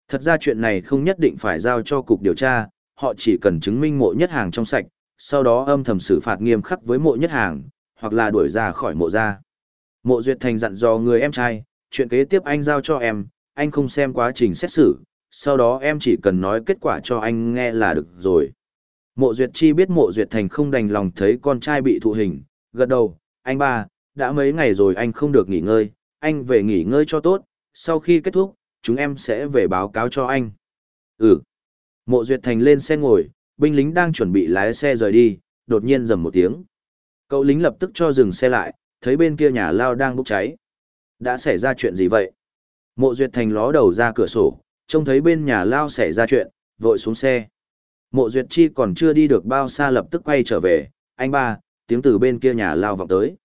Thật ra chuyện này không nhất định phải giao cho cục điều tra, họ chỉ cần chứng minh mộ nhất hàng trong sạch, sau đó âm thầm xử phạt nghiêm khắc với mộ nhất hàng, hoặc là đuổi ra khỏi mộ gia. Mộ Duyệt Thành dặn dò người em trai, chuyện kế tiếp anh giao cho em, anh không xem quá trình xét xử, sau đó em chỉ cần nói kết quả cho anh nghe là được rồi. Mộ Duyệt Chi biết Mộ Duyệt Thành không đành lòng thấy con trai bị thụ hình, gật đầu, anh ba, đã mấy ngày rồi anh không được nghỉ ngơi, anh về nghỉ ngơi cho tốt, sau khi kết thúc, chúng em sẽ về báo cáo cho anh. Ừ. Mộ Duyệt Thành lên xe ngồi, binh lính đang chuẩn bị lái xe rời đi, đột nhiên rầm một tiếng. Cậu lính lập tức cho dừng xe lại, thấy bên kia nhà lao đang bốc cháy. Đã xảy ra chuyện gì vậy? Mộ Duyệt Thành ló đầu ra cửa sổ, trông thấy bên nhà lao xảy ra chuyện, vội xuống xe. Mộ Duyệt Chi còn chưa đi được bao xa lập tức quay trở về, anh ba, tiếng từ bên kia nhà lao vọng tới.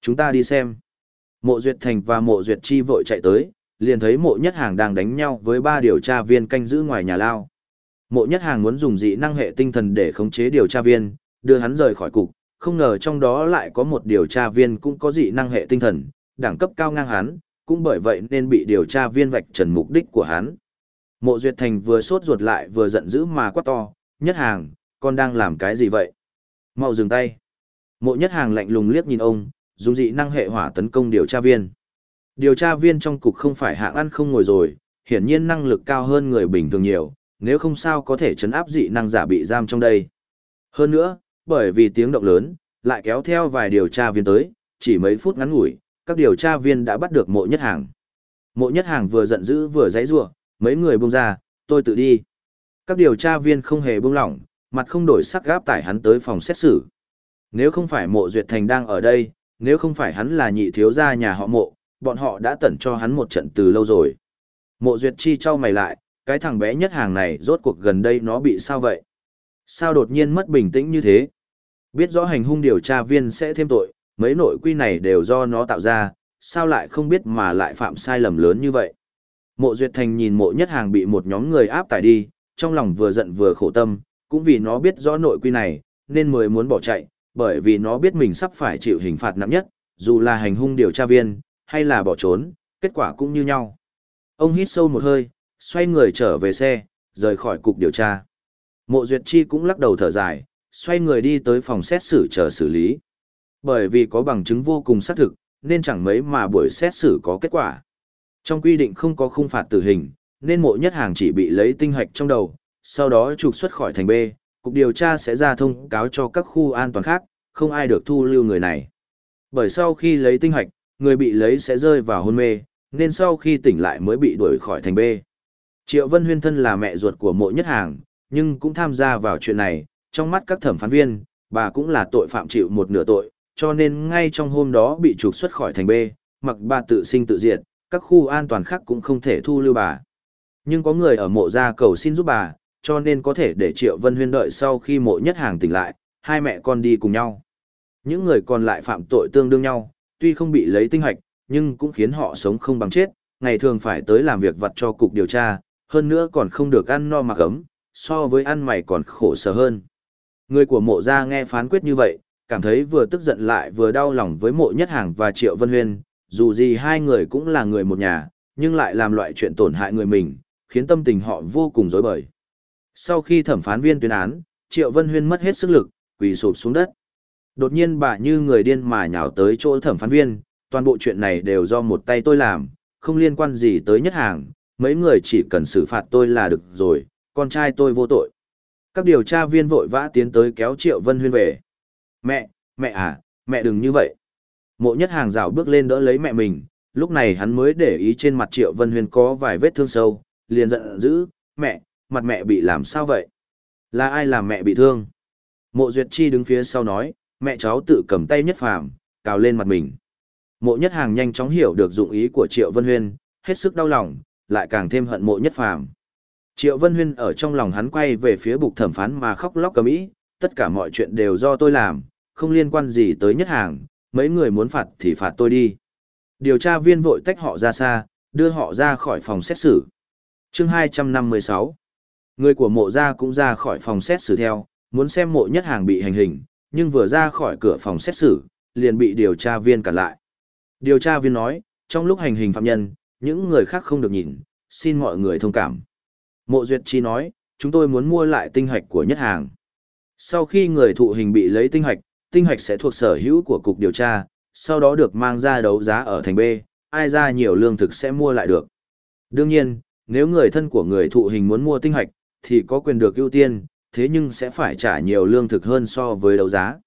Chúng ta đi xem. Mộ Duyệt Thành và Mộ Duyệt Chi vội chạy tới, liền thấy mộ nhất hàng đang đánh nhau với ba điều tra viên canh giữ ngoài nhà lao. Mộ nhất hàng muốn dùng dị năng hệ tinh thần để khống chế điều tra viên, đưa hắn rời khỏi cục, không ngờ trong đó lại có một điều tra viên cũng có dị năng hệ tinh thần, đẳng cấp cao ngang hắn, cũng bởi vậy nên bị điều tra viên vạch trần mục đích của hắn. Mộ Duyệt Thành vừa sốt ruột lại vừa giận dữ mà quát to, nhất hàng, con đang làm cái gì vậy? Mau dừng tay. Mộ nhất hàng lạnh lùng liếc nhìn ông, dùng dị năng hệ hỏa tấn công điều tra viên. Điều tra viên trong cục không phải hạng ăn không ngồi rồi, hiển nhiên năng lực cao hơn người bình thường nhiều, nếu không sao có thể chấn áp dị năng giả bị giam trong đây. Hơn nữa, bởi vì tiếng động lớn, lại kéo theo vài điều tra viên tới, chỉ mấy phút ngắn ngủi, các điều tra viên đã bắt được mộ nhất hàng. Mộ nhất hàng vừa giận dữ vừa giấy rua, mấy người buông ra, tôi tự đi. Các điều tra viên không hề buông lỏng, mặt không đổi sắc gáp tải hắn tới phòng xét xử. Nếu không phải mộ duyệt thành đang ở đây, nếu không phải hắn là nhị thiếu gia nhà họ mộ, bọn họ đã tẩn cho hắn một trận từ lâu rồi. Mộ duyệt chi trao mày lại, cái thằng bé nhất hàng này rốt cuộc gần đây nó bị sao vậy? Sao đột nhiên mất bình tĩnh như thế? Biết rõ hành hung điều tra viên sẽ thêm tội, mấy nội quy này đều do nó tạo ra, sao lại không biết mà lại phạm sai lầm lớn như vậy? Mộ Duyệt Thành nhìn mộ nhất hàng bị một nhóm người áp tải đi, trong lòng vừa giận vừa khổ tâm, cũng vì nó biết rõ nội quy này, nên mới muốn bỏ chạy, bởi vì nó biết mình sắp phải chịu hình phạt nặng nhất, dù là hành hung điều tra viên, hay là bỏ trốn, kết quả cũng như nhau. Ông hít sâu một hơi, xoay người trở về xe, rời khỏi cục điều tra. Mộ Duyệt Chi cũng lắc đầu thở dài, xoay người đi tới phòng xét xử chờ xử lý. Bởi vì có bằng chứng vô cùng xác thực, nên chẳng mấy mà buổi xét xử có kết quả. Trong quy định không có khung phạt tử hình, nên mộ nhất hàng chỉ bị lấy tinh hạch trong đầu, sau đó trục xuất khỏi thành B, cục điều tra sẽ ra thông cáo cho các khu an toàn khác, không ai được thu lưu người này. Bởi sau khi lấy tinh hạch, người bị lấy sẽ rơi vào hôn mê, nên sau khi tỉnh lại mới bị đuổi khỏi thành B. Triệu Vân Huyên thân là mẹ ruột của mộ nhất hàng, nhưng cũng tham gia vào chuyện này, trong mắt các thẩm phán viên, bà cũng là tội phạm chịu một nửa tội, cho nên ngay trong hôm đó bị trục xuất khỏi thành B, mặc bà tự sinh tự diệt, các khu an toàn khác cũng không thể thu lưu bà. Nhưng có người ở mộ gia cầu xin giúp bà, cho nên có thể để Triệu Vân Huyên đợi sau khi mộ nhất hàng tỉnh lại, hai mẹ con đi cùng nhau. Những người còn lại phạm tội tương đương nhau, tuy không bị lấy tinh hoạch, nhưng cũng khiến họ sống không bằng chết, ngày thường phải tới làm việc vặt cho cục điều tra, hơn nữa còn không được ăn no mặc ấm, so với ăn mày còn khổ sở hơn. Người của mộ gia nghe phán quyết như vậy, cảm thấy vừa tức giận lại vừa đau lòng với mộ nhất hàng và triệu vân huyên, dù gì hai người cũng là người một nhà, nhưng lại làm loại chuyện tổn hại người mình, khiến tâm tình họ vô cùng rối bời. Sau khi thẩm phán viên tuyên án, triệu vân huyên mất hết sức lực, quỳ sụp xuống đất. Đột nhiên bà như người điên mà nhào tới chỗ thẩm phán viên, toàn bộ chuyện này đều do một tay tôi làm, không liên quan gì tới nhất hàng, mấy người chỉ cần xử phạt tôi là được rồi, con trai tôi vô tội. Các điều tra viên vội vã tiến tới kéo Triệu Vân Huyên về. Mẹ, mẹ à, mẹ đừng như vậy. Mộ nhất hàng rào bước lên đỡ lấy mẹ mình, lúc này hắn mới để ý trên mặt Triệu Vân Huyên có vài vết thương sâu, liền giận dữ, mẹ, mặt mẹ bị làm sao vậy? Là ai làm mẹ bị thương? Mộ Duyệt Chi đứng phía sau nói, mẹ cháu tự cầm tay nhất phàm, cào lên mặt mình. Mộ nhất hàng nhanh chóng hiểu được dụng ý của Triệu Vân Huyên, hết sức đau lòng, lại càng thêm hận mộ nhất phàm. Triệu Vân Huyên ở trong lòng hắn quay về phía bục thẩm phán mà khóc lóc cầm ý, tất cả mọi chuyện đều do tôi làm, không liên quan gì tới nhất hàng, mấy người muốn phạt thì phạt tôi đi. Điều tra viên vội tách họ ra xa, đưa họ ra khỏi phòng xét xử. chương 256 Người của mộ gia cũng ra khỏi phòng xét xử theo, muốn xem mộ nhất hàng bị hành hình, nhưng vừa ra khỏi cửa phòng xét xử, liền bị điều tra viên cản lại. Điều tra viên nói, trong lúc hành hình phạm nhân, những người khác không được nhìn, xin mọi người thông cảm. Mộ Duyệt Chi nói, chúng tôi muốn mua lại tinh hạch của nhất hàng. Sau khi người thụ hình bị lấy tinh hạch, tinh hạch sẽ thuộc sở hữu của cục điều tra, sau đó được mang ra đấu giá ở thành B, ai ra nhiều lương thực sẽ mua lại được. Đương nhiên, nếu người thân của người thụ hình muốn mua tinh hạch, thì có quyền được ưu tiên, thế nhưng sẽ phải trả nhiều lương thực hơn so với đấu giá.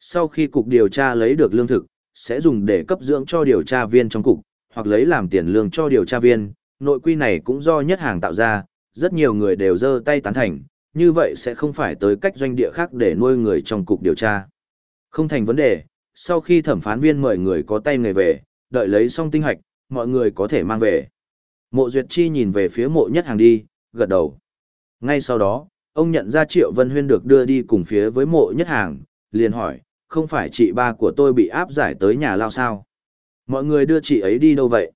Sau khi cục điều tra lấy được lương thực, sẽ dùng để cấp dưỡng cho điều tra viên trong cục, hoặc lấy làm tiền lương cho điều tra viên, nội quy này cũng do nhất hàng tạo ra, rất nhiều người đều giơ tay tán thành, như vậy sẽ không phải tới cách doanh địa khác để nuôi người trong cục điều tra. Không thành vấn đề, sau khi thẩm phán viên mời người có tay người về, đợi lấy xong tinh hạch, mọi người có thể mang về. Mộ Duyệt Chi nhìn về phía mộ nhất hàng đi, gật đầu. Ngay sau đó, ông nhận ra Triệu Vân Huyên được đưa đi cùng phía với mộ nhất hàng, liền hỏi, không phải chị ba của tôi bị áp giải tới nhà lao sao? Mọi người đưa chị ấy đi đâu vậy?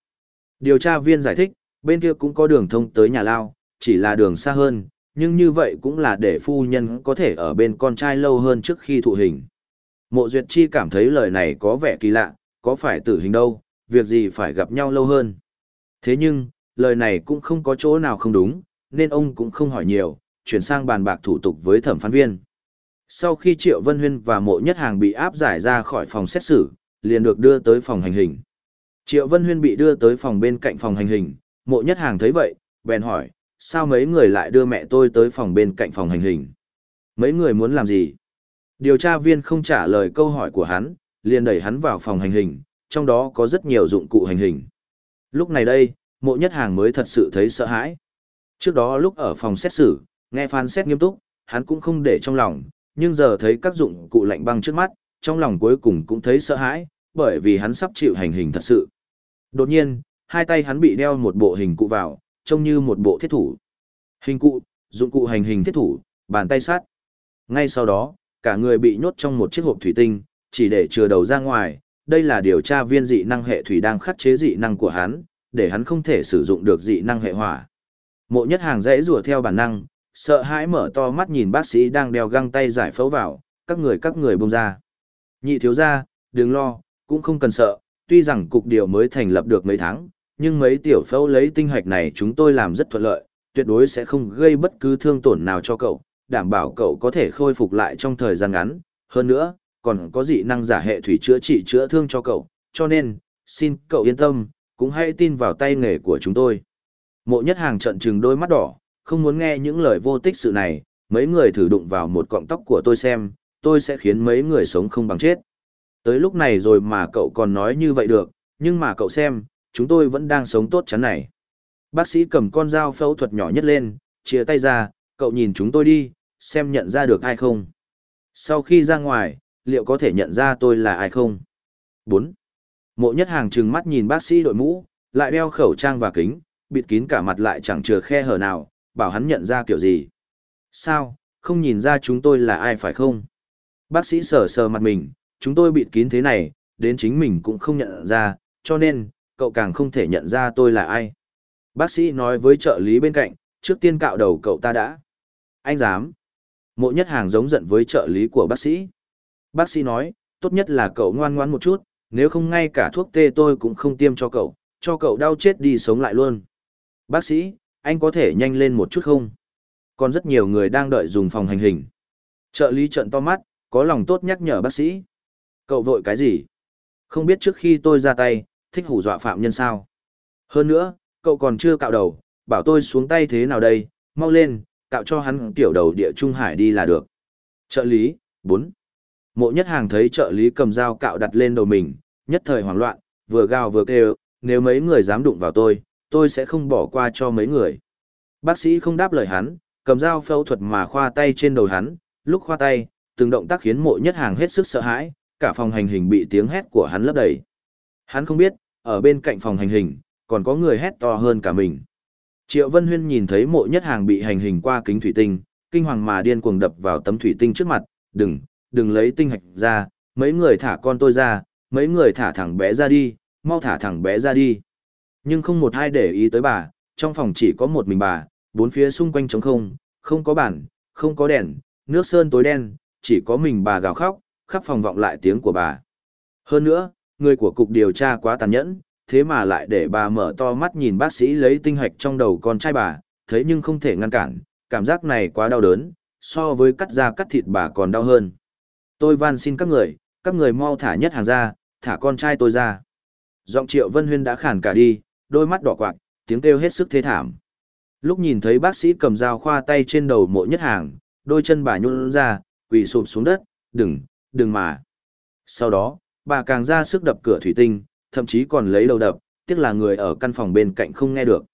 Điều tra viên giải thích, bên kia cũng có đường thông tới nhà lao, chỉ là đường xa hơn, nhưng như vậy cũng là để phu nhân có thể ở bên con trai lâu hơn trước khi thụ hình. Mộ Duyệt Chi cảm thấy lời này có vẻ kỳ lạ, có phải tử hình đâu, việc gì phải gặp nhau lâu hơn. Thế nhưng, lời này cũng không có chỗ nào không đúng, nên ông cũng không hỏi nhiều, chuyển sang bàn bạc thủ tục với thẩm phán viên. Sau khi Triệu Vân Huyên và Mộ Nhất Hàng bị áp giải ra khỏi phòng xét xử, liền được đưa tới phòng hành hình. Triệu Vân Huyên bị đưa tới phòng bên cạnh phòng hành hình, Mộ Nhất Hàng thấy vậy, bèn hỏi, sao mấy người lại đưa mẹ tôi tới phòng bên cạnh phòng hành hình? Mấy người muốn làm gì? Điều tra viên không trả lời câu hỏi của hắn, liền đẩy hắn vào phòng hành hình, trong đó có rất nhiều dụng cụ hành hình. Lúc này đây, mộ nhất hàng mới thật sự thấy sợ hãi. Trước đó lúc ở phòng xét xử, nghe phán xét nghiêm túc, hắn cũng không để trong lòng, nhưng giờ thấy các dụng cụ lạnh băng trước mắt, trong lòng cuối cùng cũng thấy sợ hãi, bởi vì hắn sắp chịu hành hình thật sự. Đột nhiên, hai tay hắn bị đeo một bộ hình cụ vào, trông như một bộ thiết thủ. Hình cụ, dụng cụ hành hình thiết thủ, bàn tay sát. Ngay sau đó, cả người bị nhốt trong một chiếc hộp thủy tinh, chỉ để chừa đầu ra ngoài. Đây là điều tra viên dị năng hệ thủy đang khắc chế dị năng của hắn, để hắn không thể sử dụng được dị năng hệ hỏa. Mộ nhất hàng dễ rùa theo bản năng, sợ hãi mở to mắt nhìn bác sĩ đang đeo găng tay giải phẫu vào, các người các người buông ra. Nhị thiếu ra, đừng lo, cũng không cần sợ, tuy rằng cục điều mới thành lập được mấy tháng, nhưng mấy tiểu phẫu lấy tinh hoạch này chúng tôi làm rất thuận lợi, tuyệt đối sẽ không gây bất cứ thương tổn nào cho cậu, đảm bảo cậu có thể khôi phục lại trong thời gian ngắn. Hơn nữa, còn có dị năng giả hệ thủy chữa trị chữa thương cho cậu, cho nên, xin cậu yên tâm, cũng hãy tin vào tay nghề của chúng tôi. Mộ nhất hàng trận trừng đôi mắt đỏ, không muốn nghe những lời vô tích sự này, mấy người thử đụng vào một cọng tóc của tôi xem, tôi sẽ khiến mấy người sống không bằng chết. Tới lúc này rồi mà cậu còn nói như vậy được, nhưng mà cậu xem, chúng tôi vẫn đang sống tốt chắn này. Bác sĩ cầm con dao phẫu thuật nhỏ nhất lên, chia tay ra, cậu nhìn chúng tôi đi, xem nhận ra được ai không. Sau khi ra ngoài, liệu có thể nhận ra tôi là ai không? 4. Mộ nhất hàng trừng mắt nhìn bác sĩ đội mũ, lại đeo khẩu trang và kính, bịt kín cả mặt lại chẳng chừa khe hở nào, bảo hắn nhận ra kiểu gì. Sao, không nhìn ra chúng tôi là ai phải không? Bác sĩ sờ sờ mặt mình, chúng tôi bịt kín thế này, đến chính mình cũng không nhận ra, cho nên, cậu càng không thể nhận ra tôi là ai. Bác sĩ nói với trợ lý bên cạnh, trước tiên cạo đầu cậu ta đã. Anh dám. Mộ nhất hàng giống giận với trợ lý của bác sĩ. Bác sĩ nói, tốt nhất là cậu ngoan ngoãn một chút, nếu không ngay cả thuốc tê tôi cũng không tiêm cho cậu, cho cậu đau chết đi sống lại luôn. Bác sĩ, anh có thể nhanh lên một chút không? Còn rất nhiều người đang đợi dùng phòng hành hình. Trợ lý trận to mắt, có lòng tốt nhắc nhở bác sĩ. Cậu vội cái gì? Không biết trước khi tôi ra tay, thích hù dọa phạm nhân sao? Hơn nữa, cậu còn chưa cạo đầu, bảo tôi xuống tay thế nào đây, mau lên, cạo cho hắn tiểu đầu địa trung hải đi là được. Trợ lý, 4. Mộ nhất hàng thấy trợ lý cầm dao cạo đặt lên đầu mình, nhất thời hoảng loạn, vừa gào vừa kêu, nếu mấy người dám đụng vào tôi, tôi sẽ không bỏ qua cho mấy người. Bác sĩ không đáp lời hắn, cầm dao phẫu thuật mà khoa tay trên đầu hắn, lúc khoa tay, từng động tác khiến mộ nhất hàng hết sức sợ hãi, cả phòng hành hình bị tiếng hét của hắn lấp đầy. Hắn không biết, ở bên cạnh phòng hành hình, còn có người hét to hơn cả mình. Triệu Vân Huyên nhìn thấy mộ nhất hàng bị hành hình qua kính thủy tinh, kinh hoàng mà điên cuồng đập vào tấm thủy tinh trước mặt, đừng, đừng lấy tinh hạch ra, mấy người thả con tôi ra, mấy người thả thẳng bé ra đi, mau thả thẳng bé ra đi. Nhưng không một ai để ý tới bà, trong phòng chỉ có một mình bà, bốn phía xung quanh trống không, không có bàn, không có đèn, nước sơn tối đen, chỉ có mình bà gào khóc, khắp phòng vọng lại tiếng của bà. Hơn nữa, người của cục điều tra quá tàn nhẫn, thế mà lại để bà mở to mắt nhìn bác sĩ lấy tinh hạch trong đầu con trai bà, thấy nhưng không thể ngăn cản, cảm giác này quá đau đớn, so với cắt da cắt thịt bà còn đau hơn. Tôi van xin các người, các người mau thả nhất hàng ra, thả con trai tôi ra. Giọng triệu vân huyên đã khản cả đi, đôi mắt đỏ quạc, tiếng kêu hết sức thế thảm. Lúc nhìn thấy bác sĩ cầm dao khoa tay trên đầu mộ nhất hàng, đôi chân bà nhún ra, quỳ sụp xuống đất, đừng, đừng mà. Sau đó, bà càng ra sức đập cửa thủy tinh, thậm chí còn lấy đầu đập, tiếc là người ở căn phòng bên cạnh không nghe được.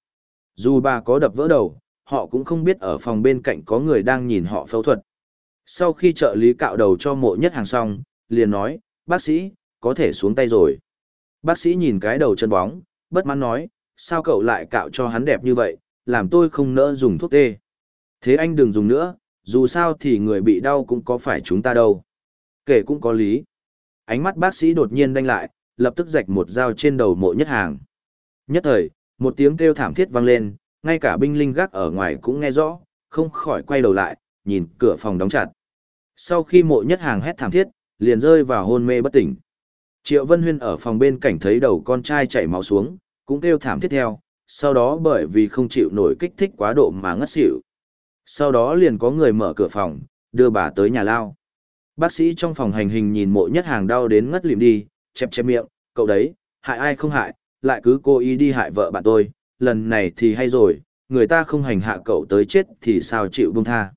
Dù bà có đập vỡ đầu, họ cũng không biết ở phòng bên cạnh có người đang nhìn họ phẫu thuật. Sau khi trợ lý cạo đầu cho mộ nhất hàng xong, liền nói, bác sĩ, có thể xuống tay rồi. Bác sĩ nhìn cái đầu chân bóng, bất mãn nói, sao cậu lại cạo cho hắn đẹp như vậy, làm tôi không nỡ dùng thuốc tê. Thế anh đừng dùng nữa, dù sao thì người bị đau cũng có phải chúng ta đâu. Kể cũng có lý. Ánh mắt bác sĩ đột nhiên đanh lại, lập tức rạch một dao trên đầu mộ nhất hàng. Nhất thời, một tiếng kêu thảm thiết vang lên, ngay cả binh linh gác ở ngoài cũng nghe rõ, không khỏi quay đầu lại, nhìn cửa phòng đóng chặt. Sau khi mộ nhất hàng hét thảm thiết, liền rơi vào hôn mê bất tỉnh. Triệu Vân Huyên ở phòng bên cạnh thấy đầu con trai chảy máu xuống, cũng kêu thảm thiết theo, sau đó bởi vì không chịu nổi kích thích quá độ mà ngất xỉu. Sau đó liền có người mở cửa phòng, đưa bà tới nhà lao. Bác sĩ trong phòng hành hình nhìn mộ nhất hàng đau đến ngất lịm đi, chép chép miệng, cậu đấy, hại ai không hại, lại cứ cố ý đi hại vợ bạn tôi, lần này thì hay rồi, người ta không hành hạ cậu tới chết thì sao chịu buông tha.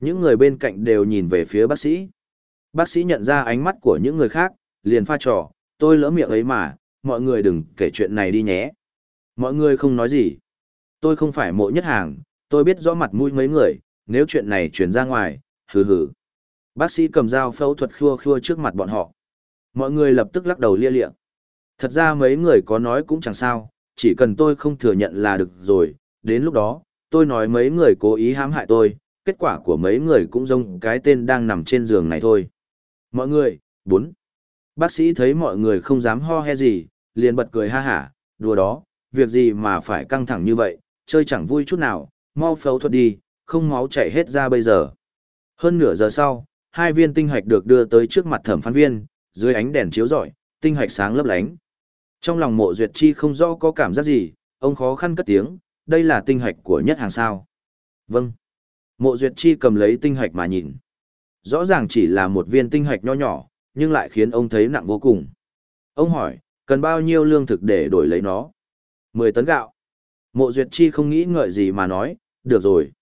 Những người bên cạnh đều nhìn về phía bác sĩ. Bác sĩ nhận ra ánh mắt của những người khác, liền pha trò, tôi lỡ miệng ấy mà, mọi người đừng kể chuyện này đi nhé. Mọi người không nói gì. Tôi không phải mộ nhất hàng, tôi biết rõ mặt mũi mấy người, nếu chuyện này truyền ra ngoài, hừ hừ. Bác sĩ cầm dao phẫu thuật khua khua trước mặt bọn họ. Mọi người lập tức lắc đầu lia lịa. Thật ra mấy người có nói cũng chẳng sao, chỉ cần tôi không thừa nhận là được rồi, đến lúc đó, tôi nói mấy người cố ý hãm hại tôi, kết quả của mấy người cũng giống cái tên đang nằm trên giường này thôi. Mọi người, bốn. Bác sĩ thấy mọi người không dám ho he gì, liền bật cười ha hả, đùa đó, việc gì mà phải căng thẳng như vậy, chơi chẳng vui chút nào, mau phẫu thuật đi, không máu chảy hết ra bây giờ. Hơn nửa giờ sau, hai viên tinh hạch được đưa tới trước mặt thẩm phán viên, dưới ánh đèn chiếu rọi, tinh hạch sáng lấp lánh. Trong lòng mộ duyệt chi không rõ có cảm giác gì, ông khó khăn cất tiếng, đây là tinh hạch của nhất hàng sao. Vâng. Mộ duyệt chi cầm lấy tinh hạch mà nhìn. Rõ ràng chỉ là một viên tinh hạch nho nhỏ, nhưng lại khiến ông thấy nặng vô cùng. Ông hỏi, Cần bao nhiêu lương thực để đổi lấy nó? 10 tấn gạo. Mộ Duyệt Chi không nghĩ ngợi gì mà nói, được rồi.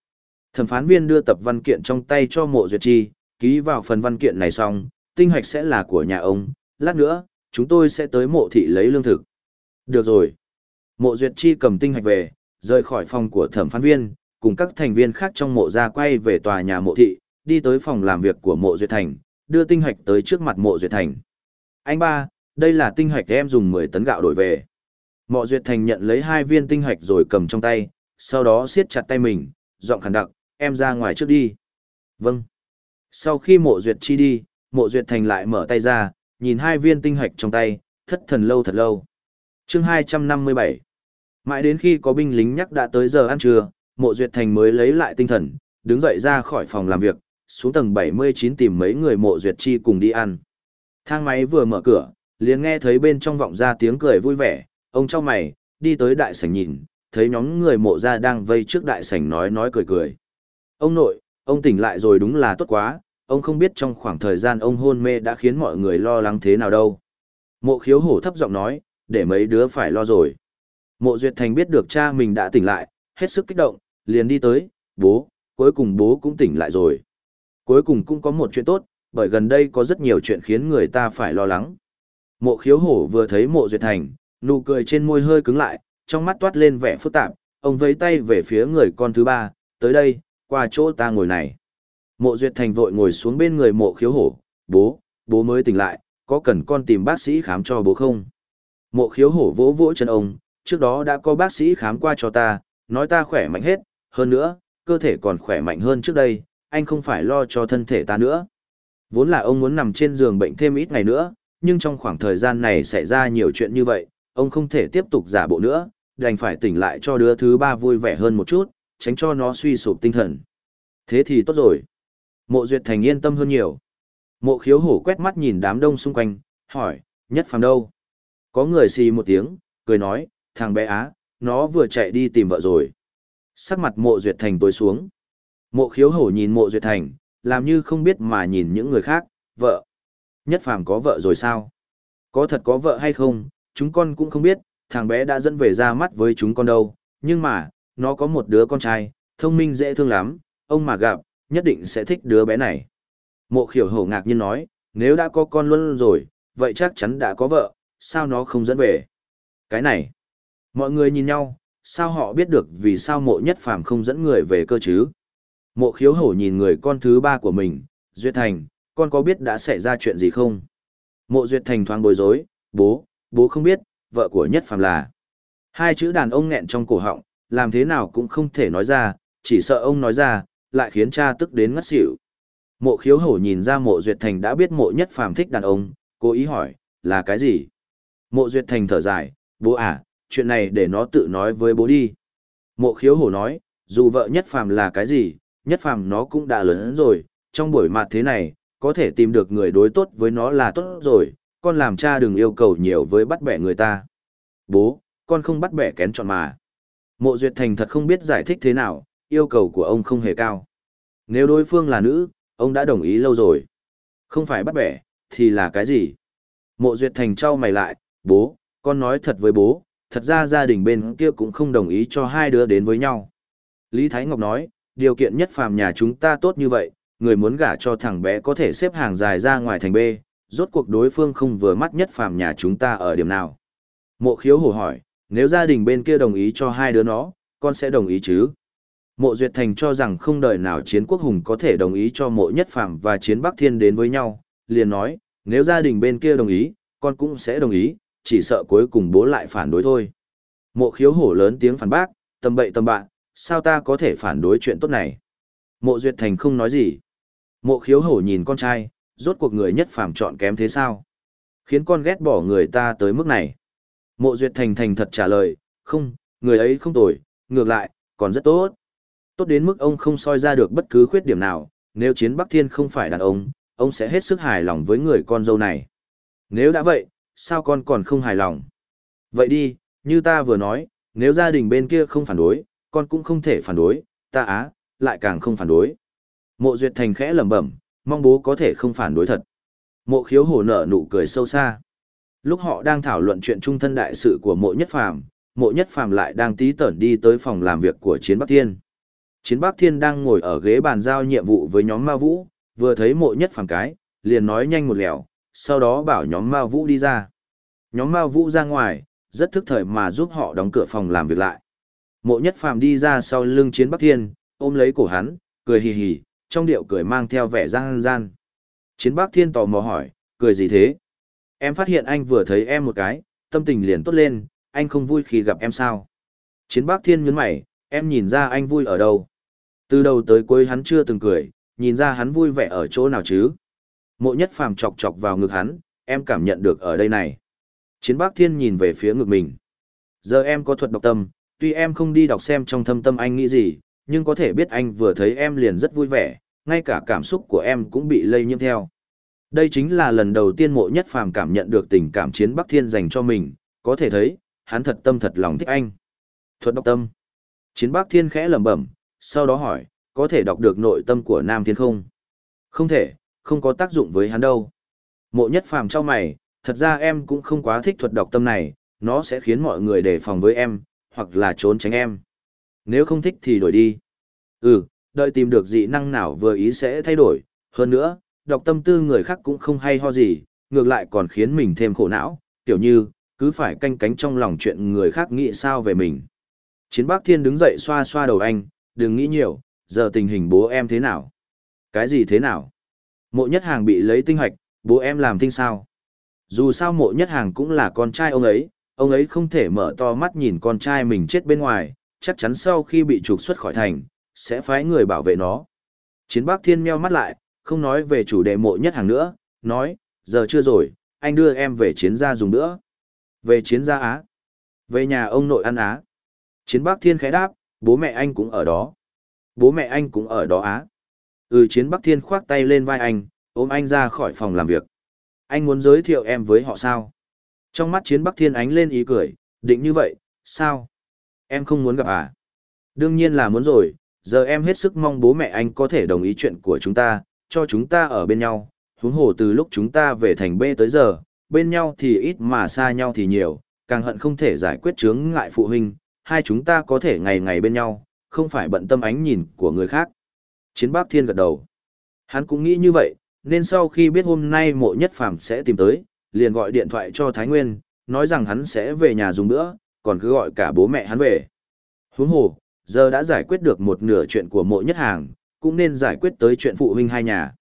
Thẩm phán viên đưa tập văn kiện trong tay cho Mộ Duyệt Chi, ký vào phần văn kiện này xong, tinh hoạch sẽ là của nhà ông, lát nữa, chúng tôi sẽ tới mộ thị lấy lương thực. Được rồi. Mộ Duyệt Chi cầm tinh hoạch về, rời khỏi phòng của thẩm phán viên, cùng các thành viên khác trong mộ ra quay về tòa nhà mộ thị, đi tới phòng làm việc của mộ Duyệt Thành, đưa tinh hoạch tới trước mặt mộ Duyệt Thành. Anh ba, đây là tinh hoạch em dùng 10 tấn gạo đổi về. Mộ Duyệt Thành nhận lấy hai viên tinh hoạch rồi cầm trong tay, sau đó siết chặt tay mình, giọng khẳng đặc, em ra ngoài trước đi. Vâng. Sau khi mộ Duyệt chi đi, mộ Duyệt Thành lại mở tay ra, nhìn hai viên tinh hoạch trong tay, thất thần lâu thật lâu. chương 257 Mãi đến khi có binh lính nhắc đã tới giờ ăn trưa, mộ Duyệt Thành mới lấy lại tinh thần, đứng dậy ra khỏi phòng làm việc, xuống tầng 79 tìm mấy người mộ Duyệt Chi cùng đi ăn. Thang máy vừa mở cửa, liền nghe thấy bên trong vọng ra tiếng cười vui vẻ, ông trong mày, đi tới đại sảnh nhìn, thấy nhóm người mộ ra đang vây trước đại sảnh nói nói cười cười. Ông nội, ông tỉnh lại rồi đúng là tốt quá, ông không biết trong khoảng thời gian ông hôn mê đã khiến mọi người lo lắng thế nào đâu. Mộ khiếu hổ thấp giọng nói, để mấy đứa phải lo rồi. Mộ Duyệt Thành biết được cha mình đã tỉnh lại, hết sức kích động, liền đi tới, bố, cuối cùng bố cũng tỉnh lại rồi. Cuối cùng cũng có một chuyện tốt, bởi gần đây có rất nhiều chuyện khiến người ta phải lo lắng. Mộ khiếu hổ vừa thấy mộ Duyệt Thành, nụ cười trên môi hơi cứng lại, trong mắt toát lên vẻ phức tạp, ông vẫy tay về phía người con thứ ba, tới đây, qua chỗ ta ngồi này. Mộ Duyệt Thành vội ngồi xuống bên người mộ khiếu hổ, bố, bố mới tỉnh lại, có cần con tìm bác sĩ khám cho bố không? Mộ khiếu hổ vỗ vỗ chân ông, trước đó đã có bác sĩ khám qua cho ta, nói ta khỏe mạnh hết, hơn nữa, cơ thể còn khỏe mạnh hơn trước đây, anh không phải lo cho thân thể ta nữa. Vốn là ông muốn nằm trên giường bệnh thêm ít ngày nữa, nhưng trong khoảng thời gian này xảy ra nhiều chuyện như vậy, ông không thể tiếp tục giả bộ nữa, đành phải tỉnh lại cho đứa thứ ba vui vẻ hơn một chút, tránh cho nó suy sụp tinh thần. Thế thì tốt rồi. Mộ Duyệt Thành yên tâm hơn nhiều. Mộ khiếu hổ quét mắt nhìn đám đông xung quanh, hỏi, nhất phàm đâu? Có người xì một tiếng, cười nói, thằng bé á, nó vừa chạy đi tìm vợ rồi. Sắc mặt mộ Duyệt Thành tối xuống. Mộ khiếu hổ nhìn mộ Duyệt Thành, làm như không biết mà nhìn những người khác, vợ. Nhất phàm có vợ rồi sao? Có thật có vợ hay không, chúng con cũng không biết, thằng bé đã dẫn về ra mắt với chúng con đâu, nhưng mà, nó có một đứa con trai, thông minh dễ thương lắm, ông mà gặp, nhất định sẽ thích đứa bé này. Mộ khiểu hổ ngạc nhiên nói, nếu đã có con luôn rồi, vậy chắc chắn đã có vợ, sao nó không dẫn về? Cái này, mọi người nhìn nhau, sao họ biết được vì sao mộ nhất phàm không dẫn người về cơ chứ? Mộ khiếu hổ nhìn người con thứ ba của mình, Duyệt Thành, con có biết đã xảy ra chuyện gì không? Mộ Duyệt Thành thoáng bối rối, bố, bố không biết, vợ của nhất phàm là. Hai chữ đàn ông nghẹn trong cổ họng, làm thế nào cũng không thể nói ra, chỉ sợ ông nói ra, lại khiến cha tức đến ngất xỉu. Mộ khiếu hổ nhìn ra mộ duyệt thành đã biết mộ nhất phàm thích đàn ông, cố ý hỏi, là cái gì? Mộ duyệt thành thở dài, bố à, chuyện này để nó tự nói với bố đi. Mộ khiếu hổ nói, dù vợ nhất phàm là cái gì, nhất phàm nó cũng đã lớn rồi, trong buổi mặt thế này, có thể tìm được người đối tốt với nó là tốt rồi, con làm cha đừng yêu cầu nhiều với bắt bẻ người ta. Bố, con không bắt bẻ kén chọn mà. Mộ Duyệt Thành thật không biết giải thích thế nào, yêu cầu của ông không hề cao. Nếu đối phương là nữ, ông đã đồng ý lâu rồi. Không phải bắt bẻ, thì là cái gì? Mộ Duyệt Thành trao mày lại, bố, con nói thật với bố, thật ra gia đình bên kia cũng không đồng ý cho hai đứa đến với nhau. Lý Thái Ngọc nói, điều kiện nhất phàm nhà chúng ta tốt như vậy, người muốn gả cho thằng bé có thể xếp hàng dài ra ngoài thành B, rốt cuộc đối phương không vừa mắt nhất phàm nhà chúng ta ở điểm nào. Mộ khiếu hổ hỏi, nếu gia đình bên kia đồng ý cho hai đứa nó, con sẽ đồng ý chứ? Mộ Duyệt Thành cho rằng không đời nào chiến quốc hùng có thể đồng ý cho mộ nhất phàm và chiến Bắc Thiên đến với nhau, liền nói, nếu gia đình bên kia đồng ý, con cũng sẽ đồng ý, chỉ sợ cuối cùng bố lại phản đối thôi. Mộ khiếu hổ lớn tiếng phản bác, tầm bậy tầm bạn, sao ta có thể phản đối chuyện tốt này? Mộ Duyệt Thành không nói gì. Mộ khiếu hổ nhìn con trai, rốt cuộc người nhất phàm chọn kém thế sao? Khiến con ghét bỏ người ta tới mức này. Mộ Duyệt Thành thành thật trả lời, không, người ấy không tồi, ngược lại, còn rất tốt. Tốt đến mức ông không soi ra được bất cứ khuyết điểm nào, nếu chiến Bắc Thiên không phải đàn ông, ông sẽ hết sức hài lòng với người con dâu này. Nếu đã vậy, sao con còn không hài lòng? Vậy đi, như ta vừa nói, nếu gia đình bên kia không phản đối, con cũng không thể phản đối, ta á, lại càng không phản đối. Mộ Duyệt Thành khẽ lẩm bẩm, mong bố có thể không phản đối thật. Mộ khiếu hổ nở nụ cười sâu xa. Lúc họ đang thảo luận chuyện trung thân đại sự của mộ nhất phàm, mộ nhất phàm lại đang tí tẩn đi tới phòng làm việc của Chiến Bắc Thiên. Chiến Bắc Thiên đang ngồi ở ghế bàn giao nhiệm vụ với nhóm Ma Vũ, vừa thấy mộ nhất phàm cái, liền nói nhanh một lẹo sau đó bảo nhóm Ma Vũ đi ra. Nhóm Ma Vũ ra ngoài, rất thức thời mà giúp họ đóng cửa phòng làm việc lại. Mộ nhất phàm đi ra sau lưng Chiến Bắc Thiên, ôm lấy cổ hắn, cười hì hì, trong điệu cười mang theo vẻ gian gian. Chiến Bắc Thiên tò mò hỏi, cười gì thế? Em phát hiện anh vừa thấy em một cái, tâm tình liền tốt lên, anh không vui khi gặp em sao? Chiến Bắc Thiên nhấn mày, em nhìn ra anh vui ở đâu? Từ đầu tới cuối hắn chưa từng cười, nhìn ra hắn vui vẻ ở chỗ nào chứ? Mộ nhất phàm chọc chọc vào ngực hắn, em cảm nhận được ở đây này. Chiến Bắc Thiên nhìn về phía ngực mình. Giờ em có thuật đọc tâm, tuy em không đi đọc xem trong thâm tâm anh nghĩ gì, nhưng có thể biết anh vừa thấy em liền rất vui vẻ, ngay cả cảm xúc của em cũng bị lây nhiễm theo. Đây chính là lần đầu tiên mộ nhất phàm cảm nhận được tình cảm chiến Bắc Thiên dành cho mình, có thể thấy, hắn thật tâm thật lòng thích anh. Thuật đọc tâm. Chiến Bắc Thiên khẽ lẩm bẩm, sau đó hỏi, có thể đọc được nội tâm của Nam Thiên không? Không thể, không có tác dụng với hắn đâu. Mộ nhất phàm cho mày, thật ra em cũng không quá thích thuật đọc tâm này, nó sẽ khiến mọi người đề phòng với em, hoặc là trốn tránh em. Nếu không thích thì đổi đi. Ừ, đợi tìm được dị năng nào vừa ý sẽ thay đổi. Hơn nữa, đọc tâm tư người khác cũng không hay ho gì, ngược lại còn khiến mình thêm khổ não, kiểu như, cứ phải canh cánh trong lòng chuyện người khác nghĩ sao về mình. Chiến bác thiên đứng dậy xoa xoa đầu anh, đừng nghĩ nhiều, giờ tình hình bố em thế nào? Cái gì thế nào? Mộ nhất hàng bị lấy tinh hoạch, bố em làm tinh sao? Dù sao mộ nhất hàng cũng là con trai ông ấy, ông ấy không thể mở to mắt nhìn con trai mình chết bên ngoài, chắc chắn sau khi bị trục xuất khỏi thành, sẽ phái người bảo vệ nó. Chiến bác thiên meo mắt lại, không nói về chủ đề mộ nhất hàng nữa, nói, giờ chưa rồi, anh đưa em về chiến gia dùng nữa. Về chiến gia Á. Về nhà ông nội ăn Á. Chiến bác thiên khẽ đáp, bố mẹ anh cũng ở đó. Bố mẹ anh cũng ở đó Á. Ừ chiến bắc thiên khoác tay lên vai anh, ôm anh ra khỏi phòng làm việc. Anh muốn giới thiệu em với họ sao? Trong mắt chiến bắc thiên ánh lên ý cười, định như vậy, sao? Em không muốn gặp à? Đương nhiên là muốn rồi, giờ em hết sức mong bố mẹ anh có thể đồng ý chuyện của chúng ta, cho chúng ta ở bên nhau, huống hồ từ lúc chúng ta về thành B tới giờ, bên nhau thì ít mà xa nhau thì nhiều, càng hận không thể giải quyết chướng ngại phụ huynh, hai chúng ta có thể ngày ngày bên nhau, không phải bận tâm ánh nhìn của người khác. Chiến bác thiên gật đầu. Hắn cũng nghĩ như vậy, nên sau khi biết hôm nay mộ nhất phàm sẽ tìm tới, liền gọi điện thoại cho Thái Nguyên, nói rằng hắn sẽ về nhà dùng nữa, còn cứ gọi cả bố mẹ hắn về. Huống hồ, giờ đã giải quyết được một nửa chuyện của mộ nhất hàng, cũng nên giải quyết tới chuyện phụ huynh hai nhà.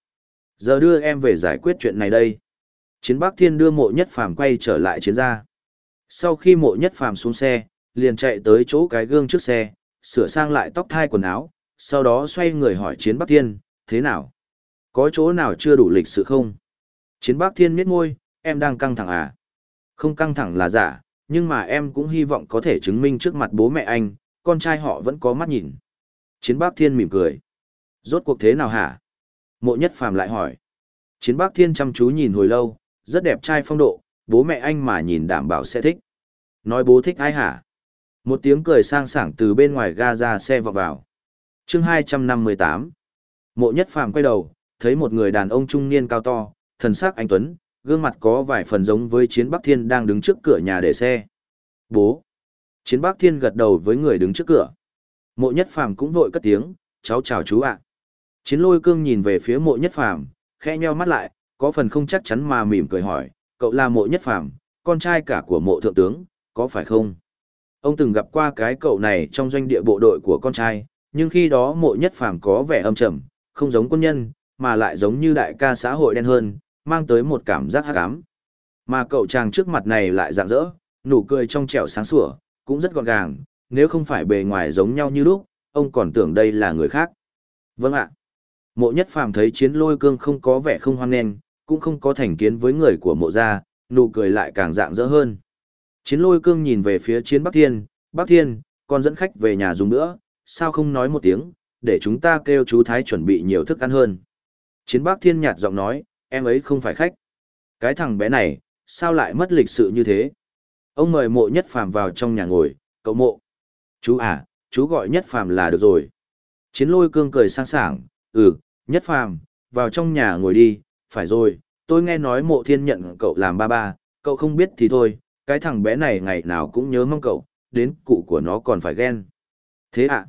Giờ đưa em về giải quyết chuyện này đây. Chiến Bắc Thiên đưa mộ nhất phàm quay trở lại chiến gia. Sau khi mộ nhất phàm xuống xe, liền chạy tới chỗ cái gương trước xe, sửa sang lại tóc thai quần áo, sau đó xoay người hỏi Chiến Bắc Thiên, thế nào? Có chỗ nào chưa đủ lịch sự không? Chiến Bắc Thiên miết môi, em đang căng thẳng à? Không căng thẳng là giả, nhưng mà em cũng hy vọng có thể chứng minh trước mặt bố mẹ anh, con trai họ vẫn có mắt nhìn. Chiến bác Thiên mỉm cười. Rốt cuộc thế nào hả? Mộ nhất phàm lại hỏi. Chiến bác Thiên chăm chú nhìn hồi lâu, rất đẹp trai phong độ, bố mẹ anh mà nhìn đảm bảo sẽ thích. Nói bố thích ai hả? Một tiếng cười sang sảng từ bên ngoài ga ra xe vọt vào. chương 258. Mộ nhất phàm quay đầu, thấy một người đàn ông trung niên cao to, thần sắc anh Tuấn, gương mặt có vài phần giống với chiến Bắc Thiên đang đứng trước cửa nhà để xe. Bố. Chiến Bắc Thiên gật đầu với người đứng trước cửa. Mộ nhất phàm cũng vội cất tiếng, cháu chào chú ạ. Chiến lôi cương nhìn về phía mộ nhất phàm, khẽ nheo mắt lại, có phần không chắc chắn mà mỉm cười hỏi, cậu là mộ nhất phàm, con trai cả của mộ thượng tướng, có phải không? Ông từng gặp qua cái cậu này trong doanh địa bộ đội của con trai, nhưng khi đó mộ nhất phàm có vẻ âm trầm, không giống quân nhân, mà lại giống như đại ca xã hội đen hơn, mang tới một cảm giác hắc ám. Mà cậu chàng trước mặt này lại rạng rỡ, nụ cười trong trẻo sáng sủa, cũng rất gọn gàng, nếu không phải bề ngoài giống nhau như lúc, ông còn tưởng đây là người khác. Vâng ạ. Mộ nhất phàm thấy chiến lôi cương không có vẻ không hoan nghênh, cũng không có thành kiến với người của mộ gia, nụ cười lại càng dạng dỡ hơn. Chiến lôi cương nhìn về phía chiến Bắc Thiên, Bắc Thiên, con dẫn khách về nhà dùng nữa, sao không nói một tiếng, để chúng ta kêu chú Thái chuẩn bị nhiều thức ăn hơn. Chiến Bắc Thiên nhạt giọng nói, em ấy không phải khách. Cái thằng bé này, sao lại mất lịch sự như thế? Ông mời mộ nhất phàm vào trong nhà ngồi, cậu mộ. Chú à, chú gọi nhất phàm là được rồi. Chiến lôi cương cười sang sảng, ừ, nhất phàm, vào trong nhà ngồi đi, phải rồi, tôi nghe nói mộ thiên nhận cậu làm ba ba, Cậu không biết thì thôi, cái thằng bé này ngày nào cũng nhớ mong cậu, đến cụ của nó còn phải ghen. Thế ạ?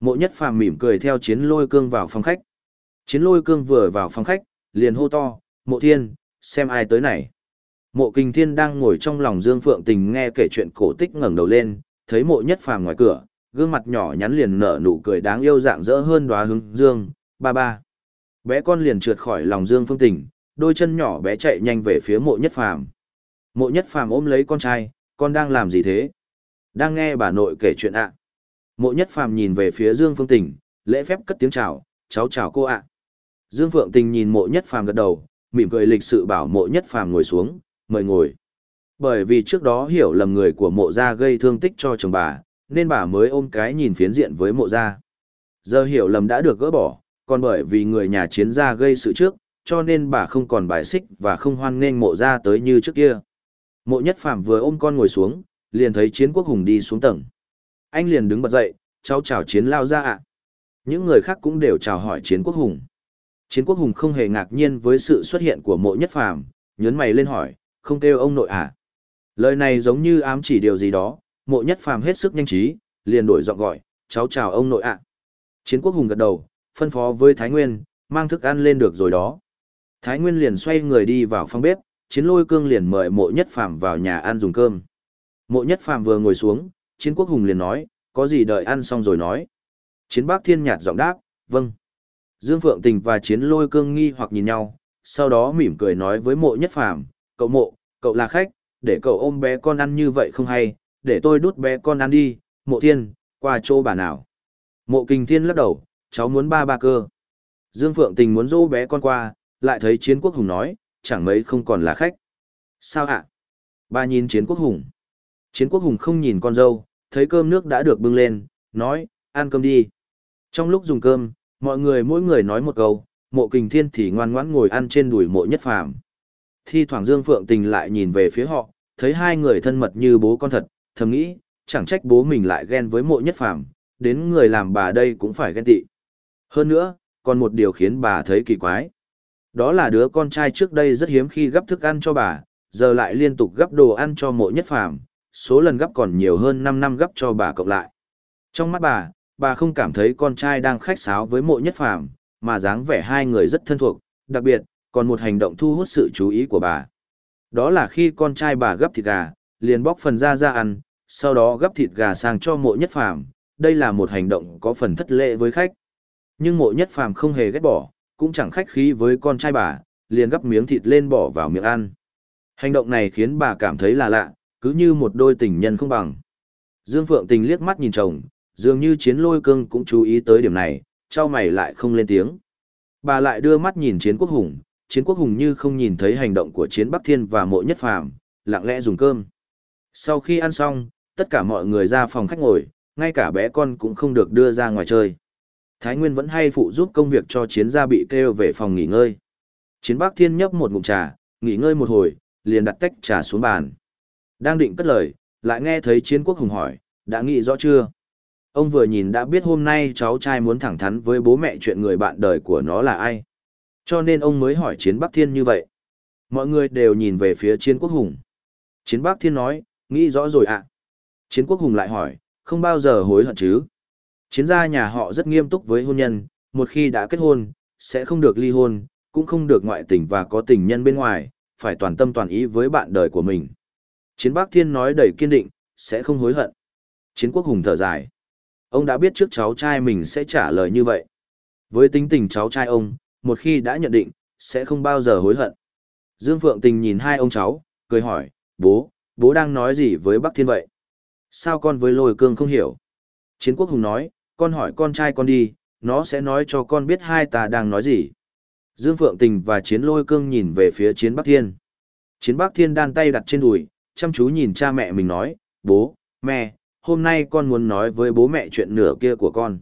Mộ nhất phàm mỉm cười theo chiến lôi cương vào phòng khách. Chiến lôi cương vừa vào phòng khách, liền hô to, mộ thiên, xem ai tới này. Mộ kinh thiên đang ngồi trong lòng Dương Phượng Tình nghe kể chuyện cổ tích ngẩng đầu lên, thấy mộ nhất phàm ngoài cửa, gương mặt nhỏ nhắn liền nở nụ cười đáng yêu dạng dỡ hơn đóa hướng Dương, ba ba. Bé con liền trượt khỏi lòng Dương Phương Tình, đôi chân nhỏ bé chạy nhanh về phía mộ nhất phàm. Mộ nhất phàm ôm lấy con trai, con đang làm gì thế? Đang nghe bà nội kể chuyện ạ. Mộ nhất phàm nhìn về phía Dương Phương Tình, lễ phép cất tiếng chào, cháu chào cô ạ. Dương Phượng Tình nhìn mộ nhất phàm gật đầu, mỉm cười lịch sự bảo mộ nhất phàm ngồi xuống, mời ngồi. Bởi vì trước đó hiểu lầm người của mộ gia gây thương tích cho chồng bà, nên bà mới ôm cái nhìn phiến diện với mộ gia. Giờ hiểu lầm đã được gỡ bỏ, còn bởi vì người nhà chiến gia gây sự trước, cho nên bà không còn bài xích và không hoan nghênh mộ gia tới như trước kia. Mộ nhất phàm vừa ôm con ngồi xuống, liền thấy chiến quốc hùng đi xuống tầng. Anh liền đứng bật dậy, cháu chào chiến lao ra ạ. Những người khác cũng đều chào hỏi chiến quốc hùng. Chiến quốc hùng không hề ngạc nhiên với sự xuất hiện của mộ nhất phàm, nhớn mày lên hỏi, không kêu ông nội à. Lời này giống như ám chỉ điều gì đó, mộ nhất phàm hết sức nhanh trí, liền đổi giọng gọi, cháu chào ông nội ạ. Chiến quốc hùng gật đầu, phân phó với Thái Nguyên, mang thức ăn lên được rồi đó. Thái Nguyên liền xoay người đi vào phòng bếp, chiến lôi cương liền mời mộ nhất phàm vào nhà ăn dùng cơm. Mộ nhất phàm vừa ngồi xuống, chiến quốc hùng liền nói, có gì đợi ăn xong rồi nói. Chiến bác thiên nhạt giọng đáp, vâng. Dương Phượng Tình và chiến lôi cương nghi hoặc nhìn nhau, sau đó mỉm cười nói với mộ nhất phàm, cậu mộ, cậu là khách, để cậu ôm bé con ăn như vậy không hay, để tôi đút bé con ăn đi, mộ thiên, qua chỗ bà nào. Mộ kình thiên lắc đầu, cháu muốn ba ba cơ. Dương Phượng Tình muốn dỗ bé con qua, lại thấy chiến quốc hùng nói, chẳng mấy không còn là khách. Sao ạ? Ba nhìn chiến quốc hùng. Chiến quốc hùng không nhìn con dâu, thấy cơm nước đã được bưng lên, nói, ăn cơm đi. Trong lúc dùng cơm, mọi người mỗi người nói một câu, mộ kình thiên thì ngoan ngoãn ngồi ăn trên đùi mộ nhất phàm. Thi thoảng Dương Phượng Tình lại nhìn về phía họ, thấy hai người thân mật như bố con thật, thầm nghĩ, chẳng trách bố mình lại ghen với mộ nhất phàm, đến người làm bà đây cũng phải ghen tị. Hơn nữa, còn một điều khiến bà thấy kỳ quái. Đó là đứa con trai trước đây rất hiếm khi gấp thức ăn cho bà, giờ lại liên tục gấp đồ ăn cho mộ nhất phàm, số lần gấp còn nhiều hơn 5 năm gấp cho bà cộng lại. Trong mắt bà, bà không cảm thấy con trai đang khách sáo với mộ nhất phàm, mà dáng vẻ hai người rất thân thuộc, đặc biệt, còn một hành động thu hút sự chú ý của bà. Đó là khi con trai bà gấp thịt gà, liền bóc phần ra ra ăn, sau đó gấp thịt gà sang cho mộ nhất phàm, đây là một hành động có phần thất lễ với khách. Nhưng mộ nhất phàm không hề ghét bỏ, cũng chẳng khách khí với con trai bà, liền gấp miếng thịt lên bỏ vào miệng ăn. Hành động này khiến bà cảm thấy là lạ, cứ như một đôi tình nhân không bằng. Dương Phượng Tình liếc mắt nhìn chồng, dường như chiến lôi cương cũng chú ý tới điểm này, trao mày lại không lên tiếng. Bà lại đưa mắt nhìn chiến quốc hùng, chiến quốc hùng như không nhìn thấy hành động của chiến Bắc Thiên và mộ nhất phàm, lặng lẽ dùng cơm. Sau khi ăn xong, tất cả mọi người ra phòng khách ngồi, ngay cả bé con cũng không được đưa ra ngoài chơi. Thái Nguyên vẫn hay phụ giúp công việc cho chiến gia bị kêu về phòng nghỉ ngơi. Chiến Bắc Thiên nhấp một ngụm trà, nghỉ ngơi một hồi, liền đặt tách trà xuống bàn. Đang định cất lời, lại nghe thấy chiến quốc hùng hỏi, đã nghĩ rõ chưa? Ông vừa nhìn đã biết hôm nay cháu trai muốn thẳng thắn với bố mẹ chuyện người bạn đời của nó là ai. Cho nên ông mới hỏi chiến Bắc Thiên như vậy. Mọi người đều nhìn về phía chiến quốc hùng. Chiến Bắc Thiên nói, nghĩ rõ rồi ạ. Chiến quốc hùng lại hỏi, không bao giờ hối hận chứ? Chiến gia nhà họ rất nghiêm túc với hôn nhân, một khi đã kết hôn, sẽ không được ly hôn, cũng không được ngoại tình và có tình nhân bên ngoài, phải toàn tâm toàn ý với bạn đời của mình. Chiến Bắc Thiên nói đầy kiên định, sẽ không hối hận. Chiến Quốc Hùng thở dài. Ông đã biết trước cháu trai mình sẽ trả lời như vậy. Với tính tình cháu trai ông, một khi đã nhận định, sẽ không bao giờ hối hận. Dương Phượng Tình nhìn hai ông cháu, cười hỏi, bố, bố đang nói gì với Bắc Thiên vậy? Sao con với lôi cương không hiểu? Chiến Quốc Hùng nói, con hỏi con trai con đi, nó sẽ nói cho con biết hai ta đang nói gì. Dương Phượng Tình và Chiến Lôi Cương nhìn về phía Chiến Bắc Thiên. Chiến Bắc Thiên đan tay đặt trên đùi, chăm chú nhìn cha mẹ mình nói, bố, mẹ, hôm nay con muốn nói với bố mẹ chuyện nửa kia của con.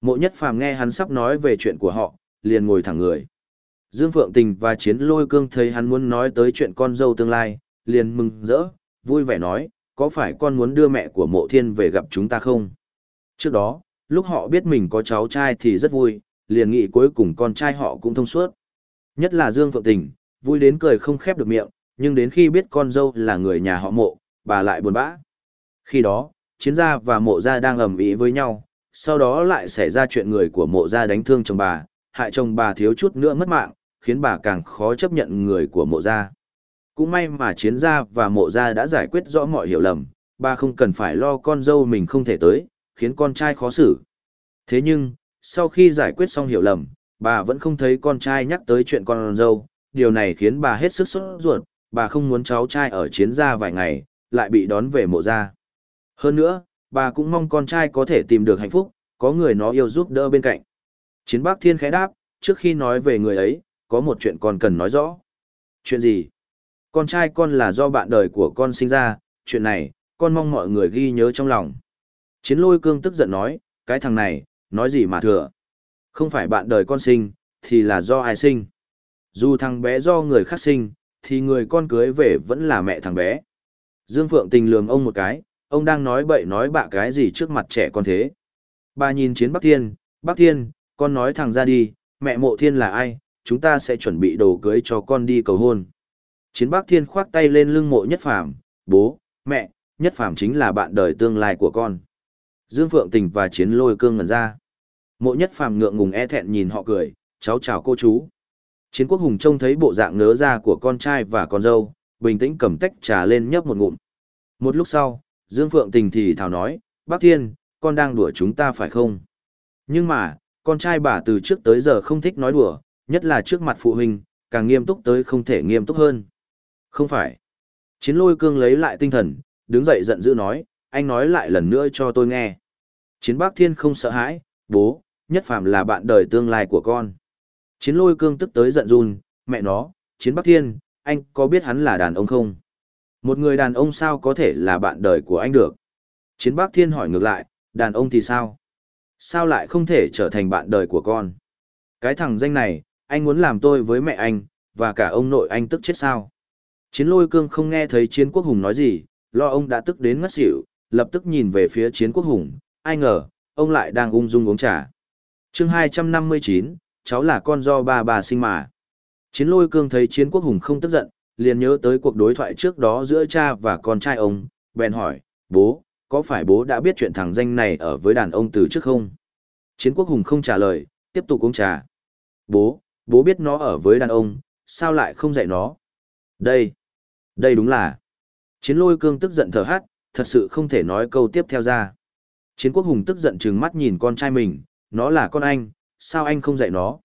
Mộ nhất phàm nghe hắn sắp nói về chuyện của họ, liền ngồi thẳng người. Dương Phượng Tình và Chiến Lôi Cương thấy hắn muốn nói tới chuyện con dâu tương lai, liền mừng rỡ, vui vẻ nói, có phải con muốn đưa mẹ của mộ thiên về gặp chúng ta không? Trước đó, lúc họ biết mình có cháu trai thì rất vui, liền nghĩ cuối cùng con trai họ cũng thông suốt. Nhất là Dương Phượng Tình, vui đến cười không khép được miệng, nhưng đến khi biết con dâu là người nhà họ mộ, bà lại buồn bã. Khi đó, chiến gia và mộ gia đang ầm ĩ với nhau, sau đó lại xảy ra chuyện người của mộ gia đánh thương chồng bà, hại chồng bà thiếu chút nữa mất mạng, khiến bà càng khó chấp nhận người của mộ gia. Cũng may mà chiến gia và mộ gia đã giải quyết rõ mọi hiểu lầm, bà không cần phải lo con dâu mình không thể tới, khiến con trai khó xử. Thế nhưng, sau khi giải quyết xong hiểu lầm, bà vẫn không thấy con trai nhắc tới chuyện con dâu, điều này khiến bà hết sức sốt ruột, bà không muốn cháu trai ở chiến gia vài ngày, lại bị đón về mộ gia. Hơn nữa, bà cũng mong con trai có thể tìm được hạnh phúc, có người nó yêu giúp đỡ bên cạnh. Chiến Bắc Thiên khẽ đáp, trước khi nói về người ấy, có một chuyện con cần nói rõ. Chuyện gì? Con trai con là do bạn đời của con sinh ra, chuyện này, con mong mọi người ghi nhớ trong lòng. Chiến lôi cương tức giận nói, cái thằng này, nói gì mà thừa. Không phải bạn đời con sinh, thì là do ai sinh. Dù thằng bé do người khác sinh, thì người con cưới về vẫn là mẹ thằng bé. Dương Phượng tình lườm ông một cái, ông đang nói bậy nói bạ cái gì trước mặt trẻ con thế. Bà nhìn chiến Bắc Thiên, Bắc Thiên, con nói thằng ra đi, mẹ mộ thiên là ai, chúng ta sẽ chuẩn bị đồ cưới cho con đi cầu hôn. Chiến Bắc Thiên khoác tay lên lưng mộ nhất phàm, bố, mẹ, nhất phàm chính là bạn đời tương lai của con. Dương Phượng Tình và Chiến Lôi Cương ngẩn ra. Mộ nhất phàm ngượng ngùng e thẹn nhìn họ cười, cháu chào cô chú. Chiến Quốc Hùng trông thấy bộ dạng nớ ra của con trai và con dâu, bình tĩnh cầm tách trà lên nhấp một ngụm. Một lúc sau, Dương Phượng Tình thì thào nói, Bác Thiên, con đang đùa chúng ta phải không? Nhưng mà, con trai bà từ trước tới giờ không thích nói đùa, nhất là trước mặt phụ huynh, càng nghiêm túc tới không thể nghiêm túc hơn. Không phải. Chiến lôi cương lấy lại tinh thần, đứng dậy giận dữ nói, anh nói lại lần nữa cho tôi nghe. Chiến Bác Thiên không sợ hãi, bố, nhất phàm là bạn đời tương lai của con. Chiến lôi cương tức tới giận run, mẹ nó, Chiến Bác Thiên, anh có biết hắn là đàn ông không? Một người đàn ông sao có thể là bạn đời của anh được? Chiến Bắc Thiên hỏi ngược lại, đàn ông thì sao? Sao lại không thể trở thành bạn đời của con? Cái thằng danh này, anh muốn làm tôi với mẹ anh, và cả ông nội anh tức chết sao? Chiến lôi cương không nghe thấy chiến quốc hùng nói gì, lo ông đã tức đến ngất xỉu, lập tức nhìn về phía chiến quốc hùng, ai ngờ, ông lại đang ung dung uống trà. chương 259, cháu là con do ba bà sinh mà. Chiến lôi cương thấy chiến quốc hùng không tức giận, liền nhớ tới cuộc đối thoại trước đó giữa cha và con trai ông, bèn hỏi, bố, có phải bố đã biết chuyện thằng danh này ở với đàn ông từ trước không? Chiến quốc hùng không trả lời, tiếp tục uống trà. Bố, bố biết nó ở với đàn ông, sao lại không dạy nó? Đây, đây đúng là. Chiến lôi cương tức giận thở hát, thật sự không thể nói câu tiếp theo ra. Chiến quốc hùng tức giận trừng mắt nhìn con trai mình, nó là con anh, sao anh không dạy nó?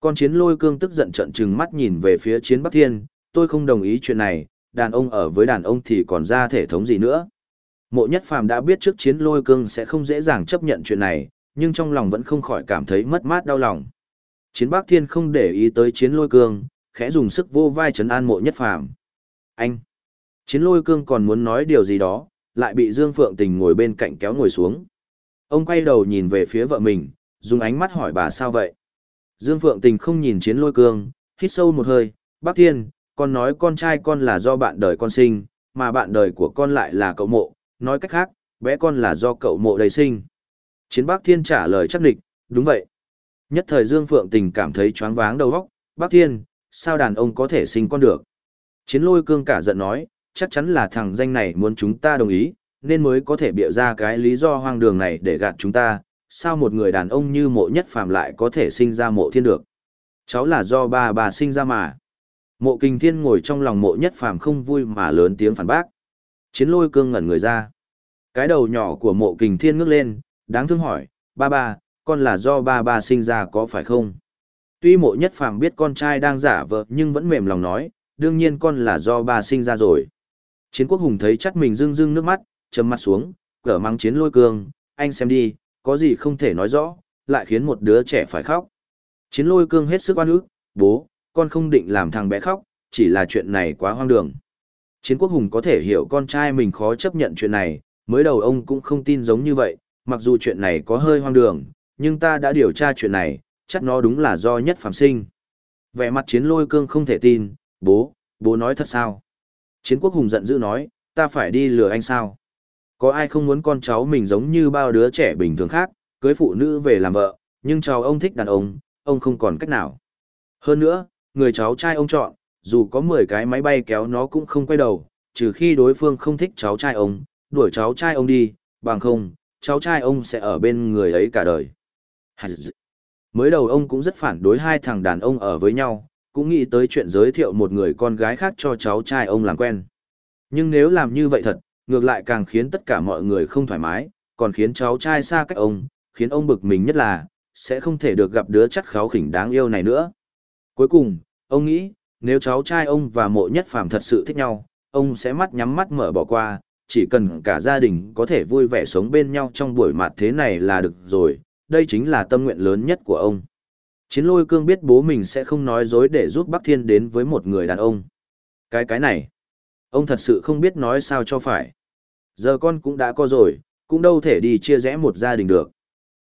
Con chiến lôi cương tức giận trợn trừng mắt nhìn về phía chiến Bắc Thiên, tôi không đồng ý chuyện này, đàn ông ở với đàn ông thì còn ra thể thống gì nữa. Mộ nhất phàm đã biết trước chiến lôi cương sẽ không dễ dàng chấp nhận chuyện này, nhưng trong lòng vẫn không khỏi cảm thấy mất mát đau lòng. Chiến Bắc Thiên không để ý tới chiến lôi cương, khẽ dùng sức vô vai trấn an mộ nhất phàm. Anh! Chiến lôi cương còn muốn nói điều gì đó, lại bị Dương Phượng Tình ngồi bên cạnh kéo ngồi xuống. Ông quay đầu nhìn về phía vợ mình, dùng ánh mắt hỏi bà sao vậy. Dương Phượng Tình không nhìn chiến lôi cương, hít sâu một hơi, bác thiên, con nói con trai con là do bạn đời con sinh, mà bạn đời của con lại là cậu mộ, nói cách khác, bé con là do cậu mộ đầy sinh. Chiến bác thiên trả lời chắc địch, đúng vậy. Nhất thời Dương Phượng Tình cảm thấy choáng váng đầu óc, bác thiên, sao đàn ông có thể sinh con được. Chiến lôi cương cả giận nói, chắc chắn là thằng danh này muốn chúng ta đồng ý, nên mới có thể bịa ra cái lý do hoang đường này để gạt chúng ta, sao một người đàn ông như mộ nhất phàm lại có thể sinh ra mộ thiên được. Cháu là do ba bà sinh ra mà. Mộ kinh thiên ngồi trong lòng mộ nhất phàm không vui mà lớn tiếng phản bác. Chiến lôi cương ngẩn người ra. Cái đầu nhỏ của mộ kình thiên ngước lên, đáng thương hỏi, ba ba, con là do ba ba sinh ra có phải không? Tuy mộ nhất phàm biết con trai đang giả vợ nhưng vẫn mềm lòng nói, đương nhiên con là do ba sinh ra rồi. Chiến quốc hùng thấy chắc mình rưng rưng nước mắt, chấm mắt xuống, cỡ mang chiến lôi cương, anh xem đi, có gì không thể nói rõ, lại khiến một đứa trẻ phải khóc. Chiến lôi cương hết sức oan ức, bố, con không định làm thằng bé khóc, chỉ là chuyện này quá hoang đường. Chiến quốc hùng có thể hiểu con trai mình khó chấp nhận chuyện này, mới đầu ông cũng không tin giống như vậy, mặc dù chuyện này có hơi hoang đường, nhưng ta đã điều tra chuyện này, chắc nó đúng là do nhất phàm sinh. Vẻ mặt chiến lôi cương không thể tin, bố, bố nói thật sao? Chiến quốc hùng giận dữ nói, ta phải đi lừa anh sao? Có ai không muốn con cháu mình giống như bao đứa trẻ bình thường khác, cưới phụ nữ về làm vợ, nhưng cháu ông thích đàn ông, ông không còn cách nào. Hơn nữa, người cháu trai ông chọn, dù có 10 cái máy bay kéo nó cũng không quay đầu, trừ khi đối phương không thích cháu trai ông, đuổi cháu trai ông đi, bằng không, cháu trai ông sẽ ở bên người ấy cả đời. Mới đầu ông cũng rất phản đối hai thằng đàn ông ở với nhau, cũng nghĩ tới chuyện giới thiệu một người con gái khác cho cháu trai ông làm quen. Nhưng nếu làm như vậy thật, ngược lại càng khiến tất cả mọi người không thoải mái, còn khiến cháu trai xa cách ông, khiến ông bực mình nhất là, sẽ không thể được gặp đứa chắc kháo khỉnh đáng yêu này nữa. Cuối cùng, ông nghĩ, nếu cháu trai ông và mộ nhất phàm thật sự thích nhau, ông sẽ mắt nhắm mắt mở bỏ qua, chỉ cần cả gia đình có thể vui vẻ sống bên nhau trong buổi mặt thế này là được rồi, đây chính là tâm nguyện lớn nhất của ông. Chiến lôi cương biết bố mình sẽ không nói dối để giúp Bắc Thiên đến với một người đàn ông. Cái cái này, ông thật sự không biết nói sao cho phải. Giờ con cũng đã có rồi, cũng đâu thể đi chia rẽ một gia đình được.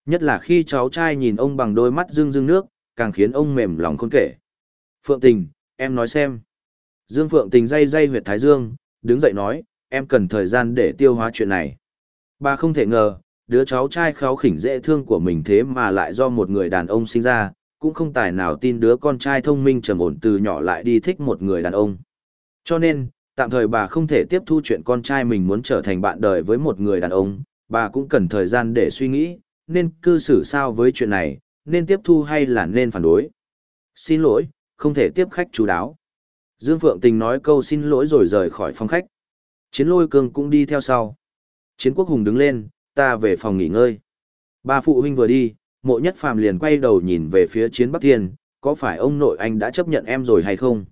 Nhất là khi cháu trai nhìn ông bằng đôi mắt rưng rưng nước, càng khiến ông mềm lòng khôn kể. Phượng Tình, em nói xem. Dương Phượng Tình dây dây huyệt Thái Dương, đứng dậy nói, em cần thời gian để tiêu hóa chuyện này. Bà không thể ngờ, đứa cháu trai khéo khỉnh dễ thương của mình thế mà lại do một người đàn ông sinh ra, cũng không tài nào tin đứa con trai thông minh trầm ổn từ nhỏ lại đi thích một người đàn ông. Cho nên, tạm thời bà không thể tiếp thu chuyện con trai mình muốn trở thành bạn đời với một người đàn ông, bà cũng cần thời gian để suy nghĩ, nên cư xử sao với chuyện này, nên tiếp thu hay là nên phản đối. Xin lỗi, không thể tiếp khách chú đáo. Dương Phượng Tình nói câu xin lỗi rồi rời khỏi phòng khách. Chiến lôi cương cũng đi theo sau. Chiến quốc hùng đứng lên, ta về phòng nghỉ ngơi. Ba phụ huynh vừa đi, mộ nhất phàm liền quay đầu nhìn về phía chiến Bắc Thiên, có phải ông nội anh đã chấp nhận em rồi hay không?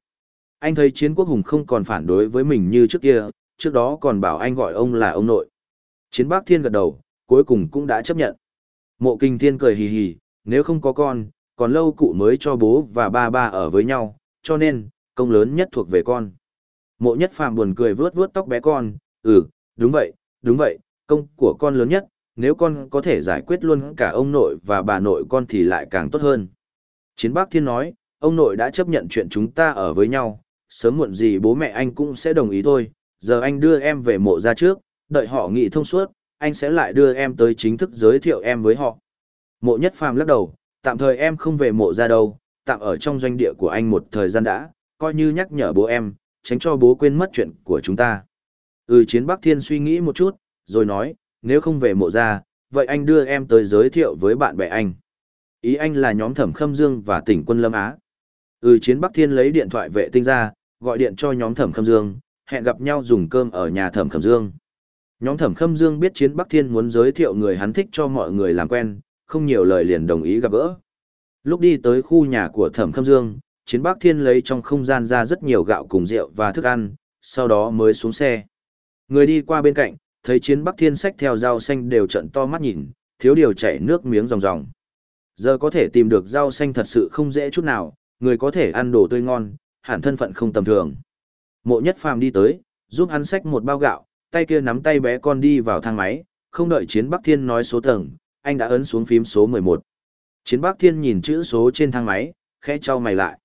Anh thấy chiến quốc hùng không còn phản đối với mình như trước kia, trước đó còn bảo anh gọi ông là ông nội. Chiến Bắc Thiên gật đầu, cuối cùng cũng đã chấp nhận. Mộ kinh thiên cười hì hì, nếu không có con, còn lâu cụ mới cho bố và ba ba ở với nhau, cho nên, công lớn nhất thuộc về con. Mộ nhất phàm buồn cười vướt vướt tóc bé con, ừ, đúng vậy, đúng vậy, công của con lớn nhất, nếu con có thể giải quyết luôn cả ông nội và bà nội con thì lại càng tốt hơn. Chiến bác Thiên nói, ông nội đã chấp nhận chuyện chúng ta ở với nhau, sớm muộn gì bố mẹ anh cũng sẽ đồng ý thôi, giờ anh đưa em về mộ ra trước, đợi họ nghị thông suốt, anh sẽ lại đưa em tới chính thức giới thiệu em với họ. Mộ nhất phàm lắc đầu, tạm thời em không về mộ ra đâu, tạm ở trong doanh địa của anh một thời gian đã, coi như nhắc nhở bố em, tránh cho bố quên mất chuyện của chúng ta. Ừ chiến Bắc Thiên suy nghĩ một chút, rồi nói, nếu không về mộ ra, vậy anh đưa em tới giới thiệu với bạn bè anh. Ý anh là nhóm thẩm khâm dương và tỉnh quân Lâm Á. Ừ chiến Bắc Thiên lấy điện thoại vệ tinh ra, gọi điện cho nhóm thẩm khâm dương, hẹn gặp nhau dùng cơm ở nhà thẩm khâm dương. Nhóm thẩm khâm dương biết chiến Bắc Thiên muốn giới thiệu người hắn thích cho mọi người làm quen, không nhiều lời liền đồng ý gặp gỡ. Lúc đi tới khu nhà của thẩm khâm dương, chiến Bắc Thiên lấy trong không gian ra rất nhiều gạo cùng rượu và thức ăn, sau đó mới xuống xe. Người đi qua bên cạnh, thấy chiến Bắc Thiên sách theo rau xanh đều trận to mắt nhìn, thiếu điều chảy nước miếng ròng ròng. Giờ có thể tìm được rau xanh thật sự không dễ chút nào, người có thể ăn đồ tươi ngon, hẳn thân phận không tầm thường. Mộ nhất phàm đi tới, giúp hắn xách một bao gạo, tay kia nắm tay bé con đi vào thang máy, không đợi chiến Bắc Thiên nói số tầng, anh đã ấn xuống phím số 11. Chiến Bắc Thiên nhìn chữ số trên thang máy, khẽ trao mày lại.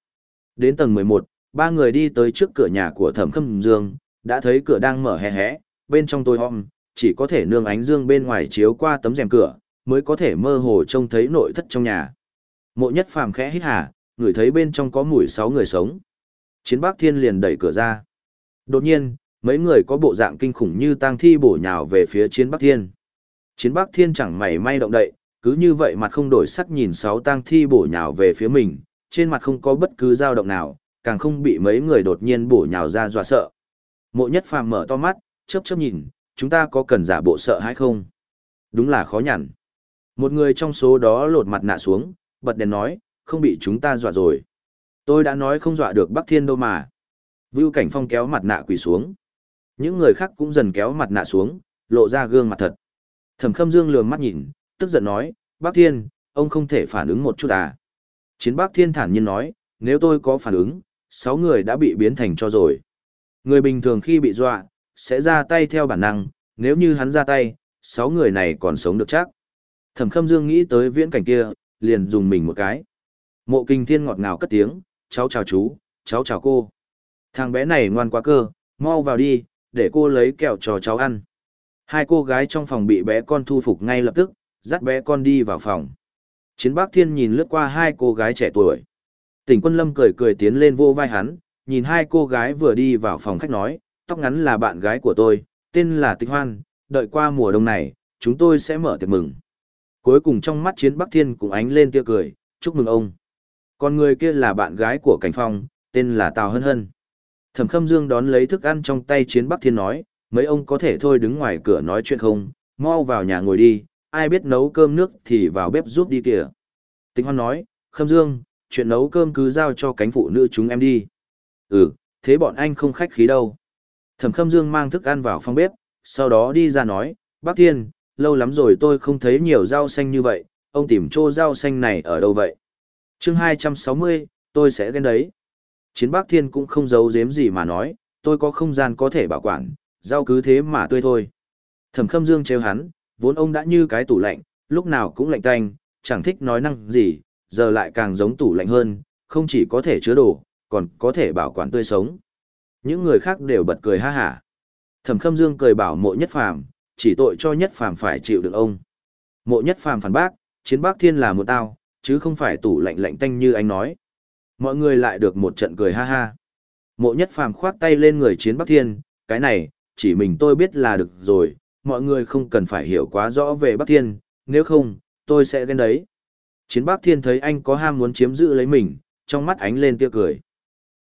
Đến tầng 11, ba người đi tới trước cửa nhà của Thẩm Khâm Dương, đã thấy cửa đang mở hé hé, bên trong tôi om, chỉ có thể nương ánh dương bên ngoài chiếu qua tấm rèm cửa, mới có thể mơ hồ trông thấy nội thất trong nhà. Mộ nhất phàm khẽ hít hà, ngửi thấy bên trong có mùi sáu người sống. Chiến Bắc Thiên liền đẩy cửa ra. Đột nhiên, mấy người có bộ dạng kinh khủng như tang thi bổ nhào về phía Chiến Bắc Thiên. Chiến Bắc Thiên chẳng mảy may động đậy, cứ như vậy mặt không đổi sắc nhìn sáu tang thi bổ nhào về phía mình, trên mặt không có bất cứ dao động nào, càng không bị mấy người đột nhiên bổ nhào ra dọa sợ. Mộ Nhất Phàm mở to mắt, chớp chớp nhìn, chúng ta có cần giả bộ sợ hay không? Đúng là khó nhằn. Một người trong số đó lột mặt nạ xuống, bật đèn nói, không bị chúng ta dọa rồi. Tôi đã nói không dọa được Bắc Thiên đâu mà. Vưu Cảnh Phong kéo mặt nạ quỳ xuống. Những người khác cũng dần kéo mặt nạ xuống, lộ ra gương mặt thật. Thẩm Khâm Dương lườm mắt nhìn, tức giận nói, Bác Thiên, ông không thể phản ứng một chút à. Chiến Bác Thiên thản nhiên nói, nếu tôi có phản ứng, sáu người đã bị biến thành cho rồi. Người bình thường khi bị dọa, sẽ ra tay theo bản năng, nếu như hắn ra tay, sáu người này còn sống được chắc. Thẩm Khâm Dương nghĩ tới viễn cảnh kia, liền dùng mình một cái. Mộ Kinh Thiên ngọt ngào cất tiếng, cháu chào chú, cháu chào cô. Thằng bé này ngoan quá cơ, mau vào đi, để cô lấy kẹo cho cháu ăn. Hai cô gái trong phòng bị bé con thu phục ngay lập tức, dắt bé con đi vào phòng. Chiến Bác Thiên nhìn lướt qua hai cô gái trẻ tuổi. Tỉnh quân lâm cười cười tiến lên vô vai hắn, nhìn hai cô gái vừa đi vào phòng khách nói, tóc ngắn là bạn gái của tôi, tên là Tịch Hoan, đợi qua mùa đông này, chúng tôi sẽ mở tiệc mừng. Cuối cùng trong mắt chiến Bắc Thiên cũng ánh lên tia cười, chúc mừng ông. Còn người kia là bạn gái của Cảnh Phong, tên là Tào Hân Hân. Thẩm Khâm Dương đón lấy thức ăn trong tay chiến Bắc Thiên nói, mấy ông có thể thôi đứng ngoài cửa nói chuyện không, mau vào nhà ngồi đi, ai biết nấu cơm nước thì vào bếp giúp đi kìa. Tịch Hoan nói, Khâm Dương, chuyện nấu cơm cứ giao cho cánh phụ nữ chúng em đi. Ừ, thế bọn anh không khách khí đâu. Thẩm Khâm Dương mang thức ăn vào phòng bếp, sau đó đi ra nói, Bác Thiên, lâu lắm rồi tôi không thấy nhiều rau xanh như vậy, ông tìm chỗ rau xanh này ở đâu vậy? chương 260, tôi sẽ ghen đấy. Chiến Bác Thiên cũng không giấu giếm gì mà nói, tôi có không gian có thể bảo quản, rau cứ thế mà tươi thôi. Thẩm Khâm Dương trêu hắn, vốn ông đã như cái tủ lạnh, lúc nào cũng lạnh tanh, chẳng thích nói năng gì, giờ lại càng giống tủ lạnh hơn, không chỉ có thể chứa đồ, còn có thể bảo quản tươi sống. Những người khác đều bật cười ha hả. Thẩm Khâm Dương cười bảo mộ nhất phàm, chỉ tội cho nhất phàm phải chịu được ông. Mộ nhất phàm phản bác, chiến bác thiên là một tao, chứ không phải tủ lạnh lạnh tanh như anh nói. Mọi người lại được một trận cười ha ha. Mộ nhất phàm khoác tay lên người chiến bắc thiên, cái này, chỉ mình tôi biết là được rồi, mọi người không cần phải hiểu quá rõ về bắc thiên, nếu không, tôi sẽ ghen đấy. Chiến bắc thiên thấy anh có ham muốn chiếm giữ lấy mình, trong mắt ánh lên tia cười.